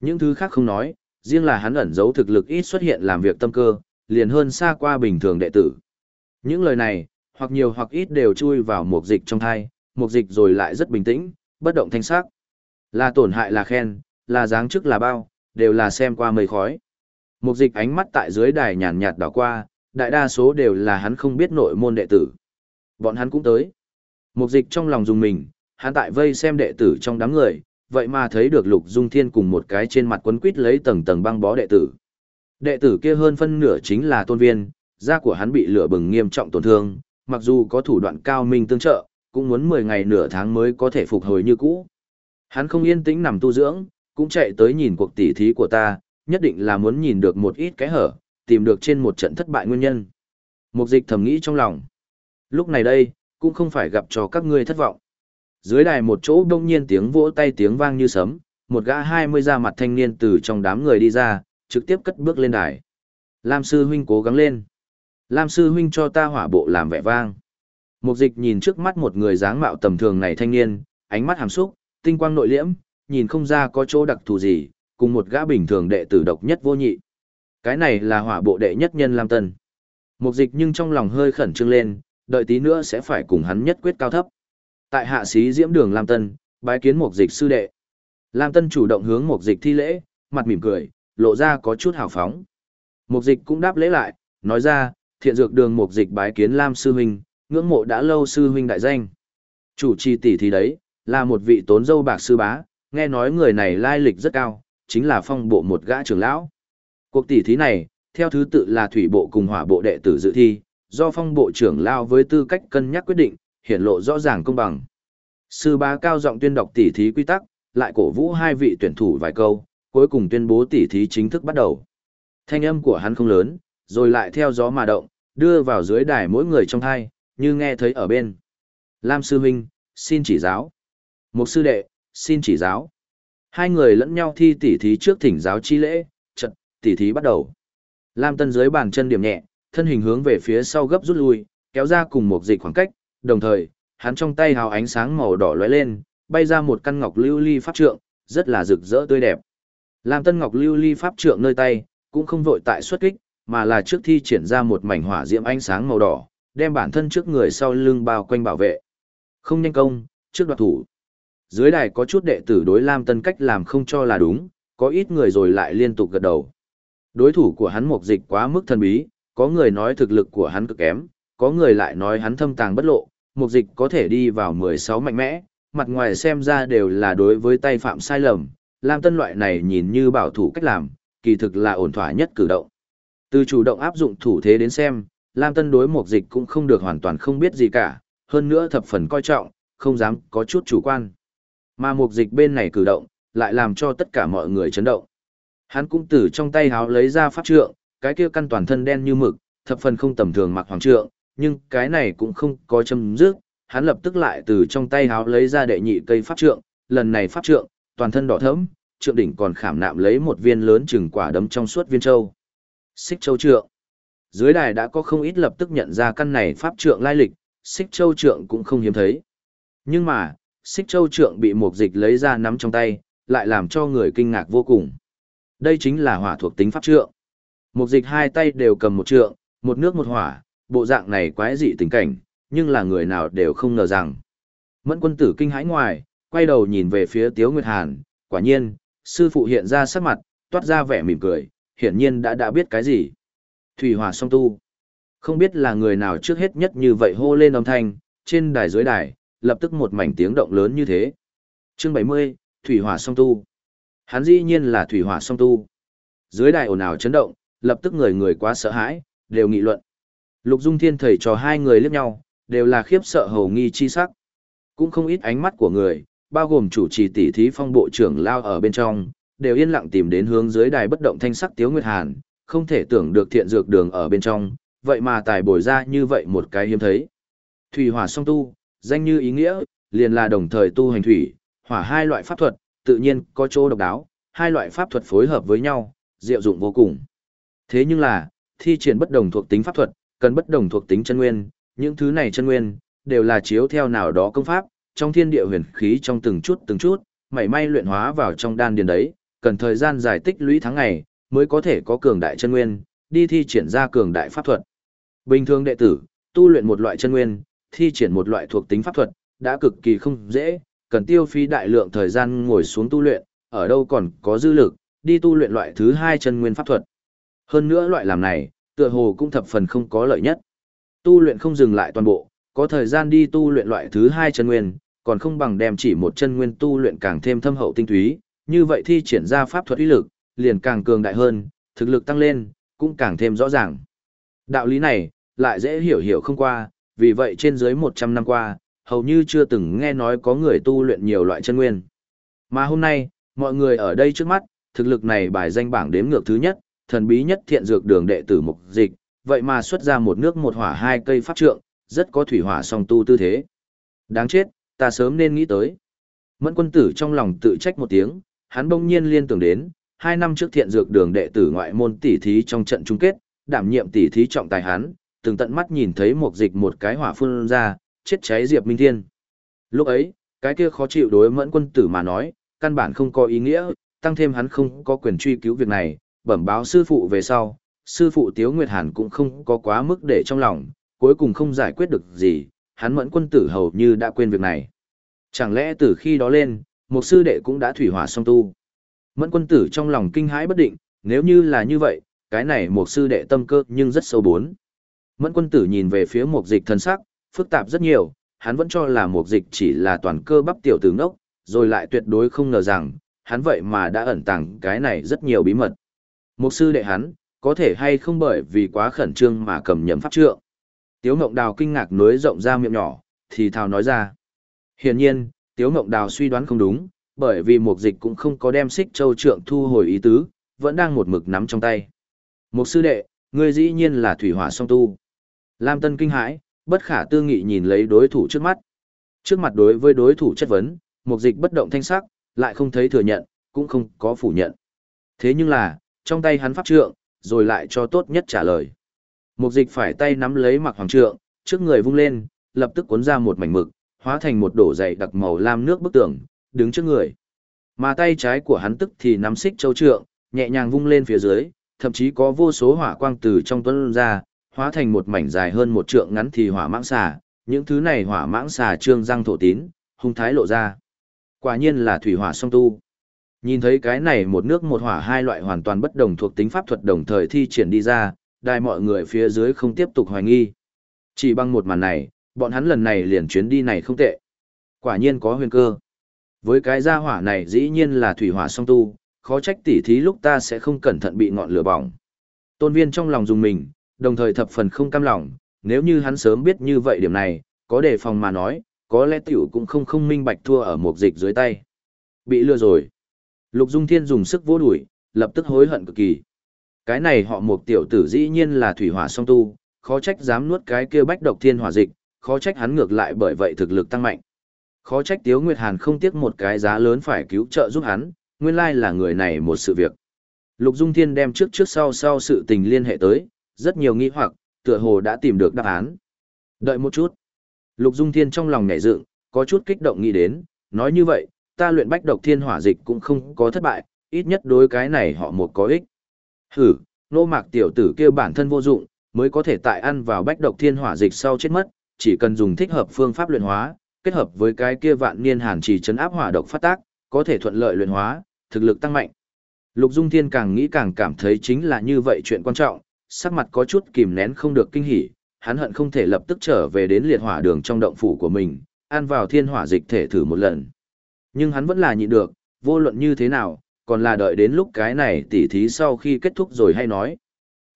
[SPEAKER 1] Những thứ khác không nói, riêng là hắn ẩn giấu thực lực ít xuất hiện làm việc tâm cơ, liền hơn xa qua bình thường đệ tử. Những lời này, hoặc nhiều hoặc ít đều chui vào một dịch trong thai, một dịch rồi lại rất bình tĩnh, bất động thanh sắc. Là tổn hại là khen, là dáng chức là bao, đều là xem qua mây khói. Một dịch ánh mắt tại dưới đài nhàn nhạt đảo qua, đại đa số đều là hắn không biết nội môn đệ tử. Bọn hắn cũng tới. Một dịch trong lòng dùng mình, hắn tại vây xem đệ tử trong đám người, vậy mà thấy được lục dung thiên cùng một cái trên mặt quấn quít lấy tầng tầng băng bó đệ tử. Đệ tử kia hơn phân nửa chính là tôn viên, da của hắn bị lửa bừng nghiêm trọng tổn thương, mặc dù có thủ đoạn cao minh tương trợ, cũng muốn 10 ngày nửa tháng mới có thể phục hồi như cũ. Hắn không yên tĩnh nằm tu dưỡng, cũng chạy tới nhìn cuộc tỉ thí của ta, nhất định là muốn nhìn được một ít cái hở, tìm được trên một trận thất bại nguyên nhân. Mục dịch thầm nghĩ trong lòng. Lúc này đây, cũng không phải gặp cho các ngươi thất vọng. Dưới đài một chỗ đông nhiên tiếng vỗ tay tiếng vang như sấm, một gã 20 da mặt thanh niên từ trong đám người đi ra, trực tiếp cất bước lên đài. Lam sư huynh cố gắng lên. Lam sư huynh cho ta hỏa bộ làm vẻ vang. Mục dịch nhìn trước mắt một người dáng mạo tầm thường này thanh niên, ánh mắt hàm xúc, tinh quang nội liễm, nhìn không ra có chỗ đặc thù gì, cùng một gã bình thường đệ tử độc nhất vô nhị. Cái này là hỏa bộ đệ nhất nhân Lam Tân. Mục dịch nhưng trong lòng hơi khẩn trương lên, đợi tí nữa sẽ phải cùng hắn nhất quyết cao thấp. Tại hạ sĩ diễm đường Lam Tân, bái kiến mục dịch sư đệ. Lam Tân chủ động hướng mục dịch thi lễ, mặt mỉm cười, lộ ra có chút hào phóng. Mục dịch cũng đáp lễ lại, nói ra, thiện dược đường mục dịch bái kiến Lam sư huynh, ngưỡng mộ đã lâu sư huynh đại danh. Chủ trì tỷ thì đấy, là một vị tốn dâu bạc sư bá, nghe nói người này lai lịch rất cao, chính là phong bộ một gã trưởng lão. Cuộc tỷ thí này, theo thứ tự là thủy bộ cùng hỏa bộ đệ tử dự thi, do phong bộ trưởng lao với tư cách cân nhắc quyết định, hiện lộ rõ ràng công bằng. Sư bá cao giọng tuyên đọc tỷ thí quy tắc, lại cổ vũ hai vị tuyển thủ vài câu, cuối cùng tuyên bố tỷ thí chính thức bắt đầu. Thanh âm của hắn không lớn, rồi lại theo gió mà động, đưa vào dưới đài mỗi người trong thai, như nghe thấy ở bên. Lam sư huynh, xin chỉ giáo. Một sư đệ, xin chỉ giáo. Hai người lẫn nhau thi tỷ thí trước thỉnh giáo chi lễ, trận, tỷ thí bắt đầu. Lam Tân dưới bàn chân điểm nhẹ, thân hình hướng về phía sau gấp rút lui, kéo ra cùng một dịch khoảng cách, đồng thời, hắn trong tay hào ánh sáng màu đỏ lóe lên, bay ra một căn ngọc lưu ly pháp trượng, rất là rực rỡ tươi đẹp. Lam Tân ngọc lưu ly pháp trượng nơi tay, cũng không vội tại xuất kích, mà là trước thi triển ra một mảnh hỏa diễm ánh sáng màu đỏ, đem bản thân trước người sau lưng bao quanh bảo vệ. Không nhanh công, trước đoạt thủ. Dưới đài có chút đệ tử đối Lam Tân cách làm không cho là đúng, có ít người rồi lại liên tục gật đầu. Đối thủ của hắn mục dịch quá mức thần bí, có người nói thực lực của hắn cực kém, có người lại nói hắn thâm tàng bất lộ, mục dịch có thể đi vào 16 mạnh mẽ, mặt ngoài xem ra đều là đối với tay phạm sai lầm, Lam Tân loại này nhìn như bảo thủ cách làm, kỳ thực là ổn thỏa nhất cử động. Từ chủ động áp dụng thủ thế đến xem, Lam Tân đối mục dịch cũng không được hoàn toàn không biết gì cả, hơn nữa thập phần coi trọng, không dám có chút chủ quan. Mà mục dịch bên này cử động, lại làm cho tất cả mọi người chấn động. Hắn cũng từ trong tay háo lấy ra pháp trượng, cái kia căn toàn thân đen như mực, thập phần không tầm thường mặc hoàng trượng, nhưng cái này cũng không có châm dứt, hắn lập tức lại từ trong tay háo lấy ra đệ nhị cây pháp trượng, lần này pháp trượng, toàn thân đỏ thẫm, trượng đỉnh còn khảm nạm lấy một viên lớn chừng quả đấm trong suốt viên châu. Xích châu trượng. Dưới đài đã có không ít lập tức nhận ra căn này pháp trượng lai lịch, xích châu trượng cũng không hiếm thấy. Nhưng mà, xích châu trượng bị một dịch lấy ra nắm trong tay, lại làm cho người kinh ngạc vô cùng. Đây chính là hỏa thuộc tính pháp trượng. Một dịch hai tay đều cầm một trượng, một nước một hỏa, bộ dạng này quái dị tình cảnh, nhưng là người nào đều không ngờ rằng. Mẫn quân tử kinh hãi ngoài, quay đầu nhìn về phía Tiếu Nguyệt Hàn, quả nhiên, sư phụ hiện ra sắc mặt, toát ra vẻ mỉm cười, hiển nhiên đã đã biết cái gì. Thủy hỏa song tu. Không biết là người nào trước hết nhất như vậy hô lên âm thanh, trên đài dưới đài, lập tức một mảnh tiếng động lớn như thế. Chương 70, Thủy Hỏa Song Tu. Hắn dĩ nhiên là Thủy Hỏa Song Tu. Dưới đài ồn ào chấn động, lập tức người người quá sợ hãi, đều nghị luận. Lục Dung Thiên thầy cho hai người liếc nhau, đều là khiếp sợ hầu nghi chi sắc. Cũng không ít ánh mắt của người, bao gồm chủ trì tỷ thí phong bộ trưởng lao ở bên trong, đều yên lặng tìm đến hướng dưới đài bất động thanh sắc Tiếu Nguyệt Hàn, không thể tưởng được thiện dược đường ở bên trong, vậy mà tài bồi ra như vậy một cái hiếm thấy. Thủy hỏa song tu, danh như ý nghĩa, liền là đồng thời tu hành thủy, hỏa hai loại pháp thuật, tự nhiên có chỗ độc đáo, hai loại pháp thuật phối hợp với nhau, diệu dụng vô cùng. Thế nhưng là, thi triển bất đồng thuộc tính pháp thuật, cần bất đồng thuộc tính chân nguyên, những thứ này chân nguyên, đều là chiếu theo nào đó công pháp, trong thiên địa huyền khí trong từng chút từng chút, mảy may luyện hóa vào trong đan điền đấy, cần thời gian dài tích lũy tháng ngày, mới có thể có cường đại chân nguyên, đi thi triển ra cường đại pháp thuật. Bình thường đệ tử, tu luyện một loại chân nguyên, thi triển một loại thuộc tính pháp thuật, đã cực kỳ không dễ, cần tiêu phí đại lượng thời gian ngồi xuống tu luyện, ở đâu còn có dư lực, đi tu luyện loại thứ hai chân nguyên pháp thuật. Hơn nữa loại làm này, tựa hồ cũng thập phần không có lợi nhất. Tu luyện không dừng lại toàn bộ, có thời gian đi tu luyện loại thứ hai chân nguyên, còn không bằng đem chỉ một chân nguyên tu luyện càng thêm thâm hậu tinh túy, như vậy thi triển ra pháp thuật uy lực, liền càng cường đại hơn, thực lực tăng lên, cũng càng thêm rõ ràng. Đạo lý này, lại dễ hiểu hiểu không qua, vì vậy trên dưới 100 năm qua, hầu như chưa từng nghe nói có người tu luyện nhiều loại chân nguyên. Mà hôm nay, mọi người ở đây trước mắt, thực lực này bài danh bảng đếm ngược thứ nhất, thần bí nhất thiện dược đường đệ tử mục dịch, vậy mà xuất ra một nước một hỏa hai cây pháp trượng, rất có thủy hỏa song tu tư thế. Đáng chết, ta sớm nên nghĩ tới. Mẫn quân tử trong lòng tự trách một tiếng, hắn bỗng nhiên liên tưởng đến, hai năm trước thiện dược đường đệ tử ngoại môn tỷ thí trong trận chung kết, đảm nhiệm tỷ thí trọng tài hắn, từng tận mắt nhìn thấy một dịch một cái hỏa phun ra, chết cháy Diệp Minh Thiên. Lúc ấy, cái kia khó chịu đối mẫn quân tử mà nói, căn bản không có ý nghĩa, tăng thêm hắn không có quyền truy cứu việc này, bẩm báo sư phụ về sau, sư phụ Tiếu Nguyệt Hàn cũng không có quá mức để trong lòng, cuối cùng không giải quyết được gì, hắn mẫn quân tử hầu như đã quên việc này. Chẳng lẽ từ khi đó lên, một sư đệ cũng đã thủy hỏa song tu. Mẫn quân tử trong lòng kinh hãi bất định, nếu như là như vậy, cái này một sư đệ tâm cơ nhưng rất sâu bốn. Mẫn quân tử nhìn về phía một dịch thân sắc, phức tạp rất nhiều, hắn vẫn cho là một dịch chỉ là toàn cơ bắp tiểu tử ngốc, rồi lại tuyệt đối không ngờ rằng, hắn vậy mà đã ẩn tàng cái này rất nhiều bí mật. Mục sư đệ hắn, có thể hay không bởi vì quá khẩn trương mà cầm nhầm pháp trượng. Tiếu Ngộng Đào kinh ngạc nối rộng ra miệng nhỏ, thì thào nói ra. Hiển nhiên, Tiếu Ngộng Đào suy đoán không đúng, bởi vì Mục dịch cũng không có đem xích châu trượng thu hồi ý tứ, vẫn đang một mực nắm trong tay. Mục sư đệ, ngươi dĩ nhiên là thủy hỏa song tu. Lam Tân kinh hãi, bất khả tư nghị nhìn lấy đối thủ trước mắt. Trước mặt đối với đối thủ chất vấn, Mục dịch bất động thanh sắc, lại không thấy thừa nhận, cũng không có phủ nhận. Thế nhưng là, trong tay hắn pháp trượng, rồi lại cho tốt nhất trả lời. Một dịch phải tay nắm lấy mặc hoàng trượng, trước người vung lên, lập tức cuốn ra một mảnh mực, hóa thành một đổ dày đặc màu lam nước bức tường, đứng trước người. Mà tay trái của hắn tức thì nắm xích châu trượng, nhẹ nhàng vung lên phía dưới, thậm chí có vô số hỏa quang từ trong tuấn ra, hóa thành một mảnh dài hơn một trượng ngắn thì hỏa mãng xà, những thứ này hỏa mãng xà trương răng thổ tín, hung thái lộ ra. Quả nhiên là thủy hỏa song tu. Nhìn thấy cái này một nước một hỏa hai loại hoàn toàn bất đồng thuộc tính pháp thuật đồng thời thi triển đi ra, đài mọi người phía dưới không tiếp tục hoài nghi. Chỉ bằng một màn này, bọn hắn lần này liền chuyến đi này không tệ. Quả nhiên có huyền cơ. Với cái gia hỏa này dĩ nhiên là thủy hỏa song tu, khó trách tỉ thí lúc ta sẽ không cẩn thận bị ngọn lửa bỏng. Tôn viên trong lòng dùng mình, đồng thời thập phần không cam lòng, nếu như hắn sớm biết như vậy điểm này, có đề phòng mà nói, có lẽ tiểu cũng không không minh bạch thua ở một dịch dưới tay. Bị lừa rồi. Lục Dung Thiên dùng sức vô đuổi, lập tức hối hận cực kỳ. Cái này họ một tiểu tử dĩ nhiên là thủy hỏa song tu, khó trách dám nuốt cái kia bách độc thiên hỏa dịch, khó trách hắn ngược lại bởi vậy thực lực tăng mạnh. Khó trách Tiếu Nguyệt Hàn không tiếc một cái giá lớn phải cứu trợ giúp hắn, nguyên lai là người này một sự việc. Lục Dung Thiên đem trước trước sau sau sự tình liên hệ tới, rất nhiều nghi hoặc, tựa hồ đã tìm được đáp án. Đợi một chút. Lục Dung Thiên trong lòng nhảy dựng, có chút kích động nghĩ đến, nói như vậy, ta luyện bách độc thiên hỏa dịch cũng không có thất bại, ít nhất đối cái này họ một có ích. Hử, nô mạc tiểu tử kia bản thân vô dụng, mới có thể tại ăn vào bách độc thiên hỏa dịch sau chết mất, chỉ cần dùng thích hợp phương pháp luyện hóa, kết hợp với cái kia vạn niên hàn trì chấn áp hỏa độc phát tác, có thể thuận lợi luyện hóa, thực lực tăng mạnh. Lục Dung Thiên càng nghĩ càng cảm thấy chính là như vậy chuyện quan trọng, sắc mặt có chút kìm nén không được kinh hỉ, hắn hận không thể lập tức trở về đến liệt hỏa đường trong động phủ của mình, ăn vào thiên hỏa dịch thể thử một lần. Nhưng hắn vẫn là nhịn được, vô luận như thế nào, còn là đợi đến lúc cái này tỉ thí sau khi kết thúc rồi hay nói.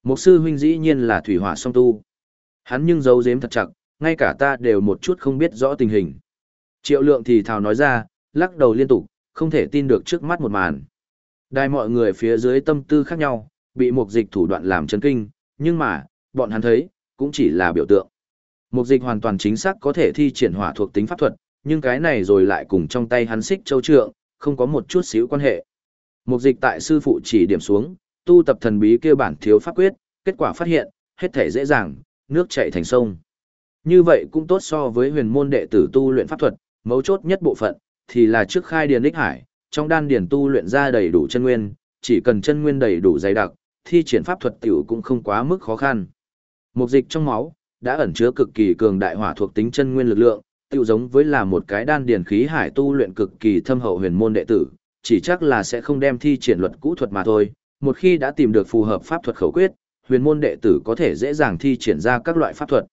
[SPEAKER 1] mục sư huynh dĩ nhiên là thủy hỏa song tu. Hắn nhưng giấu giếm thật chặt, ngay cả ta đều một chút không biết rõ tình hình. Triệu lượng thì thào nói ra, lắc đầu liên tục, không thể tin được trước mắt một màn. Đài mọi người phía dưới tâm tư khác nhau, bị mục dịch thủ đoạn làm chấn kinh, nhưng mà, bọn hắn thấy, cũng chỉ là biểu tượng. mục dịch hoàn toàn chính xác có thể thi triển hỏa thuộc tính pháp thuật, nhưng cái này rồi lại cùng trong tay hắn xích châu trượng, không có một chút xíu quan hệ. Một dịch tại sư phụ chỉ điểm xuống, tu tập thần bí kia bản thiếu pháp quyết, kết quả phát hiện, hết thể dễ dàng, nước chảy thành sông. Như vậy cũng tốt so với huyền môn đệ tử tu luyện pháp thuật, mấu chốt nhất bộ phận, thì là trước khai điền đích hải, trong đan điền tu luyện ra đầy đủ chân nguyên, chỉ cần chân nguyên đầy đủ dày đặc, thi triển pháp thuật tiểu cũng không quá mức khó khăn. Một dịch trong máu, đã ẩn chứa cực kỳ cường đại hỏa thuộc tính chân nguyên lực lượng, Tự giống với là một cái đan điển khí hải tu luyện cực kỳ thâm hậu huyền môn đệ tử, chỉ chắc là sẽ không đem thi triển luật cũ thuật mà thôi, một khi đã tìm được phù hợp pháp thuật khẩu quyết, huyền môn đệ tử có thể dễ dàng thi triển ra các loại pháp thuật.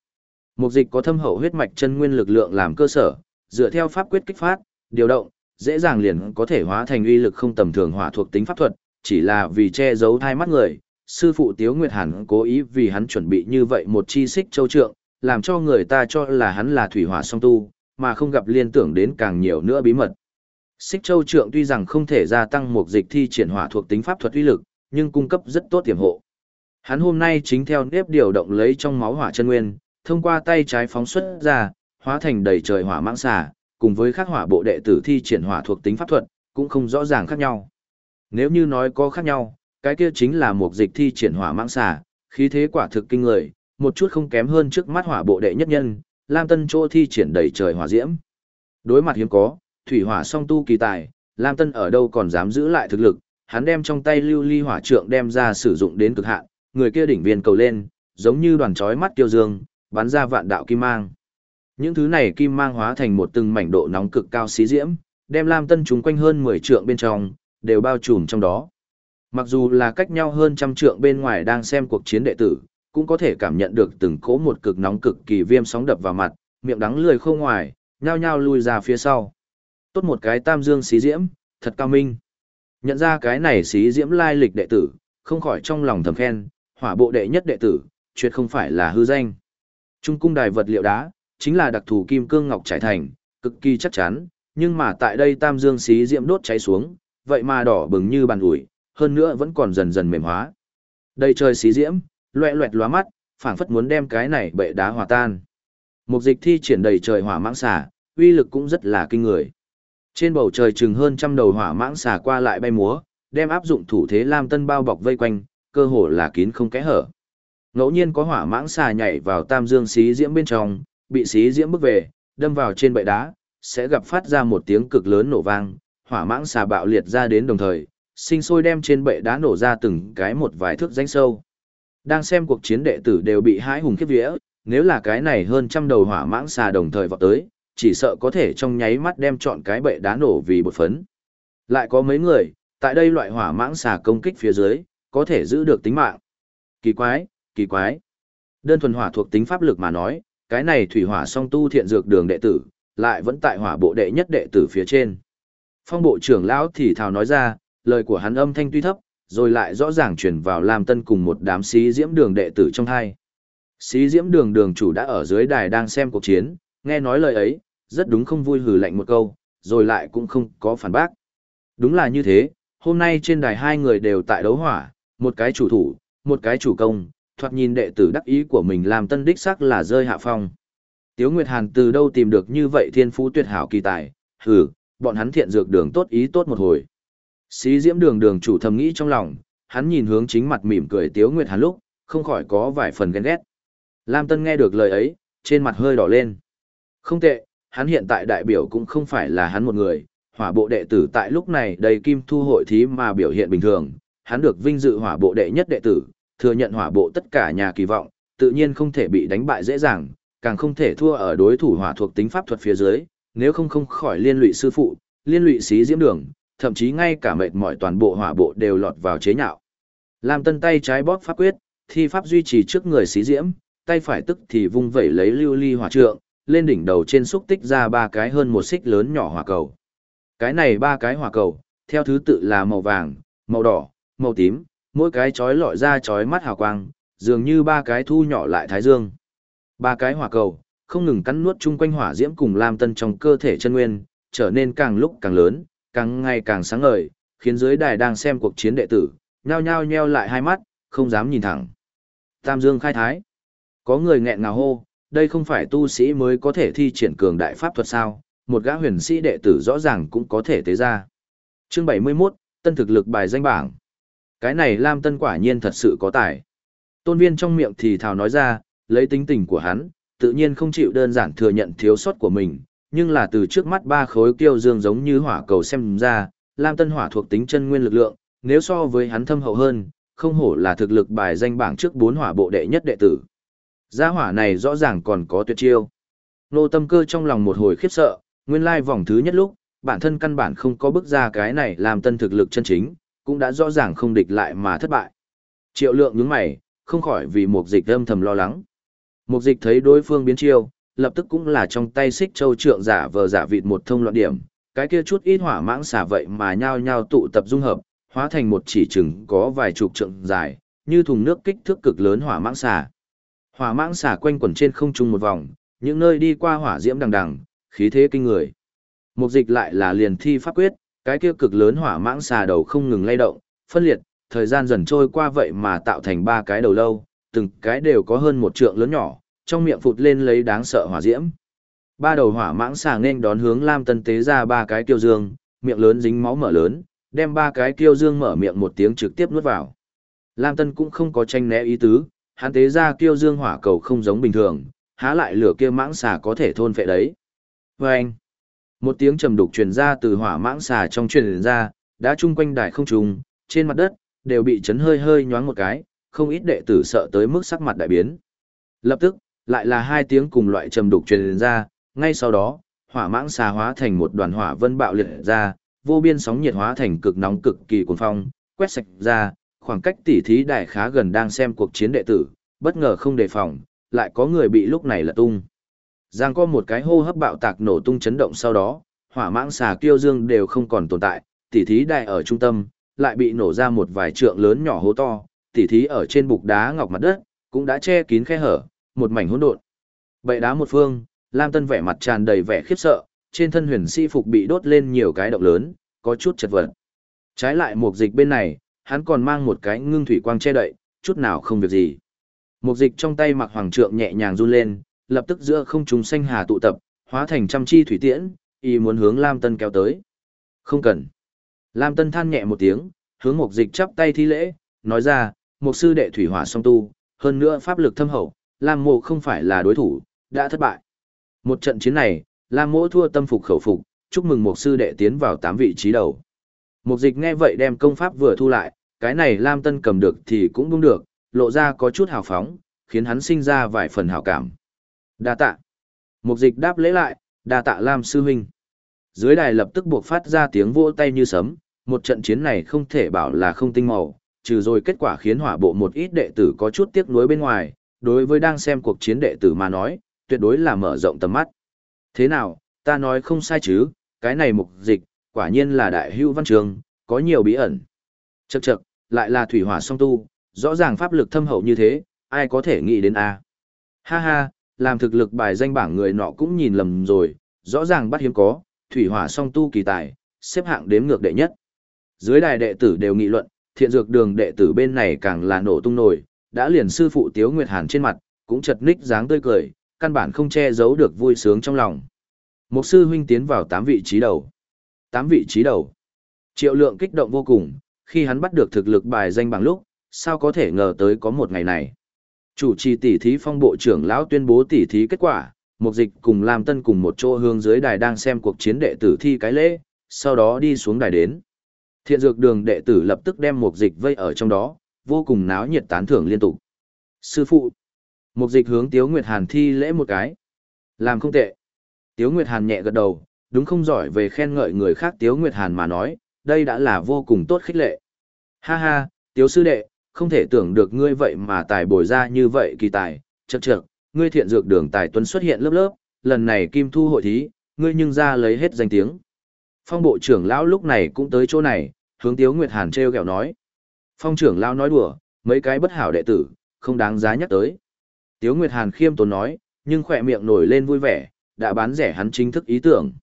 [SPEAKER 1] Mục dịch có thâm hậu huyết mạch chân nguyên lực lượng làm cơ sở, dựa theo pháp quyết kích phát, điều động, dễ dàng liền có thể hóa thành uy lực không tầm thường hỏa thuộc tính pháp thuật, chỉ là vì che giấu thai mắt người, sư phụ Tiếu Nguyệt Hàn cố ý vì hắn chuẩn bị như vậy một chi xích châu trượng, làm cho người ta cho là hắn là thủy hỏa song tu, mà không gặp liên tưởng đến càng nhiều nữa bí mật. Xích châu trượng tuy rằng không thể gia tăng một dịch thi triển hỏa thuộc tính pháp thuật uy lực, nhưng cung cấp rất tốt tiềm hộ. Hắn hôm nay chính theo nếp điều động lấy trong máu hỏa chân nguyên, thông qua tay trái phóng xuất ra, hóa thành đầy trời hỏa mãng xà, cùng với các hỏa bộ đệ tử thi triển hỏa thuộc tính pháp thuật, cũng không rõ ràng khác nhau. Nếu như nói có khác nhau, cái kia chính là một dịch thi triển hỏa mãng xà, khí thế quả thực kinh người, một chút không kém hơn trước mắt hỏa bộ đệ nhất nhân, Lam Tân Chỗ thi triển đầy trời hỏa diễm. Đối mặt hiếm có, thủy hỏa song tu kỳ tài, Lam Tân ở đâu còn dám giữ lại thực lực, hắn đem trong tay lưu ly hỏa trượng đem ra sử dụng đến cực hạn, người kia đỉnh viên cầu lên, giống như đoàn chói mắt tiêu dương, bắn ra vạn đạo kim mang. Những thứ này kim mang hóa thành một từng mảnh độ nóng cực cao xí diễm, đem Lam Tân chúng quanh hơn 10 trượng bên trong, đều bao trùm trong đó. Mặc dù là cách nhau hơn trăm trượng bên ngoài đang xem cuộc chiến đệ tử, cũng có thể cảm nhận được từng cỗ một cực nóng cực kỳ viêm sóng đập vào mặt, miệng đắng lười khô ngoài, nhao nhao lui ra phía sau. Tốt một cái tam dương xí diễm, thật cao minh. Nhận ra cái này xí diễm lai lịch đệ tử, không khỏi trong lòng thầm khen, hỏa bộ đệ nhất đệ tử, tuyệt không phải là hư danh. Trung cung đài vật liệu đá, chính là đặc thù kim cương ngọc trải thành, cực kỳ chắc chắn, nhưng mà tại đây tam dương xí diễm đốt cháy xuống, vậy mà đỏ bừng như bàn ủi, hơn nữa vẫn còn dần dần mềm hóa. Đây trời xí diễm, loẹ loẹt lóa mắt, phảng phất muốn đem cái này bệ đá hòa tan. Một dịch thi triển đầy trời hỏa mãng xà, uy lực cũng rất là kinh người. Trên bầu trời chừng hơn trăm đầu hỏa mãng xà qua lại bay múa, đem áp dụng thủ thế Lam Tân bao bọc vây quanh, cơ hồ là kín không kẽ hở. Ngẫu nhiên có hỏa mãng xà nhảy vào tam dương xí diễm bên trong, bị xí diễm bước về, đâm vào trên bệ đá, sẽ gặp phát ra một tiếng cực lớn nổ vang, hỏa mãng xà bạo liệt ra đến đồng thời, sinh sôi đem trên bệ đá nổ ra từng cái một vài thước danh sâu. Đang xem cuộc chiến đệ tử đều bị hãi hùng khiếp vía, nếu là cái này hơn trăm đầu hỏa mãng xà đồng thời vọt tới, chỉ sợ có thể trong nháy mắt đem chọn cái bệ đá nổ vì bột phấn. Lại có mấy người, tại đây loại hỏa mãng xà công kích phía dưới, có thể giữ được tính mạng. Kỳ quái, kỳ quái. Đơn thuần hỏa thuộc tính pháp lực mà nói, cái này thủy hỏa song tu thiện dược đường đệ tử, lại vẫn tại hỏa bộ đệ nhất đệ tử phía trên. Phong bộ trưởng lão thì thào nói ra, lời của hắn âm thanh tuy thấp, rồi lại rõ ràng truyền vào Lam Tân cùng một đám sĩ diễm đường đệ tử trong hai. Sĩ diễm đường đường chủ đã ở dưới đài đang xem cuộc chiến, nghe nói lời ấy, rất đúng không vui hừ lạnh một câu, rồi lại cũng không có phản bác. Đúng là như thế, hôm nay trên đài hai người đều tại đấu hỏa, một cái chủ thủ, một cái chủ công, thoạt nhìn đệ tử đắc ý của mình làm tân đích sắc là rơi hạ phong. Tiếu Nguyệt Hàn từ đâu tìm được như vậy thiên phú tuyệt hảo kỳ tài, hừ, bọn hắn thiện dược đường tốt ý tốt một hồi. Xí diễm đường đường chủ thầm nghĩ trong lòng, hắn nhìn hướng chính mặt mỉm cười Tiếu Nguyệt Hàn lúc, không khỏi có vài phần ghen ghét. Lam Tân nghe được lời ấy, trên mặt hơi đỏ lên. Không tệ, hắn hiện tại đại biểu cũng không phải là hắn một người, hỏa bộ đệ tử tại lúc này đầy kim thu hội thí mà biểu hiện bình thường, hắn được vinh dự hỏa bộ đệ nhất đệ tử, thừa nhận hỏa bộ tất cả nhà kỳ vọng, tự nhiên không thể bị đánh bại dễ dàng, càng không thể thua ở đối thủ hỏa thuộc tính pháp thuật phía dưới, nếu không không khỏi liên lụy sư phụ, liên lụy xí diễm đường, thậm chí ngay cả mệt mỏi toàn bộ hỏa bộ đều lọt vào chế nhạo. Lam Tân tay trái bóp pháp quyết, thi pháp duy trì trước người xí diễm, tay phải tức thì vung vẩy lấy lưu ly hỏa trượng, lên đỉnh đầu trên xúc tích ra ba cái hơn một xích lớn nhỏ hỏa cầu. Cái này ba cái hỏa cầu, theo thứ tự là màu vàng, màu đỏ, màu tím, mỗi cái chói lọi ra chói mắt hào quang, dường như ba cái thu nhỏ lại thái dương. Ba cái hỏa cầu, không ngừng cắn nuốt chung quanh hỏa diễm cùng Lam Tân trong cơ thể chân nguyên, trở nên càng lúc càng lớn, càng ngày càng sáng ngời, khiến dưới đài đang xem cuộc chiến đệ tử, nhao nhao nheo lại hai mắt, không dám nhìn thẳng. Tam Dương khai thái. Có người nghẹn ngào hô, đây không phải tu sĩ mới có thể thi triển cường đại pháp thuật sao, một gã huyền sĩ đệ tử rõ ràng cũng có thể tế ra. Chương 71, tân thực lực bài danh bảng. Cái này Lam Tân quả nhiên thật sự có tài. Tôn viên trong miệng thì thào nói ra, lấy tính tình của hắn, tự nhiên không chịu đơn giản thừa nhận thiếu sót của mình, nhưng là từ trước mắt ba khối kiêu dương giống như hỏa cầu xem ra, Lam Tân hỏa thuộc tính chân nguyên lực lượng, nếu so với hắn thâm hậu hơn, không hổ là thực lực bài danh bảng trước bốn hỏa bộ đệ nhất đệ tử. Gia hỏa này rõ ràng còn có tuyệt chiêu. Nô tâm cơ trong lòng một hồi khiếp sợ, nguyên lai vòng thứ nhất lúc, bản thân căn bản không có bước ra cái này làm tân thực lực chân chính, cũng đã rõ ràng không địch lại mà thất bại. Triệu lượng nhướng mày, không khỏi vì một dịch âm thầm lo lắng. Một dịch thấy đối phương biến chiêu, lập tức cũng là trong tay xích châu trượng giả vờ giả vịt một thông loạn điểm, cái kia chút ít hỏa mãng xả vậy mà nhao nhao tụ tập dung hợp, hóa thành một chỉ chừng có vài chục trượng dài, như thùng nước kích thước cực lớn hỏa mãng xả. Hỏa mãng xả quanh quẩn trên không trung một vòng, những nơi đi qua hỏa diễm đằng đằng, khí thế kinh người. Mục dịch lại là liền thi pháp quyết, cái kia cực lớn hỏa mãng xà đầu không ngừng lay động, phân liệt, thời gian dần trôi qua vậy mà tạo thành ba cái đầu lâu, từng cái đều có hơn một trượng lớn nhỏ, trong miệng phụt lên lấy đáng sợ hỏa diễm. Ba đầu hỏa mãng xà nên đón hướng Lam Tân tế ra ba cái kiêu dương, miệng lớn dính máu mở lớn, đem ba cái kiêu dương mở miệng một tiếng trực tiếp nuốt vào. Lam Tân cũng không có tranh né ý tứ, hắn tế ra kiêu dương hỏa cầu không giống bình thường, há lại lửa kia mãng xà có thể thôn phệ đấy. Và anh, một tiếng trầm đục truyền ra từ hỏa mãng xà trong truyền ra, đã chung quanh đài không trùng, trên mặt đất, đều bị chấn hơi hơi nhoáng một cái, không ít đệ tử sợ tới mức sắc mặt đại biến. Lập tức, lại là hai tiếng cùng loại trầm đục truyền ra, ngay sau đó, hỏa mãng xà hóa thành một đoàn hỏa vân bạo liệt ra, vô biên sóng nhiệt hóa thành cực nóng cực kỳ cuồng phong, quét sạch ra, khoảng cách tỉ thí đại khá gần đang xem cuộc chiến đệ tử, bất ngờ không đề phòng, lại có người bị lúc này lật tung. Giang có một cái hô hấp bạo tạc nổ tung chấn động sau đó, hỏa mãng xà kiêu dương đều không còn tồn tại, tỉ thí đại ở trung tâm, lại bị nổ ra một vài trượng lớn nhỏ hố to, tỉ thí ở trên bục đá ngọc mặt đất, cũng đã che kín khe hở, một mảnh hỗn độn. Bậy đá một phương, Lam Tân vẻ mặt tràn đầy vẻ khiếp sợ, trên thân huyền sĩ phục bị đốt lên nhiều cái động lớn, có chút chật vật. Trái lại Mục dịch bên này, hắn còn mang một cái ngưng thủy quang che đậy, chút nào không việc gì. Mục dịch trong tay mặc hoàng trượng nhẹ nhàng run lên, lập tức giữa không trung xanh hà tụ tập, hóa thành trăm chi thủy tiễn, y muốn hướng Lam Tân kéo tới. Không cần. Lam Tân than nhẹ một tiếng, hướng Mục dịch chắp tay thi lễ, nói ra, Mục sư đệ thủy hỏa song tu, hơn nữa pháp lực thâm hậu, Lam mộ không phải là đối thủ, đã thất bại. Một trận chiến này, Lam mộ thua tâm phục khẩu phục, chúc mừng một sư đệ tiến vào tám vị trí đầu. Mục dịch nghe vậy đem công pháp vừa thu lại, cái này Lam Tân cầm được thì cũng đúng được, lộ ra có chút hào phóng, khiến hắn sinh ra vài phần hào cảm. Đa tạ. Mục dịch đáp lễ lại, đa tạ Lam sư huynh. Dưới đài lập tức buộc phát ra tiếng vỗ tay như sấm, một trận chiến này không thể bảo là không tinh màu, trừ rồi kết quả khiến hỏa bộ một ít đệ tử có chút tiếc nuối bên ngoài, đối với đang xem cuộc chiến đệ tử mà nói, tuyệt đối là mở rộng tầm mắt. Thế nào, ta nói không sai chứ, cái này mục dịch, quả nhiên là đại hưu văn trường, có nhiều bí ẩn. Chậc chậc, lại là thủy hỏa song tu, rõ ràng pháp lực thâm hậu như thế, ai có thể nghĩ đến a? Ha ha, làm thực lực bài danh bảng người nọ cũng nhìn lầm rồi, rõ ràng bắt hiếm có, thủy hỏa song tu kỳ tài, xếp hạng đếm ngược đệ nhất. Dưới đài đệ tử đều nghị luận, thiện dược đường đệ tử bên này càng là nổ tung nổi, đã liền sư phụ Tiếu Nguyệt Hàn trên mặt, cũng chật ních dáng tươi cười, căn bản không che giấu được vui sướng trong lòng. Một sư huynh tiến vào 8 vị trí đầu. 8 vị trí đầu. Triệu lượng kích động vô cùng, khi hắn bắt được thực lực bài danh bằng lúc, sao có thể ngờ tới có một ngày này. Chủ trì tỷ thí phong bộ trưởng lão tuyên bố tỷ thí kết quả, Mục Dịch cùng Lam Tân cùng một chỗ hướng dưới đài đang xem cuộc chiến đệ tử thi cái lễ, sau đó đi xuống đài đến. Thiện dược đường đệ tử lập tức đem Mục Dịch vây ở trong đó, vô cùng náo nhiệt tán thưởng liên tục. Sư phụ. Mục Dịch hướng Tiếu Nguyệt Hàn thi lễ một cái. Làm không tệ. Tiếu Nguyệt Hàn nhẹ gật đầu, đúng không giỏi về khen ngợi người khác Tiếu Nguyệt Hàn mà nói, đây đã là vô cùng tốt khích lệ. Ha ha, Tiếu sư đệ, không thể tưởng được ngươi vậy mà tài bồi ra như vậy kỳ tài, Chậc chậc, ngươi thiện dược đường tài tuấn xuất hiện lớp lớp, lần này kim thu hội thí, ngươi nhưng ra lấy hết danh tiếng. Phong bộ trưởng lão lúc này cũng tới chỗ này, hướng Tiếu Nguyệt Hàn treo kẹo nói. Phong trưởng lão nói đùa, mấy cái bất hảo đệ tử, không đáng giá nhắc tới. Tiếu Nguyệt Hàn khiêm tốn nói, nhưng khỏe miệng nổi lên vui vẻ, đã bán rẻ hắn chính thức ý tưởng.